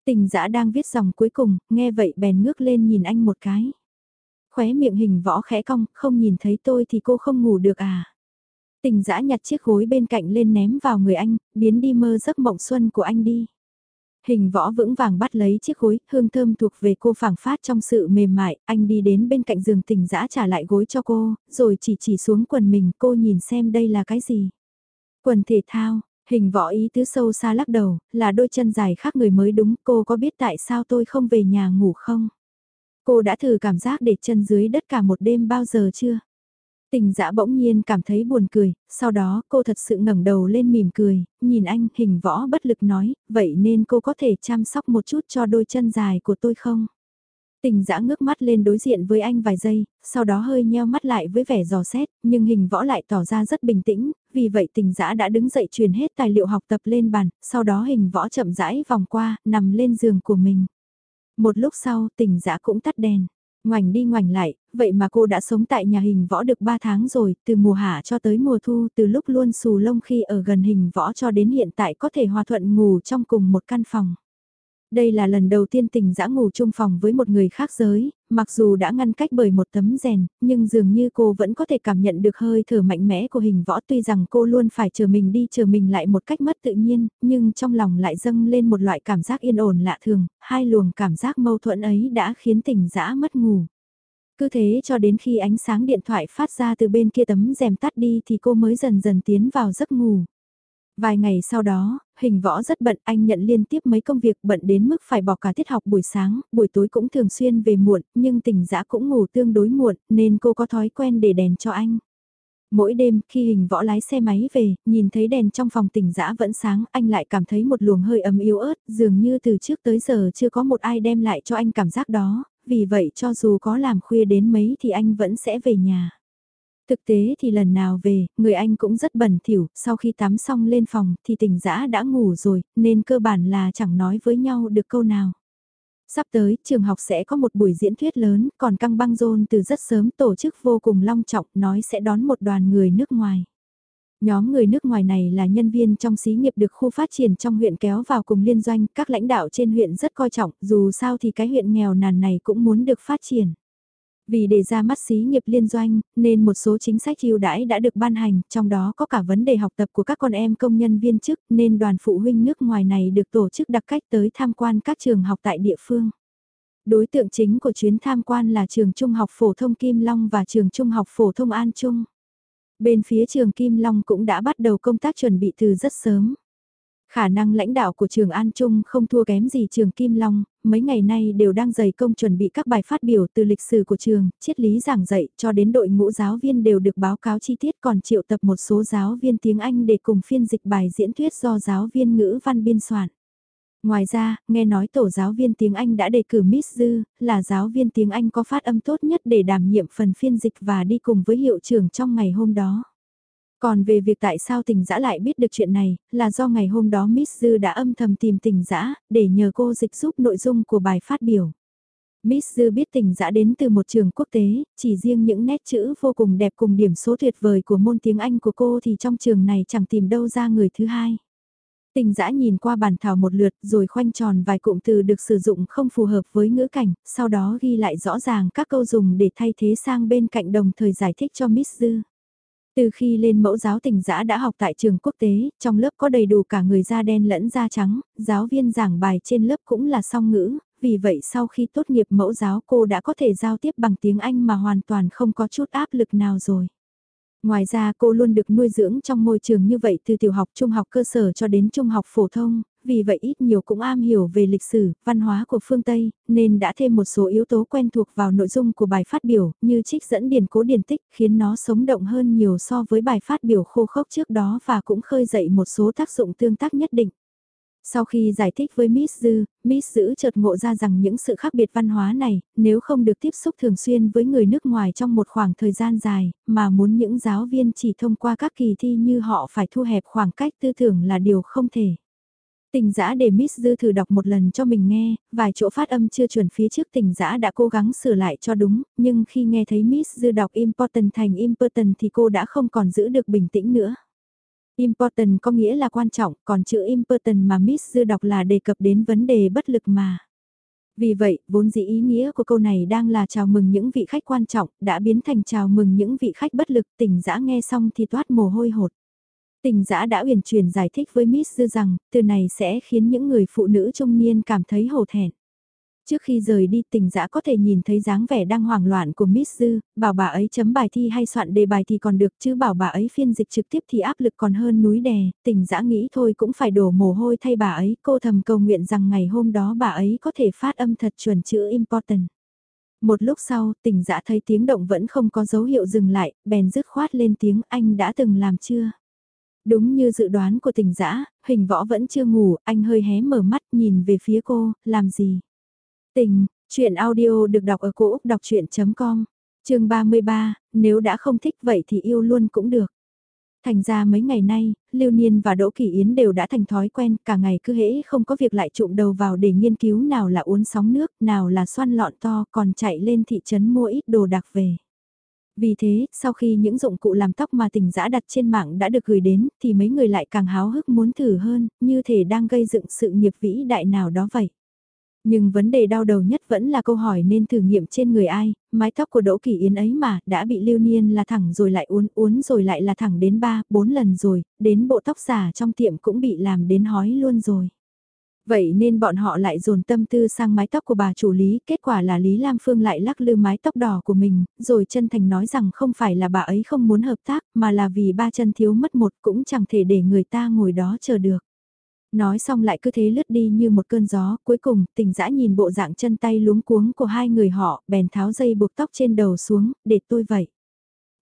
Tình dã đang viết dòng cuối cùng, nghe vậy bèn ngước lên nhìn anh một cái. Khóe miệng hình võ khẽ cong, không nhìn thấy tôi thì cô không ngủ được à. Tình dã nhặt chiếc gối bên cạnh lên ném vào người anh, biến đi mơ giấc mộng xuân của anh đi. Hình võ vững vàng bắt lấy chiếc gối, hương thơm thuộc về cô phảng phát trong sự mềm mại, anh đi đến bên cạnh giường tình dã trả lại gối cho cô, rồi chỉ chỉ xuống quần mình, cô nhìn xem đây là cái gì. Quần thể thao, hình võ ý tứ sâu xa lắc đầu, là đôi chân dài khác người mới đúng, cô có biết tại sao tôi không về nhà ngủ không? Cô đã thử cảm giác để chân dưới đất cả một đêm bao giờ chưa? Tình dã bỗng nhiên cảm thấy buồn cười, sau đó cô thật sự ngẩng đầu lên mỉm cười, nhìn anh hình võ bất lực nói, vậy nên cô có thể chăm sóc một chút cho đôi chân dài của tôi không? Tình dã ngước mắt lên đối diện với anh vài giây, sau đó hơi nheo mắt lại với vẻ giò xét, nhưng hình võ lại tỏ ra rất bình tĩnh, vì vậy tình dã đã đứng dậy truyền hết tài liệu học tập lên bàn, sau đó hình võ chậm rãi vòng qua, nằm lên giường của mình. Một lúc sau tình dã cũng tắt đèn. Ngoảnh đi ngoảnh lại, vậy mà cô đã sống tại nhà hình võ được 3 tháng rồi, từ mùa hạ cho tới mùa thu, từ lúc luôn xù lông khi ở gần hình võ cho đến hiện tại có thể hòa thuận ngủ trong cùng một căn phòng. Đây là lần đầu tiên tình dã ngủ chung phòng với một người khác giới, mặc dù đã ngăn cách bởi một tấm rèn, nhưng dường như cô vẫn có thể cảm nhận được hơi thở mạnh mẽ của hình võ tuy rằng cô luôn phải chờ mình đi chờ mình lại một cách mất tự nhiên, nhưng trong lòng lại dâng lên một loại cảm giác yên ổn lạ thường, hai luồng cảm giác mâu thuẫn ấy đã khiến tình dã mất ngủ. Cứ thế cho đến khi ánh sáng điện thoại phát ra từ bên kia tấm rèm tắt đi thì cô mới dần dần tiến vào giấc ngủ. Vài ngày sau đó, hình võ rất bận, anh nhận liên tiếp mấy công việc bận đến mức phải bỏ cả tiết học buổi sáng, buổi tối cũng thường xuyên về muộn, nhưng tình dã cũng ngủ tương đối muộn, nên cô có thói quen để đèn cho anh. Mỗi đêm, khi hình võ lái xe máy về, nhìn thấy đèn trong phòng tỉnh dã vẫn sáng, anh lại cảm thấy một luồng hơi ấm yếu ớt, dường như từ trước tới giờ chưa có một ai đem lại cho anh cảm giác đó, vì vậy cho dù có làm khuya đến mấy thì anh vẫn sẽ về nhà. Thực tế thì lần nào về, người anh cũng rất bẩn thỉu, sau khi tắm xong lên phòng thì tỉnh dã đã ngủ rồi, nên cơ bản là chẳng nói với nhau được câu nào. Sắp tới, trường học sẽ có một buổi diễn thuyết lớn, còn căng băng rôn từ rất sớm tổ chức vô cùng long trọng nói sẽ đón một đoàn người nước ngoài. Nhóm người nước ngoài này là nhân viên trong xí nghiệp được khu phát triển trong huyện kéo vào cùng liên doanh, các lãnh đạo trên huyện rất coi trọng, dù sao thì cái huyện nghèo nàn này cũng muốn được phát triển. Vì để ra mắt xí nghiệp liên doanh, nên một số chính sách ưu đãi đã được ban hành, trong đó có cả vấn đề học tập của các con em công nhân viên chức, nên đoàn phụ huynh nước ngoài này được tổ chức đặc cách tới tham quan các trường học tại địa phương. Đối tượng chính của chuyến tham quan là trường Trung học phổ thông Kim Long và trường Trung học phổ thông An Trung. Bên phía trường Kim Long cũng đã bắt đầu công tác chuẩn bị từ rất sớm. Khả năng lãnh đạo của trường An Trung không thua kém gì trường Kim Long, mấy ngày nay đều đang dày công chuẩn bị các bài phát biểu từ lịch sử của trường, triết lý giảng dạy cho đến đội ngũ giáo viên đều được báo cáo chi tiết còn triệu tập một số giáo viên tiếng Anh để cùng phiên dịch bài diễn thuyết do giáo viên ngữ văn biên soạn. Ngoài ra, nghe nói tổ giáo viên tiếng Anh đã đề cử Miss Dư, là giáo viên tiếng Anh có phát âm tốt nhất để đảm nhiệm phần phiên dịch và đi cùng với hiệu trưởng trong ngày hôm đó. Còn về việc tại sao tình dã lại biết được chuyện này, là do ngày hôm đó Miss Dư đã âm thầm tìm tình dã để nhờ cô dịch giúp nội dung của bài phát biểu. Miss Dư biết tình dã đến từ một trường quốc tế, chỉ riêng những nét chữ vô cùng đẹp cùng điểm số tuyệt vời của môn tiếng Anh của cô thì trong trường này chẳng tìm đâu ra người thứ hai. Tình dã nhìn qua bản thảo một lượt rồi khoanh tròn vài cụm từ được sử dụng không phù hợp với ngữ cảnh, sau đó ghi lại rõ ràng các câu dùng để thay thế sang bên cạnh đồng thời giải thích cho Miss Dư. Từ khi lên mẫu giáo tỉnh giã đã học tại trường quốc tế, trong lớp có đầy đủ cả người da đen lẫn da trắng, giáo viên giảng bài trên lớp cũng là song ngữ, vì vậy sau khi tốt nghiệp mẫu giáo cô đã có thể giao tiếp bằng tiếng Anh mà hoàn toàn không có chút áp lực nào rồi. Ngoài ra cô luôn được nuôi dưỡng trong môi trường như vậy từ tiểu học trung học cơ sở cho đến trung học phổ thông, vì vậy ít nhiều cũng am hiểu về lịch sử, văn hóa của phương Tây, nên đã thêm một số yếu tố quen thuộc vào nội dung của bài phát biểu, như trích dẫn điển cố điển tích, khiến nó sống động hơn nhiều so với bài phát biểu khô khốc trước đó và cũng khơi dậy một số tác dụng tương tác nhất định. Sau khi giải thích với Miss Dư, Miss Dữ chợt ngộ ra rằng những sự khác biệt văn hóa này, nếu không được tiếp xúc thường xuyên với người nước ngoài trong một khoảng thời gian dài, mà muốn những giáo viên chỉ thông qua các kỳ thi như họ phải thu hẹp khoảng cách tư tưởng là điều không thể. Tình giã để Miss Dư thử đọc một lần cho mình nghe, vài chỗ phát âm chưa chuẩn phía trước tình giã đã cố gắng sửa lại cho đúng, nhưng khi nghe thấy Miss Dư đọc important thành important thì cô đã không còn giữ được bình tĩnh nữa. Important có nghĩa là quan trọng, còn chữ important mà Miss Dư đọc là đề cập đến vấn đề bất lực mà. Vì vậy, vốn dĩ ý nghĩa của câu này đang là chào mừng những vị khách quan trọng, đã biến thành chào mừng những vị khách bất lực, tỉnh dã nghe xong thì toát mồ hôi hột. Tỉnh giã đã uyển chuyển giải thích với Miss Dư rằng, từ này sẽ khiến những người phụ nữ trung niên cảm thấy hổ thẹn. Trước khi rời đi tình giã có thể nhìn thấy dáng vẻ đang hoảng loạn của Miss Dư, bảo bà ấy chấm bài thi hay soạn đề bài thì còn được chứ bảo bà ấy phiên dịch trực tiếp thì áp lực còn hơn núi đè, tình giã nghĩ thôi cũng phải đổ mồ hôi thay bà ấy, cô thầm cầu nguyện rằng ngày hôm đó bà ấy có thể phát âm thật chuẩn chữ important. Một lúc sau, tình giã thấy tiếng động vẫn không có dấu hiệu dừng lại, bèn dứt khoát lên tiếng anh đã từng làm chưa? Đúng như dự đoán của tình dã hình võ vẫn chưa ngủ, anh hơi hé mở mắt nhìn về phía cô, làm gì? Tình, chuyện audio được đọc ở cổ Úc đọc chuyện.com, chương 33, nếu đã không thích vậy thì yêu luôn cũng được. Thành ra mấy ngày nay, Lưu Niên và Đỗ Kỳ Yến đều đã thành thói quen, cả ngày cứ hễ không có việc lại trụm đầu vào để nghiên cứu nào là uốn sóng nước, nào là xoăn lọn to, còn chạy lên thị trấn mua ít đồ đặc về. Vì thế, sau khi những dụng cụ làm tóc mà tình giã đặt trên mạng đã được gửi đến, thì mấy người lại càng háo hức muốn thử hơn, như thể đang gây dựng sự nghiệp vĩ đại nào đó vậy. Nhưng vấn đề đau đầu nhất vẫn là câu hỏi nên thử nghiệm trên người ai, mái tóc của Đỗ Kỳ Yến ấy mà, đã bị lưu niên là thẳng rồi lại uốn uốn rồi lại là thẳng đến 3, 4 lần rồi, đến bộ tóc giả trong tiệm cũng bị làm đến hói luôn rồi. Vậy nên bọn họ lại dồn tâm tư sang mái tóc của bà chủ Lý, kết quả là Lý Lam Phương lại lắc lư mái tóc đỏ của mình, rồi chân thành nói rằng không phải là bà ấy không muốn hợp tác, mà là vì ba chân thiếu mất một cũng chẳng thể để người ta ngồi đó chờ được. Nói xong lại cứ thế lướt đi như một cơn gió, cuối cùng tình dã nhìn bộ dạng chân tay luống cuống của hai người họ, bèn tháo dây buộc tóc trên đầu xuống, để tôi vậy.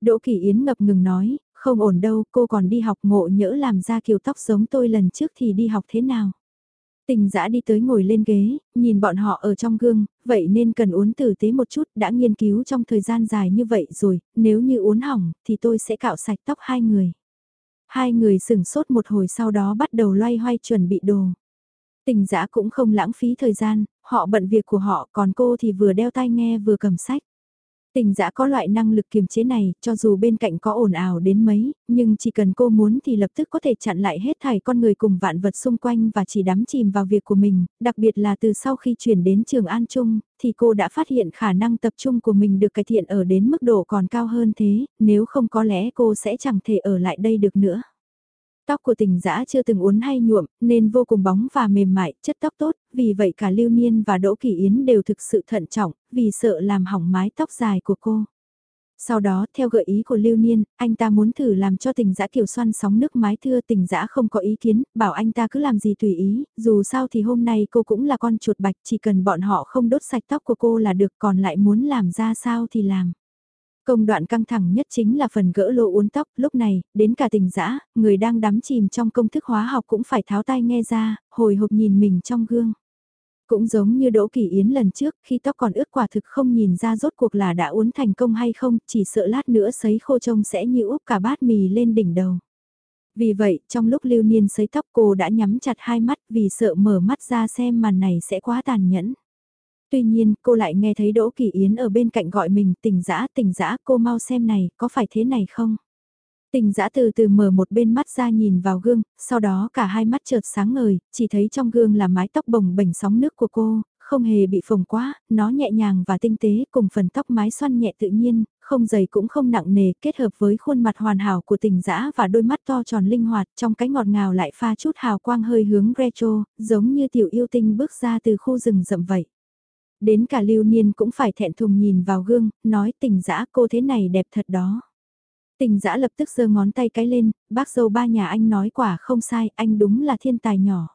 Đỗ Kỳ Yến ngập ngừng nói, không ổn đâu, cô còn đi học ngộ nhỡ làm ra kiểu tóc giống tôi lần trước thì đi học thế nào. Tình giã đi tới ngồi lên ghế, nhìn bọn họ ở trong gương, vậy nên cần uốn tử tế một chút, đã nghiên cứu trong thời gian dài như vậy rồi, nếu như uốn hỏng, thì tôi sẽ cạo sạch tóc hai người. Hai người sửng sốt một hồi sau đó bắt đầu loay hoay chuẩn bị đồ. Tình giã cũng không lãng phí thời gian, họ bận việc của họ còn cô thì vừa đeo tai nghe vừa cầm sách. Tình dã có loại năng lực kiềm chế này, cho dù bên cạnh có ồn ào đến mấy, nhưng chỉ cần cô muốn thì lập tức có thể chặn lại hết thảy con người cùng vạn vật xung quanh và chỉ đắm chìm vào việc của mình, đặc biệt là từ sau khi chuyển đến trường An Trung, thì cô đã phát hiện khả năng tập trung của mình được cải thiện ở đến mức độ còn cao hơn thế, nếu không có lẽ cô sẽ chẳng thể ở lại đây được nữa. Tóc của tình dã chưa từng uốn hay nhuộm, nên vô cùng bóng và mềm mại, chất tóc tốt, vì vậy cả Lưu Niên và Đỗ Kỳ Yến đều thực sự thận trọng, vì sợ làm hỏng mái tóc dài của cô. Sau đó, theo gợi ý của Lưu Niên, anh ta muốn thử làm cho tình dã kiểu xoăn sóng nước mái thưa tình dã không có ý kiến, bảo anh ta cứ làm gì tùy ý, dù sao thì hôm nay cô cũng là con chuột bạch, chỉ cần bọn họ không đốt sạch tóc của cô là được còn lại muốn làm ra sao thì làm. Công đoạn căng thẳng nhất chính là phần gỡ lộ uốn tóc, lúc này, đến cả tình dã người đang đắm chìm trong công thức hóa học cũng phải tháo tay nghe ra, hồi hộp nhìn mình trong gương. Cũng giống như Đỗ Kỳ Yến lần trước, khi tóc còn ướt quả thực không nhìn ra rốt cuộc là đã uốn thành công hay không, chỉ sợ lát nữa sấy khô trông sẽ như úp cả bát mì lên đỉnh đầu. Vì vậy, trong lúc lưu niên sấy tóc cô đã nhắm chặt hai mắt vì sợ mở mắt ra xem màn này sẽ quá tàn nhẫn. Tuy nhiên, cô lại nghe thấy Đỗ Kỳ Yến ở bên cạnh gọi mình, tỉnh dã tỉnh dã cô mau xem này, có phải thế này không? Tình dã từ từ mở một bên mắt ra nhìn vào gương, sau đó cả hai mắt chợt sáng ngời, chỉ thấy trong gương là mái tóc bồng bềnh sóng nước của cô, không hề bị phồng quá, nó nhẹ nhàng và tinh tế cùng phần tóc mái xoăn nhẹ tự nhiên, không dày cũng không nặng nề, kết hợp với khuôn mặt hoàn hảo của tình dã và đôi mắt to tròn linh hoạt, trong cái ngọt ngào lại pha chút hào quang hơi hướng retro, giống như tiểu yêu tinh bước ra từ khu rừng rậm vậy. Đến cả lưu niên cũng phải thẹn thùng nhìn vào gương, nói tình dã cô thế này đẹp thật đó. Tình dã lập tức giơ ngón tay cái lên, bác dâu ba nhà anh nói quả không sai, anh đúng là thiên tài nhỏ.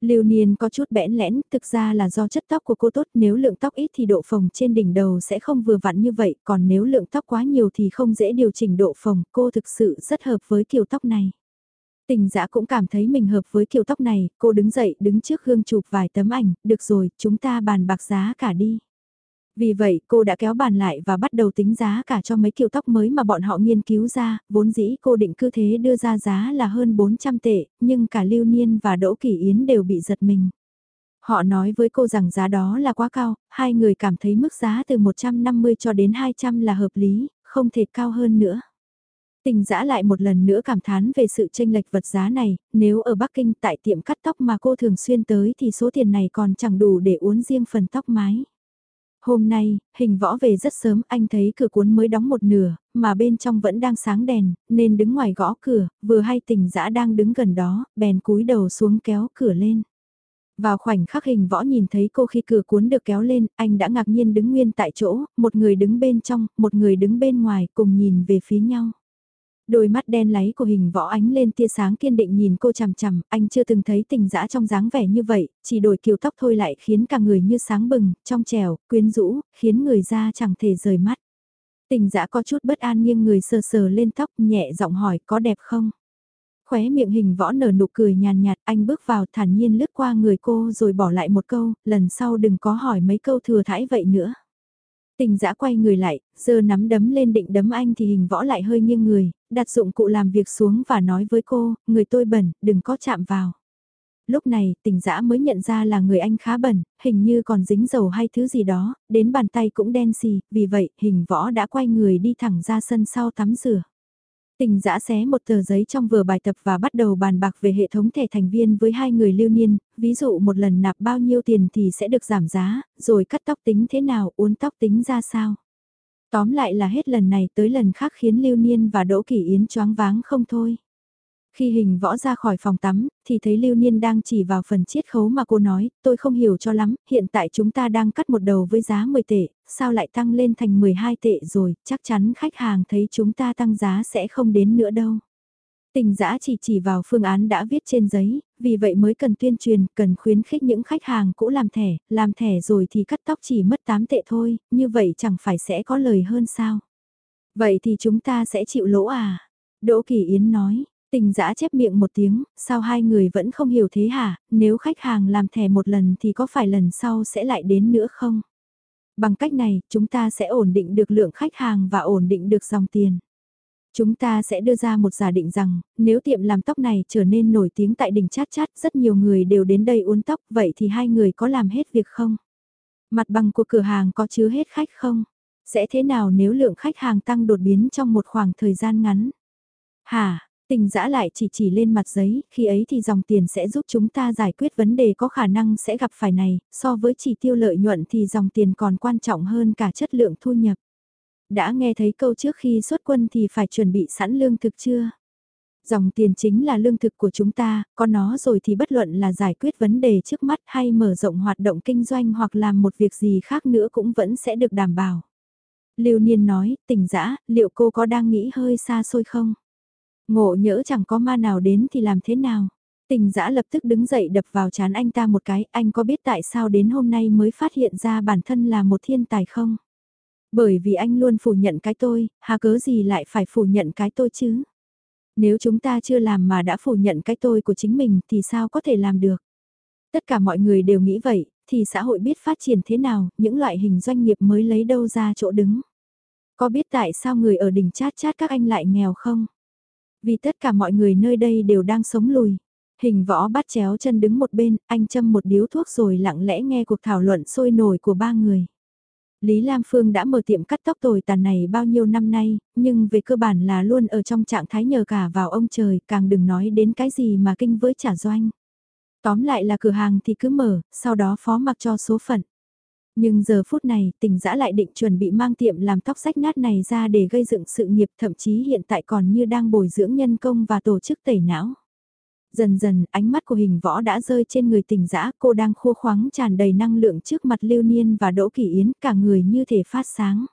Lưu Niên có chút bẽn lẽn, thực ra là do chất tóc của cô tốt, nếu lượng tóc ít thì độ phồng trên đỉnh đầu sẽ không vừa vặn như vậy, còn nếu lượng tóc quá nhiều thì không dễ điều chỉnh độ phồng, cô thực sự rất hợp với kiểu tóc này. Tình dã cũng cảm thấy mình hợp với kiểu tóc này, cô đứng dậy đứng trước gương chụp vài tấm ảnh, được rồi, chúng ta bàn bạc giá cả đi. Vì vậy cô đã kéo bàn lại và bắt đầu tính giá cả cho mấy kiểu tóc mới mà bọn họ nghiên cứu ra, vốn dĩ cô định cứ thế đưa ra giá là hơn 400 tệ, nhưng cả Lưu Niên và Đỗ Kỳ Yến đều bị giật mình. Họ nói với cô rằng giá đó là quá cao, hai người cảm thấy mức giá từ 150 cho đến 200 là hợp lý, không thể cao hơn nữa. Tình giã lại một lần nữa cảm thán về sự tranh lệch vật giá này, nếu ở Bắc Kinh tại tiệm cắt tóc mà cô thường xuyên tới thì số tiền này còn chẳng đủ để uốn riêng phần tóc mái. Hôm nay, hình võ về rất sớm, anh thấy cửa cuốn mới đóng một nửa, mà bên trong vẫn đang sáng đèn, nên đứng ngoài gõ cửa, vừa hay tình dã đang đứng gần đó, bèn cúi đầu xuống kéo cửa lên. Vào khoảnh khắc hình võ nhìn thấy cô khi cửa cuốn được kéo lên, anh đã ngạc nhiên đứng nguyên tại chỗ, một người đứng bên trong, một người đứng bên ngoài cùng nhìn về phía nhau. Đôi mắt đen láy của hình võ ánh lên tia sáng kiên định nhìn cô chằm chằm, anh chưa từng thấy tình dã trong dáng vẻ như vậy, chỉ đổi kiểu tóc thôi lại khiến cả người như sáng bừng, trong trèo, quyến rũ, khiến người ra chẳng thể rời mắt. Tình dã có chút bất an nghiêng người sờ sờ lên tóc nhẹ giọng hỏi có đẹp không? Khóe miệng hình võ nở nụ cười nhàn nhạt, anh bước vào thản nhiên lướt qua người cô rồi bỏ lại một câu, lần sau đừng có hỏi mấy câu thừa thãi vậy nữa. Tình giã quay người lại, giờ nắm đấm lên định đấm anh thì hình võ lại hơi nghiêng người, đặt dụng cụ làm việc xuống và nói với cô, người tôi bẩn, đừng có chạm vào. Lúc này, tình giã mới nhận ra là người anh khá bẩn, hình như còn dính dầu hay thứ gì đó, đến bàn tay cũng đen xì, vì vậy, hình võ đã quay người đi thẳng ra sân sau tắm rửa. Tình giã xé một tờ giấy trong vừa bài tập và bắt đầu bàn bạc về hệ thống thẻ thành viên với hai người lưu niên, ví dụ một lần nạp bao nhiêu tiền thì sẽ được giảm giá, rồi cắt tóc tính thế nào, uốn tóc tính ra sao. Tóm lại là hết lần này tới lần khác khiến lưu niên và đỗ kỷ yến choáng váng không thôi. Khi hình võ ra khỏi phòng tắm, thì thấy Lưu Niên đang chỉ vào phần chiết khấu mà cô nói, tôi không hiểu cho lắm, hiện tại chúng ta đang cắt một đầu với giá 10 tệ, sao lại tăng lên thành 12 tệ rồi, chắc chắn khách hàng thấy chúng ta tăng giá sẽ không đến nữa đâu. Tình giã chỉ chỉ vào phương án đã viết trên giấy, vì vậy mới cần tuyên truyền, cần khuyến khích những khách hàng cũ làm thẻ, làm thẻ rồi thì cắt tóc chỉ mất 8 tệ thôi, như vậy chẳng phải sẽ có lời hơn sao. Vậy thì chúng ta sẽ chịu lỗ à? Đỗ Kỳ Yến nói, Tình giã chép miệng một tiếng, sao hai người vẫn không hiểu thế hả, nếu khách hàng làm thẻ một lần thì có phải lần sau sẽ lại đến nữa không? Bằng cách này, chúng ta sẽ ổn định được lượng khách hàng và ổn định được dòng tiền. Chúng ta sẽ đưa ra một giả định rằng, nếu tiệm làm tóc này trở nên nổi tiếng tại đỉnh chát chát, rất nhiều người đều đến đây uốn tóc, vậy thì hai người có làm hết việc không? Mặt bằng của cửa hàng có chứa hết khách không? Sẽ thế nào nếu lượng khách hàng tăng đột biến trong một khoảng thời gian ngắn? Hả, tình dã lại chỉ chỉ lên mặt giấy, khi ấy thì dòng tiền sẽ giúp chúng ta giải quyết vấn đề có khả năng sẽ gặp phải này, so với chỉ tiêu lợi nhuận thì dòng tiền còn quan trọng hơn cả chất lượng thu nhập. Đã nghe thấy câu trước khi xuất quân thì phải chuẩn bị sẵn lương thực chưa? Dòng tiền chính là lương thực của chúng ta, có nó rồi thì bất luận là giải quyết vấn đề trước mắt hay mở rộng hoạt động kinh doanh hoặc làm một việc gì khác nữa cũng vẫn sẽ được đảm bảo. Lưu Niên nói, tỉnh dã, liệu cô có đang nghĩ hơi xa xôi không? Ngộ nhỡ chẳng có ma nào đến thì làm thế nào? Tình giã lập tức đứng dậy đập vào chán anh ta một cái, anh có biết tại sao đến hôm nay mới phát hiện ra bản thân là một thiên tài không? Bởi vì anh luôn phủ nhận cái tôi, hà cớ gì lại phải phủ nhận cái tôi chứ? Nếu chúng ta chưa làm mà đã phủ nhận cái tôi của chính mình thì sao có thể làm được? Tất cả mọi người đều nghĩ vậy, thì xã hội biết phát triển thế nào, những loại hình doanh nghiệp mới lấy đâu ra chỗ đứng. Có biết tại sao người ở đỉnh chát chát các anh lại nghèo không? Vì tất cả mọi người nơi đây đều đang sống lùi. Hình võ bắt chéo chân đứng một bên, anh châm một điếu thuốc rồi lặng lẽ nghe cuộc thảo luận sôi nổi của ba người. Lý Lam Phương đã mở tiệm cắt tóc tồi tàn này bao nhiêu năm nay, nhưng về cơ bản là luôn ở trong trạng thái nhờ cả vào ông trời, càng đừng nói đến cái gì mà kinh với trả doanh. Tóm lại là cửa hàng thì cứ mở, sau đó phó mặc cho số phận. Nhưng giờ phút này, tỉnh giã lại định chuẩn bị mang tiệm làm tóc rách nát này ra để gây dựng sự nghiệp thậm chí hiện tại còn như đang bồi dưỡng nhân công và tổ chức tẩy não. Dần dần, ánh mắt của hình võ đã rơi trên người tỉnh dã cô đang khô khoáng tràn đầy năng lượng trước mặt Lưu Niên và Đỗ Kỳ Yến, cả người như thể phát sáng.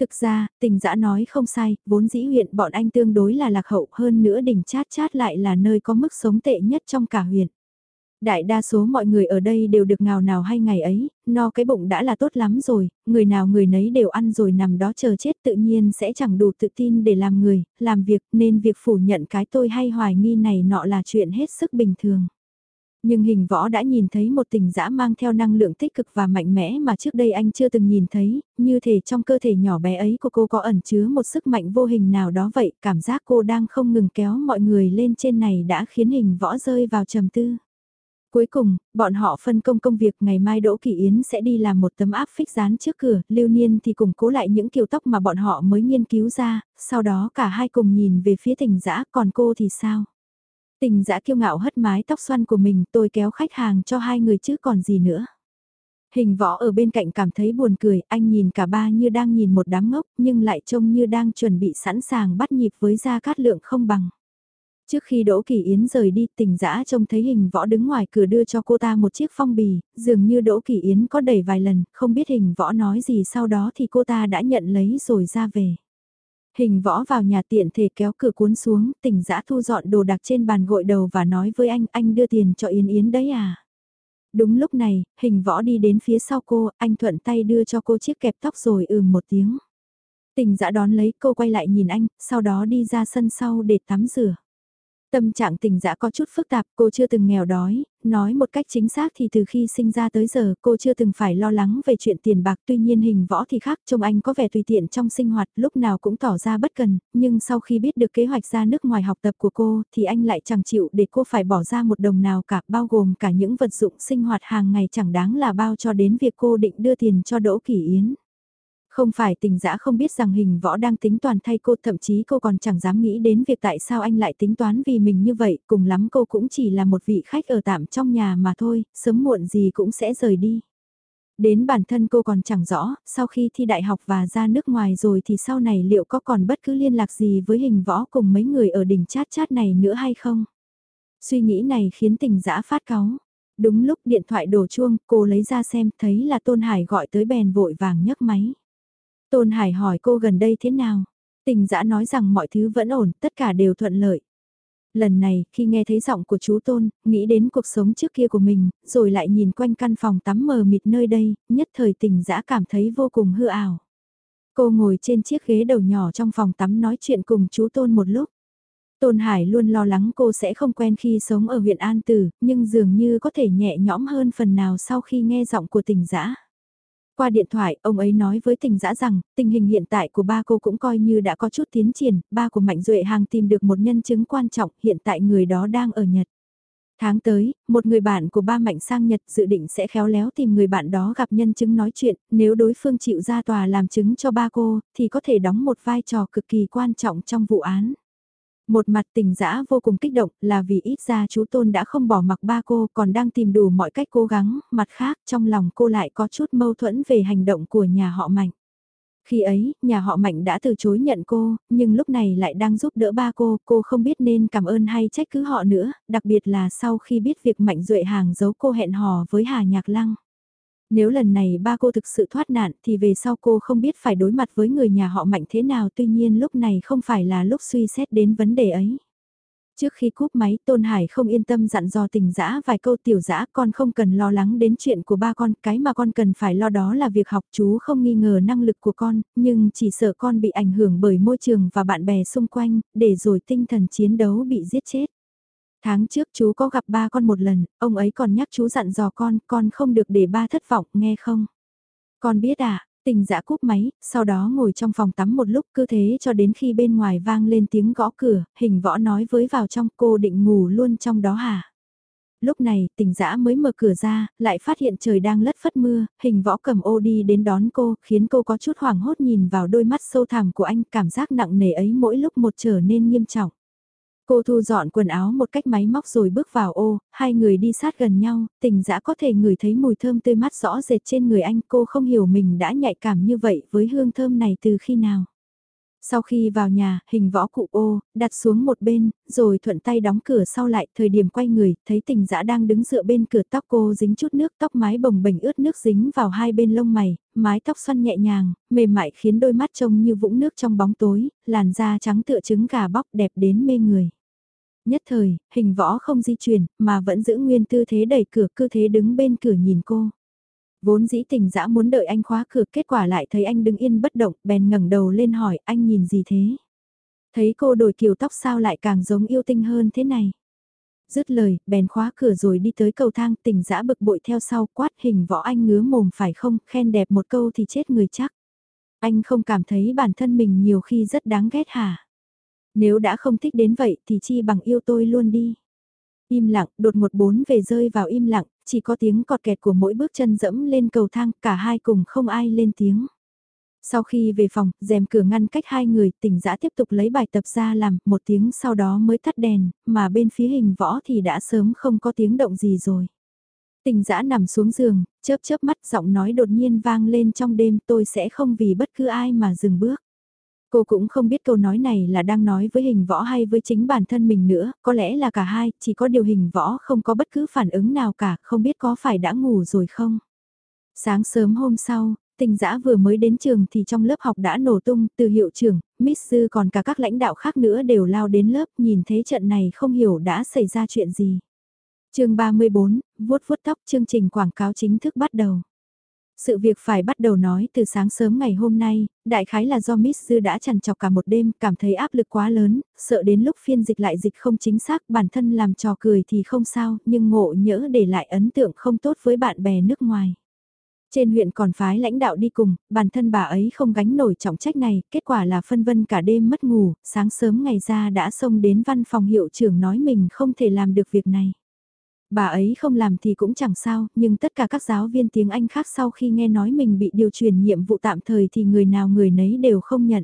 Thực ra, tình dã nói không sai, vốn dĩ huyện bọn anh tương đối là lạc hậu hơn nữa đỉnh chát chát lại là nơi có mức sống tệ nhất trong cả huyện. Đại đa số mọi người ở đây đều được ngào nào hay ngày ấy, no cái bụng đã là tốt lắm rồi, người nào người nấy đều ăn rồi nằm đó chờ chết tự nhiên sẽ chẳng đủ tự tin để làm người, làm việc nên việc phủ nhận cái tôi hay hoài nghi này nọ là chuyện hết sức bình thường. Nhưng hình võ đã nhìn thấy một tình dã mang theo năng lượng tích cực và mạnh mẽ mà trước đây anh chưa từng nhìn thấy, như thể trong cơ thể nhỏ bé ấy của cô có ẩn chứa một sức mạnh vô hình nào đó vậy, cảm giác cô đang không ngừng kéo mọi người lên trên này đã khiến hình võ rơi vào trầm tư. Cuối cùng, bọn họ phân công công việc ngày mai Đỗ Kỳ Yến sẽ đi làm một tấm áp phích dán trước cửa, Lưu Niên thì củng cố lại những kiểu tóc mà bọn họ mới nghiên cứu ra, sau đó cả hai cùng nhìn về phía tình dã còn cô thì sao? Tình dã kiêu ngạo hất mái tóc xoăn của mình tôi kéo khách hàng cho hai người chứ còn gì nữa. Hình võ ở bên cạnh cảm thấy buồn cười, anh nhìn cả ba như đang nhìn một đám ngốc nhưng lại trông như đang chuẩn bị sẵn sàng bắt nhịp với Gia Cát Lượng không bằng. Trước khi Đỗ Kỳ Yến rời đi, tình dã trông thấy hình võ đứng ngoài cửa đưa cho cô ta một chiếc phong bì, dường như Đỗ Kỳ Yến có đẩy vài lần, không biết hình võ nói gì sau đó thì cô ta đã nhận lấy rồi ra về. Hình võ vào nhà tiện thể kéo cửa cuốn xuống, tình dã thu dọn đồ đặc trên bàn gội đầu và nói với anh, anh đưa tiền cho Yến Yến đấy à? Đúng lúc này, hình võ đi đến phía sau cô, anh thuận tay đưa cho cô chiếc kẹp tóc rồi ừm một tiếng. Tình dã đón lấy cô quay lại nhìn anh, sau đó đi ra sân sau để tắm rửa. Tâm trạng tình dã có chút phức tạp, cô chưa từng nghèo đói, nói một cách chính xác thì từ khi sinh ra tới giờ cô chưa từng phải lo lắng về chuyện tiền bạc. Tuy nhiên hình võ thì khác trông anh có vẻ tùy tiện trong sinh hoạt lúc nào cũng tỏ ra bất cần, nhưng sau khi biết được kế hoạch ra nước ngoài học tập của cô thì anh lại chẳng chịu để cô phải bỏ ra một đồng nào cả bao gồm cả những vật dụng sinh hoạt hàng ngày chẳng đáng là bao cho đến việc cô định đưa tiền cho Đỗ Kỷ Yến. Không phải tình dã không biết rằng hình võ đang tính toán thay cô thậm chí cô còn chẳng dám nghĩ đến việc tại sao anh lại tính toán vì mình như vậy, cùng lắm cô cũng chỉ là một vị khách ở tạm trong nhà mà thôi, sớm muộn gì cũng sẽ rời đi. Đến bản thân cô còn chẳng rõ, sau khi thi đại học và ra nước ngoài rồi thì sau này liệu có còn bất cứ liên lạc gì với hình võ cùng mấy người ở đỉnh chát chát này nữa hay không? Suy nghĩ này khiến tình dã phát cáu. Đúng lúc điện thoại đổ chuông, cô lấy ra xem thấy là Tôn Hải gọi tới bèn vội vàng nhấc máy. Tôn Hải hỏi cô gần đây thế nào? Tình dã nói rằng mọi thứ vẫn ổn, tất cả đều thuận lợi. Lần này, khi nghe thấy giọng của chú Tôn, nghĩ đến cuộc sống trước kia của mình, rồi lại nhìn quanh căn phòng tắm mờ mịt nơi đây, nhất thời tình dã cảm thấy vô cùng hư ảo. Cô ngồi trên chiếc ghế đầu nhỏ trong phòng tắm nói chuyện cùng chú Tôn một lúc. Tôn Hải luôn lo lắng cô sẽ không quen khi sống ở huyện An Tử, nhưng dường như có thể nhẹ nhõm hơn phần nào sau khi nghe giọng của tình dã. Qua điện thoại, ông ấy nói với tình dã rằng, tình hình hiện tại của ba cô cũng coi như đã có chút tiến triển, ba của Mạnh Duệ Hàng tìm được một nhân chứng quan trọng, hiện tại người đó đang ở Nhật. Tháng tới, một người bạn của ba Mạnh sang Nhật dự định sẽ khéo léo tìm người bạn đó gặp nhân chứng nói chuyện, nếu đối phương chịu ra tòa làm chứng cho ba cô, thì có thể đóng một vai trò cực kỳ quan trọng trong vụ án. Một mặt tình dã vô cùng kích động là vì ít ra chú Tôn đã không bỏ mặc ba cô còn đang tìm đủ mọi cách cố gắng, mặt khác trong lòng cô lại có chút mâu thuẫn về hành động của nhà họ Mạnh. Khi ấy, nhà họ Mạnh đã từ chối nhận cô, nhưng lúc này lại đang giúp đỡ ba cô, cô không biết nên cảm ơn hay trách cứ họ nữa, đặc biệt là sau khi biết việc Mạnh Duệ hàng giấu cô hẹn hò với Hà Nhạc Lăng. Nếu lần này ba cô thực sự thoát nạn thì về sau cô không biết phải đối mặt với người nhà họ mạnh thế nào tuy nhiên lúc này không phải là lúc suy xét đến vấn đề ấy. Trước khi cúp máy Tôn Hải không yên tâm dặn dò tình dã vài câu tiểu dã con không cần lo lắng đến chuyện của ba con, cái mà con cần phải lo đó là việc học chú không nghi ngờ năng lực của con, nhưng chỉ sợ con bị ảnh hưởng bởi môi trường và bạn bè xung quanh, để rồi tinh thần chiến đấu bị giết chết. Tháng trước chú có gặp ba con một lần, ông ấy còn nhắc chú dặn dò con, con không được để ba thất vọng, nghe không? Con biết à, tình dã cúp máy, sau đó ngồi trong phòng tắm một lúc cứ thế cho đến khi bên ngoài vang lên tiếng gõ cửa, hình võ nói với vào trong cô định ngủ luôn trong đó hả? Lúc này, tình dã mới mở cửa ra, lại phát hiện trời đang lất phất mưa, hình võ cầm ô đi đến đón cô, khiến cô có chút hoảng hốt nhìn vào đôi mắt sâu thẳm của anh, cảm giác nặng nề ấy mỗi lúc một trở nên nghiêm trọng. Cô thu dọn quần áo một cách máy móc rồi bước vào ô, hai người đi sát gần nhau, tình dã có thể ngửi thấy mùi thơm tươi mát rõ rệt trên người anh. Cô không hiểu mình đã nhạy cảm như vậy với hương thơm này từ khi nào. Sau khi vào nhà, hình võ cụ ô, đặt xuống một bên, rồi thuận tay đóng cửa sau lại, thời điểm quay người, thấy tình dã đang đứng dựa bên cửa tóc cô dính chút nước, tóc mái bồng bềnh ướt nước dính vào hai bên lông mày, mái tóc xoăn nhẹ nhàng, mềm mại khiến đôi mắt trông như vũng nước trong bóng tối, làn da trắng tựa trứng gà bóc đẹp đến mê người. Nhất thời, hình võ không di chuyển, mà vẫn giữ nguyên tư thế đẩy cửa, cư thế đứng bên cửa nhìn cô. Vốn dĩ tình dã muốn đợi anh khóa cửa, kết quả lại thấy anh đứng yên bất động, bèn ngẩng đầu lên hỏi anh nhìn gì thế? Thấy cô đổi kiểu tóc sao lại càng giống yêu tinh hơn thế này? Dứt lời, bèn khóa cửa rồi đi tới cầu thang tình dã bực bội theo sau quát hình võ anh ngứa mồm phải không, khen đẹp một câu thì chết người chắc. Anh không cảm thấy bản thân mình nhiều khi rất đáng ghét hả? Nếu đã không thích đến vậy thì chi bằng yêu tôi luôn đi. Im lặng, đột một bốn về rơi vào im lặng, chỉ có tiếng cọt kẹt của mỗi bước chân dẫm lên cầu thang, cả hai cùng không ai lên tiếng. Sau khi về phòng, rèm cửa ngăn cách hai người, tỉnh giã tiếp tục lấy bài tập ra làm, một tiếng sau đó mới tắt đèn, mà bên phía hình võ thì đã sớm không có tiếng động gì rồi. Tình giã nằm xuống giường, chớp chớp mắt giọng nói đột nhiên vang lên trong đêm tôi sẽ không vì bất cứ ai mà dừng bước. Cô cũng không biết câu nói này là đang nói với hình võ hay với chính bản thân mình nữa, có lẽ là cả hai, chỉ có điều hình võ không có bất cứ phản ứng nào cả, không biết có phải đã ngủ rồi không. Sáng sớm hôm sau, tình giã vừa mới đến trường thì trong lớp học đã nổ tung, từ hiệu trưởng, Miss Sư còn cả các lãnh đạo khác nữa đều lao đến lớp nhìn thấy trận này không hiểu đã xảy ra chuyện gì. chương 34, vuốt vuốt tóc chương trình quảng cáo chính thức bắt đầu. Sự việc phải bắt đầu nói từ sáng sớm ngày hôm nay, đại khái là do Miss Dư đã chằn chọc cả một đêm, cảm thấy áp lực quá lớn, sợ đến lúc phiên dịch lại dịch không chính xác, bản thân làm trò cười thì không sao, nhưng ngộ nhỡ để lại ấn tượng không tốt với bạn bè nước ngoài. Trên huyện còn phái lãnh đạo đi cùng, bản thân bà ấy không gánh nổi trọng trách này, kết quả là phân vân cả đêm mất ngủ, sáng sớm ngày ra đã xông đến văn phòng hiệu trưởng nói mình không thể làm được việc này. Bà ấy không làm thì cũng chẳng sao, nhưng tất cả các giáo viên tiếng Anh khác sau khi nghe nói mình bị điều chuyển nhiệm vụ tạm thời thì người nào người nấy đều không nhận.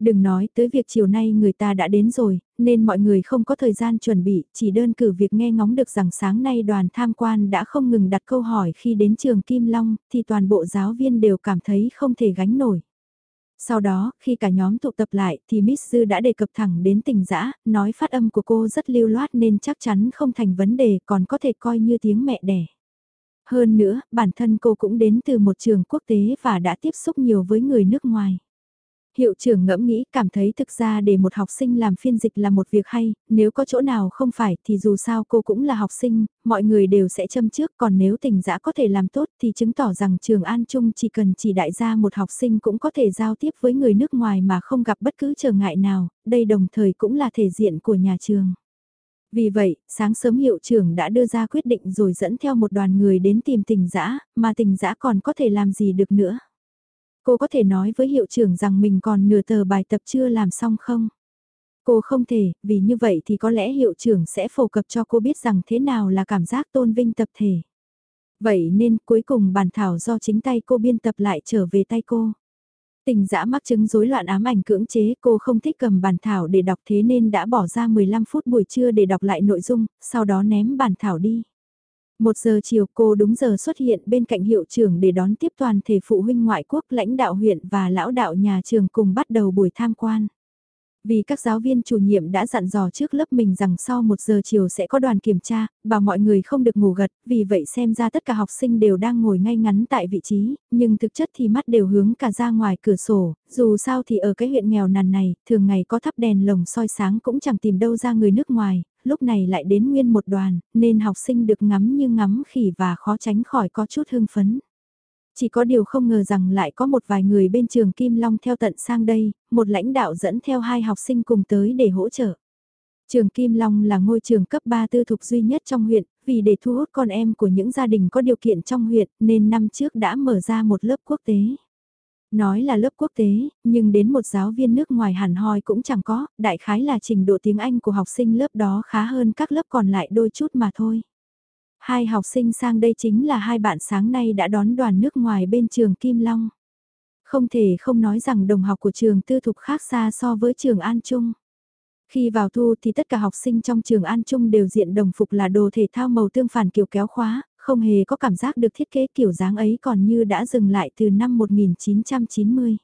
Đừng nói tới việc chiều nay người ta đã đến rồi, nên mọi người không có thời gian chuẩn bị, chỉ đơn cử việc nghe ngóng được rằng sáng nay đoàn tham quan đã không ngừng đặt câu hỏi khi đến trường Kim Long, thì toàn bộ giáo viên đều cảm thấy không thể gánh nổi. Sau đó, khi cả nhóm tụ tập lại thì Miss Dư đã đề cập thẳng đến tình dã, nói phát âm của cô rất lưu loát nên chắc chắn không thành vấn đề còn có thể coi như tiếng mẹ đẻ. Hơn nữa, bản thân cô cũng đến từ một trường quốc tế và đã tiếp xúc nhiều với người nước ngoài. Hiệu trưởng ngẫm nghĩ cảm thấy thực ra để một học sinh làm phiên dịch là một việc hay, nếu có chỗ nào không phải thì dù sao cô cũng là học sinh, mọi người đều sẽ châm trước còn nếu tình giã có thể làm tốt thì chứng tỏ rằng trường An Trung chỉ cần chỉ đại gia một học sinh cũng có thể giao tiếp với người nước ngoài mà không gặp bất cứ trở ngại nào, đây đồng thời cũng là thể diện của nhà trường. Vì vậy, sáng sớm hiệu trưởng đã đưa ra quyết định rồi dẫn theo một đoàn người đến tìm tình giã, mà tình giã còn có thể làm gì được nữa. Cô có thể nói với hiệu trưởng rằng mình còn nửa tờ bài tập chưa làm xong không? Cô không thể, vì như vậy thì có lẽ hiệu trưởng sẽ phổ cập cho cô biết rằng thế nào là cảm giác tôn vinh tập thể. Vậy nên cuối cùng bản thảo do chính tay cô biên tập lại trở về tay cô. Tình dã mắc chứng rối loạn ám ảnh cưỡng chế cô không thích cầm bản thảo để đọc thế nên đã bỏ ra 15 phút buổi trưa để đọc lại nội dung, sau đó ném bản thảo đi. Một giờ chiều cô đúng giờ xuất hiện bên cạnh hiệu trưởng để đón tiếp toàn thể phụ huynh ngoại quốc lãnh đạo huyện và lão đạo nhà trường cùng bắt đầu buổi tham quan. Vì các giáo viên chủ nhiệm đã dặn dò trước lớp mình rằng sau một giờ chiều sẽ có đoàn kiểm tra, bảo mọi người không được ngủ gật, vì vậy xem ra tất cả học sinh đều đang ngồi ngay ngắn tại vị trí, nhưng thực chất thì mắt đều hướng cả ra ngoài cửa sổ, dù sao thì ở cái huyện nghèo nàn này, thường ngày có thắp đèn lồng soi sáng cũng chẳng tìm đâu ra người nước ngoài, lúc này lại đến nguyên một đoàn, nên học sinh được ngắm như ngắm khỉ và khó tránh khỏi có chút hưng phấn. Chỉ có điều không ngờ rằng lại có một vài người bên trường Kim Long theo tận sang đây, một lãnh đạo dẫn theo hai học sinh cùng tới để hỗ trợ. Trường Kim Long là ngôi trường cấp 3 tư thục duy nhất trong huyện, vì để thu hút con em của những gia đình có điều kiện trong huyện nên năm trước đã mở ra một lớp quốc tế. Nói là lớp quốc tế, nhưng đến một giáo viên nước ngoài hẳn hoi cũng chẳng có, đại khái là trình độ tiếng Anh của học sinh lớp đó khá hơn các lớp còn lại đôi chút mà thôi. Hai học sinh sang đây chính là hai bạn sáng nay đã đón đoàn nước ngoài bên trường Kim Long. Không thể không nói rằng đồng học của trường tư thục khác xa so với trường An Trung. Khi vào thu thì tất cả học sinh trong trường An Trung đều diện đồng phục là đồ thể thao màu tương phản kiểu kéo khóa, không hề có cảm giác được thiết kế kiểu dáng ấy còn như đã dừng lại từ năm 1990.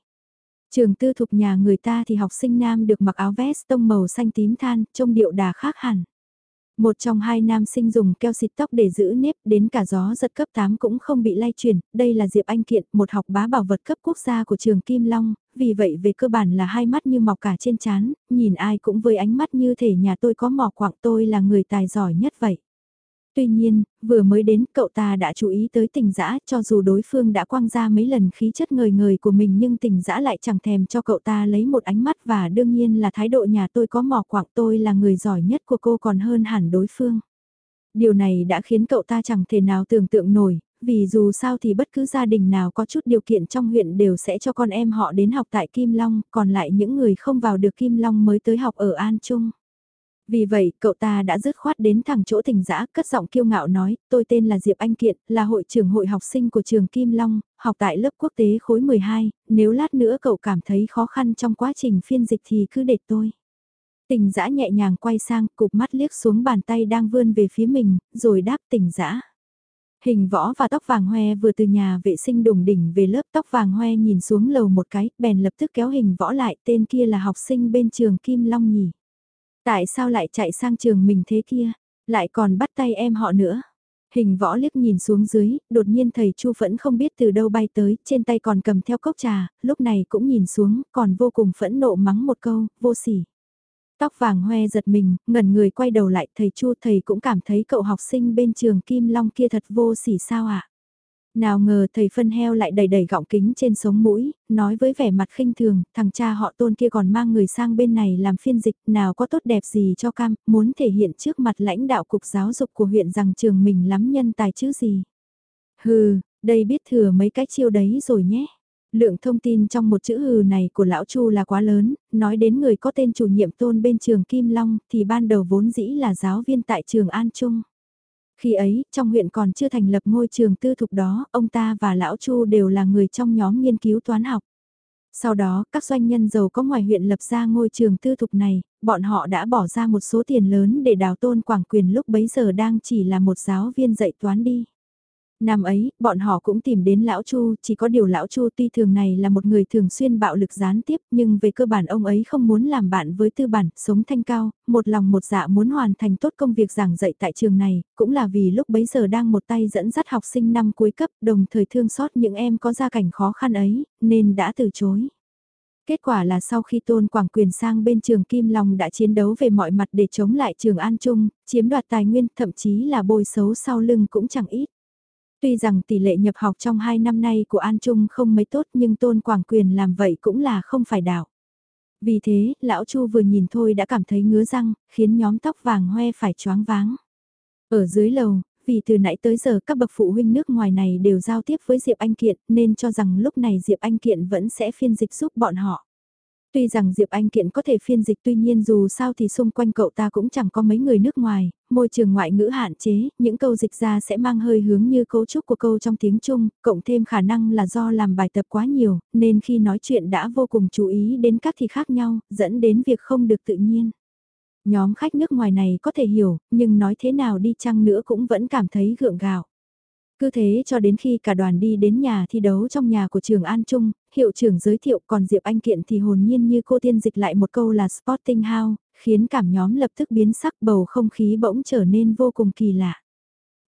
Trường tư thục nhà người ta thì học sinh nam được mặc áo vest tông màu xanh tím than, trông điệu đà khác hẳn. Một trong hai nam sinh dùng keo xịt tóc để giữ nếp đến cả gió giật cấp 8 cũng không bị lay chuyển, đây là Diệp Anh Kiện, một học bá bảo vật cấp quốc gia của trường Kim Long, vì vậy về cơ bản là hai mắt như mọc cả trên chán, nhìn ai cũng với ánh mắt như thể nhà tôi có mỏ quạng tôi là người tài giỏi nhất vậy. Tuy nhiên, vừa mới đến cậu ta đã chú ý tới tình dã cho dù đối phương đã quăng ra mấy lần khí chất ngời ngời của mình nhưng tình dã lại chẳng thèm cho cậu ta lấy một ánh mắt và đương nhiên là thái độ nhà tôi có mỏ quạng tôi là người giỏi nhất của cô còn hơn hẳn đối phương. Điều này đã khiến cậu ta chẳng thể nào tưởng tượng nổi, vì dù sao thì bất cứ gia đình nào có chút điều kiện trong huyện đều sẽ cho con em họ đến học tại Kim Long, còn lại những người không vào được Kim Long mới tới học ở An Trung. Vì vậy, cậu ta đã dứt khoát đến thẳng chỗ tình giã, cất giọng kiêu ngạo nói, tôi tên là Diệp Anh Kiện, là hội trưởng hội học sinh của trường Kim Long, học tại lớp quốc tế khối 12, nếu lát nữa cậu cảm thấy khó khăn trong quá trình phiên dịch thì cứ để tôi. Tình giã nhẹ nhàng quay sang, cụp mắt liếc xuống bàn tay đang vươn về phía mình, rồi đáp tình giã. Hình võ và tóc vàng hoe vừa từ nhà vệ sinh đùng đỉnh về lớp tóc vàng hoe nhìn xuống lầu một cái, bèn lập tức kéo hình võ lại, tên kia là học sinh bên trường Kim Long nhỉ. Tại sao lại chạy sang trường mình thế kia, lại còn bắt tay em họ nữa. Hình võ liếc nhìn xuống dưới, đột nhiên thầy Chu vẫn không biết từ đâu bay tới, trên tay còn cầm theo cốc trà, lúc này cũng nhìn xuống, còn vô cùng phẫn nộ mắng một câu, vô sỉ. Tóc vàng hoe giật mình, ngẩn người quay đầu lại, thầy Chu thầy cũng cảm thấy cậu học sinh bên trường Kim Long kia thật vô sỉ sao ạ? À? Nào ngờ thầy phân heo lại đầy đầy gọng kính trên sống mũi, nói với vẻ mặt khinh thường, thằng cha họ tôn kia còn mang người sang bên này làm phiên dịch, nào có tốt đẹp gì cho cam, muốn thể hiện trước mặt lãnh đạo cục giáo dục của huyện rằng trường mình lắm nhân tài chứ gì. Hừ, đây biết thừa mấy cái chiêu đấy rồi nhé. Lượng thông tin trong một chữ hừ này của lão Chu là quá lớn, nói đến người có tên chủ nhiệm tôn bên trường Kim Long thì ban đầu vốn dĩ là giáo viên tại trường An Trung. Khi ấy, trong huyện còn chưa thành lập ngôi trường tư thục đó, ông ta và Lão Chu đều là người trong nhóm nghiên cứu toán học. Sau đó, các doanh nhân giàu có ngoài huyện lập ra ngôi trường tư thục này, bọn họ đã bỏ ra một số tiền lớn để đào tôn quảng quyền lúc bấy giờ đang chỉ là một giáo viên dạy toán đi. Năm ấy, bọn họ cũng tìm đến Lão Chu, chỉ có điều Lão Chu tuy thường này là một người thường xuyên bạo lực gián tiếp nhưng về cơ bản ông ấy không muốn làm bạn với tư bản, sống thanh cao, một lòng một dạ muốn hoàn thành tốt công việc giảng dạy tại trường này, cũng là vì lúc bấy giờ đang một tay dẫn dắt học sinh năm cuối cấp đồng thời thương xót những em có gia cảnh khó khăn ấy, nên đã từ chối. Kết quả là sau khi Tôn Quảng Quyền sang bên trường Kim Long đã chiến đấu về mọi mặt để chống lại trường An Trung, chiếm đoạt tài nguyên, thậm chí là bôi xấu sau lưng cũng chẳng ít. Tuy rằng tỷ lệ nhập học trong 2 năm nay của An Trung không mấy tốt nhưng Tôn Quảng Quyền làm vậy cũng là không phải đạo Vì thế, lão Chu vừa nhìn thôi đã cảm thấy ngứa răng, khiến nhóm tóc vàng hoe phải choáng váng. Ở dưới lầu, vì từ nãy tới giờ các bậc phụ huynh nước ngoài này đều giao tiếp với Diệp Anh Kiện nên cho rằng lúc này Diệp Anh Kiện vẫn sẽ phiên dịch giúp bọn họ. Tuy rằng Diệp Anh Kiện có thể phiên dịch tuy nhiên dù sao thì xung quanh cậu ta cũng chẳng có mấy người nước ngoài, môi trường ngoại ngữ hạn chế, những câu dịch ra sẽ mang hơi hướng như cấu trúc của câu trong tiếng Trung, cộng thêm khả năng là do làm bài tập quá nhiều, nên khi nói chuyện đã vô cùng chú ý đến các thì khác nhau, dẫn đến việc không được tự nhiên. Nhóm khách nước ngoài này có thể hiểu, nhưng nói thế nào đi chăng nữa cũng vẫn cảm thấy gượng gạo. Cứ thế cho đến khi cả đoàn đi đến nhà thi đấu trong nhà của trường An Trung, hiệu trưởng giới thiệu còn Diệp Anh Kiện thì hồn nhiên như cô tiên dịch lại một câu là Sporting House, khiến cảm nhóm lập tức biến sắc bầu không khí bỗng trở nên vô cùng kỳ lạ.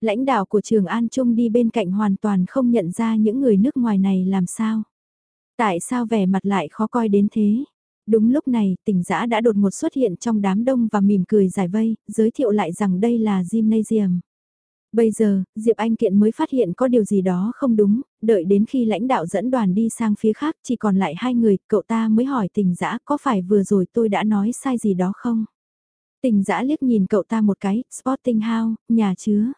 Lãnh đạo của trường An Trung đi bên cạnh hoàn toàn không nhận ra những người nước ngoài này làm sao. Tại sao vẻ mặt lại khó coi đến thế? Đúng lúc này, tỉnh giã đã đột ngột xuất hiện trong đám đông và mỉm cười giải vây, giới thiệu lại rằng đây là gymnasium. Bây giờ, Diệp Anh Kiện mới phát hiện có điều gì đó không đúng, đợi đến khi lãnh đạo dẫn đoàn đi sang phía khác chỉ còn lại hai người, cậu ta mới hỏi tình dã có phải vừa rồi tôi đã nói sai gì đó không? Tình dã liếc nhìn cậu ta một cái, Sporting House, nhà chứa.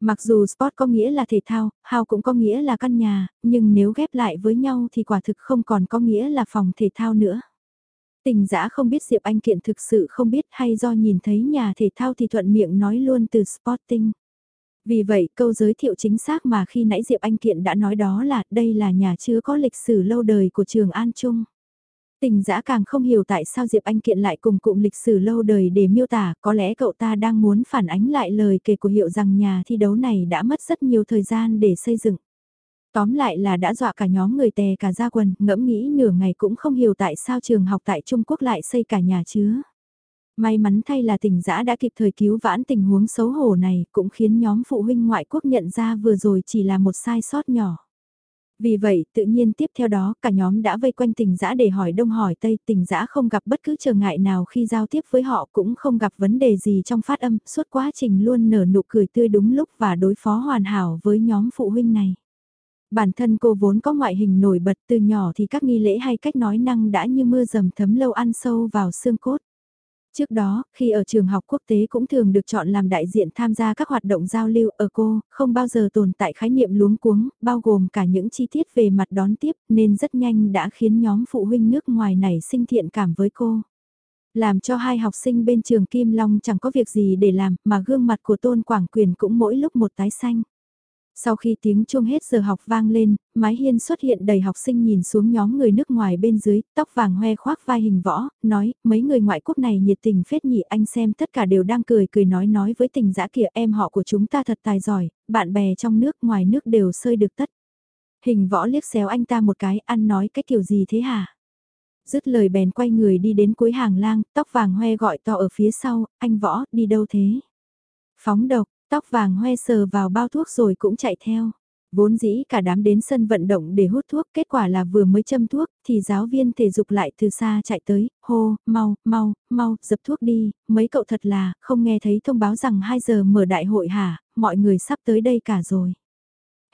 Mặc dù sport có nghĩa là thể thao, house cũng có nghĩa là căn nhà, nhưng nếu ghép lại với nhau thì quả thực không còn có nghĩa là phòng thể thao nữa. Tình dã không biết Diệp Anh Kiện thực sự không biết hay do nhìn thấy nhà thể thao thì thuận miệng nói luôn từ Sporting. Vì vậy câu giới thiệu chính xác mà khi nãy Diệp Anh Kiện đã nói đó là đây là nhà chứa có lịch sử lâu đời của trường An Trung. Tình giã càng không hiểu tại sao Diệp Anh Kiện lại cùng cụm lịch sử lâu đời để miêu tả, có lẽ cậu ta đang muốn phản ánh lại lời kể của hiệu rằng nhà thi đấu này đã mất rất nhiều thời gian để xây dựng. Tóm lại là đã dọa cả nhóm người tè cả ra quần, ngẫm nghĩ nửa ngày cũng không hiểu tại sao trường học tại Trung Quốc lại xây cả nhà chứa. May mắn thay là tỉnh giã đã kịp thời cứu vãn tình huống xấu hổ này cũng khiến nhóm phụ huynh ngoại quốc nhận ra vừa rồi chỉ là một sai sót nhỏ. Vì vậy, tự nhiên tiếp theo đó, cả nhóm đã vây quanh tình giã để hỏi đông hỏi tây, tình giã không gặp bất cứ trở ngại nào khi giao tiếp với họ cũng không gặp vấn đề gì trong phát âm, suốt quá trình luôn nở nụ cười tươi đúng lúc và đối phó hoàn hảo với nhóm phụ huynh này. Bản thân cô vốn có ngoại hình nổi bật từ nhỏ thì các nghi lễ hay cách nói năng đã như mưa dầm thấm lâu ăn sâu vào xương cốt. Trước đó, khi ở trường học quốc tế cũng thường được chọn làm đại diện tham gia các hoạt động giao lưu ở cô, không bao giờ tồn tại khái niệm luống cuống, bao gồm cả những chi tiết về mặt đón tiếp, nên rất nhanh đã khiến nhóm phụ huynh nước ngoài này sinh thiện cảm với cô. Làm cho hai học sinh bên trường Kim Long chẳng có việc gì để làm, mà gương mặt của Tôn Quảng Quyền cũng mỗi lúc một tái xanh. Sau khi tiếng chuông hết giờ học vang lên, mái hiên xuất hiện đầy học sinh nhìn xuống nhóm người nước ngoài bên dưới, tóc vàng hoe khoác vai hình võ, nói, mấy người ngoại quốc này nhiệt tình phết nhị anh xem tất cả đều đang cười cười nói nói với tình dã kìa em họ của chúng ta thật tài giỏi, bạn bè trong nước ngoài nước đều sơi được tất. Hình võ liếc xéo anh ta một cái, ăn nói cái kiểu gì thế hả? Dứt lời bèn quay người đi đến cuối hàng lang, tóc vàng hoe gọi to ở phía sau, anh võ, đi đâu thế? Phóng độc, Tóc vàng hoe sờ vào bao thuốc rồi cũng chạy theo. Vốn dĩ cả đám đến sân vận động để hút thuốc, kết quả là vừa mới châm thuốc, thì giáo viên thể dục lại từ xa chạy tới, hô, mau, mau, mau, dập thuốc đi, mấy cậu thật là, không nghe thấy thông báo rằng 2 giờ mở đại hội hả, mọi người sắp tới đây cả rồi.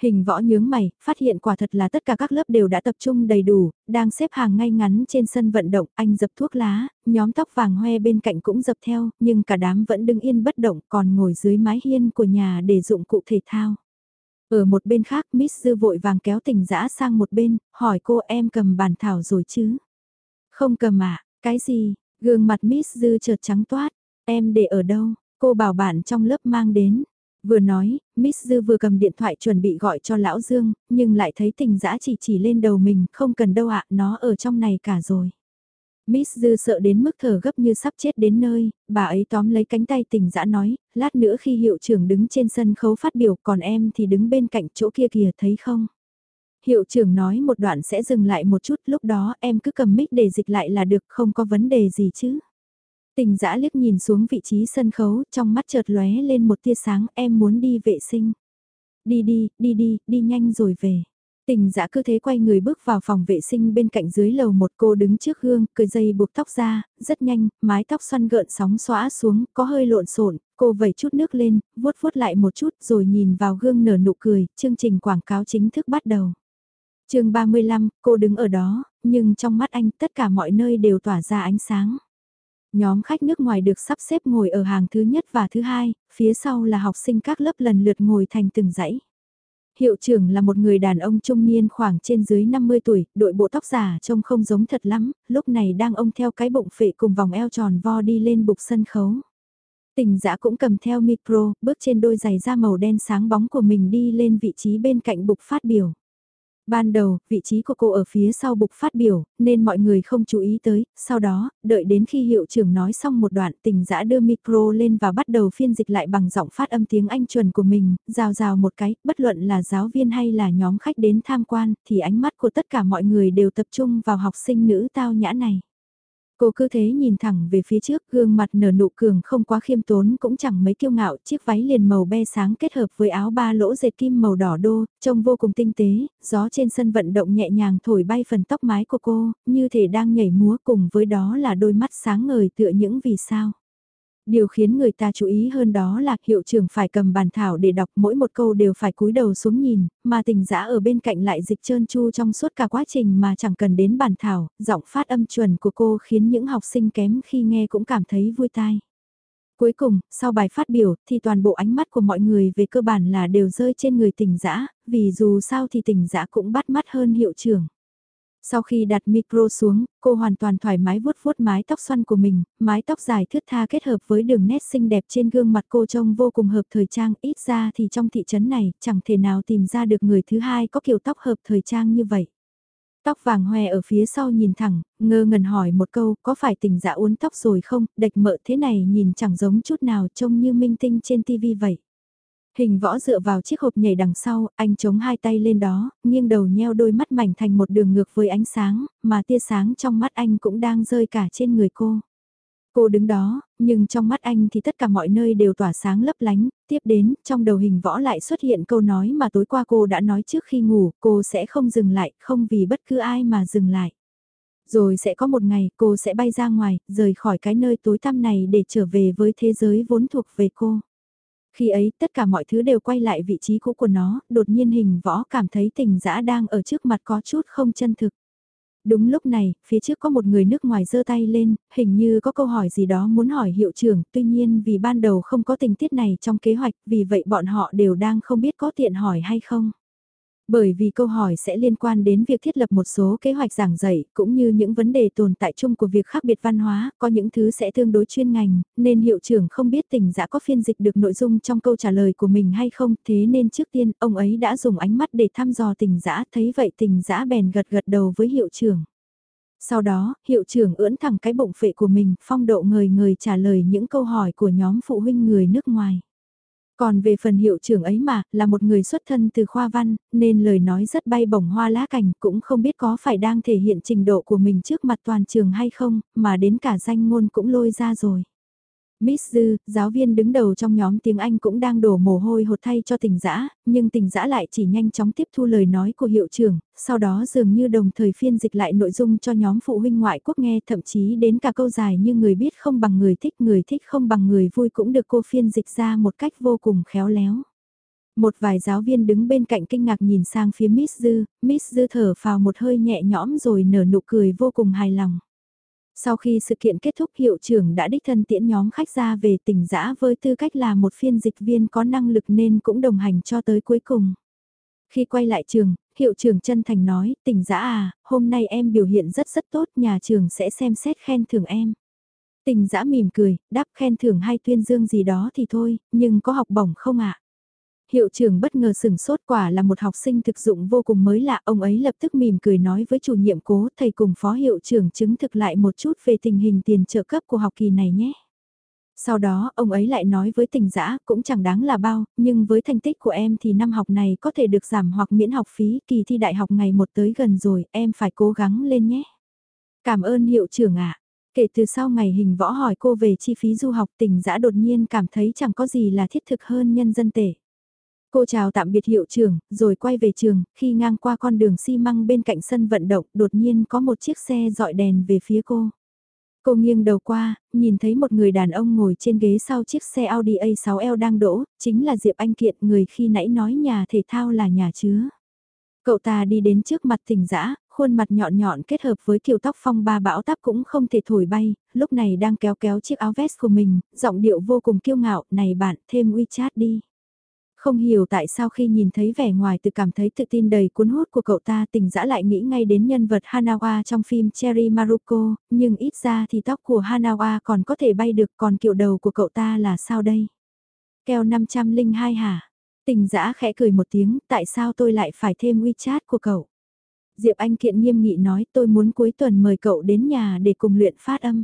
Hình võ nhướng mày, phát hiện quả thật là tất cả các lớp đều đã tập trung đầy đủ, đang xếp hàng ngay ngắn trên sân vận động, anh dập thuốc lá, nhóm tóc vàng hoe bên cạnh cũng dập theo, nhưng cả đám vẫn đứng yên bất động còn ngồi dưới mái hiên của nhà để dụng cụ thể thao. Ở một bên khác Miss Dư vội vàng kéo tình dã sang một bên, hỏi cô em cầm bàn thảo rồi chứ? Không cầm ạ, à, cái gì? Gương mặt Miss Dư chợt trắng toát, em để ở đâu? Cô bảo bạn trong lớp mang đến. Vừa nói, Miss Dư vừa cầm điện thoại chuẩn bị gọi cho Lão Dương, nhưng lại thấy tình dã chỉ chỉ lên đầu mình, không cần đâu ạ, nó ở trong này cả rồi. Miss Dư sợ đến mức thở gấp như sắp chết đến nơi, bà ấy tóm lấy cánh tay tình dã nói, lát nữa khi hiệu trưởng đứng trên sân khấu phát biểu còn em thì đứng bên cạnh chỗ kia kìa thấy không? Hiệu trưởng nói một đoạn sẽ dừng lại một chút lúc đó em cứ cầm mic để dịch lại là được không có vấn đề gì chứ. Tình dã liếc nhìn xuống vị trí sân khấu, trong mắt chợt lóe lên một tia sáng, em muốn đi vệ sinh. Đi đi, đi đi, đi nhanh rồi về. Tình dã cứ thế quay người bước vào phòng vệ sinh bên cạnh dưới lầu một cô đứng trước gương, cười dây buộc tóc ra, rất nhanh, mái tóc xoăn gợn sóng xóa xuống, có hơi lộn xộn cô vẩy chút nước lên, vuốt vuốt lại một chút rồi nhìn vào gương nở nụ cười, chương trình quảng cáo chính thức bắt đầu. chương 35, cô đứng ở đó, nhưng trong mắt anh tất cả mọi nơi đều tỏa ra ánh sáng. Nhóm khách nước ngoài được sắp xếp ngồi ở hàng thứ nhất và thứ hai, phía sau là học sinh các lớp lần lượt ngồi thành từng dãy. Hiệu trưởng là một người đàn ông trung niên khoảng trên dưới 50 tuổi, đội bộ tóc giả trông không giống thật lắm, lúc này đang ông theo cái bụng phệ cùng vòng eo tròn vo đi lên bục sân khấu. Tình dã cũng cầm theo micro, bước trên đôi giày da màu đen sáng bóng của mình đi lên vị trí bên cạnh bục phát biểu. Ban đầu, vị trí của cô ở phía sau bục phát biểu, nên mọi người không chú ý tới, sau đó, đợi đến khi hiệu trưởng nói xong một đoạn tình giã đưa micro lên và bắt đầu phiên dịch lại bằng giọng phát âm tiếng Anh chuẩn của mình, rào rào một cái, bất luận là giáo viên hay là nhóm khách đến tham quan, thì ánh mắt của tất cả mọi người đều tập trung vào học sinh nữ tao nhã này. Cô cứ thế nhìn thẳng về phía trước, gương mặt nở nụ cường không quá khiêm tốn cũng chẳng mấy kiêu ngạo, chiếc váy liền màu be sáng kết hợp với áo ba lỗ dệt kim màu đỏ đô, trông vô cùng tinh tế, gió trên sân vận động nhẹ nhàng thổi bay phần tóc mái của cô, như thể đang nhảy múa cùng với đó là đôi mắt sáng ngời tựa những vì sao. Điều khiến người ta chú ý hơn đó là hiệu trưởng phải cầm bàn thảo để đọc mỗi một câu đều phải cúi đầu xuống nhìn, mà tình giã ở bên cạnh lại dịch trơn chu trong suốt cả quá trình mà chẳng cần đến bàn thảo, giọng phát âm chuẩn của cô khiến những học sinh kém khi nghe cũng cảm thấy vui tai. Cuối cùng, sau bài phát biểu, thì toàn bộ ánh mắt của mọi người về cơ bản là đều rơi trên người tình giã, vì dù sao thì tình giã cũng bắt mắt hơn hiệu trưởng. Sau khi đặt micro xuống, cô hoàn toàn thoải mái vuốt vuốt mái tóc xoăn của mình, mái tóc dài thướt tha kết hợp với đường nét xinh đẹp trên gương mặt cô trông vô cùng hợp thời trang, ít ra thì trong thị trấn này chẳng thể nào tìm ra được người thứ hai có kiểu tóc hợp thời trang như vậy. Tóc vàng hoe ở phía sau nhìn thẳng, ngơ ngẩn hỏi một câu, có phải tình dạ uốn tóc rồi không, đạch mợ thế này nhìn chẳng giống chút nào trông như minh tinh trên tivi vậy. Hình võ dựa vào chiếc hộp nhảy đằng sau, anh chống hai tay lên đó, nghiêng đầu nheo đôi mắt mảnh thành một đường ngược với ánh sáng, mà tia sáng trong mắt anh cũng đang rơi cả trên người cô. Cô đứng đó, nhưng trong mắt anh thì tất cả mọi nơi đều tỏa sáng lấp lánh, tiếp đến, trong đầu hình võ lại xuất hiện câu nói mà tối qua cô đã nói trước khi ngủ, cô sẽ không dừng lại, không vì bất cứ ai mà dừng lại. Rồi sẽ có một ngày cô sẽ bay ra ngoài, rời khỏi cái nơi tối tăm này để trở về với thế giới vốn thuộc về cô. Khi ấy tất cả mọi thứ đều quay lại vị trí cũ của nó, đột nhiên hình võ cảm thấy tình dã đang ở trước mặt có chút không chân thực. Đúng lúc này, phía trước có một người nước ngoài giơ tay lên, hình như có câu hỏi gì đó muốn hỏi hiệu trưởng, tuy nhiên vì ban đầu không có tình tiết này trong kế hoạch, vì vậy bọn họ đều đang không biết có tiện hỏi hay không. Bởi vì câu hỏi sẽ liên quan đến việc thiết lập một số kế hoạch giảng dạy, cũng như những vấn đề tồn tại chung của việc khác biệt văn hóa, có những thứ sẽ tương đối chuyên ngành, nên hiệu trưởng không biết tình giả có phiên dịch được nội dung trong câu trả lời của mình hay không, thế nên trước tiên ông ấy đã dùng ánh mắt để thăm dò tình giả thấy vậy tình giả bèn gật gật đầu với hiệu trưởng. Sau đó, hiệu trưởng ưỡn thẳng cái bụng phệ của mình, phong độ người người trả lời những câu hỏi của nhóm phụ huynh người nước ngoài. Còn về phần hiệu trưởng ấy mà, là một người xuất thân từ khoa văn, nên lời nói rất bay bổng hoa lá cành cũng không biết có phải đang thể hiện trình độ của mình trước mặt toàn trường hay không, mà đến cả danh ngôn cũng lôi ra rồi. Miss Dư, giáo viên đứng đầu trong nhóm tiếng Anh cũng đang đổ mồ hôi hột thay cho tình dã, nhưng tình dã lại chỉ nhanh chóng tiếp thu lời nói của hiệu trưởng, sau đó dường như đồng thời phiên dịch lại nội dung cho nhóm phụ huynh ngoại quốc nghe thậm chí đến cả câu dài như người biết không bằng người thích, người thích không bằng người vui cũng được cô phiên dịch ra một cách vô cùng khéo léo. Một vài giáo viên đứng bên cạnh kinh ngạc nhìn sang phía Miss Dư, Miss Dư thở vào một hơi nhẹ nhõm rồi nở nụ cười vô cùng hài lòng. Sau khi sự kiện kết thúc hiệu trưởng đã đích thân tiễn nhóm khách ra về tỉnh giã với tư cách là một phiên dịch viên có năng lực nên cũng đồng hành cho tới cuối cùng. Khi quay lại trường, hiệu trưởng chân thành nói, tỉnh giã à, hôm nay em biểu hiện rất rất tốt, nhà trường sẽ xem xét khen thưởng em. Tình giã mỉm cười, đáp khen thưởng hay tuyên dương gì đó thì thôi, nhưng có học bổng không ạ? Hiệu trưởng bất ngờ sửng sốt quả là một học sinh thực dụng vô cùng mới lạ, ông ấy lập tức mỉm cười nói với chủ nhiệm cố thầy cùng phó hiệu trưởng chứng thực lại một chút về tình hình tiền trợ cấp của học kỳ này nhé. Sau đó, ông ấy lại nói với tình dã cũng chẳng đáng là bao, nhưng với thành tích của em thì năm học này có thể được giảm hoặc miễn học phí, kỳ thi đại học ngày một tới gần rồi, em phải cố gắng lên nhé. Cảm ơn hiệu trưởng ạ. Kể từ sau ngày hình võ hỏi cô về chi phí du học tình dã đột nhiên cảm thấy chẳng có gì là thiết thực hơn nhân dân tệ. Cô chào tạm biệt hiệu trưởng, rồi quay về trường, khi ngang qua con đường xi măng bên cạnh sân vận động, đột nhiên có một chiếc xe dọi đèn về phía cô. Cô nghiêng đầu qua, nhìn thấy một người đàn ông ngồi trên ghế sau chiếc xe Audi A6L đang đỗ, chính là Diệp Anh Kiện người khi nãy nói nhà thể thao là nhà chứa. Cậu ta đi đến trước mặt tỉnh dã khuôn mặt nhọn nhọn kết hợp với kiểu tóc phong ba bão táp cũng không thể thổi bay, lúc này đang kéo kéo chiếc áo vest của mình, giọng điệu vô cùng kiêu ngạo, này bạn, thêm WeChat đi. Không hiểu tại sao khi nhìn thấy vẻ ngoài tự cảm thấy tự tin đầy cuốn hút của cậu ta tình dã lại nghĩ ngay đến nhân vật Hanawa trong phim Cherry Maruko, nhưng ít ra thì tóc của Hanawa còn có thể bay được còn kiểu đầu của cậu ta là sao đây? Keo 502 hả? Tình dã khẽ cười một tiếng, tại sao tôi lại phải thêm WeChat của cậu? Diệp Anh Kiện nghiêm nghị nói tôi muốn cuối tuần mời cậu đến nhà để cùng luyện phát âm.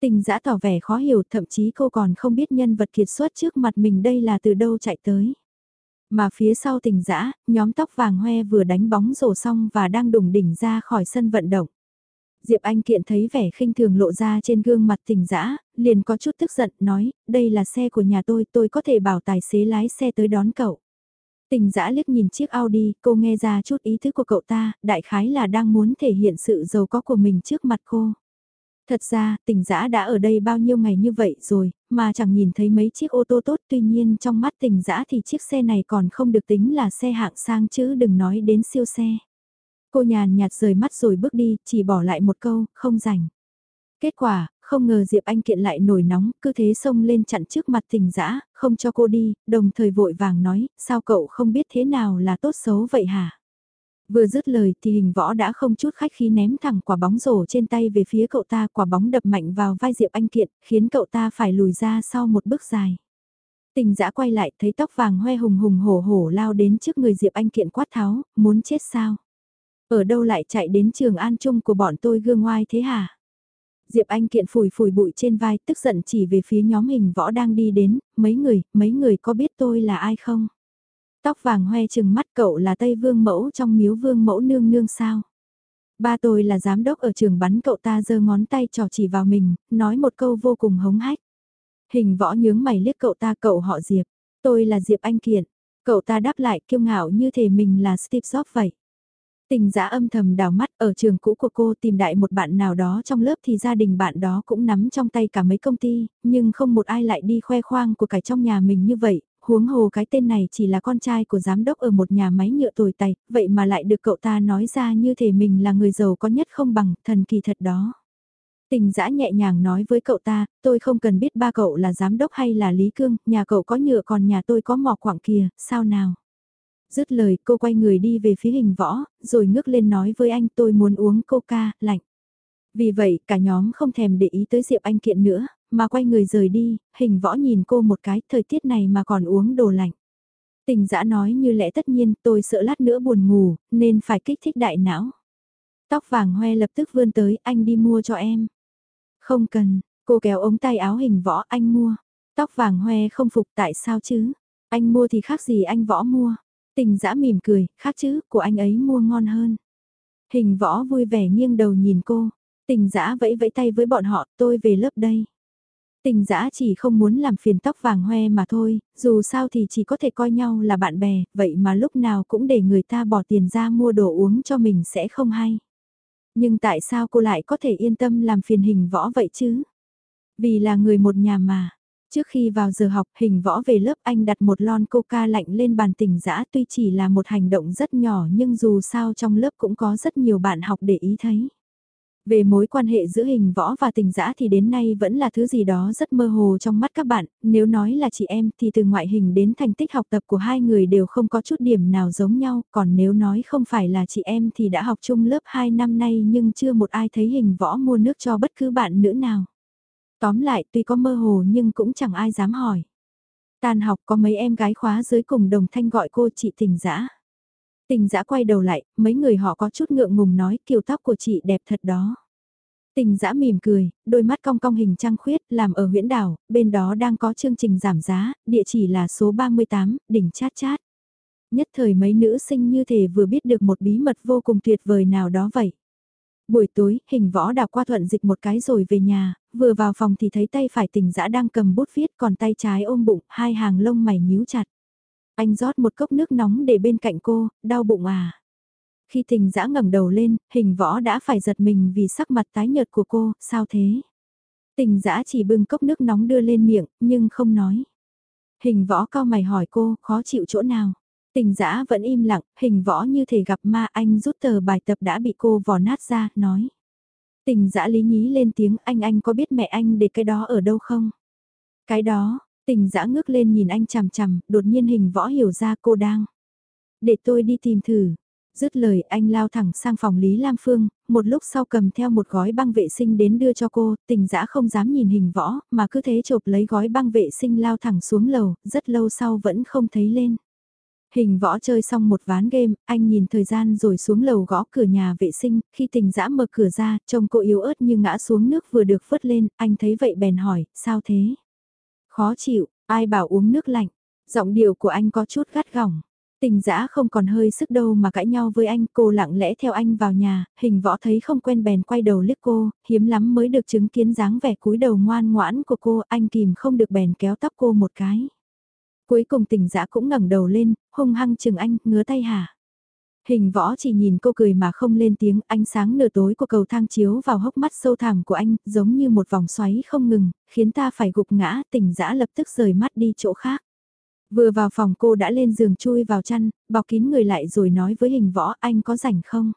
Tình giã tỏ vẻ khó hiểu thậm chí cô còn không biết nhân vật kiệt xuất trước mặt mình đây là từ đâu chạy tới. Mà phía sau tình giã, nhóm tóc vàng hoe vừa đánh bóng rổ xong và đang đùng đỉnh ra khỏi sân vận động. Diệp Anh Kiện thấy vẻ khinh thường lộ ra trên gương mặt tình dã liền có chút tức giận, nói, đây là xe của nhà tôi, tôi có thể bảo tài xế lái xe tới đón cậu. Tình dã liếc nhìn chiếc Audi, cô nghe ra chút ý thức của cậu ta, đại khái là đang muốn thể hiện sự giàu có của mình trước mặt cô. Thật ra, tình giã đã ở đây bao nhiêu ngày như vậy rồi, mà chẳng nhìn thấy mấy chiếc ô tô tốt tuy nhiên trong mắt tình giã thì chiếc xe này còn không được tính là xe hạng sang chứ đừng nói đến siêu xe. Cô nhàn nhạt rời mắt rồi bước đi, chỉ bỏ lại một câu, không rảnh. Kết quả, không ngờ Diệp Anh Kiện lại nổi nóng, cứ thế xông lên chặn trước mặt tình dã không cho cô đi, đồng thời vội vàng nói, sao cậu không biết thế nào là tốt xấu vậy hả? Vừa dứt lời thì hình võ đã không chút khách khí ném thẳng quả bóng rổ trên tay về phía cậu ta, quả bóng đập mạnh vào vai Diệp Anh Kiện, khiến cậu ta phải lùi ra sau một bước dài. Tình dã quay lại thấy tóc vàng hoe hùng hùng hổ hổ lao đến trước người Diệp Anh Kiện quát tháo, muốn chết sao? Ở đâu lại chạy đến trường an trung của bọn tôi gương ngoai thế hả? Diệp Anh Kiện phủi phủi bụi trên vai tức giận chỉ về phía nhóm hình võ đang đi đến, mấy người, mấy người có biết tôi là ai không? Tóc vàng hoe chừng mắt cậu là Tây Vương Mẫu trong miếu Vương Mẫu nương nương sao? Ba tôi là giám đốc ở trường bắn cậu ta giơ ngón tay trò chỉ vào mình, nói một câu vô cùng hống hách. Hình võ nhướng mày liếc cậu ta cậu họ Diệp, tôi là Diệp Anh Kiện. Cậu ta đáp lại kiêu ngạo như thể mình là Steve Jobs vậy. Tình giã âm thầm đào mắt ở trường cũ của cô tìm đại một bạn nào đó trong lớp thì gia đình bạn đó cũng nắm trong tay cả mấy công ty, nhưng không một ai lại đi khoe khoang của cải trong nhà mình như vậy, huống hồ cái tên này chỉ là con trai của giám đốc ở một nhà máy nhựa tồi tày, vậy mà lại được cậu ta nói ra như thể mình là người giàu có nhất không bằng, thần kỳ thật đó. Tình giã nhẹ nhàng nói với cậu ta, tôi không cần biết ba cậu là giám đốc hay là Lý Cương, nhà cậu có nhựa còn nhà tôi có mỏ quảng kia, sao nào? Dứt lời cô quay người đi về phía hình võ, rồi ngước lên nói với anh tôi muốn uống coca, lạnh. Vì vậy cả nhóm không thèm để ý tới Diệp Anh Kiện nữa, mà quay người rời đi, hình võ nhìn cô một cái, thời tiết này mà còn uống đồ lạnh. Tình dã nói như lẽ tất nhiên tôi sợ lát nữa buồn ngủ, nên phải kích thích đại não. Tóc vàng hoe lập tức vươn tới, anh đi mua cho em. Không cần, cô kéo ống tay áo hình võ anh mua. Tóc vàng hoe không phục tại sao chứ? Anh mua thì khác gì anh võ mua. Tình dã mỉm cười, khác chứ, của anh ấy mua ngon hơn. Hình võ vui vẻ nghiêng đầu nhìn cô. Tình dã vẫy vẫy tay với bọn họ, tôi về lớp đây. Tình dã chỉ không muốn làm phiền tóc vàng hoe mà thôi, dù sao thì chỉ có thể coi nhau là bạn bè, vậy mà lúc nào cũng để người ta bỏ tiền ra mua đồ uống cho mình sẽ không hay. Nhưng tại sao cô lại có thể yên tâm làm phiền hình võ vậy chứ? Vì là người một nhà mà. Trước khi vào giờ học hình võ về lớp anh đặt một lon coca lạnh lên bàn tỉnh dã tuy chỉ là một hành động rất nhỏ nhưng dù sao trong lớp cũng có rất nhiều bạn học để ý thấy. Về mối quan hệ giữa hình võ và tình dã thì đến nay vẫn là thứ gì đó rất mơ hồ trong mắt các bạn, nếu nói là chị em thì từ ngoại hình đến thành tích học tập của hai người đều không có chút điểm nào giống nhau, còn nếu nói không phải là chị em thì đã học chung lớp 2 năm nay nhưng chưa một ai thấy hình võ mua nước cho bất cứ bạn nữ nào. Tóm lại tuy có mơ hồ nhưng cũng chẳng ai dám hỏi. Tàn học có mấy em gái khóa dưới cùng đồng thanh gọi cô chị tình dã Tình dã quay đầu lại, mấy người họ có chút ngượng ngùng nói kiểu tóc của chị đẹp thật đó. Tình dã mỉm cười, đôi mắt cong cong hình trăng khuyết, làm ở huyện đảo, bên đó đang có chương trình giảm giá, địa chỉ là số 38, đỉnh chát chát. Nhất thời mấy nữ sinh như thể vừa biết được một bí mật vô cùng tuyệt vời nào đó vậy. Buổi tối, hình võ đào qua thuận dịch một cái rồi về nhà, vừa vào phòng thì thấy tay phải tình dã đang cầm bút viết còn tay trái ôm bụng, hai hàng lông mày nhíu chặt. Anh rót một cốc nước nóng để bên cạnh cô, đau bụng à. Khi tình dã ngẩng đầu lên, hình võ đã phải giật mình vì sắc mặt tái nhợt của cô, sao thế? Tình dã chỉ bưng cốc nước nóng đưa lên miệng, nhưng không nói. Hình võ cao mày hỏi cô, khó chịu chỗ nào? Tình dã vẫn im lặng, hình võ như thể gặp ma anh rút tờ bài tập đã bị cô vò nát ra, nói. Tình dã lý nhí lên tiếng anh anh có biết mẹ anh để cái đó ở đâu không? Cái đó, tình dã ngước lên nhìn anh chằm chằm, đột nhiên hình võ hiểu ra cô đang. Để tôi đi tìm thử, Dứt lời anh lao thẳng sang phòng Lý Lam Phương, một lúc sau cầm theo một gói băng vệ sinh đến đưa cho cô, tình dã không dám nhìn hình võ, mà cứ thế chộp lấy gói băng vệ sinh lao thẳng xuống lầu, rất lâu sau vẫn không thấy lên. Hình võ chơi xong một ván game, anh nhìn thời gian rồi xuống lầu gõ cửa nhà vệ sinh, khi tình dã mở cửa ra, trông cô yếu ớt như ngã xuống nước vừa được vớt lên, anh thấy vậy bèn hỏi, sao thế? Khó chịu, ai bảo uống nước lạnh, giọng điệu của anh có chút gắt gỏng. Tình dã không còn hơi sức đâu mà cãi nhau với anh, cô lặng lẽ theo anh vào nhà, hình võ thấy không quen bèn quay đầu liếc cô, hiếm lắm mới được chứng kiến dáng vẻ cúi đầu ngoan ngoãn của cô, anh kìm không được bèn kéo tóc cô một cái. Cuối cùng tình dã cũng ngẩng đầu lên, hung hăng chừng anh, ngứa tay hả? Hình võ chỉ nhìn cô cười mà không lên tiếng, ánh sáng nửa tối của cầu thang chiếu vào hốc mắt sâu thẳm của anh, giống như một vòng xoáy không ngừng, khiến ta phải gục ngã, tỉnh dã lập tức rời mắt đi chỗ khác. Vừa vào phòng cô đã lên giường chui vào chăn, bọc kín người lại rồi nói với hình võ anh có rảnh không?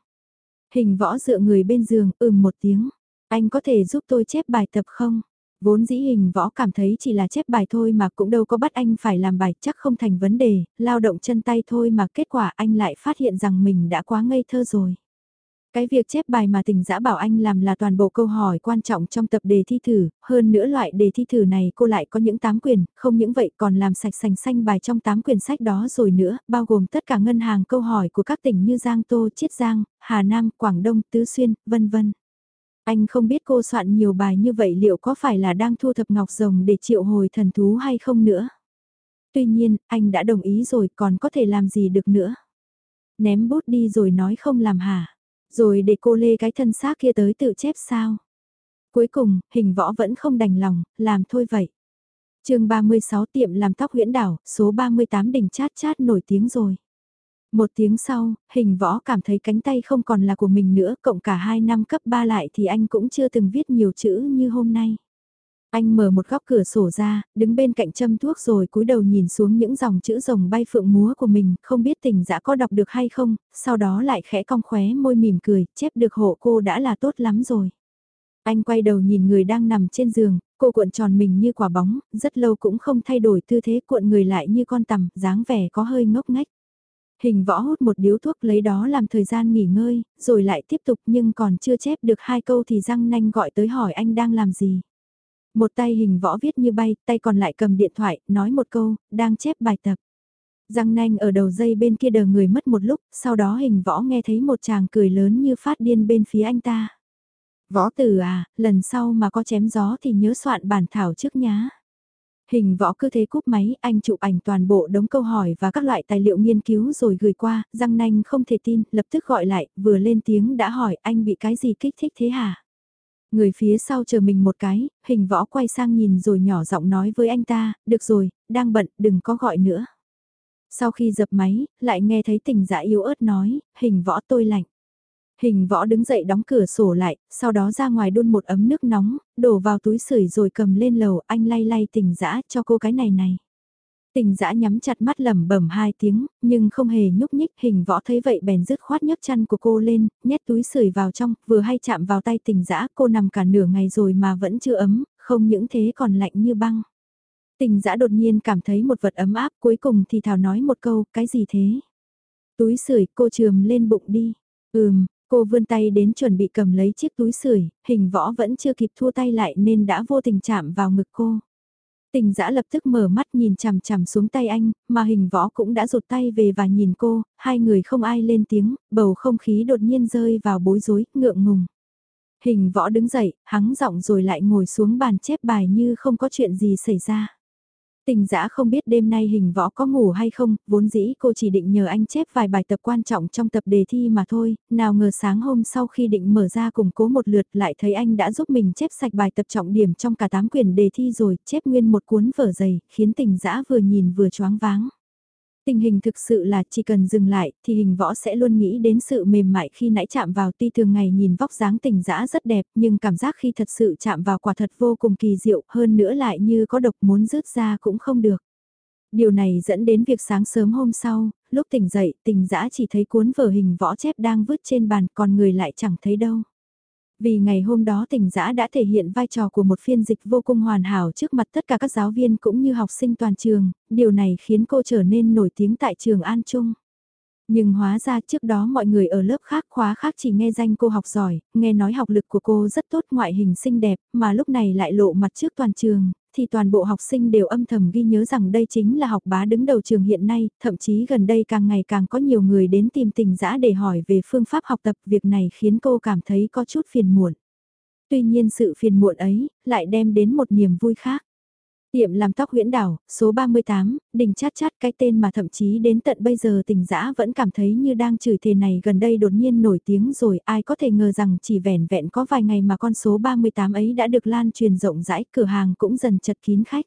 Hình võ dựa người bên giường ừm một tiếng. Anh có thể giúp tôi chép bài tập không? Vốn dĩ hình võ cảm thấy chỉ là chép bài thôi mà cũng đâu có bắt anh phải làm bài chắc không thành vấn đề, lao động chân tay thôi mà kết quả anh lại phát hiện rằng mình đã quá ngây thơ rồi. Cái việc chép bài mà tình giã bảo anh làm là toàn bộ câu hỏi quan trọng trong tập đề thi thử, hơn nữa loại đề thi thử này cô lại có những tám quyền, không những vậy còn làm sạch sành xanh bài trong tám quyển sách đó rồi nữa, bao gồm tất cả ngân hàng câu hỏi của các tỉnh như Giang Tô, Chiết Giang, Hà Nam, Quảng Đông, Tứ Xuyên, vân vân. Anh không biết cô soạn nhiều bài như vậy liệu có phải là đang thu thập ngọc rồng để triệu hồi thần thú hay không nữa. Tuy nhiên, anh đã đồng ý rồi còn có thể làm gì được nữa. Ném bút đi rồi nói không làm hả rồi để cô lê cái thân xác kia tới tự chép sao. Cuối cùng, hình võ vẫn không đành lòng, làm thôi vậy. chương 36 tiệm làm tóc huyễn đảo, số 38 đỉnh chát chát nổi tiếng rồi. Một tiếng sau, hình võ cảm thấy cánh tay không còn là của mình nữa, cộng cả hai năm cấp 3 lại thì anh cũng chưa từng viết nhiều chữ như hôm nay. Anh mở một góc cửa sổ ra, đứng bên cạnh châm thuốc rồi cúi đầu nhìn xuống những dòng chữ rồng bay phượng múa của mình, không biết tình dã có đọc được hay không, sau đó lại khẽ cong khóe môi mỉm cười, chép được hộ cô đã là tốt lắm rồi. Anh quay đầu nhìn người đang nằm trên giường, cô cuộn tròn mình như quả bóng, rất lâu cũng không thay đổi tư thế cuộn người lại như con tằm, dáng vẻ có hơi ngốc ngách. Hình võ hút một điếu thuốc lấy đó làm thời gian nghỉ ngơi, rồi lại tiếp tục nhưng còn chưa chép được hai câu thì răng nanh gọi tới hỏi anh đang làm gì. Một tay hình võ viết như bay, tay còn lại cầm điện thoại, nói một câu, đang chép bài tập. Răng nanh ở đầu dây bên kia đờ người mất một lúc, sau đó hình võ nghe thấy một chàng cười lớn như phát điên bên phía anh ta. Võ tử à, lần sau mà có chém gió thì nhớ soạn bản thảo trước nhá. Hình võ cứ thế cúp máy, anh chụp ảnh toàn bộ đống câu hỏi và các loại tài liệu nghiên cứu rồi gửi qua, răng nanh không thể tin, lập tức gọi lại, vừa lên tiếng đã hỏi anh bị cái gì kích thích thế hả? Người phía sau chờ mình một cái, hình võ quay sang nhìn rồi nhỏ giọng nói với anh ta, được rồi, đang bận, đừng có gọi nữa. Sau khi dập máy, lại nghe thấy tình dạ yếu ớt nói, hình võ tôi lạnh. Hình võ đứng dậy đóng cửa sổ lại, sau đó ra ngoài đun một ấm nước nóng, đổ vào túi sưởi rồi cầm lên lầu anh lay lay tình dã cho cô cái này này. Tình dã nhắm chặt mắt lẩm bẩm hai tiếng, nhưng không hề nhúc nhích, hình võ thấy vậy bèn dứt khoát nhấc chăn của cô lên, nhét túi sưởi vào trong, vừa hay chạm vào tay tình dã, cô nằm cả nửa ngày rồi mà vẫn chưa ấm, không những thế còn lạnh như băng. Tình dã đột nhiên cảm thấy một vật ấm áp, cuối cùng thì thảo nói một câu, cái gì thế? Túi sưởi cô trường lên bụng đi. Ừm, cô vươn tay đến chuẩn bị cầm lấy chiếc túi sưởi, hình võ vẫn chưa kịp thua tay lại nên đã vô tình chạm vào ngực cô. Tình giã lập tức mở mắt nhìn chằm chằm xuống tay anh, mà hình võ cũng đã rụt tay về và nhìn cô, hai người không ai lên tiếng, bầu không khí đột nhiên rơi vào bối rối, ngượng ngùng. Hình võ đứng dậy, hắng giọng rồi lại ngồi xuống bàn chép bài như không có chuyện gì xảy ra. Tình giã không biết đêm nay hình võ có ngủ hay không, vốn dĩ cô chỉ định nhờ anh chép vài bài tập quan trọng trong tập đề thi mà thôi, nào ngờ sáng hôm sau khi định mở ra củng cố một lượt lại thấy anh đã giúp mình chép sạch bài tập trọng điểm trong cả 8 quyển đề thi rồi, chép nguyên một cuốn vở dày, khiến tình giã vừa nhìn vừa choáng váng. Tình hình thực sự là chỉ cần dừng lại thì hình võ sẽ luôn nghĩ đến sự mềm mại khi nãy chạm vào tuy thường ngày nhìn vóc dáng tình dã rất đẹp nhưng cảm giác khi thật sự chạm vào quả thật vô cùng kỳ diệu hơn nữa lại như có độc muốn rứt ra cũng không được. Điều này dẫn đến việc sáng sớm hôm sau, lúc tỉnh dậy tình dã chỉ thấy cuốn vở hình võ chép đang vứt trên bàn còn người lại chẳng thấy đâu. Vì ngày hôm đó tỉnh giã đã thể hiện vai trò của một phiên dịch vô cùng hoàn hảo trước mặt tất cả các giáo viên cũng như học sinh toàn trường, điều này khiến cô trở nên nổi tiếng tại trường An Trung. Nhưng hóa ra trước đó mọi người ở lớp khác khóa khác chỉ nghe danh cô học giỏi, nghe nói học lực của cô rất tốt ngoại hình xinh đẹp, mà lúc này lại lộ mặt trước toàn trường, thì toàn bộ học sinh đều âm thầm ghi nhớ rằng đây chính là học bá đứng đầu trường hiện nay, thậm chí gần đây càng ngày càng có nhiều người đến tìm tình dã để hỏi về phương pháp học tập, việc này khiến cô cảm thấy có chút phiền muộn. Tuy nhiên sự phiền muộn ấy, lại đem đến một niềm vui khác. Tiệm làm tóc huyễn đảo, số 38, đình chát chát cái tên mà thậm chí đến tận bây giờ tình dã vẫn cảm thấy như đang chửi thề này gần đây đột nhiên nổi tiếng rồi ai có thể ngờ rằng chỉ vẻn vẹn có vài ngày mà con số 38 ấy đã được lan truyền rộng rãi cửa hàng cũng dần chật kín khách.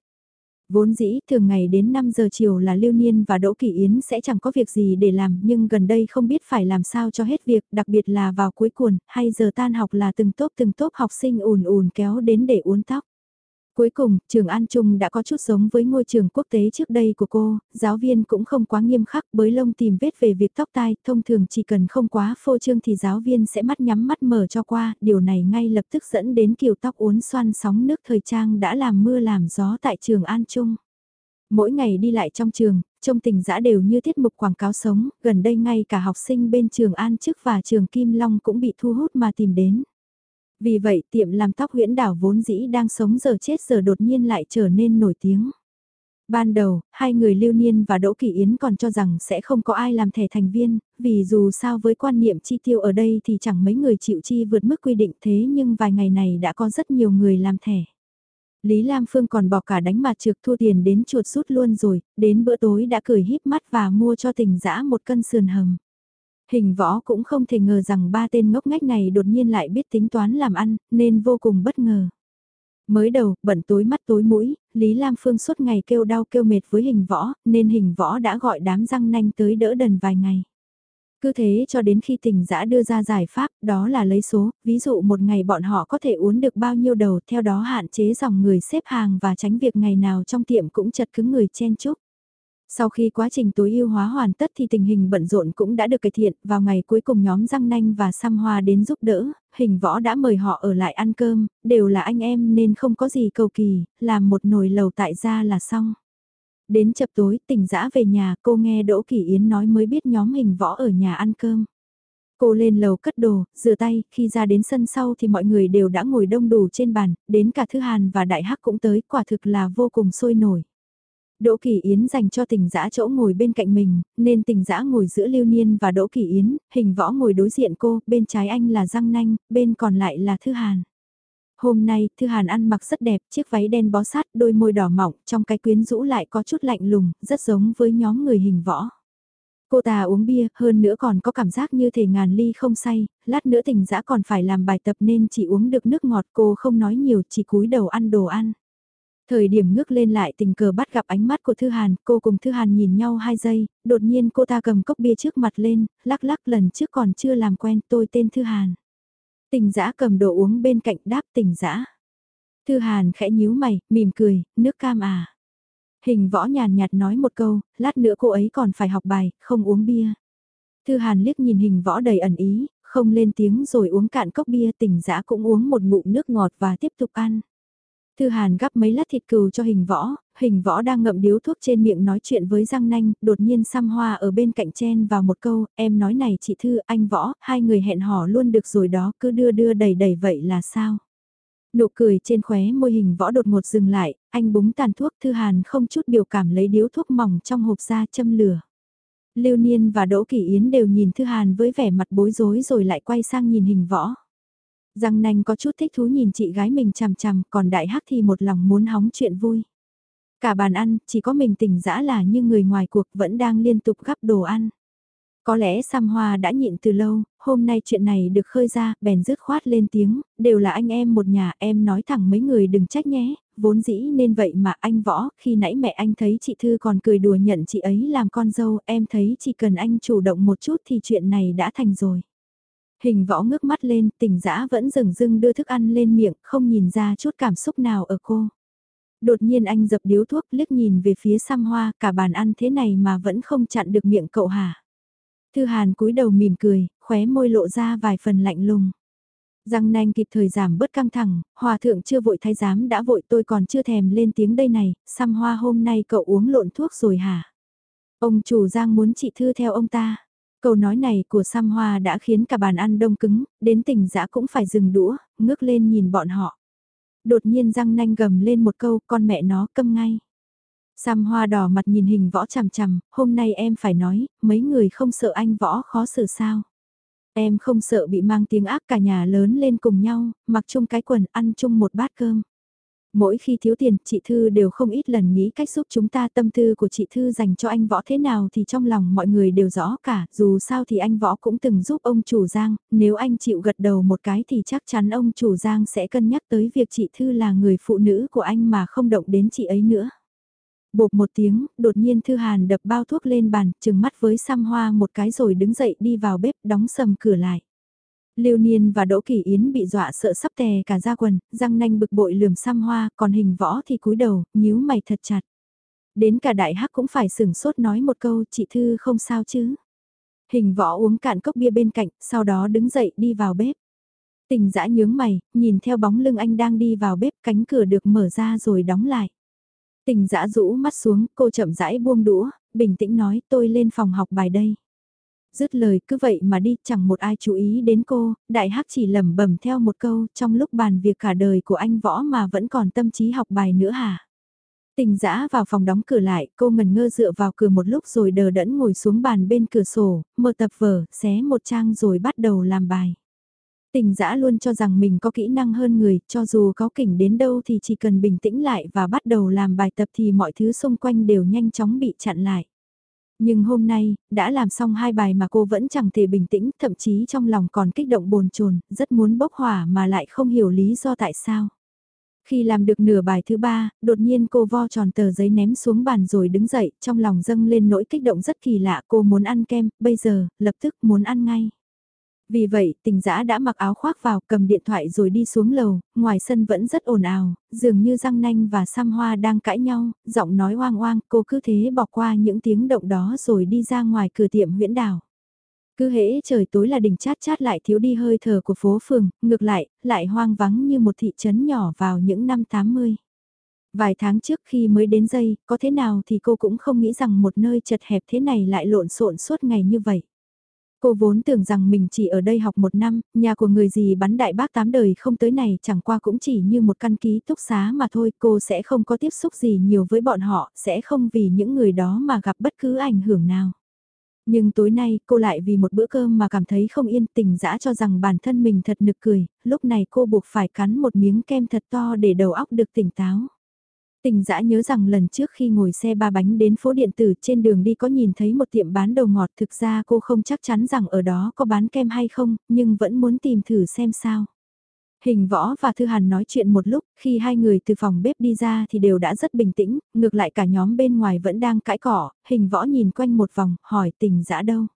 Vốn dĩ thường ngày đến 5 giờ chiều là Lưu Niên và Đỗ Kỳ Yến sẽ chẳng có việc gì để làm nhưng gần đây không biết phải làm sao cho hết việc đặc biệt là vào cuối cuồn hay giờ tan học là từng tốp từng tốp học sinh ùn ùn kéo đến để uốn tóc. Cuối cùng, trường An Trung đã có chút giống với ngôi trường quốc tế trước đây của cô, giáo viên cũng không quá nghiêm khắc bới lông tìm vết về việc tóc tai, thông thường chỉ cần không quá phô trương thì giáo viên sẽ mắt nhắm mắt mở cho qua, điều này ngay lập tức dẫn đến kiểu tóc uốn xoăn sóng nước thời trang đã làm mưa làm gió tại trường An Trung. Mỗi ngày đi lại trong trường, trông tình dã đều như tiết mục quảng cáo sống, gần đây ngay cả học sinh bên trường An Chức và trường Kim Long cũng bị thu hút mà tìm đến. Vì vậy tiệm làm tóc huyễn đảo vốn dĩ đang sống giờ chết giờ đột nhiên lại trở nên nổi tiếng. Ban đầu, hai người Lưu Niên và Đỗ Kỳ Yến còn cho rằng sẽ không có ai làm thẻ thành viên, vì dù sao với quan niệm chi tiêu ở đây thì chẳng mấy người chịu chi vượt mức quy định thế nhưng vài ngày này đã có rất nhiều người làm thẻ. Lý Lam Phương còn bỏ cả đánh mặt trượt thua tiền đến chuột rút luôn rồi, đến bữa tối đã cười híp mắt và mua cho tình dã một cân sườn hầm. Hình võ cũng không thể ngờ rằng ba tên ngốc ngách này đột nhiên lại biết tính toán làm ăn, nên vô cùng bất ngờ. Mới đầu, bận tối mắt tối mũi, Lý Lam Phương suốt ngày kêu đau kêu mệt với hình võ, nên hình võ đã gọi đám răng nanh tới đỡ đần vài ngày. Cứ thế cho đến khi tình giã đưa ra giải pháp, đó là lấy số, ví dụ một ngày bọn họ có thể uống được bao nhiêu đầu, theo đó hạn chế dòng người xếp hàng và tránh việc ngày nào trong tiệm cũng chật cứng người chen chúc. Sau khi quá trình tối ưu hóa hoàn tất thì tình hình bận rộn cũng đã được cải thiện, vào ngày cuối cùng nhóm Răng Nanh và Sam Hoa đến giúp đỡ, hình võ đã mời họ ở lại ăn cơm, đều là anh em nên không có gì cầu kỳ, làm một nồi lầu tại gia là xong. Đến chập tối tỉnh dã về nhà cô nghe Đỗ Kỳ Yến nói mới biết nhóm hình võ ở nhà ăn cơm. Cô lên lầu cất đồ, rửa tay, khi ra đến sân sau thì mọi người đều đã ngồi đông đủ trên bàn, đến cả Thư Hàn và Đại Hắc cũng tới, quả thực là vô cùng sôi nổi. Đỗ Kỳ Yến dành cho tình dã chỗ ngồi bên cạnh mình, nên tình dã ngồi giữa Lưu Niên và Đỗ Kỳ Yến, hình võ ngồi đối diện cô, bên trái anh là Giang Nanh, bên còn lại là Thư Hàn. Hôm nay, Thư Hàn ăn mặc rất đẹp, chiếc váy đen bó sát, đôi môi đỏ mỏng, trong cái quyến rũ lại có chút lạnh lùng, rất giống với nhóm người hình võ. Cô ta uống bia, hơn nữa còn có cảm giác như thể ngàn ly không say, lát nữa tình dã còn phải làm bài tập nên chỉ uống được nước ngọt cô không nói nhiều, chỉ cúi đầu ăn đồ ăn. Thời điểm ngước lên lại tình cờ bắt gặp ánh mắt của Thư Hàn, cô cùng Thư Hàn nhìn nhau hai giây, đột nhiên cô ta cầm cốc bia trước mặt lên, lắc lắc lần trước còn chưa làm quen tôi tên Thư Hàn. Tình giã cầm đồ uống bên cạnh đáp tình giã. Thư Hàn khẽ nhíu mày, mỉm cười, nước cam à. Hình võ nhàn nhạt nói một câu, lát nữa cô ấy còn phải học bài, không uống bia. Thư Hàn liếc nhìn hình võ đầy ẩn ý, không lên tiếng rồi uống cạn cốc bia tình giã cũng uống một ngụm nước ngọt và tiếp tục ăn. Thư Hàn gắp mấy lát thịt cừu cho hình võ, hình võ đang ngậm điếu thuốc trên miệng nói chuyện với Giang Nanh, đột nhiên xăm hoa ở bên cạnh chen vào một câu, em nói này chị Thư, anh võ, hai người hẹn hò luôn được rồi đó, cứ đưa đưa đầy đầy vậy là sao? Nụ cười trên khóe môi hình võ đột ngột dừng lại, anh búng tàn thuốc Thư Hàn không chút biểu cảm lấy điếu thuốc mỏng trong hộp ra châm lửa. Lưu Niên và Đỗ Kỳ Yến đều nhìn Thư Hàn với vẻ mặt bối rối rồi lại quay sang nhìn hình võ. Răng nanh có chút thích thú nhìn chị gái mình chằm chằm, còn đại hắc thì một lòng muốn hóng chuyện vui. Cả bàn ăn, chỉ có mình tỉnh dã là như người ngoài cuộc vẫn đang liên tục gắp đồ ăn. Có lẽ Sam Hoa đã nhịn từ lâu, hôm nay chuyện này được khơi ra, bèn rứt khoát lên tiếng, đều là anh em một nhà, em nói thẳng mấy người đừng trách nhé, vốn dĩ nên vậy mà anh võ, khi nãy mẹ anh thấy chị Thư còn cười đùa nhận chị ấy làm con dâu, em thấy chỉ cần anh chủ động một chút thì chuyện này đã thành rồi. Hình võ ngước mắt lên, tỉnh dã vẫn rừng rưng đưa thức ăn lên miệng, không nhìn ra chút cảm xúc nào ở cô. Đột nhiên anh dập điếu thuốc liếc nhìn về phía xăm hoa, cả bàn ăn thế này mà vẫn không chặn được miệng cậu hả? Thư Hàn cúi đầu mỉm cười, khóe môi lộ ra vài phần lạnh lùng. Răng nanh kịp thời giảm bớt căng thẳng, hòa thượng chưa vội thái giám đã vội tôi còn chưa thèm lên tiếng đây này, xăm hoa hôm nay cậu uống lộn thuốc rồi hả? Ông chủ Giang muốn chị Thư theo ông ta. Câu nói này của Sam Hoa đã khiến cả bàn ăn đông cứng, đến tỉnh dã cũng phải dừng đũa, ngước lên nhìn bọn họ. Đột nhiên răng nanh gầm lên một câu, con mẹ nó câm ngay. Sam Hoa đỏ mặt nhìn hình võ chằm chằm, hôm nay em phải nói, mấy người không sợ anh võ khó xử sao. Em không sợ bị mang tiếng ác cả nhà lớn lên cùng nhau, mặc chung cái quần ăn chung một bát cơm. Mỗi khi thiếu tiền, chị Thư đều không ít lần nghĩ cách giúp chúng ta tâm tư của chị Thư dành cho anh Võ thế nào thì trong lòng mọi người đều rõ cả, dù sao thì anh Võ cũng từng giúp ông chủ Giang, nếu anh chịu gật đầu một cái thì chắc chắn ông chủ Giang sẽ cân nhắc tới việc chị Thư là người phụ nữ của anh mà không động đến chị ấy nữa. Bột một tiếng, đột nhiên Thư Hàn đập bao thuốc lên bàn, chừng mắt với xăm hoa một cái rồi đứng dậy đi vào bếp đóng sầm cửa lại. Lưu Niên và Đỗ Kỳ Yến bị dọa sợ sắp tè cả da quần, răng nanh bực bội lườm xăm hoa, còn hình võ thì cúi đầu, nhíu mày thật chặt. Đến cả đại hắc cũng phải sửng sốt nói một câu, chị Thư không sao chứ. Hình võ uống cạn cốc bia bên cạnh, sau đó đứng dậy đi vào bếp. Tình dã nhướng mày, nhìn theo bóng lưng anh đang đi vào bếp, cánh cửa được mở ra rồi đóng lại. Tình dã rũ mắt xuống, cô chậm rãi buông đũa, bình tĩnh nói tôi lên phòng học bài đây. Dứt lời cứ vậy mà đi, chẳng một ai chú ý đến cô, đại hắc chỉ lẩm bẩm theo một câu, trong lúc bàn việc cả đời của anh võ mà vẫn còn tâm trí học bài nữa hả? Tình dã vào phòng đóng cửa lại, cô ngần ngơ dựa vào cửa một lúc rồi đờ đẫn ngồi xuống bàn bên cửa sổ, mở tập vở, xé một trang rồi bắt đầu làm bài. Tình dã luôn cho rằng mình có kỹ năng hơn người, cho dù có kỉnh đến đâu thì chỉ cần bình tĩnh lại và bắt đầu làm bài tập thì mọi thứ xung quanh đều nhanh chóng bị chặn lại. Nhưng hôm nay, đã làm xong hai bài mà cô vẫn chẳng thể bình tĩnh, thậm chí trong lòng còn kích động bồn chồn, rất muốn bốc hỏa mà lại không hiểu lý do tại sao. Khi làm được nửa bài thứ ba, đột nhiên cô vo tròn tờ giấy ném xuống bàn rồi đứng dậy, trong lòng dâng lên nỗi kích động rất kỳ lạ cô muốn ăn kem, bây giờ, lập tức muốn ăn ngay. Vì vậy, tình giã đã mặc áo khoác vào, cầm điện thoại rồi đi xuống lầu, ngoài sân vẫn rất ồn ào, dường như răng nanh và xăm hoa đang cãi nhau, giọng nói oang oang, cô cứ thế bỏ qua những tiếng động đó rồi đi ra ngoài cửa tiệm huyễn đảo. Cứ hễ trời tối là đỉnh chát chát lại thiếu đi hơi thở của phố phường, ngược lại, lại hoang vắng như một thị trấn nhỏ vào những năm 80. Vài tháng trước khi mới đến dây, có thế nào thì cô cũng không nghĩ rằng một nơi chật hẹp thế này lại lộn xộn suốt ngày như vậy. Cô vốn tưởng rằng mình chỉ ở đây học một năm, nhà của người gì bắn đại bác tám đời không tới này chẳng qua cũng chỉ như một căn ký túc xá mà thôi, cô sẽ không có tiếp xúc gì nhiều với bọn họ, sẽ không vì những người đó mà gặp bất cứ ảnh hưởng nào. Nhưng tối nay cô lại vì một bữa cơm mà cảm thấy không yên tình dã cho rằng bản thân mình thật nực cười, lúc này cô buộc phải cắn một miếng kem thật to để đầu óc được tỉnh táo. Tình dã nhớ rằng lần trước khi ngồi xe ba bánh đến phố điện tử trên đường đi có nhìn thấy một tiệm bán đầu ngọt thực ra cô không chắc chắn rằng ở đó có bán kem hay không, nhưng vẫn muốn tìm thử xem sao. Hình võ và Thư Hàn nói chuyện một lúc, khi hai người từ phòng bếp đi ra thì đều đã rất bình tĩnh, ngược lại cả nhóm bên ngoài vẫn đang cãi cỏ, hình võ nhìn quanh một vòng, hỏi tình dã đâu.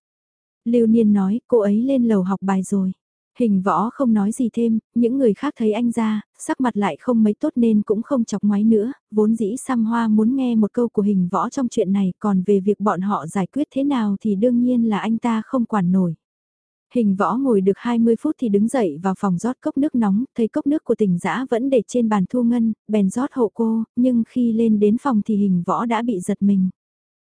Lưu Niên nói, cô ấy lên lầu học bài rồi. Hình võ không nói gì thêm, những người khác thấy anh ra, sắc mặt lại không mấy tốt nên cũng không chọc ngoái nữa, vốn dĩ Sam Hoa muốn nghe một câu của hình võ trong chuyện này còn về việc bọn họ giải quyết thế nào thì đương nhiên là anh ta không quản nổi. Hình võ ngồi được 20 phút thì đứng dậy vào phòng rót cốc nước nóng, thấy cốc nước của tỉnh giã vẫn để trên bàn thu ngân, bèn rót hộ cô, nhưng khi lên đến phòng thì hình võ đã bị giật mình.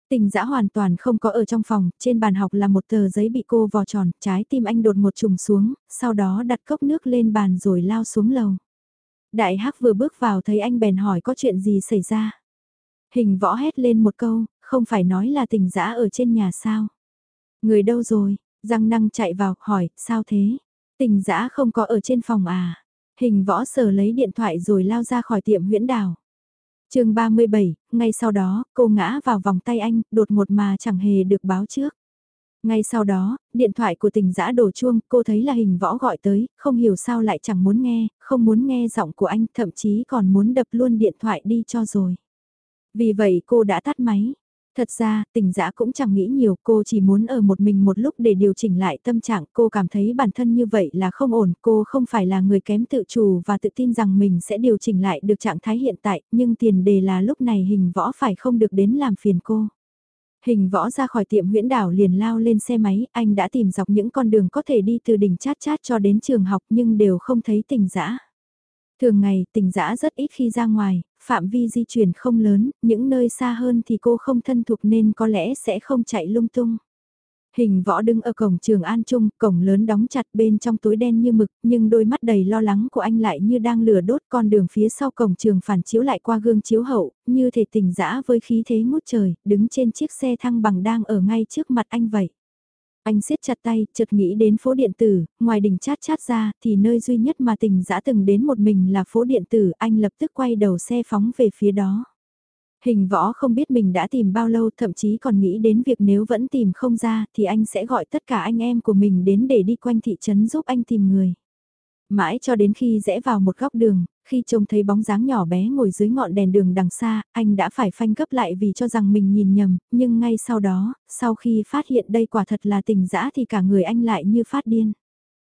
Tình dã hoàn toàn không có ở trong phòng, trên bàn học là một tờ giấy bị cô vò tròn, trái tim anh đột một trùng xuống, sau đó đặt cốc nước lên bàn rồi lao xuống lầu. Đại hắc vừa bước vào thấy anh bèn hỏi có chuyện gì xảy ra. Hình võ hét lên một câu, không phải nói là tình dã ở trên nhà sao. Người đâu rồi, răng năng chạy vào, hỏi, sao thế? Tình dã không có ở trên phòng à? Hình võ sờ lấy điện thoại rồi lao ra khỏi tiệm huyễn đảo chương 37, ngay sau đó, cô ngã vào vòng tay anh, đột ngột mà chẳng hề được báo trước. Ngay sau đó, điện thoại của tình giã đổ chuông, cô thấy là hình võ gọi tới, không hiểu sao lại chẳng muốn nghe, không muốn nghe giọng của anh, thậm chí còn muốn đập luôn điện thoại đi cho rồi. Vì vậy cô đã tắt máy. Thật ra, tình dã cũng chẳng nghĩ nhiều, cô chỉ muốn ở một mình một lúc để điều chỉnh lại tâm trạng. Cô cảm thấy bản thân như vậy là không ổn, cô không phải là người kém tự chủ và tự tin rằng mình sẽ điều chỉnh lại được trạng thái hiện tại, nhưng tiền đề là lúc này hình võ phải không được đến làm phiền cô. Hình võ ra khỏi tiệm huyễn đảo liền lao lên xe máy, anh đã tìm dọc những con đường có thể đi từ đỉnh chát chát cho đến trường học nhưng đều không thấy tình dã. Thường ngày, tình dã rất ít khi ra ngoài, phạm vi di chuyển không lớn, những nơi xa hơn thì cô không thân thuộc nên có lẽ sẽ không chạy lung tung. Hình võ đứng ở cổng trường An Trung, cổng lớn đóng chặt bên trong tối đen như mực, nhưng đôi mắt đầy lo lắng của anh lại như đang lửa đốt con đường phía sau cổng trường phản chiếu lại qua gương chiếu hậu, như thể tỉnh dã với khí thế ngút trời, đứng trên chiếc xe thăng bằng đang ở ngay trước mặt anh vậy. Anh siết chặt tay, chợt nghĩ đến phố điện tử, ngoài đỉnh chát chát ra, thì nơi duy nhất mà tình dã từng đến một mình là phố điện tử, anh lập tức quay đầu xe phóng về phía đó. Hình võ không biết mình đã tìm bao lâu, thậm chí còn nghĩ đến việc nếu vẫn tìm không ra, thì anh sẽ gọi tất cả anh em của mình đến để đi quanh thị trấn giúp anh tìm người. Mãi cho đến khi rẽ vào một góc đường, khi trông thấy bóng dáng nhỏ bé ngồi dưới ngọn đèn đường đằng xa, anh đã phải phanh gấp lại vì cho rằng mình nhìn nhầm, nhưng ngay sau đó, sau khi phát hiện đây quả thật là tình dã thì cả người anh lại như phát điên.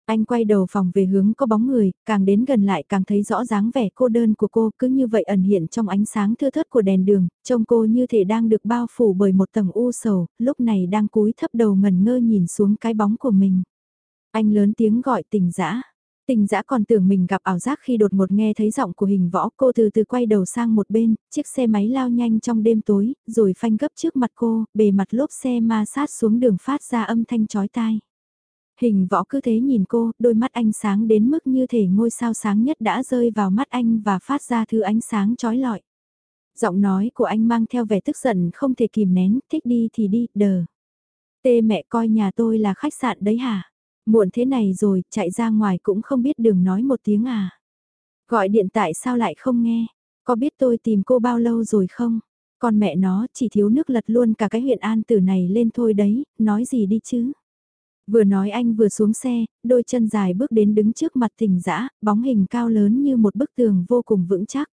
Anh quay đầu phòng về hướng có bóng người, càng đến gần lại càng thấy rõ dáng vẻ cô đơn của cô cứ như vậy ẩn hiện trong ánh sáng thưa thớt của đèn đường, trông cô như thể đang được bao phủ bởi một tầng u sầu, lúc này đang cúi thấp đầu ngần ngơ nhìn xuống cái bóng của mình. Anh lớn tiếng gọi tình dã Tình dã còn tưởng mình gặp ảo giác khi đột ngột nghe thấy giọng của hình võ cô từ từ quay đầu sang một bên, chiếc xe máy lao nhanh trong đêm tối, rồi phanh gấp trước mặt cô, bề mặt lốp xe ma sát xuống đường phát ra âm thanh chói tai. Hình võ cứ thế nhìn cô, đôi mắt anh sáng đến mức như thể ngôi sao sáng nhất đã rơi vào mắt anh và phát ra thứ ánh sáng chói lọi. Giọng nói của anh mang theo vẻ tức giận không thể kìm nén, thích đi thì đi, đờ. Tê mẹ coi nhà tôi là khách sạn đấy hả? Muộn thế này rồi, chạy ra ngoài cũng không biết đường nói một tiếng à. Gọi điện tại sao lại không nghe? Có biết tôi tìm cô bao lâu rồi không? Con mẹ nó chỉ thiếu nước lật luôn cả cái huyện An Tử này lên thôi đấy, nói gì đi chứ? Vừa nói anh vừa xuống xe, đôi chân dài bước đến đứng trước mặt tình dã bóng hình cao lớn như một bức tường vô cùng vững chắc.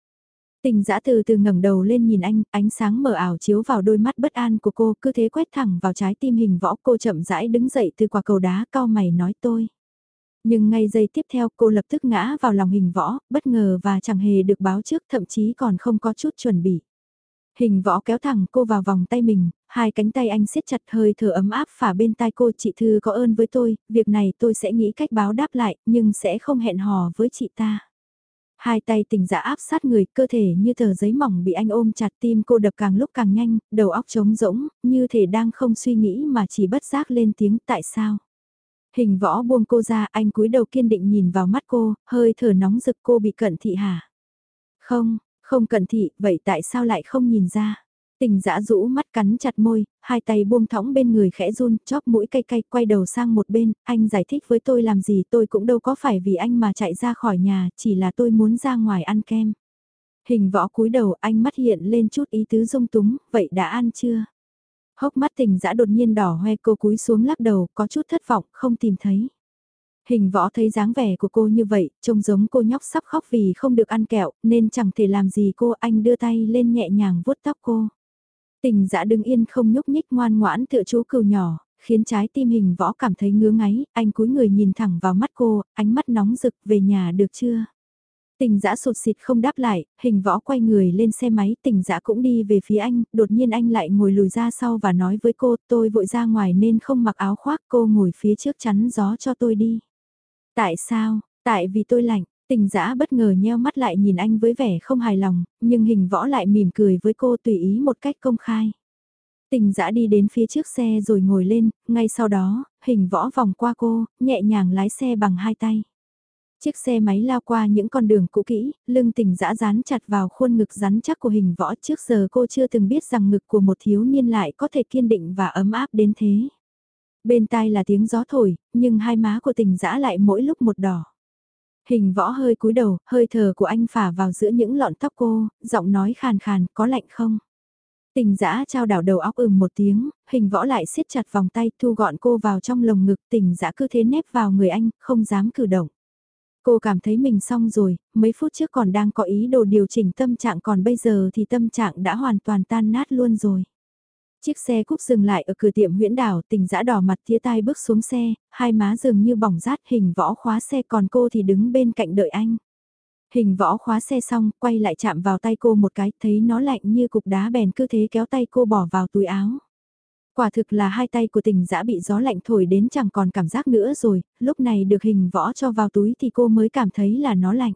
Tình dã từ từ ngẩng đầu lên nhìn anh, ánh sáng mờ ảo chiếu vào đôi mắt bất an của cô, cứ thế quét thẳng vào trái tim hình võ cô chậm rãi đứng dậy từ quả cầu đá cao mày nói tôi. Nhưng ngay giây tiếp theo cô lập tức ngã vào lòng hình võ, bất ngờ và chẳng hề được báo trước thậm chí còn không có chút chuẩn bị. Hình võ kéo thẳng cô vào vòng tay mình, hai cánh tay anh siết chặt hơi thở ấm áp phả bên tai cô chị Thư có ơn với tôi, việc này tôi sẽ nghĩ cách báo đáp lại, nhưng sẽ không hẹn hò với chị ta. Hai tay tình dạ áp sát người, cơ thể như tờ giấy mỏng bị anh ôm chặt tim cô đập càng lúc càng nhanh, đầu óc trống rỗng, như thể đang không suy nghĩ mà chỉ bất giác lên tiếng tại sao. Hình võ buông cô ra, anh cúi đầu kiên định nhìn vào mắt cô, hơi thở nóng rực cô bị cận thị hả? Không, không cận thị, vậy tại sao lại không nhìn ra? Tình dã rũ mắt cắn chặt môi, hai tay buông thõng bên người khẽ run, chóp mũi cay cay, quay đầu sang một bên, anh giải thích với tôi làm gì tôi cũng đâu có phải vì anh mà chạy ra khỏi nhà, chỉ là tôi muốn ra ngoài ăn kem. Hình võ cúi đầu anh mắt hiện lên chút ý tứ dung túng, vậy đã ăn chưa? Hốc mắt tình dã đột nhiên đỏ hoe cô cúi xuống lắc đầu, có chút thất vọng, không tìm thấy. Hình võ thấy dáng vẻ của cô như vậy, trông giống cô nhóc sắp khóc vì không được ăn kẹo, nên chẳng thể làm gì cô anh đưa tay lên nhẹ nhàng vuốt tóc cô. Tình dã đứng yên không nhúc nhích ngoan ngoãn tựa chú cừu nhỏ, khiến trái tim hình võ cảm thấy ngứa ngáy, anh cúi người nhìn thẳng vào mắt cô, ánh mắt nóng rực về nhà được chưa? Tình dã sụt xịt không đáp lại, hình võ quay người lên xe máy, tình dã cũng đi về phía anh, đột nhiên anh lại ngồi lùi ra sau và nói với cô, tôi vội ra ngoài nên không mặc áo khoác, cô ngồi phía trước chắn gió cho tôi đi. Tại sao? Tại vì tôi lạnh, tình dã bất ngờ nheo mắt lại nhìn anh với vẻ không hài lòng, nhưng hình võ lại mỉm cười với cô tùy ý một cách công khai. Tình dã đi đến phía trước xe rồi ngồi lên, ngay sau đó, hình võ vòng qua cô, nhẹ nhàng lái xe bằng hai tay. Chiếc xe máy lao qua những con đường cũ kỹ, lưng tình dã dán chặt vào khuôn ngực rắn chắc của hình võ trước giờ cô chưa từng biết rằng ngực của một thiếu niên lại có thể kiên định và ấm áp đến thế. Bên tai là tiếng gió thổi, nhưng hai má của tình dã lại mỗi lúc một đỏ. Hình võ hơi cúi đầu, hơi thở của anh phả vào giữa những lọn tóc cô, giọng nói khàn khàn, có lạnh không? Tình giã trao đảo đầu óc ừm một tiếng, hình võ lại siết chặt vòng tay thu gọn cô vào trong lồng ngực tình giã cứ thế nép vào người anh, không dám cử động. Cô cảm thấy mình xong rồi, mấy phút trước còn đang có ý đồ điều chỉnh tâm trạng còn bây giờ thì tâm trạng đã hoàn toàn tan nát luôn rồi. Chiếc xe cúp dừng lại ở cửa tiệm huyễn đảo tình giã đỏ mặt tía tai bước xuống xe, hai má dường như bỏng rát hình võ khóa xe còn cô thì đứng bên cạnh đợi anh. Hình võ khóa xe xong, quay lại chạm vào tay cô một cái, thấy nó lạnh như cục đá bèn cứ thế kéo tay cô bỏ vào túi áo. Quả thực là hai tay của tình dã bị gió lạnh thổi đến chẳng còn cảm giác nữa rồi, lúc này được hình võ cho vào túi thì cô mới cảm thấy là nó lạnh.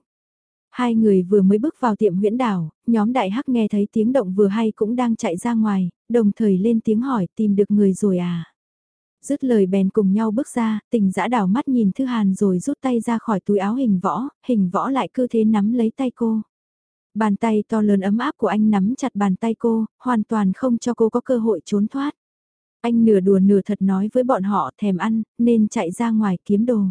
Hai người vừa mới bước vào tiệm huyễn đảo, nhóm đại hắc nghe thấy tiếng động vừa hay cũng đang chạy ra ngoài, đồng thời lên tiếng hỏi tìm được người rồi à. Dứt lời bèn cùng nhau bước ra, tình dã đảo mắt nhìn Thư Hàn rồi rút tay ra khỏi túi áo hình võ, hình võ lại cứ thế nắm lấy tay cô. Bàn tay to lớn ấm áp của anh nắm chặt bàn tay cô, hoàn toàn không cho cô có cơ hội trốn thoát. Anh nửa đùa nửa thật nói với bọn họ thèm ăn, nên chạy ra ngoài kiếm đồ.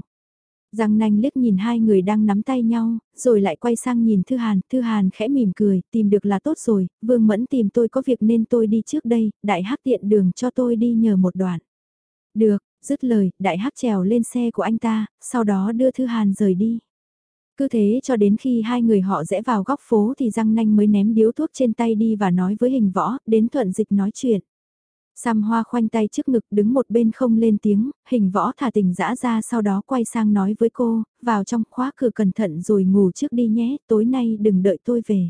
Giang nanh liếc nhìn hai người đang nắm tay nhau, rồi lại quay sang nhìn Thư Hàn, Thư Hàn khẽ mỉm cười, tìm được là tốt rồi, Vương Mẫn tìm tôi có việc nên tôi đi trước đây, đại hắc tiện đường cho tôi đi nhờ một đoạn. Được, dứt lời, đại hắc trèo lên xe của anh ta, sau đó đưa Thư Hàn rời đi. Cứ thế cho đến khi hai người họ rẽ vào góc phố thì Giang Nanh mới ném điếu thuốc trên tay đi và nói với hình võ, đến thuận dịch nói chuyện. Sam Hoa khoanh tay trước ngực đứng một bên không lên tiếng, hình võ thả tình dã ra sau đó quay sang nói với cô, vào trong khóa cửa cẩn thận rồi ngủ trước đi nhé, tối nay đừng đợi tôi về.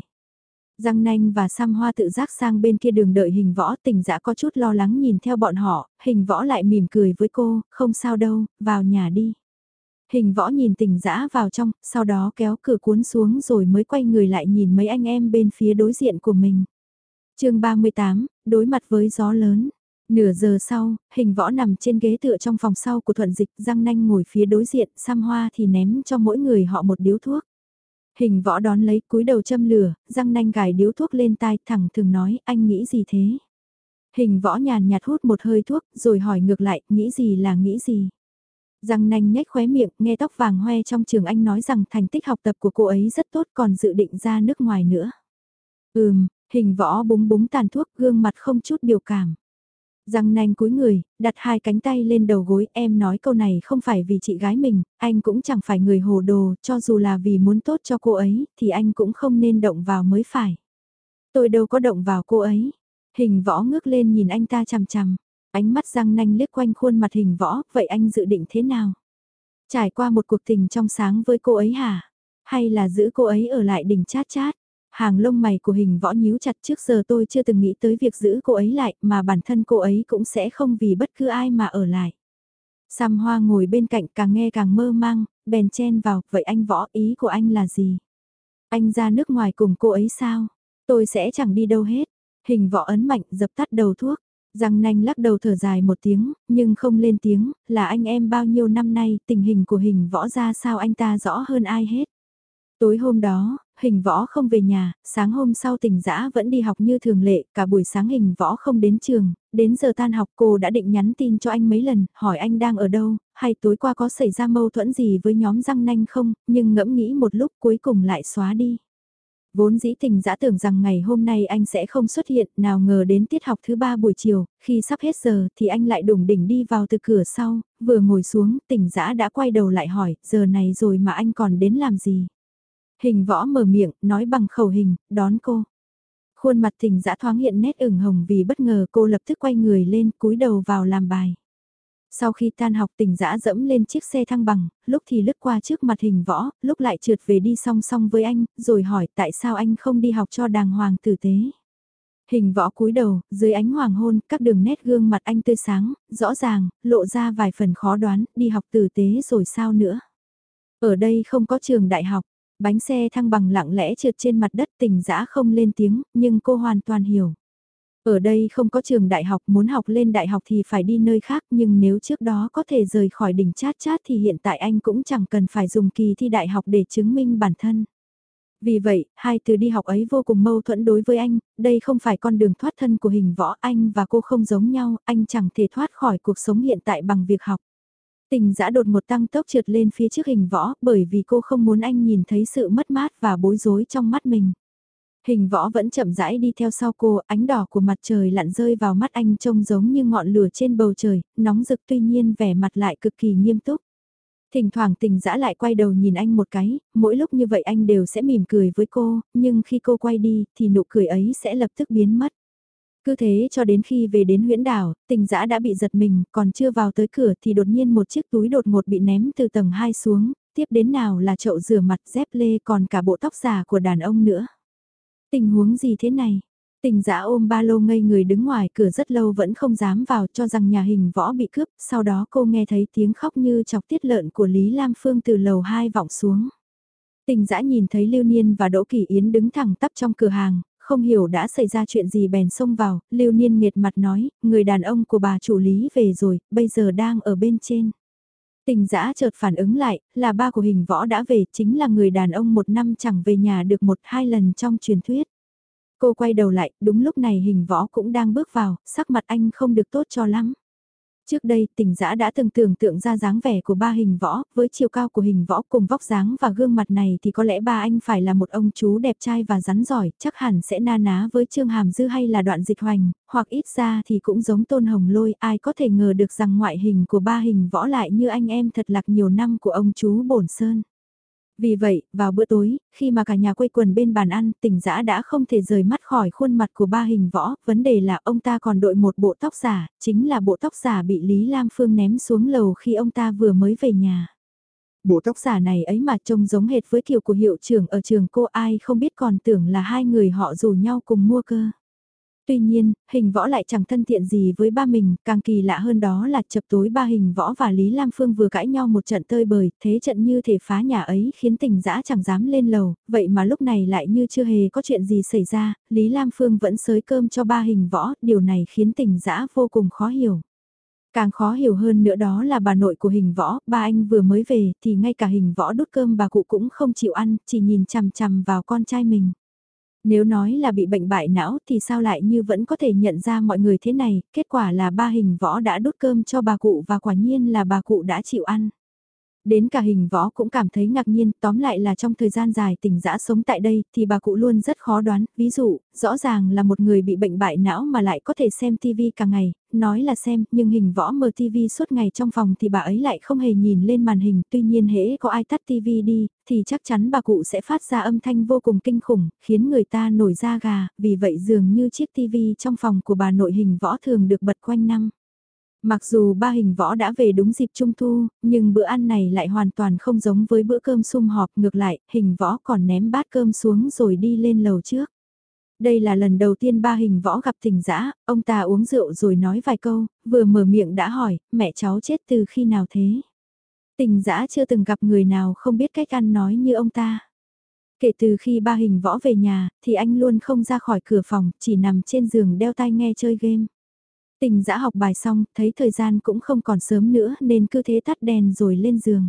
Giang Nanh và Sam Hoa tự giác sang bên kia đường đợi hình võ tình dã có chút lo lắng nhìn theo bọn họ, hình võ lại mỉm cười với cô, không sao đâu, vào nhà đi. Hình võ nhìn tình dã vào trong, sau đó kéo cửa cuốn xuống rồi mới quay người lại nhìn mấy anh em bên phía đối diện của mình. chương 38, đối mặt với gió lớn. Nửa giờ sau, hình võ nằm trên ghế tựa trong phòng sau của thuận dịch, răng nanh ngồi phía đối diện, Sam Hoa thì ném cho mỗi người họ một điếu thuốc. Hình võ đón lấy cúi đầu châm lửa, răng nanh gài điếu thuốc lên tai thẳng thường nói anh nghĩ gì thế? Hình võ nhàn nhạt hút một hơi thuốc rồi hỏi ngược lại nghĩ gì là nghĩ gì? Răng nanh nhếch khóe miệng nghe tóc vàng hoe trong trường anh nói rằng thành tích học tập của cô ấy rất tốt còn dự định ra nước ngoài nữa. Ừm, hình võ búng búng tàn thuốc gương mặt không chút biểu cảm. Răng nanh cúi người, đặt hai cánh tay lên đầu gối, em nói câu này không phải vì chị gái mình, anh cũng chẳng phải người hồ đồ, cho dù là vì muốn tốt cho cô ấy, thì anh cũng không nên động vào mới phải. Tôi đâu có động vào cô ấy. Hình võ ngước lên nhìn anh ta chằm chằm, ánh mắt răng nanh liếc quanh khuôn mặt hình võ, vậy anh dự định thế nào? Trải qua một cuộc tình trong sáng với cô ấy hả? Hay là giữ cô ấy ở lại đỉnh chát chát? Hàng lông mày của hình võ nhíu chặt trước giờ tôi chưa từng nghĩ tới việc giữ cô ấy lại mà bản thân cô ấy cũng sẽ không vì bất cứ ai mà ở lại. Sam Hoa ngồi bên cạnh càng nghe càng mơ mang, bèn chen vào, vậy anh võ ý của anh là gì? Anh ra nước ngoài cùng cô ấy sao? Tôi sẽ chẳng đi đâu hết. Hình võ ấn mạnh dập tắt đầu thuốc. Răng nanh lắc đầu thở dài một tiếng, nhưng không lên tiếng, là anh em bao nhiêu năm nay, tình hình của hình võ ra sao anh ta rõ hơn ai hết. Tối hôm đó, hình võ không về nhà, sáng hôm sau tình dã vẫn đi học như thường lệ, cả buổi sáng hình võ không đến trường, đến giờ tan học cô đã định nhắn tin cho anh mấy lần, hỏi anh đang ở đâu, hay tối qua có xảy ra mâu thuẫn gì với nhóm răng nanh không, nhưng ngẫm nghĩ một lúc cuối cùng lại xóa đi. Vốn dĩ tình dã tưởng rằng ngày hôm nay anh sẽ không xuất hiện, nào ngờ đến tiết học thứ ba buổi chiều, khi sắp hết giờ thì anh lại đủng đỉnh đi vào từ cửa sau, vừa ngồi xuống, tình dã đã quay đầu lại hỏi, giờ này rồi mà anh còn đến làm gì? Hình võ mở miệng, nói bằng khẩu hình, đón cô. Khuôn mặt tình dã thoáng hiện nét ửng hồng vì bất ngờ cô lập tức quay người lên cúi đầu vào làm bài. Sau khi tan học tỉnh dã dẫm lên chiếc xe thăng bằng, lúc thì lướt qua trước mặt hình võ, lúc lại trượt về đi song song với anh, rồi hỏi tại sao anh không đi học cho đàng hoàng tử tế. Hình võ cúi đầu, dưới ánh hoàng hôn, các đường nét gương mặt anh tươi sáng, rõ ràng, lộ ra vài phần khó đoán, đi học tử tế rồi sao nữa. Ở đây không có trường đại học, Bánh xe thăng bằng lặng lẽ trượt trên mặt đất tình dã không lên tiếng, nhưng cô hoàn toàn hiểu. Ở đây không có trường đại học, muốn học lên đại học thì phải đi nơi khác, nhưng nếu trước đó có thể rời khỏi đỉnh chát chát thì hiện tại anh cũng chẳng cần phải dùng kỳ thi đại học để chứng minh bản thân. Vì vậy, hai từ đi học ấy vô cùng mâu thuẫn đối với anh, đây không phải con đường thoát thân của hình võ anh và cô không giống nhau, anh chẳng thể thoát khỏi cuộc sống hiện tại bằng việc học. Tình giã đột một tăng tốc trượt lên phía trước hình võ bởi vì cô không muốn anh nhìn thấy sự mất mát và bối rối trong mắt mình. Hình võ vẫn chậm rãi đi theo sau cô, ánh đỏ của mặt trời lặn rơi vào mắt anh trông giống như ngọn lửa trên bầu trời, nóng rực tuy nhiên vẻ mặt lại cực kỳ nghiêm túc. Thỉnh thoảng tình dã lại quay đầu nhìn anh một cái, mỗi lúc như vậy anh đều sẽ mỉm cười với cô, nhưng khi cô quay đi thì nụ cười ấy sẽ lập tức biến mất. Cứ thế cho đến khi về đến huyễn đảo, tình dã đã bị giật mình, còn chưa vào tới cửa thì đột nhiên một chiếc túi đột ngột bị ném từ tầng 2 xuống, tiếp đến nào là chậu rửa mặt dép lê còn cả bộ tóc giả của đàn ông nữa. Tình huống gì thế này? Tình dã ôm ba lô ngây người đứng ngoài cửa rất lâu vẫn không dám vào cho rằng nhà hình võ bị cướp, sau đó cô nghe thấy tiếng khóc như chọc tiết lợn của Lý Lam Phương từ lầu 2 vọng xuống. Tình dã nhìn thấy Lưu Niên và Đỗ Kỳ Yến đứng thẳng tắp trong cửa hàng, không hiểu đã xảy ra chuyện gì bèn xông vào, Lưu Niên nghiệt mặt nói, người đàn ông của bà chủ Lý về rồi, bây giờ đang ở bên trên. Tình giã chợt phản ứng lại, là ba của hình võ đã về, chính là người đàn ông một năm chẳng về nhà được một hai lần trong truyền thuyết. Cô quay đầu lại, đúng lúc này hình võ cũng đang bước vào, sắc mặt anh không được tốt cho lắm. Trước đây, tỉnh giã đã từng tưởng tượng ra dáng vẻ của ba hình võ, với chiều cao của hình võ cùng vóc dáng và gương mặt này thì có lẽ ba anh phải là một ông chú đẹp trai và rắn giỏi, chắc hẳn sẽ na ná với Trương Hàm Dư hay là đoạn dịch hoành, hoặc ít ra thì cũng giống tôn hồng lôi, ai có thể ngờ được rằng ngoại hình của ba hình võ lại như anh em thật lạc nhiều năm của ông chú Bổn Sơn. Vì vậy, vào bữa tối, khi mà cả nhà quây quần bên bàn ăn, tỉnh giã đã không thể rời mắt khỏi khuôn mặt của ba hình võ, vấn đề là ông ta còn đội một bộ tóc giả, chính là bộ tóc giả bị Lý Lam Phương ném xuống lầu khi ông ta vừa mới về nhà. Bộ tóc giả này ấy mà trông giống hệt với kiểu của hiệu trưởng ở trường cô ai không biết còn tưởng là hai người họ rủ nhau cùng mua cơ. Tuy nhiên, hình võ lại chẳng thân thiện gì với ba mình, càng kỳ lạ hơn đó là chập tối ba hình võ và Lý Lam Phương vừa cãi nhau một trận tơi bời, thế trận như thể phá nhà ấy khiến tình dã chẳng dám lên lầu, vậy mà lúc này lại như chưa hề có chuyện gì xảy ra, Lý Lam Phương vẫn sới cơm cho ba hình võ, điều này khiến tình dã vô cùng khó hiểu. Càng khó hiểu hơn nữa đó là bà nội của hình võ, ba anh vừa mới về thì ngay cả hình võ đút cơm bà cụ cũng không chịu ăn, chỉ nhìn chằm chằm vào con trai mình. Nếu nói là bị bệnh bại não thì sao lại như vẫn có thể nhận ra mọi người thế này, kết quả là ba hình võ đã đút cơm cho bà cụ và quả nhiên là bà cụ đã chịu ăn. Đến cả hình võ cũng cảm thấy ngạc nhiên, tóm lại là trong thời gian dài tỉnh dã sống tại đây thì bà cụ luôn rất khó đoán, ví dụ, rõ ràng là một người bị bệnh bại não mà lại có thể xem TV cả ngày, nói là xem, nhưng hình võ mở TV suốt ngày trong phòng thì bà ấy lại không hề nhìn lên màn hình, tuy nhiên hễ có ai tắt TV đi, thì chắc chắn bà cụ sẽ phát ra âm thanh vô cùng kinh khủng, khiến người ta nổi da gà, vì vậy dường như chiếc TV trong phòng của bà nội hình võ thường được bật quanh năm. Mặc dù ba hình võ đã về đúng dịp trung thu, nhưng bữa ăn này lại hoàn toàn không giống với bữa cơm sum họp ngược lại, hình võ còn ném bát cơm xuống rồi đi lên lầu trước. Đây là lần đầu tiên ba hình võ gặp tình dã ông ta uống rượu rồi nói vài câu, vừa mở miệng đã hỏi, mẹ cháu chết từ khi nào thế? Tình dã chưa từng gặp người nào không biết cách ăn nói như ông ta. Kể từ khi ba hình võ về nhà, thì anh luôn không ra khỏi cửa phòng, chỉ nằm trên giường đeo tai nghe chơi game. Tình dã học bài xong, thấy thời gian cũng không còn sớm nữa nên cứ thế tắt đèn rồi lên giường.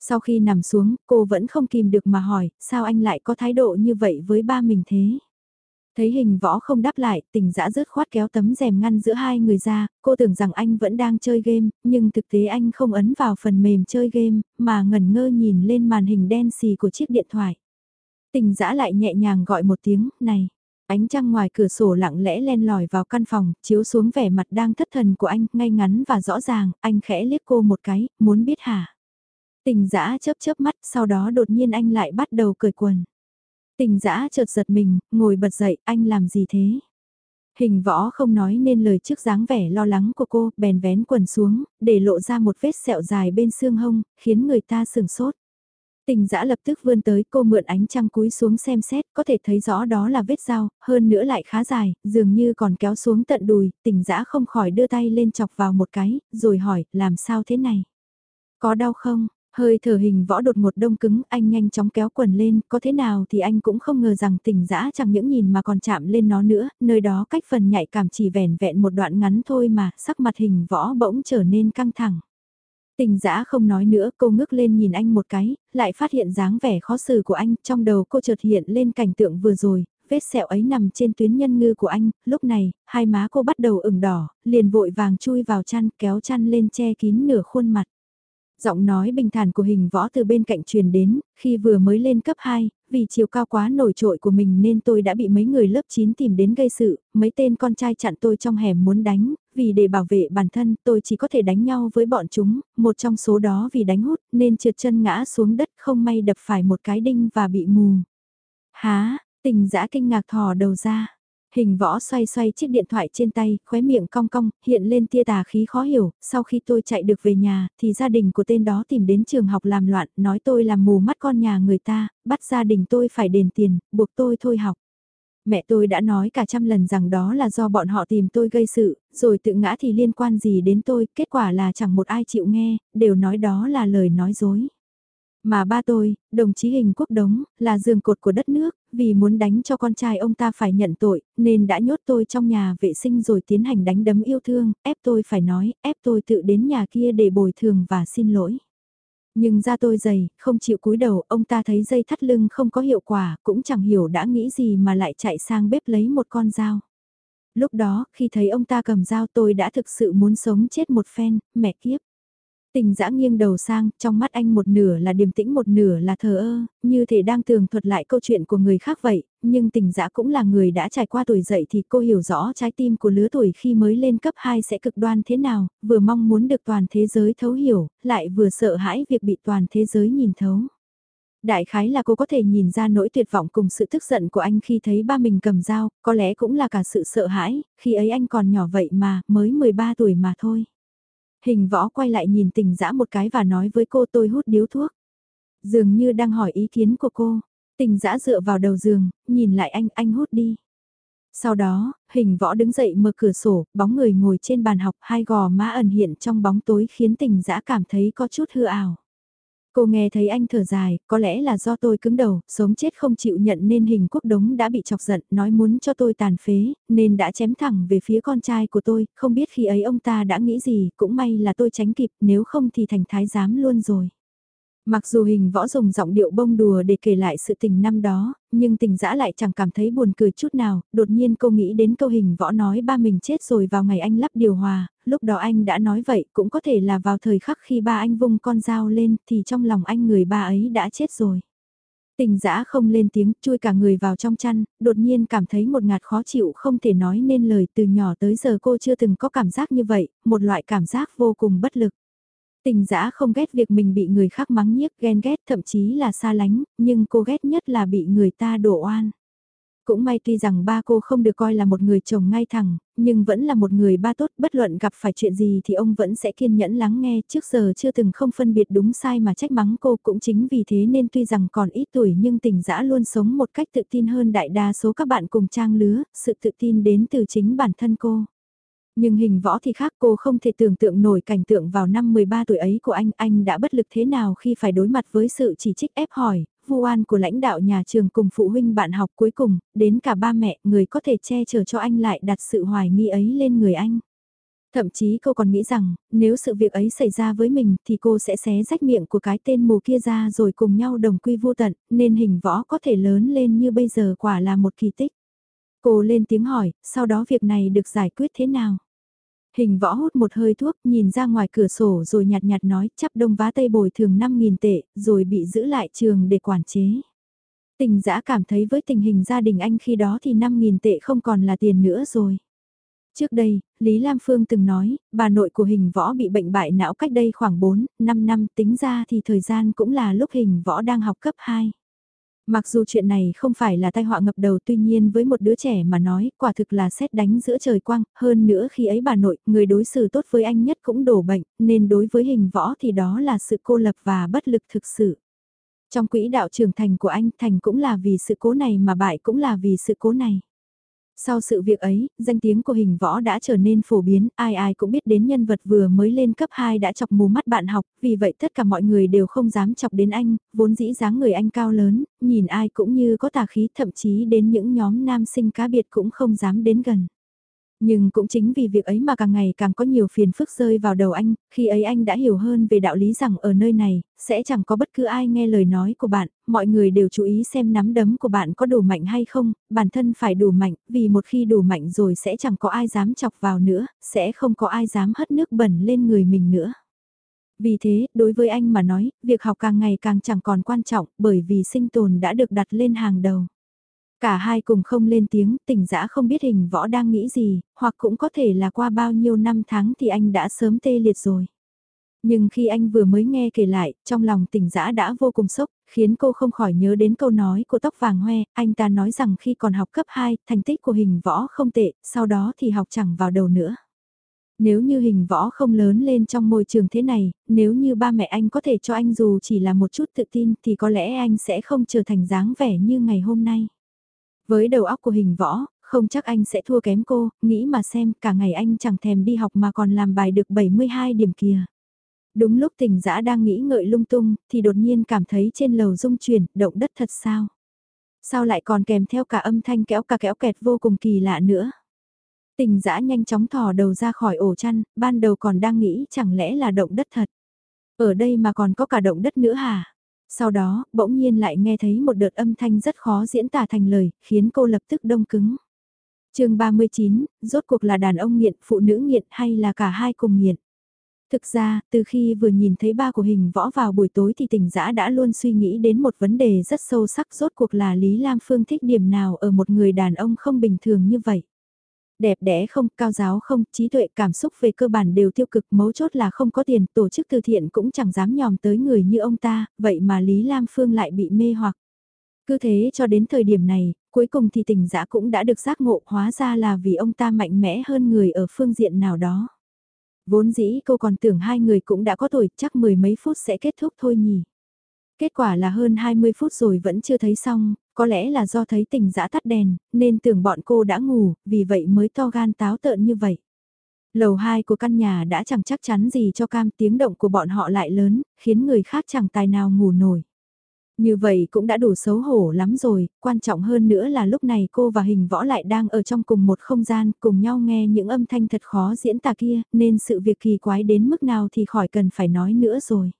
Sau khi nằm xuống, cô vẫn không kìm được mà hỏi, sao anh lại có thái độ như vậy với ba mình thế? Thấy hình võ không đáp lại, tình dã rớt khoát kéo tấm rèm ngăn giữa hai người ra, cô tưởng rằng anh vẫn đang chơi game, nhưng thực tế anh không ấn vào phần mềm chơi game, mà ngẩn ngơ nhìn lên màn hình đen xì của chiếc điện thoại. Tình dã lại nhẹ nhàng gọi một tiếng, này. Ánh trăng ngoài cửa sổ lặng lẽ len lỏi vào căn phòng, chiếu xuống vẻ mặt đang thất thần của anh, ngay ngắn và rõ ràng, anh khẽ liếc cô một cái, muốn biết hả? Tình dã chớp chớp mắt, sau đó đột nhiên anh lại bắt đầu cười quần. Tình dã chợt giật mình, ngồi bật dậy, anh làm gì thế? Hình võ không nói nên lời trước dáng vẻ lo lắng của cô, bèn vén quần xuống, để lộ ra một vết sẹo dài bên xương hông, khiến người ta sừng sốt. Tình dã lập tức vươn tới cô mượn ánh trăng cúi xuống xem xét, có thể thấy rõ đó là vết dao, hơn nữa lại khá dài, dường như còn kéo xuống tận đùi, tình dã không khỏi đưa tay lên chọc vào một cái, rồi hỏi, làm sao thế này? Có đau không? Hơi thở hình võ đột một đông cứng, anh nhanh chóng kéo quần lên, có thế nào thì anh cũng không ngờ rằng tình dã chẳng những nhìn mà còn chạm lên nó nữa, nơi đó cách phần nhạy cảm chỉ vẻn vẹn một đoạn ngắn thôi mà, sắc mặt hình võ bỗng trở nên căng thẳng. Tình dã không nói nữa, cô ngước lên nhìn anh một cái, lại phát hiện dáng vẻ khó xử của anh, trong đầu cô chợt hiện lên cảnh tượng vừa rồi, vết sẹo ấy nằm trên tuyến nhân ngư của anh, lúc này, hai má cô bắt đầu ửng đỏ, liền vội vàng chui vào chăn, kéo chăn lên che kín nửa khuôn mặt. Giọng nói bình thản của hình võ từ bên cạnh truyền đến, khi vừa mới lên cấp 2, vì chiều cao quá nổi trội của mình nên tôi đã bị mấy người lớp 9 tìm đến gây sự, mấy tên con trai chặn tôi trong hẻm muốn đánh, vì để bảo vệ bản thân tôi chỉ có thể đánh nhau với bọn chúng, một trong số đó vì đánh hút nên trượt chân ngã xuống đất không may đập phải một cái đinh và bị mù. Há, tình dã kinh ngạc thò đầu ra. Hình võ xoay xoay chiếc điện thoại trên tay, khóe miệng cong cong, hiện lên tia tà khí khó hiểu, sau khi tôi chạy được về nhà, thì gia đình của tên đó tìm đến trường học làm loạn, nói tôi làm mù mắt con nhà người ta, bắt gia đình tôi phải đền tiền, buộc tôi thôi học. Mẹ tôi đã nói cả trăm lần rằng đó là do bọn họ tìm tôi gây sự, rồi tự ngã thì liên quan gì đến tôi, kết quả là chẳng một ai chịu nghe, đều nói đó là lời nói dối. Mà ba tôi, đồng chí hình quốc đống, là giường cột của đất nước, vì muốn đánh cho con trai ông ta phải nhận tội, nên đã nhốt tôi trong nhà vệ sinh rồi tiến hành đánh đấm yêu thương, ép tôi phải nói, ép tôi tự đến nhà kia để bồi thường và xin lỗi. Nhưng da tôi dày, không chịu cúi đầu, ông ta thấy dây thắt lưng không có hiệu quả, cũng chẳng hiểu đã nghĩ gì mà lại chạy sang bếp lấy một con dao. Lúc đó, khi thấy ông ta cầm dao tôi đã thực sự muốn sống chết một phen, mẹ kiếp. Tình dã nghiêng đầu sang, trong mắt anh một nửa là điềm tĩnh một nửa là thờ ơ, như thể đang tường thuật lại câu chuyện của người khác vậy, nhưng tình dã cũng là người đã trải qua tuổi dậy thì cô hiểu rõ trái tim của lứa tuổi khi mới lên cấp 2 sẽ cực đoan thế nào, vừa mong muốn được toàn thế giới thấu hiểu, lại vừa sợ hãi việc bị toàn thế giới nhìn thấu. Đại khái là cô có thể nhìn ra nỗi tuyệt vọng cùng sự tức giận của anh khi thấy ba mình cầm dao, có lẽ cũng là cả sự sợ hãi, khi ấy anh còn nhỏ vậy mà, mới 13 tuổi mà thôi. Hình võ quay lại nhìn tình dã một cái và nói với cô tôi hút điếu thuốc. Dường như đang hỏi ý kiến của cô. Tình dã dựa vào đầu giường, nhìn lại anh, anh hút đi. Sau đó, hình võ đứng dậy mở cửa sổ, bóng người ngồi trên bàn học, hai gò má ẩn hiện trong bóng tối khiến tình dã cảm thấy có chút hư ảo. Cô nghe thấy anh thở dài, có lẽ là do tôi cứng đầu, sống chết không chịu nhận nên hình quốc đống đã bị chọc giận, nói muốn cho tôi tàn phế, nên đã chém thẳng về phía con trai của tôi, không biết khi ấy ông ta đã nghĩ gì, cũng may là tôi tránh kịp, nếu không thì thành thái giám luôn rồi. Mặc dù hình võ dùng giọng điệu bông đùa để kể lại sự tình năm đó, nhưng tình dã lại chẳng cảm thấy buồn cười chút nào, đột nhiên cô nghĩ đến câu hình võ nói ba mình chết rồi vào ngày anh lắp điều hòa, lúc đó anh đã nói vậy cũng có thể là vào thời khắc khi ba anh vung con dao lên thì trong lòng anh người ba ấy đã chết rồi. Tình dã không lên tiếng, chui cả người vào trong chăn, đột nhiên cảm thấy một ngạt khó chịu không thể nói nên lời từ nhỏ tới giờ cô chưa từng có cảm giác như vậy, một loại cảm giác vô cùng bất lực. Tình dã không ghét việc mình bị người khác mắng nhiếc ghen ghét thậm chí là xa lánh, nhưng cô ghét nhất là bị người ta đổ oan. Cũng may tuy rằng ba cô không được coi là một người chồng ngay thẳng, nhưng vẫn là một người ba tốt bất luận gặp phải chuyện gì thì ông vẫn sẽ kiên nhẫn lắng nghe trước giờ chưa từng không phân biệt đúng sai mà trách mắng cô cũng chính vì thế nên tuy rằng còn ít tuổi nhưng tình dã luôn sống một cách tự tin hơn đại đa số các bạn cùng trang lứa, sự tự tin đến từ chính bản thân cô. Nhưng hình võ thì khác cô không thể tưởng tượng nổi cảnh tượng vào năm 13 tuổi ấy của anh, anh đã bất lực thế nào khi phải đối mặt với sự chỉ trích ép hỏi, vu oan của lãnh đạo nhà trường cùng phụ huynh bạn học cuối cùng, đến cả ba mẹ, người có thể che chở cho anh lại đặt sự hoài nghi ấy lên người anh. Thậm chí cô còn nghĩ rằng, nếu sự việc ấy xảy ra với mình thì cô sẽ xé rách miệng của cái tên mù kia ra rồi cùng nhau đồng quy vô tận, nên hình võ có thể lớn lên như bây giờ quả là một kỳ tích. Cô lên tiếng hỏi, sau đó việc này được giải quyết thế nào? Hình võ hút một hơi thuốc, nhìn ra ngoài cửa sổ rồi nhạt nhạt nói chắp đông vá tây bồi thường 5.000 tệ, rồi bị giữ lại trường để quản chế. Tình giã cảm thấy với tình hình gia đình anh khi đó thì 5.000 tệ không còn là tiền nữa rồi. Trước đây, Lý Lam Phương từng nói, bà nội của hình võ bị bệnh bại não cách đây khoảng 4, 5 năm tính ra thì thời gian cũng là lúc hình võ đang học cấp 2. Mặc dù chuyện này không phải là tai họa ngập đầu tuy nhiên với một đứa trẻ mà nói quả thực là xét đánh giữa trời quang, hơn nữa khi ấy bà nội, người đối xử tốt với anh nhất cũng đổ bệnh, nên đối với hình võ thì đó là sự cô lập và bất lực thực sự. Trong quỹ đạo trưởng thành của anh thành cũng là vì sự cố này mà bại cũng là vì sự cố này. Sau sự việc ấy, danh tiếng của hình võ đã trở nên phổ biến, ai ai cũng biết đến nhân vật vừa mới lên cấp 2 đã chọc mù mắt bạn học, vì vậy tất cả mọi người đều không dám chọc đến anh, vốn dĩ dáng người anh cao lớn, nhìn ai cũng như có tà khí thậm chí đến những nhóm nam sinh cá biệt cũng không dám đến gần. Nhưng cũng chính vì việc ấy mà càng ngày càng có nhiều phiền phức rơi vào đầu anh, khi ấy anh đã hiểu hơn về đạo lý rằng ở nơi này, sẽ chẳng có bất cứ ai nghe lời nói của bạn, mọi người đều chú ý xem nắm đấm của bạn có đủ mạnh hay không, bản thân phải đủ mạnh, vì một khi đủ mạnh rồi sẽ chẳng có ai dám chọc vào nữa, sẽ không có ai dám hất nước bẩn lên người mình nữa. Vì thế, đối với anh mà nói, việc học càng ngày càng chẳng còn quan trọng bởi vì sinh tồn đã được đặt lên hàng đầu. Cả hai cùng không lên tiếng, tỉnh dã không biết hình võ đang nghĩ gì, hoặc cũng có thể là qua bao nhiêu năm tháng thì anh đã sớm tê liệt rồi. Nhưng khi anh vừa mới nghe kể lại, trong lòng tỉnh dã đã vô cùng sốc, khiến cô không khỏi nhớ đến câu nói của tóc vàng hoe, anh ta nói rằng khi còn học cấp 2, thành tích của hình võ không tệ, sau đó thì học chẳng vào đầu nữa. Nếu như hình võ không lớn lên trong môi trường thế này, nếu như ba mẹ anh có thể cho anh dù chỉ là một chút tự tin thì có lẽ anh sẽ không trở thành dáng vẻ như ngày hôm nay. Với đầu óc của hình võ, không chắc anh sẽ thua kém cô, nghĩ mà xem cả ngày anh chẳng thèm đi học mà còn làm bài được 72 điểm kìa. Đúng lúc tỉnh giã đang nghĩ ngợi lung tung, thì đột nhiên cảm thấy trên lầu rung chuyển, động đất thật sao? Sao lại còn kèm theo cả âm thanh kéo cả kéo kẹt vô cùng kỳ lạ nữa? Tình giã nhanh chóng thò đầu ra khỏi ổ chăn, ban đầu còn đang nghĩ chẳng lẽ là động đất thật. Ở đây mà còn có cả động đất nữa hả? Sau đó, bỗng nhiên lại nghe thấy một đợt âm thanh rất khó diễn tả thành lời, khiến cô lập tức đông cứng. chương 39, rốt cuộc là đàn ông nghiện, phụ nữ nghiện hay là cả hai cùng nghiện? Thực ra, từ khi vừa nhìn thấy ba của hình võ vào buổi tối thì tình dã đã luôn suy nghĩ đến một vấn đề rất sâu sắc rốt cuộc là Lý Lam Phương thích điểm nào ở một người đàn ông không bình thường như vậy đẹp đẽ không, cao giáo không, trí tuệ cảm xúc về cơ bản đều tiêu cực mấu chốt là không có tiền, tổ chức từ thiện cũng chẳng dám nhòm tới người như ông ta, vậy mà Lý Lam Phương lại bị mê hoặc. Cứ thế cho đến thời điểm này, cuối cùng thì tình giã cũng đã được giác ngộ hóa ra là vì ông ta mạnh mẽ hơn người ở phương diện nào đó. Vốn dĩ cô còn tưởng hai người cũng đã có tuổi chắc mười mấy phút sẽ kết thúc thôi nhỉ. Kết quả là hơn 20 phút rồi vẫn chưa thấy xong, có lẽ là do thấy tình dã tắt đèn, nên tưởng bọn cô đã ngủ, vì vậy mới to gan táo tợn như vậy. Lầu 2 của căn nhà đã chẳng chắc chắn gì cho cam tiếng động của bọn họ lại lớn, khiến người khác chẳng tài nào ngủ nổi. Như vậy cũng đã đủ xấu hổ lắm rồi, quan trọng hơn nữa là lúc này cô và hình võ lại đang ở trong cùng một không gian, cùng nhau nghe những âm thanh thật khó diễn tả kia, nên sự việc kỳ quái đến mức nào thì khỏi cần phải nói nữa rồi.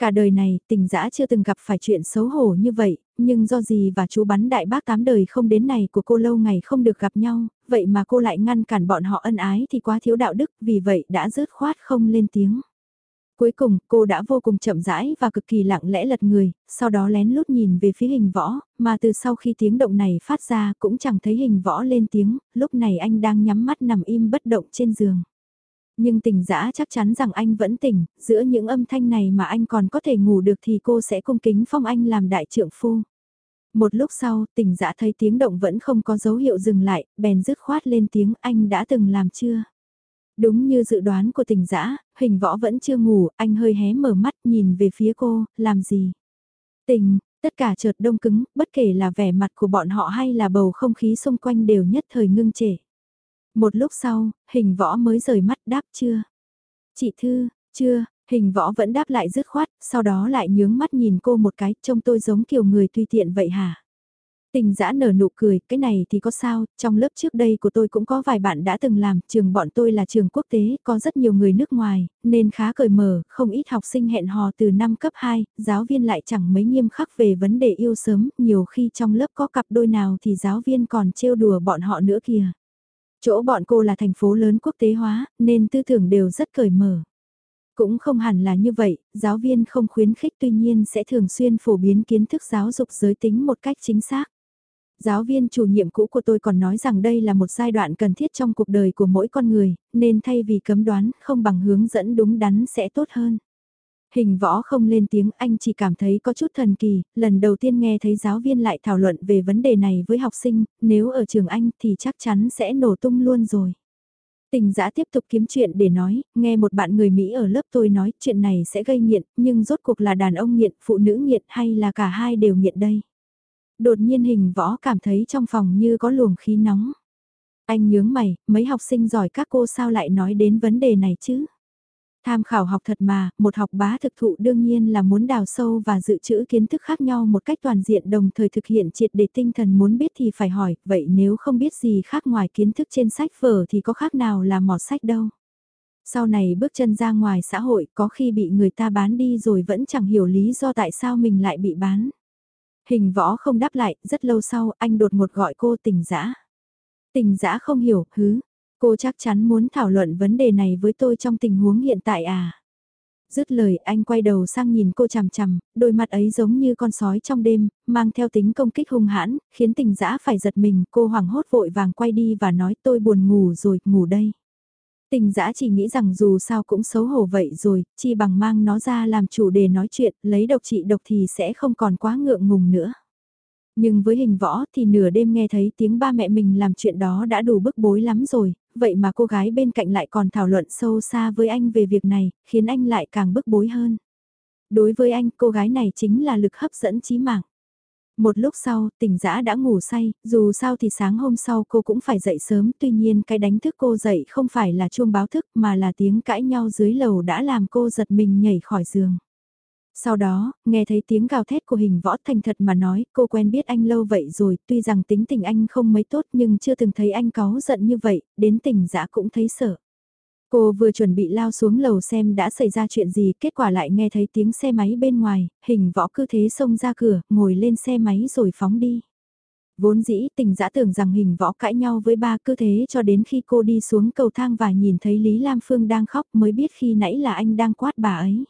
Cả đời này, tình dã chưa từng gặp phải chuyện xấu hổ như vậy, nhưng do gì và chú bắn đại bác tám đời không đến này của cô lâu ngày không được gặp nhau, vậy mà cô lại ngăn cản bọn họ ân ái thì quá thiếu đạo đức, vì vậy đã rớt khoát không lên tiếng. Cuối cùng, cô đã vô cùng chậm rãi và cực kỳ lặng lẽ lật người, sau đó lén lút nhìn về phía hình võ, mà từ sau khi tiếng động này phát ra cũng chẳng thấy hình võ lên tiếng, lúc này anh đang nhắm mắt nằm im bất động trên giường. Nhưng tỉnh dã chắc chắn rằng anh vẫn tỉnh, giữa những âm thanh này mà anh còn có thể ngủ được thì cô sẽ cung kính phong anh làm đại trượng phu. Một lúc sau, tỉnh dã thấy tiếng động vẫn không có dấu hiệu dừng lại, bèn dứt khoát lên tiếng anh đã từng làm chưa. Đúng như dự đoán của tỉnh dã hình võ vẫn chưa ngủ, anh hơi hé mở mắt nhìn về phía cô, làm gì? Tình, tất cả chợt đông cứng, bất kể là vẻ mặt của bọn họ hay là bầu không khí xung quanh đều nhất thời ngưng trệ. Một lúc sau, hình võ mới rời mắt đáp chưa? Chị Thư, chưa, hình võ vẫn đáp lại dứt khoát, sau đó lại nhướng mắt nhìn cô một cái, trông tôi giống kiểu người tùy tiện vậy hả? Tình giã nở nụ cười, cái này thì có sao, trong lớp trước đây của tôi cũng có vài bạn đã từng làm, trường bọn tôi là trường quốc tế, có rất nhiều người nước ngoài, nên khá cởi mở, không ít học sinh hẹn hò từ năm cấp 2, giáo viên lại chẳng mấy nghiêm khắc về vấn đề yêu sớm, nhiều khi trong lớp có cặp đôi nào thì giáo viên còn trêu đùa bọn họ nữa kìa. Chỗ bọn cô là thành phố lớn quốc tế hóa, nên tư tưởng đều rất cởi mở. Cũng không hẳn là như vậy, giáo viên không khuyến khích tuy nhiên sẽ thường xuyên phổ biến kiến thức giáo dục giới tính một cách chính xác. Giáo viên chủ nhiệm cũ của tôi còn nói rằng đây là một giai đoạn cần thiết trong cuộc đời của mỗi con người, nên thay vì cấm đoán, không bằng hướng dẫn đúng đắn sẽ tốt hơn. Hình võ không lên tiếng anh chỉ cảm thấy có chút thần kỳ, lần đầu tiên nghe thấy giáo viên lại thảo luận về vấn đề này với học sinh, nếu ở trường anh thì chắc chắn sẽ nổ tung luôn rồi. Tình giã tiếp tục kiếm chuyện để nói, nghe một bạn người Mỹ ở lớp tôi nói chuyện này sẽ gây nghiện, nhưng rốt cuộc là đàn ông nghiện, phụ nữ nghiện hay là cả hai đều nghiện đây. Đột nhiên hình võ cảm thấy trong phòng như có luồng khí nóng. Anh nhướng mày, mấy học sinh giỏi các cô sao lại nói đến vấn đề này chứ? Tham khảo học thật mà, một học bá thực thụ đương nhiên là muốn đào sâu và dự trữ kiến thức khác nhau một cách toàn diện đồng thời thực hiện triệt để tinh thần muốn biết thì phải hỏi, vậy nếu không biết gì khác ngoài kiến thức trên sách vở thì có khác nào là mọt sách đâu. Sau này bước chân ra ngoài xã hội có khi bị người ta bán đi rồi vẫn chẳng hiểu lý do tại sao mình lại bị bán. Hình võ không đáp lại, rất lâu sau anh đột ngột gọi cô tình dã Tình dã không hiểu, hứ, Cô chắc chắn muốn thảo luận vấn đề này với tôi trong tình huống hiện tại à? Dứt lời anh quay đầu sang nhìn cô chằm chằm, đôi mặt ấy giống như con sói trong đêm, mang theo tính công kích hung hãn, khiến tình dã phải giật mình, cô hoảng hốt vội vàng quay đi và nói tôi buồn ngủ rồi, ngủ đây. Tình dã chỉ nghĩ rằng dù sao cũng xấu hổ vậy rồi, chi bằng mang nó ra làm chủ đề nói chuyện, lấy độc trị độc thì sẽ không còn quá ngượng ngùng nữa. Nhưng với hình võ thì nửa đêm nghe thấy tiếng ba mẹ mình làm chuyện đó đã đủ bức bối lắm rồi, vậy mà cô gái bên cạnh lại còn thảo luận sâu xa với anh về việc này, khiến anh lại càng bức bối hơn. Đối với anh, cô gái này chính là lực hấp dẫn chí mạng. Một lúc sau, tỉnh giã đã ngủ say, dù sao thì sáng hôm sau cô cũng phải dậy sớm, tuy nhiên cái đánh thức cô dậy không phải là chuông báo thức mà là tiếng cãi nhau dưới lầu đã làm cô giật mình nhảy khỏi giường. Sau đó, nghe thấy tiếng gào thét của hình võ thành thật mà nói, cô quen biết anh lâu vậy rồi, tuy rằng tính tình anh không mấy tốt nhưng chưa từng thấy anh cáu giận như vậy, đến tỉnh dã cũng thấy sợ. Cô vừa chuẩn bị lao xuống lầu xem đã xảy ra chuyện gì, kết quả lại nghe thấy tiếng xe máy bên ngoài, hình võ cứ thế xông ra cửa, ngồi lên xe máy rồi phóng đi. Vốn dĩ tình dã tưởng rằng hình võ cãi nhau với ba cứ thế cho đến khi cô đi xuống cầu thang và nhìn thấy Lý Lam Phương đang khóc mới biết khi nãy là anh đang quát bà ấy.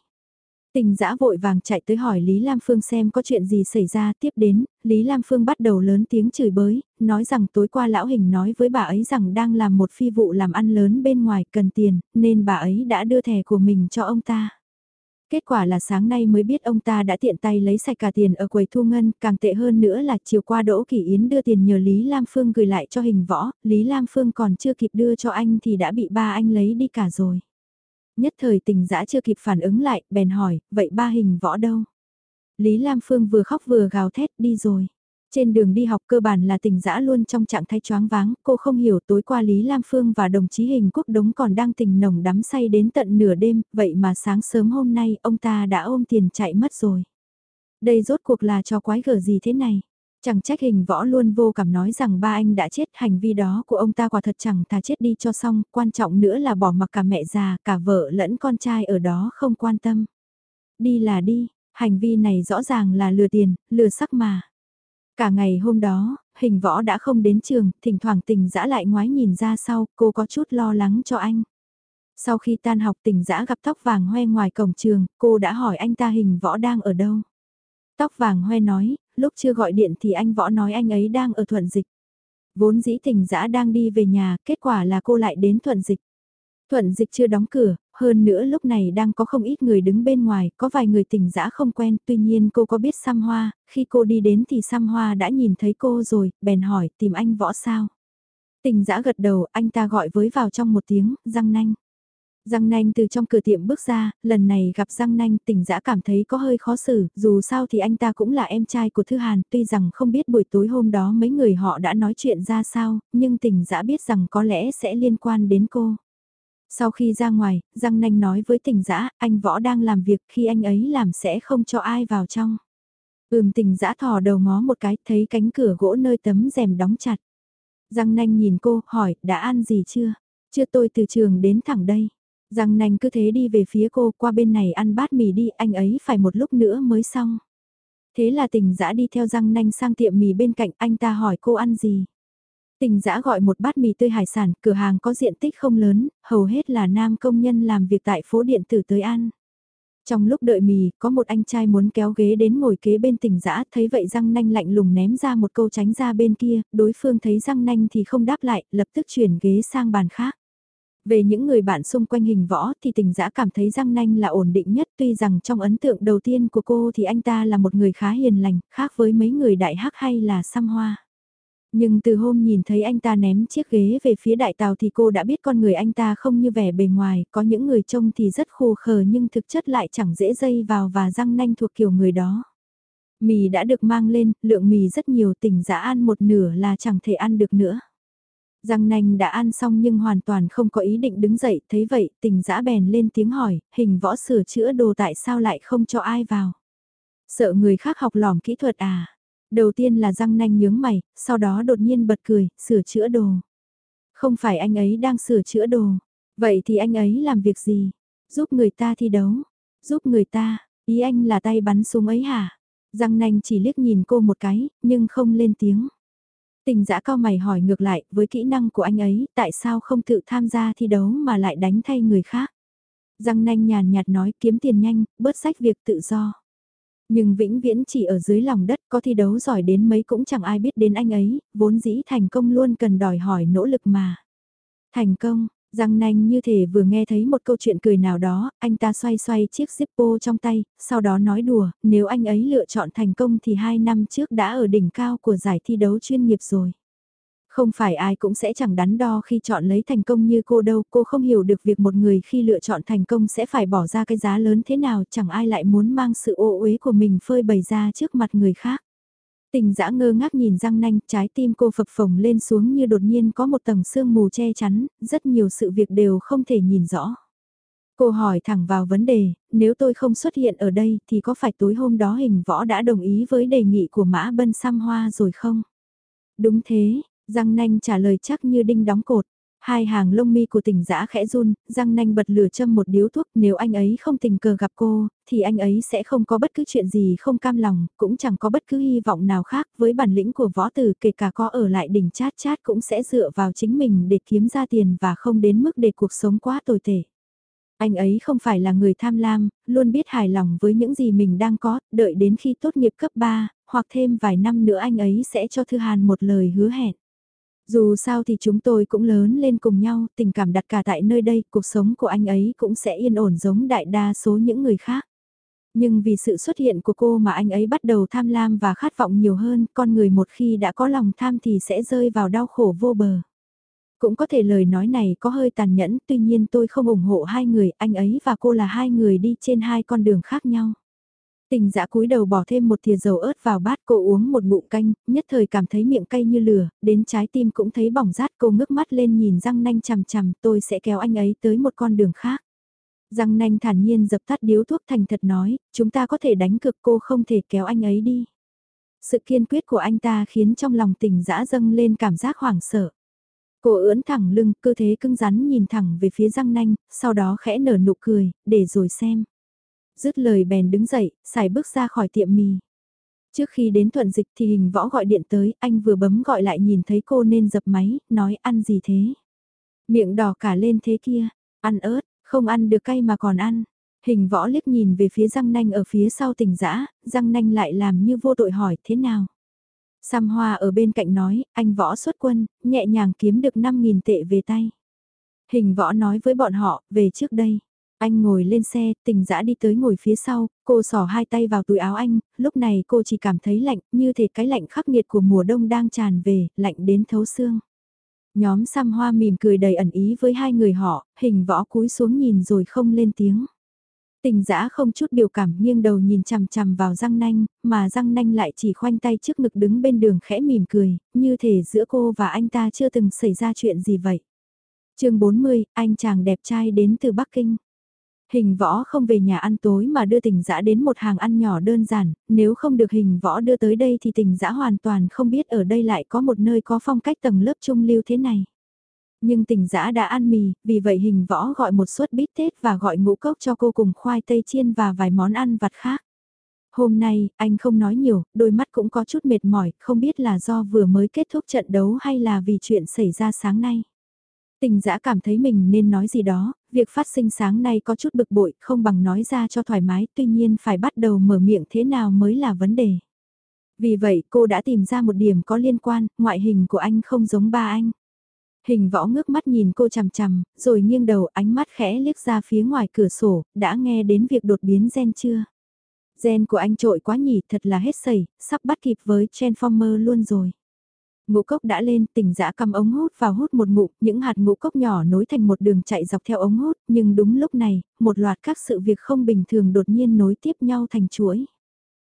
Tình dã vội vàng chạy tới hỏi Lý Lam Phương xem có chuyện gì xảy ra tiếp đến, Lý Lam Phương bắt đầu lớn tiếng chửi bới, nói rằng tối qua lão hình nói với bà ấy rằng đang làm một phi vụ làm ăn lớn bên ngoài cần tiền, nên bà ấy đã đưa thẻ của mình cho ông ta. Kết quả là sáng nay mới biết ông ta đã tiện tay lấy sạch cả tiền ở quầy thu ngân, càng tệ hơn nữa là chiều qua Đỗ Kỳ Yến đưa tiền nhờ Lý Lam Phương gửi lại cho hình võ, Lý Lam Phương còn chưa kịp đưa cho anh thì đã bị ba anh lấy đi cả rồi. Nhất thời tình dã chưa kịp phản ứng lại, bèn hỏi, vậy ba hình võ đâu? Lý Lam Phương vừa khóc vừa gào thét đi rồi. Trên đường đi học cơ bản là tình dã luôn trong trạng thái choáng váng, cô không hiểu tối qua Lý Lam Phương và đồng chí hình quốc đống còn đang tình nồng đắm say đến tận nửa đêm, vậy mà sáng sớm hôm nay ông ta đã ôm tiền chạy mất rồi. Đây rốt cuộc là cho quái gở gì thế này? Chẳng trách hình võ luôn vô cảm nói rằng ba anh đã chết hành vi đó của ông ta quả thật chẳng thà chết đi cho xong, quan trọng nữa là bỏ mặc cả mẹ già, cả vợ lẫn con trai ở đó không quan tâm. Đi là đi, hành vi này rõ ràng là lừa tiền, lừa sắc mà. Cả ngày hôm đó, hình võ đã không đến trường, thỉnh thoảng tình dã lại ngoái nhìn ra sau, cô có chút lo lắng cho anh. Sau khi tan học tình dã gặp tóc vàng hoe ngoài cổng trường, cô đã hỏi anh ta hình võ đang ở đâu. Tóc vàng hoe nói, lúc chưa gọi điện thì anh võ nói anh ấy đang ở thuận dịch. Vốn dĩ tình dã đang đi về nhà, kết quả là cô lại đến thuận dịch. Thuận dịch chưa đóng cửa, hơn nữa lúc này đang có không ít người đứng bên ngoài, có vài người tình dã không quen, tuy nhiên cô có biết sam hoa, khi cô đi đến thì sam hoa đã nhìn thấy cô rồi, bèn hỏi tìm anh võ sao. Tình dã gật đầu, anh ta gọi với vào trong một tiếng, răng nanh. Giang Nanh từ trong cửa tiệm bước ra, lần này gặp Giang Nanh tỉnh dã cảm thấy có hơi khó xử, dù sao thì anh ta cũng là em trai của Thư Hàn, tuy rằng không biết buổi tối hôm đó mấy người họ đã nói chuyện ra sao, nhưng tỉnh dã biết rằng có lẽ sẽ liên quan đến cô. Sau khi ra ngoài, Giang Nanh nói với tỉnh dã anh Võ đang làm việc khi anh ấy làm sẽ không cho ai vào trong. Ừm tỉnh dã thò đầu ngó một cái, thấy cánh cửa gỗ nơi tấm rèm đóng chặt. Giang Nanh nhìn cô, hỏi, đã ăn gì chưa? Chưa tôi từ trường đến thẳng đây. Giang nành cứ thế đi về phía cô qua bên này ăn bát mì đi, anh ấy phải một lúc nữa mới xong. Thế là tình dã đi theo Giang nanh sang tiệm mì bên cạnh anh ta hỏi cô ăn gì. Tình dã gọi một bát mì tươi hải sản, cửa hàng có diện tích không lớn, hầu hết là nam công nhân làm việc tại phố điện tử tới ăn. Trong lúc đợi mì, có một anh trai muốn kéo ghế đến ngồi kế bên tình dã thấy vậy răng nanh lạnh lùng ném ra một câu tránh ra bên kia, đối phương thấy răng nanh thì không đáp lại, lập tức chuyển ghế sang bàn khác. Về những người bạn xung quanh hình võ thì tình dã cảm thấy răng nanh là ổn định nhất tuy rằng trong ấn tượng đầu tiên của cô thì anh ta là một người khá hiền lành, khác với mấy người đại hắc hay là xăm hoa. Nhưng từ hôm nhìn thấy anh ta ném chiếc ghế về phía đại tàu thì cô đã biết con người anh ta không như vẻ bề ngoài, có những người trông thì rất khô khờ nhưng thực chất lại chẳng dễ dây vào và răng nanh thuộc kiểu người đó. Mì đã được mang lên, lượng mì rất nhiều tỉnh dã ăn một nửa là chẳng thể ăn được nữa. Giang nanh đã ăn xong nhưng hoàn toàn không có ý định đứng dậy, thấy vậy tình dã bèn lên tiếng hỏi, hình võ sửa chữa đồ tại sao lại không cho ai vào. Sợ người khác học lỏm kỹ thuật à. Đầu tiên là răng nanh nhướng mày, sau đó đột nhiên bật cười, sửa chữa đồ. Không phải anh ấy đang sửa chữa đồ. Vậy thì anh ấy làm việc gì? Giúp người ta thi đấu. Giúp người ta, ý anh là tay bắn súng ấy hả? Răng nanh chỉ liếc nhìn cô một cái, nhưng không lên tiếng. Tình dã cao mày hỏi ngược lại, với kỹ năng của anh ấy, tại sao không tự tham gia thi đấu mà lại đánh thay người khác? răng nanh nhàn nhạt nói kiếm tiền nhanh, bớt sách việc tự do. Nhưng vĩnh viễn chỉ ở dưới lòng đất có thi đấu giỏi đến mấy cũng chẳng ai biết đến anh ấy, vốn dĩ thành công luôn cần đòi hỏi nỗ lực mà. Thành công, Răng nanh như thể vừa nghe thấy một câu chuyện cười nào đó, anh ta xoay xoay chiếc Zippo trong tay, sau đó nói đùa, nếu anh ấy lựa chọn thành công thì hai năm trước đã ở đỉnh cao của giải thi đấu chuyên nghiệp rồi. Không phải ai cũng sẽ chẳng đắn đo khi chọn lấy thành công như cô đâu, cô không hiểu được việc một người khi lựa chọn thành công sẽ phải bỏ ra cái giá lớn thế nào, chẳng ai lại muốn mang sự ô uế của mình phơi bày ra trước mặt người khác. Tình dã ngơ ngác nhìn răng nanh, trái tim cô phập phồng lên xuống như đột nhiên có một tầng sương mù che chắn, rất nhiều sự việc đều không thể nhìn rõ. Cô hỏi thẳng vào vấn đề, nếu tôi không xuất hiện ở đây thì có phải tối hôm đó hình võ đã đồng ý với đề nghị của Mã Bân Sam Hoa rồi không? Đúng thế, Giang Nanh trả lời chắc như đinh đóng cột. Hai hàng lông mi của tỉnh giã khẽ run, răng nanh bật lửa châm một điếu thuốc, nếu anh ấy không tình cờ gặp cô, thì anh ấy sẽ không có bất cứ chuyện gì không cam lòng, cũng chẳng có bất cứ hy vọng nào khác, với bản lĩnh của võ tử kể cả có ở lại đỉnh chát chát cũng sẽ dựa vào chính mình để kiếm ra tiền và không đến mức để cuộc sống quá tồi tệ. Anh ấy không phải là người tham lam, luôn biết hài lòng với những gì mình đang có, đợi đến khi tốt nghiệp cấp 3, hoặc thêm vài năm nữa anh ấy sẽ cho Thư Hàn một lời hứa hẹn. Dù sao thì chúng tôi cũng lớn lên cùng nhau, tình cảm đặt cả tại nơi đây, cuộc sống của anh ấy cũng sẽ yên ổn giống đại đa số những người khác. Nhưng vì sự xuất hiện của cô mà anh ấy bắt đầu tham lam và khát vọng nhiều hơn, con người một khi đã có lòng tham thì sẽ rơi vào đau khổ vô bờ. Cũng có thể lời nói này có hơi tàn nhẫn, tuy nhiên tôi không ủng hộ hai người, anh ấy và cô là hai người đi trên hai con đường khác nhau. Tình dã cúi đầu bỏ thêm một thìa dầu ớt vào bát cô uống một ngụm canh, nhất thời cảm thấy miệng cay như lửa, đến trái tim cũng thấy bỏng rát cô ngước mắt lên nhìn răng nanh chằm chằm tôi sẽ kéo anh ấy tới một con đường khác. Răng nanh thản nhiên dập tắt điếu thuốc thành thật nói, chúng ta có thể đánh cực cô không thể kéo anh ấy đi. Sự kiên quyết của anh ta khiến trong lòng tình dã dâng lên cảm giác hoảng sợ. Cô ưỡn thẳng lưng, cơ thế cưng rắn nhìn thẳng về phía răng nanh, sau đó khẽ nở nụ cười, để rồi xem. Dứt lời bèn đứng dậy, xài bước ra khỏi tiệm mì. Trước khi đến thuận dịch thì hình võ gọi điện tới, anh vừa bấm gọi lại nhìn thấy cô nên dập máy, nói ăn gì thế? Miệng đỏ cả lên thế kia, ăn ớt, không ăn được cay mà còn ăn. Hình võ liếc nhìn về phía răng nanh ở phía sau tỉnh dã răng nanh lại làm như vô tội hỏi thế nào. Sam Hoa ở bên cạnh nói, anh võ xuất quân, nhẹ nhàng kiếm được 5.000 tệ về tay. Hình võ nói với bọn họ, về trước đây. Anh ngồi lên xe, tình dã đi tới ngồi phía sau, cô sỏ hai tay vào túi áo anh, lúc này cô chỉ cảm thấy lạnh, như thể cái lạnh khắc nghiệt của mùa đông đang tràn về, lạnh đến thấu xương. Nhóm xăm hoa mỉm cười đầy ẩn ý với hai người họ, hình võ cúi xuống nhìn rồi không lên tiếng. Tình dã không chút biểu cảm nghiêng đầu nhìn chằm chằm vào răng nanh, mà răng nanh lại chỉ khoanh tay trước ngực đứng bên đường khẽ mỉm cười, như thể giữa cô và anh ta chưa từng xảy ra chuyện gì vậy. chương 40, anh chàng đẹp trai đến từ Bắc Kinh. Hình võ không về nhà ăn tối mà đưa tình dã đến một hàng ăn nhỏ đơn giản, nếu không được hình võ đưa tới đây thì tình dã hoàn toàn không biết ở đây lại có một nơi có phong cách tầng lớp trung lưu thế này. Nhưng tình dã đã ăn mì, vì vậy hình võ gọi một suất bít tết và gọi ngũ cốc cho cô cùng khoai tây chiên và vài món ăn vặt khác. Hôm nay, anh không nói nhiều, đôi mắt cũng có chút mệt mỏi, không biết là do vừa mới kết thúc trận đấu hay là vì chuyện xảy ra sáng nay. Tình dã cảm thấy mình nên nói gì đó, việc phát sinh sáng nay có chút bực bội, không bằng nói ra cho thoải mái, tuy nhiên phải bắt đầu mở miệng thế nào mới là vấn đề. Vì vậy cô đã tìm ra một điểm có liên quan, ngoại hình của anh không giống ba anh. Hình võ ngước mắt nhìn cô chằm chằm, rồi nghiêng đầu ánh mắt khẽ liếc ra phía ngoài cửa sổ, đã nghe đến việc đột biến gen chưa? Gen của anh trội quá nhỉ, thật là hết sẩy, sắp bắt kịp với Transformer luôn rồi. Ngũ cốc đã lên, tỉnh dã cầm ống hút vào hút một ngụm, những hạt ngũ cốc nhỏ nối thành một đường chạy dọc theo ống hút, nhưng đúng lúc này, một loạt các sự việc không bình thường đột nhiên nối tiếp nhau thành chuỗi.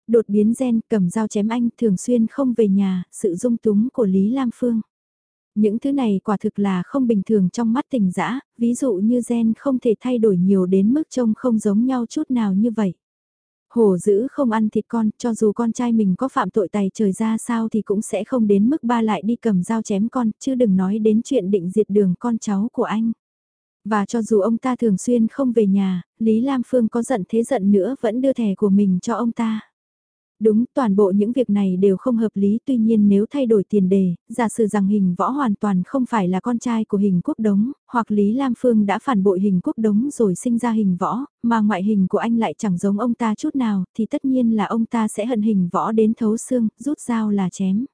Đột biến gen, cầm dao chém anh, thường xuyên không về nhà, sự dung túng của Lý Lam Phương. Những thứ này quả thực là không bình thường trong mắt tình dã ví dụ như gen không thể thay đổi nhiều đến mức trông không giống nhau chút nào như vậy. Hổ dữ không ăn thịt con, cho dù con trai mình có phạm tội tài trời ra sao thì cũng sẽ không đến mức ba lại đi cầm dao chém con, chứ đừng nói đến chuyện định diệt đường con cháu của anh. Và cho dù ông ta thường xuyên không về nhà, Lý Lam Phương có giận thế giận nữa vẫn đưa thẻ của mình cho ông ta. Đúng, toàn bộ những việc này đều không hợp lý tuy nhiên nếu thay đổi tiền đề, giả sử rằng hình võ hoàn toàn không phải là con trai của hình quốc đống, hoặc Lý Lam Phương đã phản bội hình quốc đống rồi sinh ra hình võ, mà ngoại hình của anh lại chẳng giống ông ta chút nào, thì tất nhiên là ông ta sẽ hận hình võ đến thấu xương, rút dao là chém.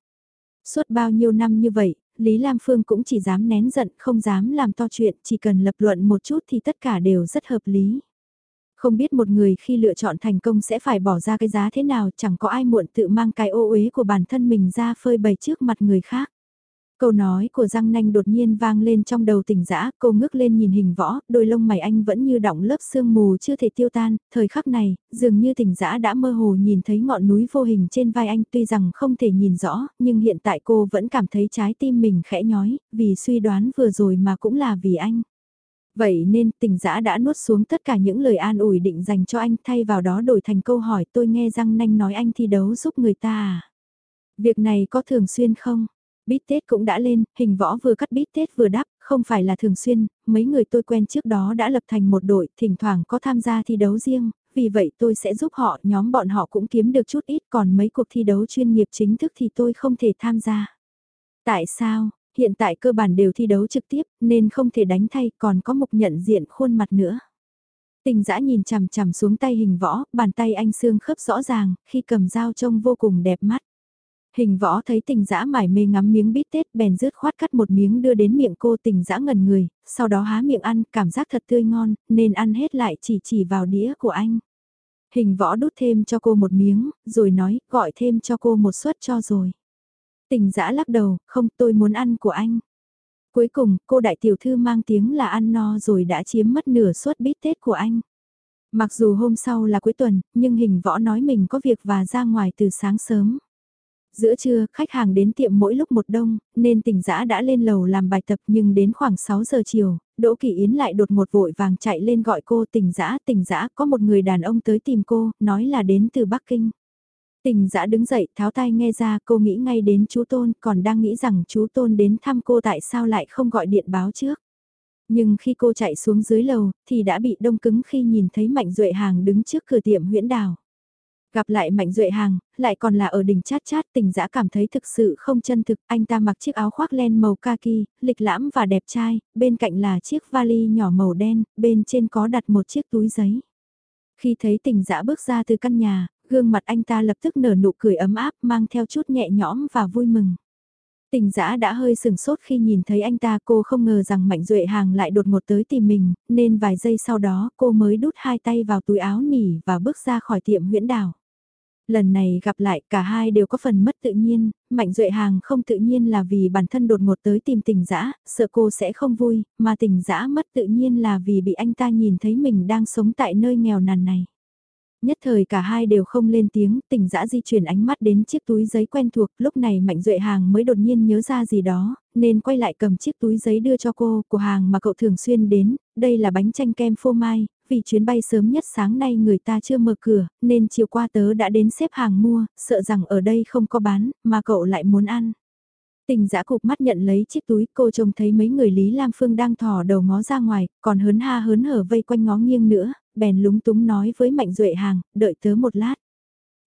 Suốt bao nhiêu năm như vậy, Lý Lam Phương cũng chỉ dám nén giận, không dám làm to chuyện, chỉ cần lập luận một chút thì tất cả đều rất hợp lý. Không biết một người khi lựa chọn thành công sẽ phải bỏ ra cái giá thế nào chẳng có ai muộn tự mang cái ô uế của bản thân mình ra phơi bày trước mặt người khác. Câu nói của răng Nanh đột nhiên vang lên trong đầu tỉnh dã cô ngước lên nhìn hình võ, đôi lông mày anh vẫn như đọng lớp sương mù chưa thể tiêu tan, thời khắc này, dường như tỉnh dã đã mơ hồ nhìn thấy ngọn núi vô hình trên vai anh tuy rằng không thể nhìn rõ, nhưng hiện tại cô vẫn cảm thấy trái tim mình khẽ nhói, vì suy đoán vừa rồi mà cũng là vì anh. Vậy nên tình dã đã nuốt xuống tất cả những lời an ủi định dành cho anh thay vào đó đổi thành câu hỏi tôi nghe răng nanh nói anh thi đấu giúp người ta à. Việc này có thường xuyên không? Bít tết cũng đã lên, hình võ vừa cắt bít tết vừa đắp, không phải là thường xuyên, mấy người tôi quen trước đó đã lập thành một đội, thỉnh thoảng có tham gia thi đấu riêng, vì vậy tôi sẽ giúp họ, nhóm bọn họ cũng kiếm được chút ít, còn mấy cuộc thi đấu chuyên nghiệp chính thức thì tôi không thể tham gia. Tại sao, hiện tại cơ bản đều thi đấu trực tiếp nên không thể đánh thay còn có mục nhận diện khuôn mặt nữa. Tình dã nhìn chằm chằm xuống tay hình võ, bàn tay anh xương khớp rõ ràng, khi cầm dao trông vô cùng đẹp mắt. Hình võ thấy tình dã mải mê ngắm miếng bít tết bèn rứt khoát cắt một miếng đưa đến miệng cô tình dã ngần người, sau đó há miệng ăn, cảm giác thật tươi ngon, nên ăn hết lại chỉ chỉ vào đĩa của anh. Hình võ đút thêm cho cô một miếng, rồi nói, gọi thêm cho cô một suất cho rồi. Tình dã lắc đầu, không tôi muốn ăn của anh. Cuối cùng, cô đại tiểu thư mang tiếng là ăn no rồi đã chiếm mất nửa suất bít tết của anh. Mặc dù hôm sau là cuối tuần, nhưng hình võ nói mình có việc và ra ngoài từ sáng sớm. Giữa trưa, khách hàng đến tiệm mỗi lúc một đông, nên tỉnh giã đã lên lầu làm bài tập nhưng đến khoảng 6 giờ chiều, Đỗ Kỳ Yến lại đột một vội vàng chạy lên gọi cô tỉnh giã, tỉnh giã, có một người đàn ông tới tìm cô, nói là đến từ Bắc Kinh. Tình dã đứng dậy tháo tay nghe ra cô nghĩ ngay đến chú Tôn còn đang nghĩ rằng chú Tôn đến thăm cô tại sao lại không gọi điện báo trước. Nhưng khi cô chạy xuống dưới lầu thì đã bị đông cứng khi nhìn thấy Mạnh Duệ Hàng đứng trước cửa tiệm huyễn đào. Gặp lại Mạnh Duệ Hàng, lại còn là ở đỉnh chát chát tình dã cảm thấy thực sự không chân thực. Anh ta mặc chiếc áo khoác len màu kaki, lịch lãm và đẹp trai, bên cạnh là chiếc vali nhỏ màu đen, bên trên có đặt một chiếc túi giấy. Khi thấy tình dã bước ra từ căn nhà, gương mặt anh ta lập tức nở nụ cười ấm áp mang theo chút nhẹ nhõm và vui mừng. Tình giã đã hơi sừng sốt khi nhìn thấy anh ta cô không ngờ rằng Mạnh Duệ Hàng lại đột ngột tới tìm mình, nên vài giây sau đó cô mới đút hai tay vào túi áo nỉ và bước ra khỏi tiệm huyễn đảo. Lần này gặp lại cả hai đều có phần mất tự nhiên, Mạnh Duệ Hàng không tự nhiên là vì bản thân đột ngột tới tìm tình dã sợ cô sẽ không vui, mà tình dã mất tự nhiên là vì bị anh ta nhìn thấy mình đang sống tại nơi nghèo nàn này. Nhất thời cả hai đều không lên tiếng, tỉnh dã di chuyển ánh mắt đến chiếc túi giấy quen thuộc, lúc này Mạnh Duệ Hàng mới đột nhiên nhớ ra gì đó, nên quay lại cầm chiếc túi giấy đưa cho cô, của hàng mà cậu thường xuyên đến, đây là bánh chanh kem phô mai, vì chuyến bay sớm nhất sáng nay người ta chưa mở cửa, nên chiều qua tớ đã đến xếp hàng mua, sợ rằng ở đây không có bán, mà cậu lại muốn ăn. Tình giã cục mắt nhận lấy chiếc túi, cô trông thấy mấy người Lý Lam Phương đang thò đầu ngó ra ngoài, còn hớn ha hớn hở vây quanh ngó nghiêng nữa, bèn lúng túng nói với Mạnh Duệ Hàng, đợi tớ một lát.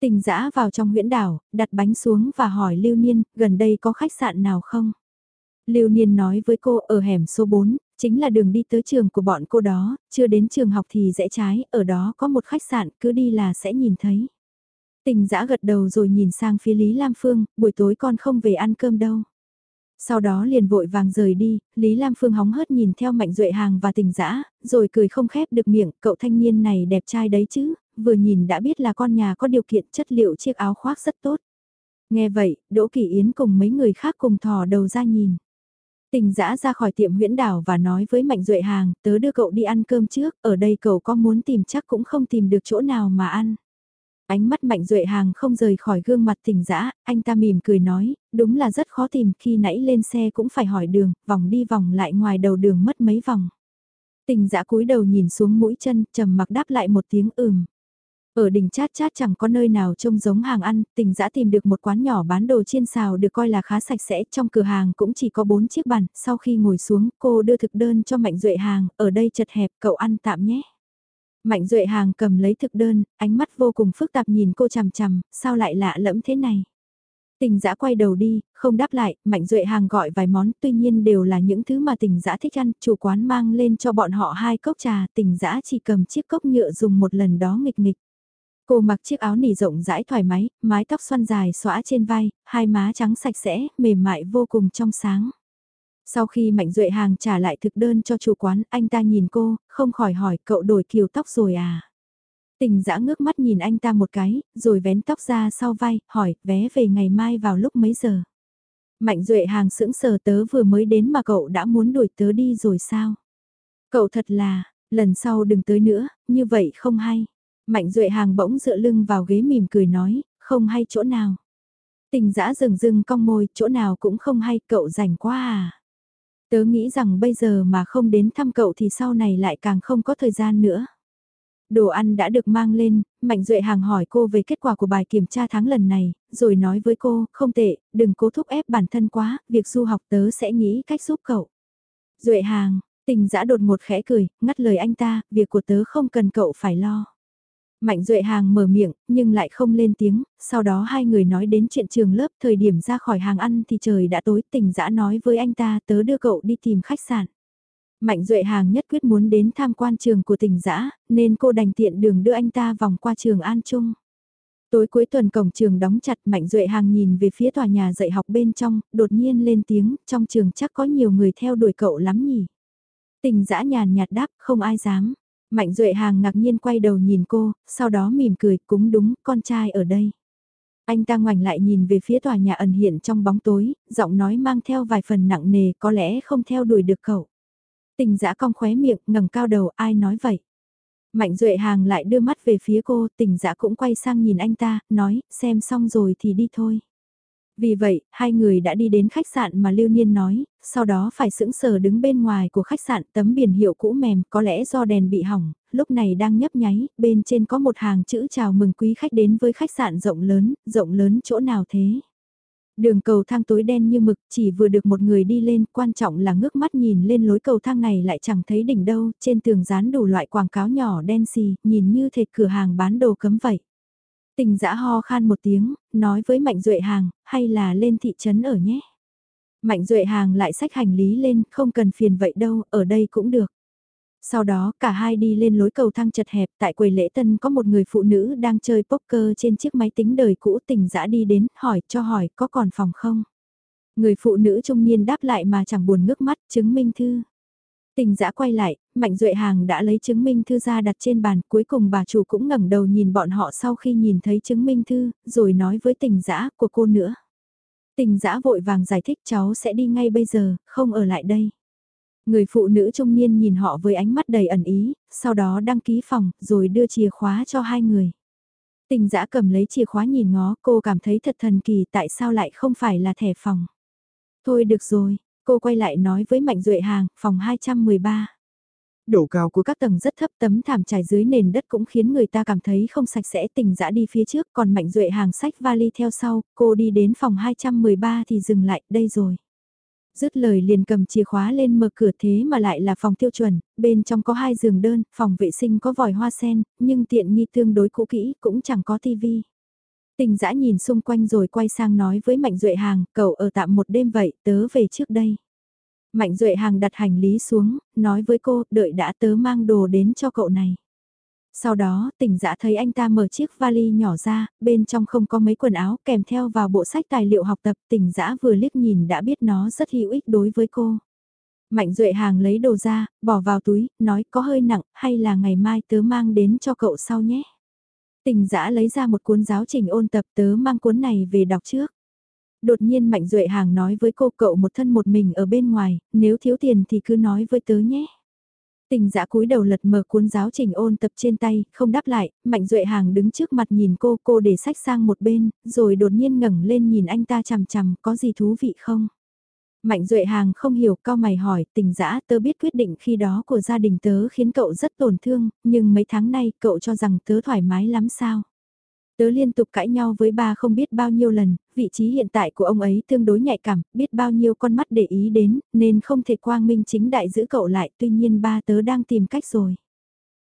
Tình giã vào trong huyễn đảo, đặt bánh xuống và hỏi Lưu Niên, gần đây có khách sạn nào không? Lưu Niên nói với cô ở hẻm số 4, chính là đường đi tới trường của bọn cô đó, chưa đến trường học thì rẽ trái, ở đó có một khách sạn, cứ đi là sẽ nhìn thấy. Tình giã gật đầu rồi nhìn sang phía Lý Lam Phương, buổi tối con không về ăn cơm đâu. Sau đó liền vội vàng rời đi, Lý Lam Phương hóng hớt nhìn theo Mạnh Duệ Hàng và tình dã rồi cười không khép được miệng, cậu thanh niên này đẹp trai đấy chứ, vừa nhìn đã biết là con nhà có điều kiện chất liệu chiếc áo khoác rất tốt. Nghe vậy, Đỗ Kỳ Yến cùng mấy người khác cùng thò đầu ra nhìn. Tình dã ra khỏi tiệm huyễn đảo và nói với Mạnh Duệ Hàng, tớ đưa cậu đi ăn cơm trước, ở đây cậu có muốn tìm chắc cũng không tìm được chỗ nào mà ăn. Ánh mắt mạnh duệ hàng không rời khỏi gương mặt tỉnh dã anh ta mỉm cười nói, đúng là rất khó tìm khi nãy lên xe cũng phải hỏi đường, vòng đi vòng lại ngoài đầu đường mất mấy vòng. Tình dã cúi đầu nhìn xuống mũi chân, trầm mặc đáp lại một tiếng ừm. Ở đỉnh chát chát chẳng có nơi nào trông giống hàng ăn, tình dã tìm được một quán nhỏ bán đồ chiên xào được coi là khá sạch sẽ, trong cửa hàng cũng chỉ có 4 chiếc bàn, sau khi ngồi xuống cô đưa thực đơn cho Mạnh Duệ hàng, ở đây chật hẹp cậu ăn tạm nhé. Mạnh Duệ Hàng cầm lấy thực đơn, ánh mắt vô cùng phức tạp nhìn cô chằm chằm, sao lại lạ lẫm thế này. Tình giã quay đầu đi, không đáp lại, Mạnh Duệ Hàng gọi vài món, tuy nhiên đều là những thứ mà tình giã thích ăn, chủ quán mang lên cho bọn họ hai cốc trà, tình giã chỉ cầm chiếc cốc nhựa dùng một lần đó nghịch nghịch. Cô mặc chiếc áo nỉ rộng rãi thoải mái, mái tóc xoăn dài xõa trên vai, hai má trắng sạch sẽ, mềm mại vô cùng trong sáng. Sau khi Mạnh Duệ Hàng trả lại thực đơn cho chủ quán, anh ta nhìn cô, không khỏi hỏi cậu đổi kiểu tóc rồi à? Tình dã ngước mắt nhìn anh ta một cái, rồi vén tóc ra sau vai, hỏi, vé về ngày mai vào lúc mấy giờ? Mạnh Duệ Hàng sững sờ tớ vừa mới đến mà cậu đã muốn đuổi tớ đi rồi sao? Cậu thật là, lần sau đừng tới nữa, như vậy không hay. Mạnh Duệ Hàng bỗng dựa lưng vào ghế mỉm cười nói, không hay chỗ nào. Tình dã rừng rừng cong môi, chỗ nào cũng không hay, cậu rảnh quá à. Tớ nghĩ rằng bây giờ mà không đến thăm cậu thì sau này lại càng không có thời gian nữa. Đồ ăn đã được mang lên, Mạnh Duệ Hàng hỏi cô về kết quả của bài kiểm tra tháng lần này, rồi nói với cô, không tệ, đừng cố thúc ép bản thân quá, việc du học tớ sẽ nghĩ cách giúp cậu. Duệ Hàng, tình dã đột một khẽ cười, ngắt lời anh ta, việc của tớ không cần cậu phải lo. Mạnh Duệ Hàng mở miệng, nhưng lại không lên tiếng, sau đó hai người nói đến chuyện trường lớp, thời điểm ra khỏi hàng ăn thì trời đã tối, tình dã nói với anh ta tớ đưa cậu đi tìm khách sạn. Mạnh Duệ Hàng nhất quyết muốn đến tham quan trường của tỉnh dã nên cô đành tiện đường đưa anh ta vòng qua trường An Trung. Tối cuối tuần cổng trường đóng chặt Mạnh Duệ Hàng nhìn về phía tòa nhà dạy học bên trong, đột nhiên lên tiếng, trong trường chắc có nhiều người theo đuổi cậu lắm nhỉ. Tình dã nhàn nhạt đáp, không ai dám. Mạnh Duệ Hàng ngạc nhiên quay đầu nhìn cô, sau đó mỉm cười, cúng đúng, con trai ở đây. Anh ta ngoảnh lại nhìn về phía tòa nhà ẩn hiện trong bóng tối, giọng nói mang theo vài phần nặng nề có lẽ không theo đuổi được cậu. Tình giã cong khóe miệng, ngẩng cao đầu, ai nói vậy? Mạnh Duệ Hàng lại đưa mắt về phía cô, tình giã cũng quay sang nhìn anh ta, nói, xem xong rồi thì đi thôi. Vì vậy, hai người đã đi đến khách sạn mà Lưu Niên nói, sau đó phải sững sờ đứng bên ngoài của khách sạn tấm biển hiệu cũ mềm có lẽ do đèn bị hỏng, lúc này đang nhấp nháy, bên trên có một hàng chữ chào mừng quý khách đến với khách sạn rộng lớn, rộng lớn chỗ nào thế? Đường cầu thang tối đen như mực chỉ vừa được một người đi lên, quan trọng là ngước mắt nhìn lên lối cầu thang này lại chẳng thấy đỉnh đâu, trên tường dán đủ loại quảng cáo nhỏ đen xì, nhìn như thệt cửa hàng bán đồ cấm vậy. Tình dã ho khan một tiếng, nói với Mạnh Duệ Hàng, hay là lên thị trấn ở nhé. Mạnh Duệ Hàng lại xách hành lý lên, không cần phiền vậy đâu, ở đây cũng được. Sau đó cả hai đi lên lối cầu thang chật hẹp tại quầy lễ tân có một người phụ nữ đang chơi poker trên chiếc máy tính đời cũ tình dã đi đến hỏi cho hỏi có còn phòng không. Người phụ nữ trung niên đáp lại mà chẳng buồn ngước mắt chứng minh thư. Tình dã quay lại, Mạnh Duệ Hàng đã lấy chứng minh thư ra đặt trên bàn, cuối cùng bà chủ cũng ngẩng đầu nhìn bọn họ sau khi nhìn thấy chứng minh thư, rồi nói với tình dã của cô nữa. Tình dã vội vàng giải thích cháu sẽ đi ngay bây giờ, không ở lại đây. Người phụ nữ trung niên nhìn họ với ánh mắt đầy ẩn ý, sau đó đăng ký phòng, rồi đưa chìa khóa cho hai người. Tình dã cầm lấy chìa khóa nhìn ngó, cô cảm thấy thật thần kỳ tại sao lại không phải là thẻ phòng. Thôi được rồi, cô quay lại nói với Mạnh Duệ Hàng, phòng 213. Độ cao của các tầng rất thấp tấm thảm trải dưới nền đất cũng khiến người ta cảm thấy không sạch sẽ tình dã đi phía trước còn Mạnh Duệ Hàng sách vali theo sau, cô đi đến phòng 213 thì dừng lại, đây rồi. Dứt lời liền cầm chìa khóa lên mở cửa thế mà lại là phòng tiêu chuẩn, bên trong có hai giường đơn, phòng vệ sinh có vòi hoa sen, nhưng tiện nghi tương đối cũ kỹ, cũng chẳng có tivi. Tình dã nhìn xung quanh rồi quay sang nói với Mạnh Duệ Hàng, cậu ở tạm một đêm vậy, tớ về trước đây. Mạnh Duệ Hàng đặt hành lý xuống, nói với cô, đợi đã tớ mang đồ đến cho cậu này. Sau đó, tỉnh dã thấy anh ta mở chiếc vali nhỏ ra, bên trong không có mấy quần áo kèm theo vào bộ sách tài liệu học tập, tỉnh dã vừa liếc nhìn đã biết nó rất hữu ích đối với cô. Mạnh Duệ Hàng lấy đồ ra, bỏ vào túi, nói có hơi nặng, hay là ngày mai tớ mang đến cho cậu sau nhé. Tình giã lấy ra một cuốn giáo trình ôn tập tớ mang cuốn này về đọc trước. Đột nhiên Mạnh Duệ Hàng nói với cô cậu một thân một mình ở bên ngoài, nếu thiếu tiền thì cứ nói với tớ nhé. Tình giã cúi đầu lật mở cuốn giáo trình ôn tập trên tay, không đáp lại, Mạnh Duệ Hàng đứng trước mặt nhìn cô, cô để sách sang một bên, rồi đột nhiên ngẩng lên nhìn anh ta chằm chằm, có gì thú vị không? Mạnh Duệ Hàng không hiểu, cao mày hỏi, tình dã tớ biết quyết định khi đó của gia đình tớ khiến cậu rất tổn thương, nhưng mấy tháng nay cậu cho rằng tớ thoải mái lắm sao? Tớ liên tục cãi nhau với ba không biết bao nhiêu lần, vị trí hiện tại của ông ấy tương đối nhạy cảm, biết bao nhiêu con mắt để ý đến, nên không thể quang minh chính đại giữ cậu lại, tuy nhiên ba tớ đang tìm cách rồi.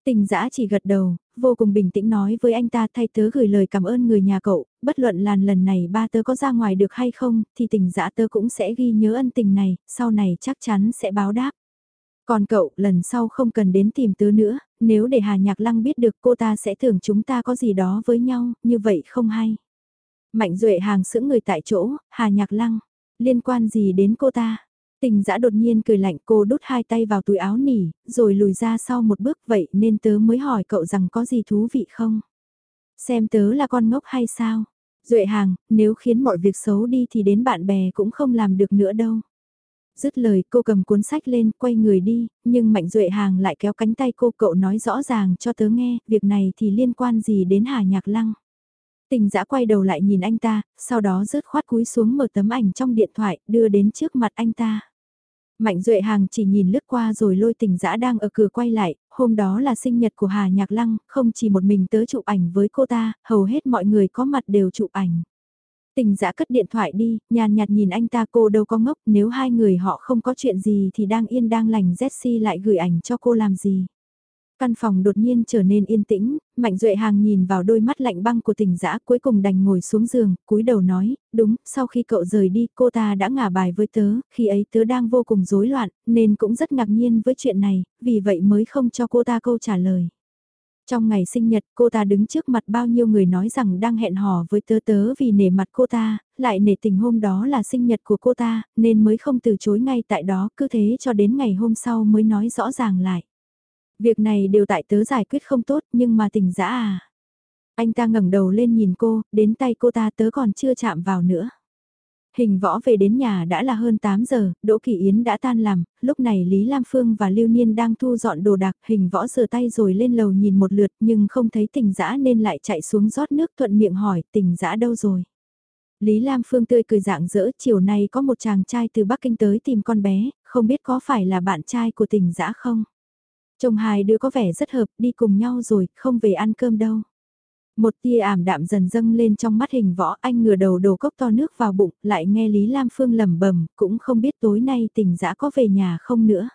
Tình giã chỉ gật đầu, vô cùng bình tĩnh nói với anh ta thay tớ gửi lời cảm ơn người nhà cậu, bất luận làn lần này ba tớ có ra ngoài được hay không, thì tình giã tớ cũng sẽ ghi nhớ ân tình này, sau này chắc chắn sẽ báo đáp. Còn cậu, lần sau không cần đến tìm tớ nữa, nếu để Hà Nhạc Lăng biết được cô ta sẽ tưởng chúng ta có gì đó với nhau, như vậy không hay. Mạnh Duệ hàng sững người tại chỗ, Hà Nhạc Lăng, liên quan gì đến cô ta? Tình giã đột nhiên cười lạnh cô đút hai tay vào túi áo nỉ, rồi lùi ra sau một bước vậy nên tớ mới hỏi cậu rằng có gì thú vị không? Xem tớ là con ngốc hay sao? Duệ hàng, nếu khiến mọi việc xấu đi thì đến bạn bè cũng không làm được nữa đâu. Dứt lời cô cầm cuốn sách lên quay người đi, nhưng Mạnh Duệ Hàng lại kéo cánh tay cô cậu nói rõ ràng cho tớ nghe, việc này thì liên quan gì đến Hà Nhạc Lăng. Tình giã quay đầu lại nhìn anh ta, sau đó rớt khoát cúi xuống mở tấm ảnh trong điện thoại, đưa đến trước mặt anh ta. Mạnh Duệ Hàng chỉ nhìn lướt qua rồi lôi tình dã đang ở cửa quay lại, hôm đó là sinh nhật của Hà Nhạc Lăng, không chỉ một mình tớ chụp ảnh với cô ta, hầu hết mọi người có mặt đều chụp ảnh. Tình dã cất điện thoại đi, nhàn nhạt nhìn anh ta cô đâu có ngốc, nếu hai người họ không có chuyện gì thì đang yên đang lành Jessie lại gửi ảnh cho cô làm gì. Căn phòng đột nhiên trở nên yên tĩnh, Mạnh Duệ Hàng nhìn vào đôi mắt lạnh băng của tỉnh dã cuối cùng đành ngồi xuống giường, cúi đầu nói, đúng, sau khi cậu rời đi cô ta đã ngả bài với tớ, khi ấy tớ đang vô cùng rối loạn, nên cũng rất ngạc nhiên với chuyện này, vì vậy mới không cho cô ta câu trả lời. Trong ngày sinh nhật cô ta đứng trước mặt bao nhiêu người nói rằng đang hẹn hò với tớ tớ vì nể mặt cô ta, lại nể tình hôm đó là sinh nhật của cô ta, nên mới không từ chối ngay tại đó, cứ thế cho đến ngày hôm sau mới nói rõ ràng lại. Việc này đều tại tớ giải quyết không tốt nhưng mà tình dã à. Anh ta ngẩng đầu lên nhìn cô, đến tay cô ta tớ còn chưa chạm vào nữa. Hình võ về đến nhà đã là hơn 8 giờ, Đỗ Kỳ Yến đã tan làm, lúc này Lý Lam Phương và Lưu Niên đang thu dọn đồ đạc, hình võ sửa tay rồi lên lầu nhìn một lượt nhưng không thấy tình dã nên lại chạy xuống rót nước thuận miệng hỏi tình dã đâu rồi. Lý Lam Phương tươi cười dạng dỡ chiều nay có một chàng trai từ Bắc Kinh tới tìm con bé, không biết có phải là bạn trai của tình dã không? Chồng hai đứa có vẻ rất hợp đi cùng nhau rồi, không về ăn cơm đâu. Một tia ảm đạm dần dâng lên trong mắt hình võ anh ngửa đầu đổ cốc to nước vào bụng, lại nghe Lý Lam Phương lẩm bẩm cũng không biết tối nay tình dã có về nhà không nữa.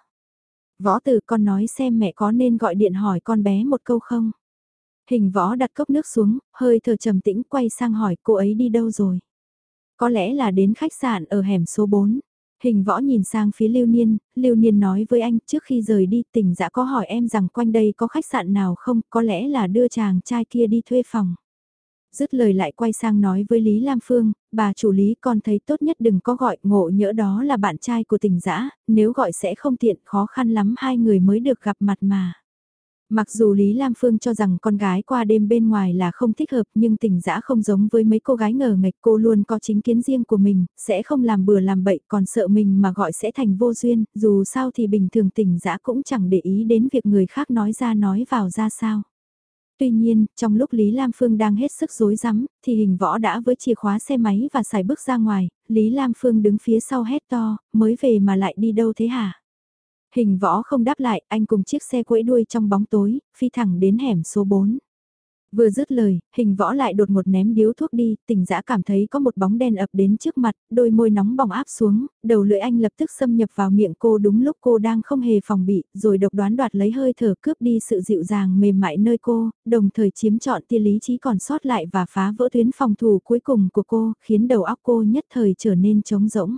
Võ tử con nói xem mẹ có nên gọi điện hỏi con bé một câu không? Hình võ đặt cốc nước xuống, hơi thở trầm tĩnh quay sang hỏi cô ấy đi đâu rồi? Có lẽ là đến khách sạn ở hẻm số 4. Hình võ nhìn sang phía Lưu Niên, Lưu Niên nói với anh trước khi rời đi tỉnh dã có hỏi em rằng quanh đây có khách sạn nào không, có lẽ là đưa chàng trai kia đi thuê phòng. Dứt lời lại quay sang nói với Lý Lam Phương, bà chủ lý con thấy tốt nhất đừng có gọi ngộ nhỡ đó là bạn trai của tỉnh dã nếu gọi sẽ không tiện khó khăn lắm hai người mới được gặp mặt mà. Mặc dù Lý Lam Phương cho rằng con gái qua đêm bên ngoài là không thích hợp nhưng tình dã không giống với mấy cô gái ngờ ngạch cô luôn có chính kiến riêng của mình, sẽ không làm bừa làm bậy còn sợ mình mà gọi sẽ thành vô duyên, dù sao thì bình thường tình dã cũng chẳng để ý đến việc người khác nói ra nói vào ra sao. Tuy nhiên, trong lúc Lý Lam Phương đang hết sức rối rắm, thì hình võ đã với chìa khóa xe máy và xài bước ra ngoài, Lý Lam Phương đứng phía sau hét to, mới về mà lại đi đâu thế hả? Hình võ không đáp lại, anh cùng chiếc xe quẫy đuôi trong bóng tối, phi thẳng đến hẻm số 4. Vừa dứt lời, hình võ lại đột một ném điếu thuốc đi, tỉnh dã cảm thấy có một bóng đen ập đến trước mặt, đôi môi nóng bỏng áp xuống, đầu lưỡi anh lập tức xâm nhập vào miệng cô đúng lúc cô đang không hề phòng bị, rồi độc đoán đoạt lấy hơi thở cướp đi sự dịu dàng mềm mại nơi cô, đồng thời chiếm trọn tia lý trí còn sót lại và phá vỡ tuyến phòng thủ cuối cùng của cô, khiến đầu óc cô nhất thời trở nên trống rỗng.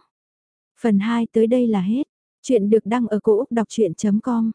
Phần 2 tới đây là hết. Chuyện được đăng ở cổ Úc đọc chuyện.com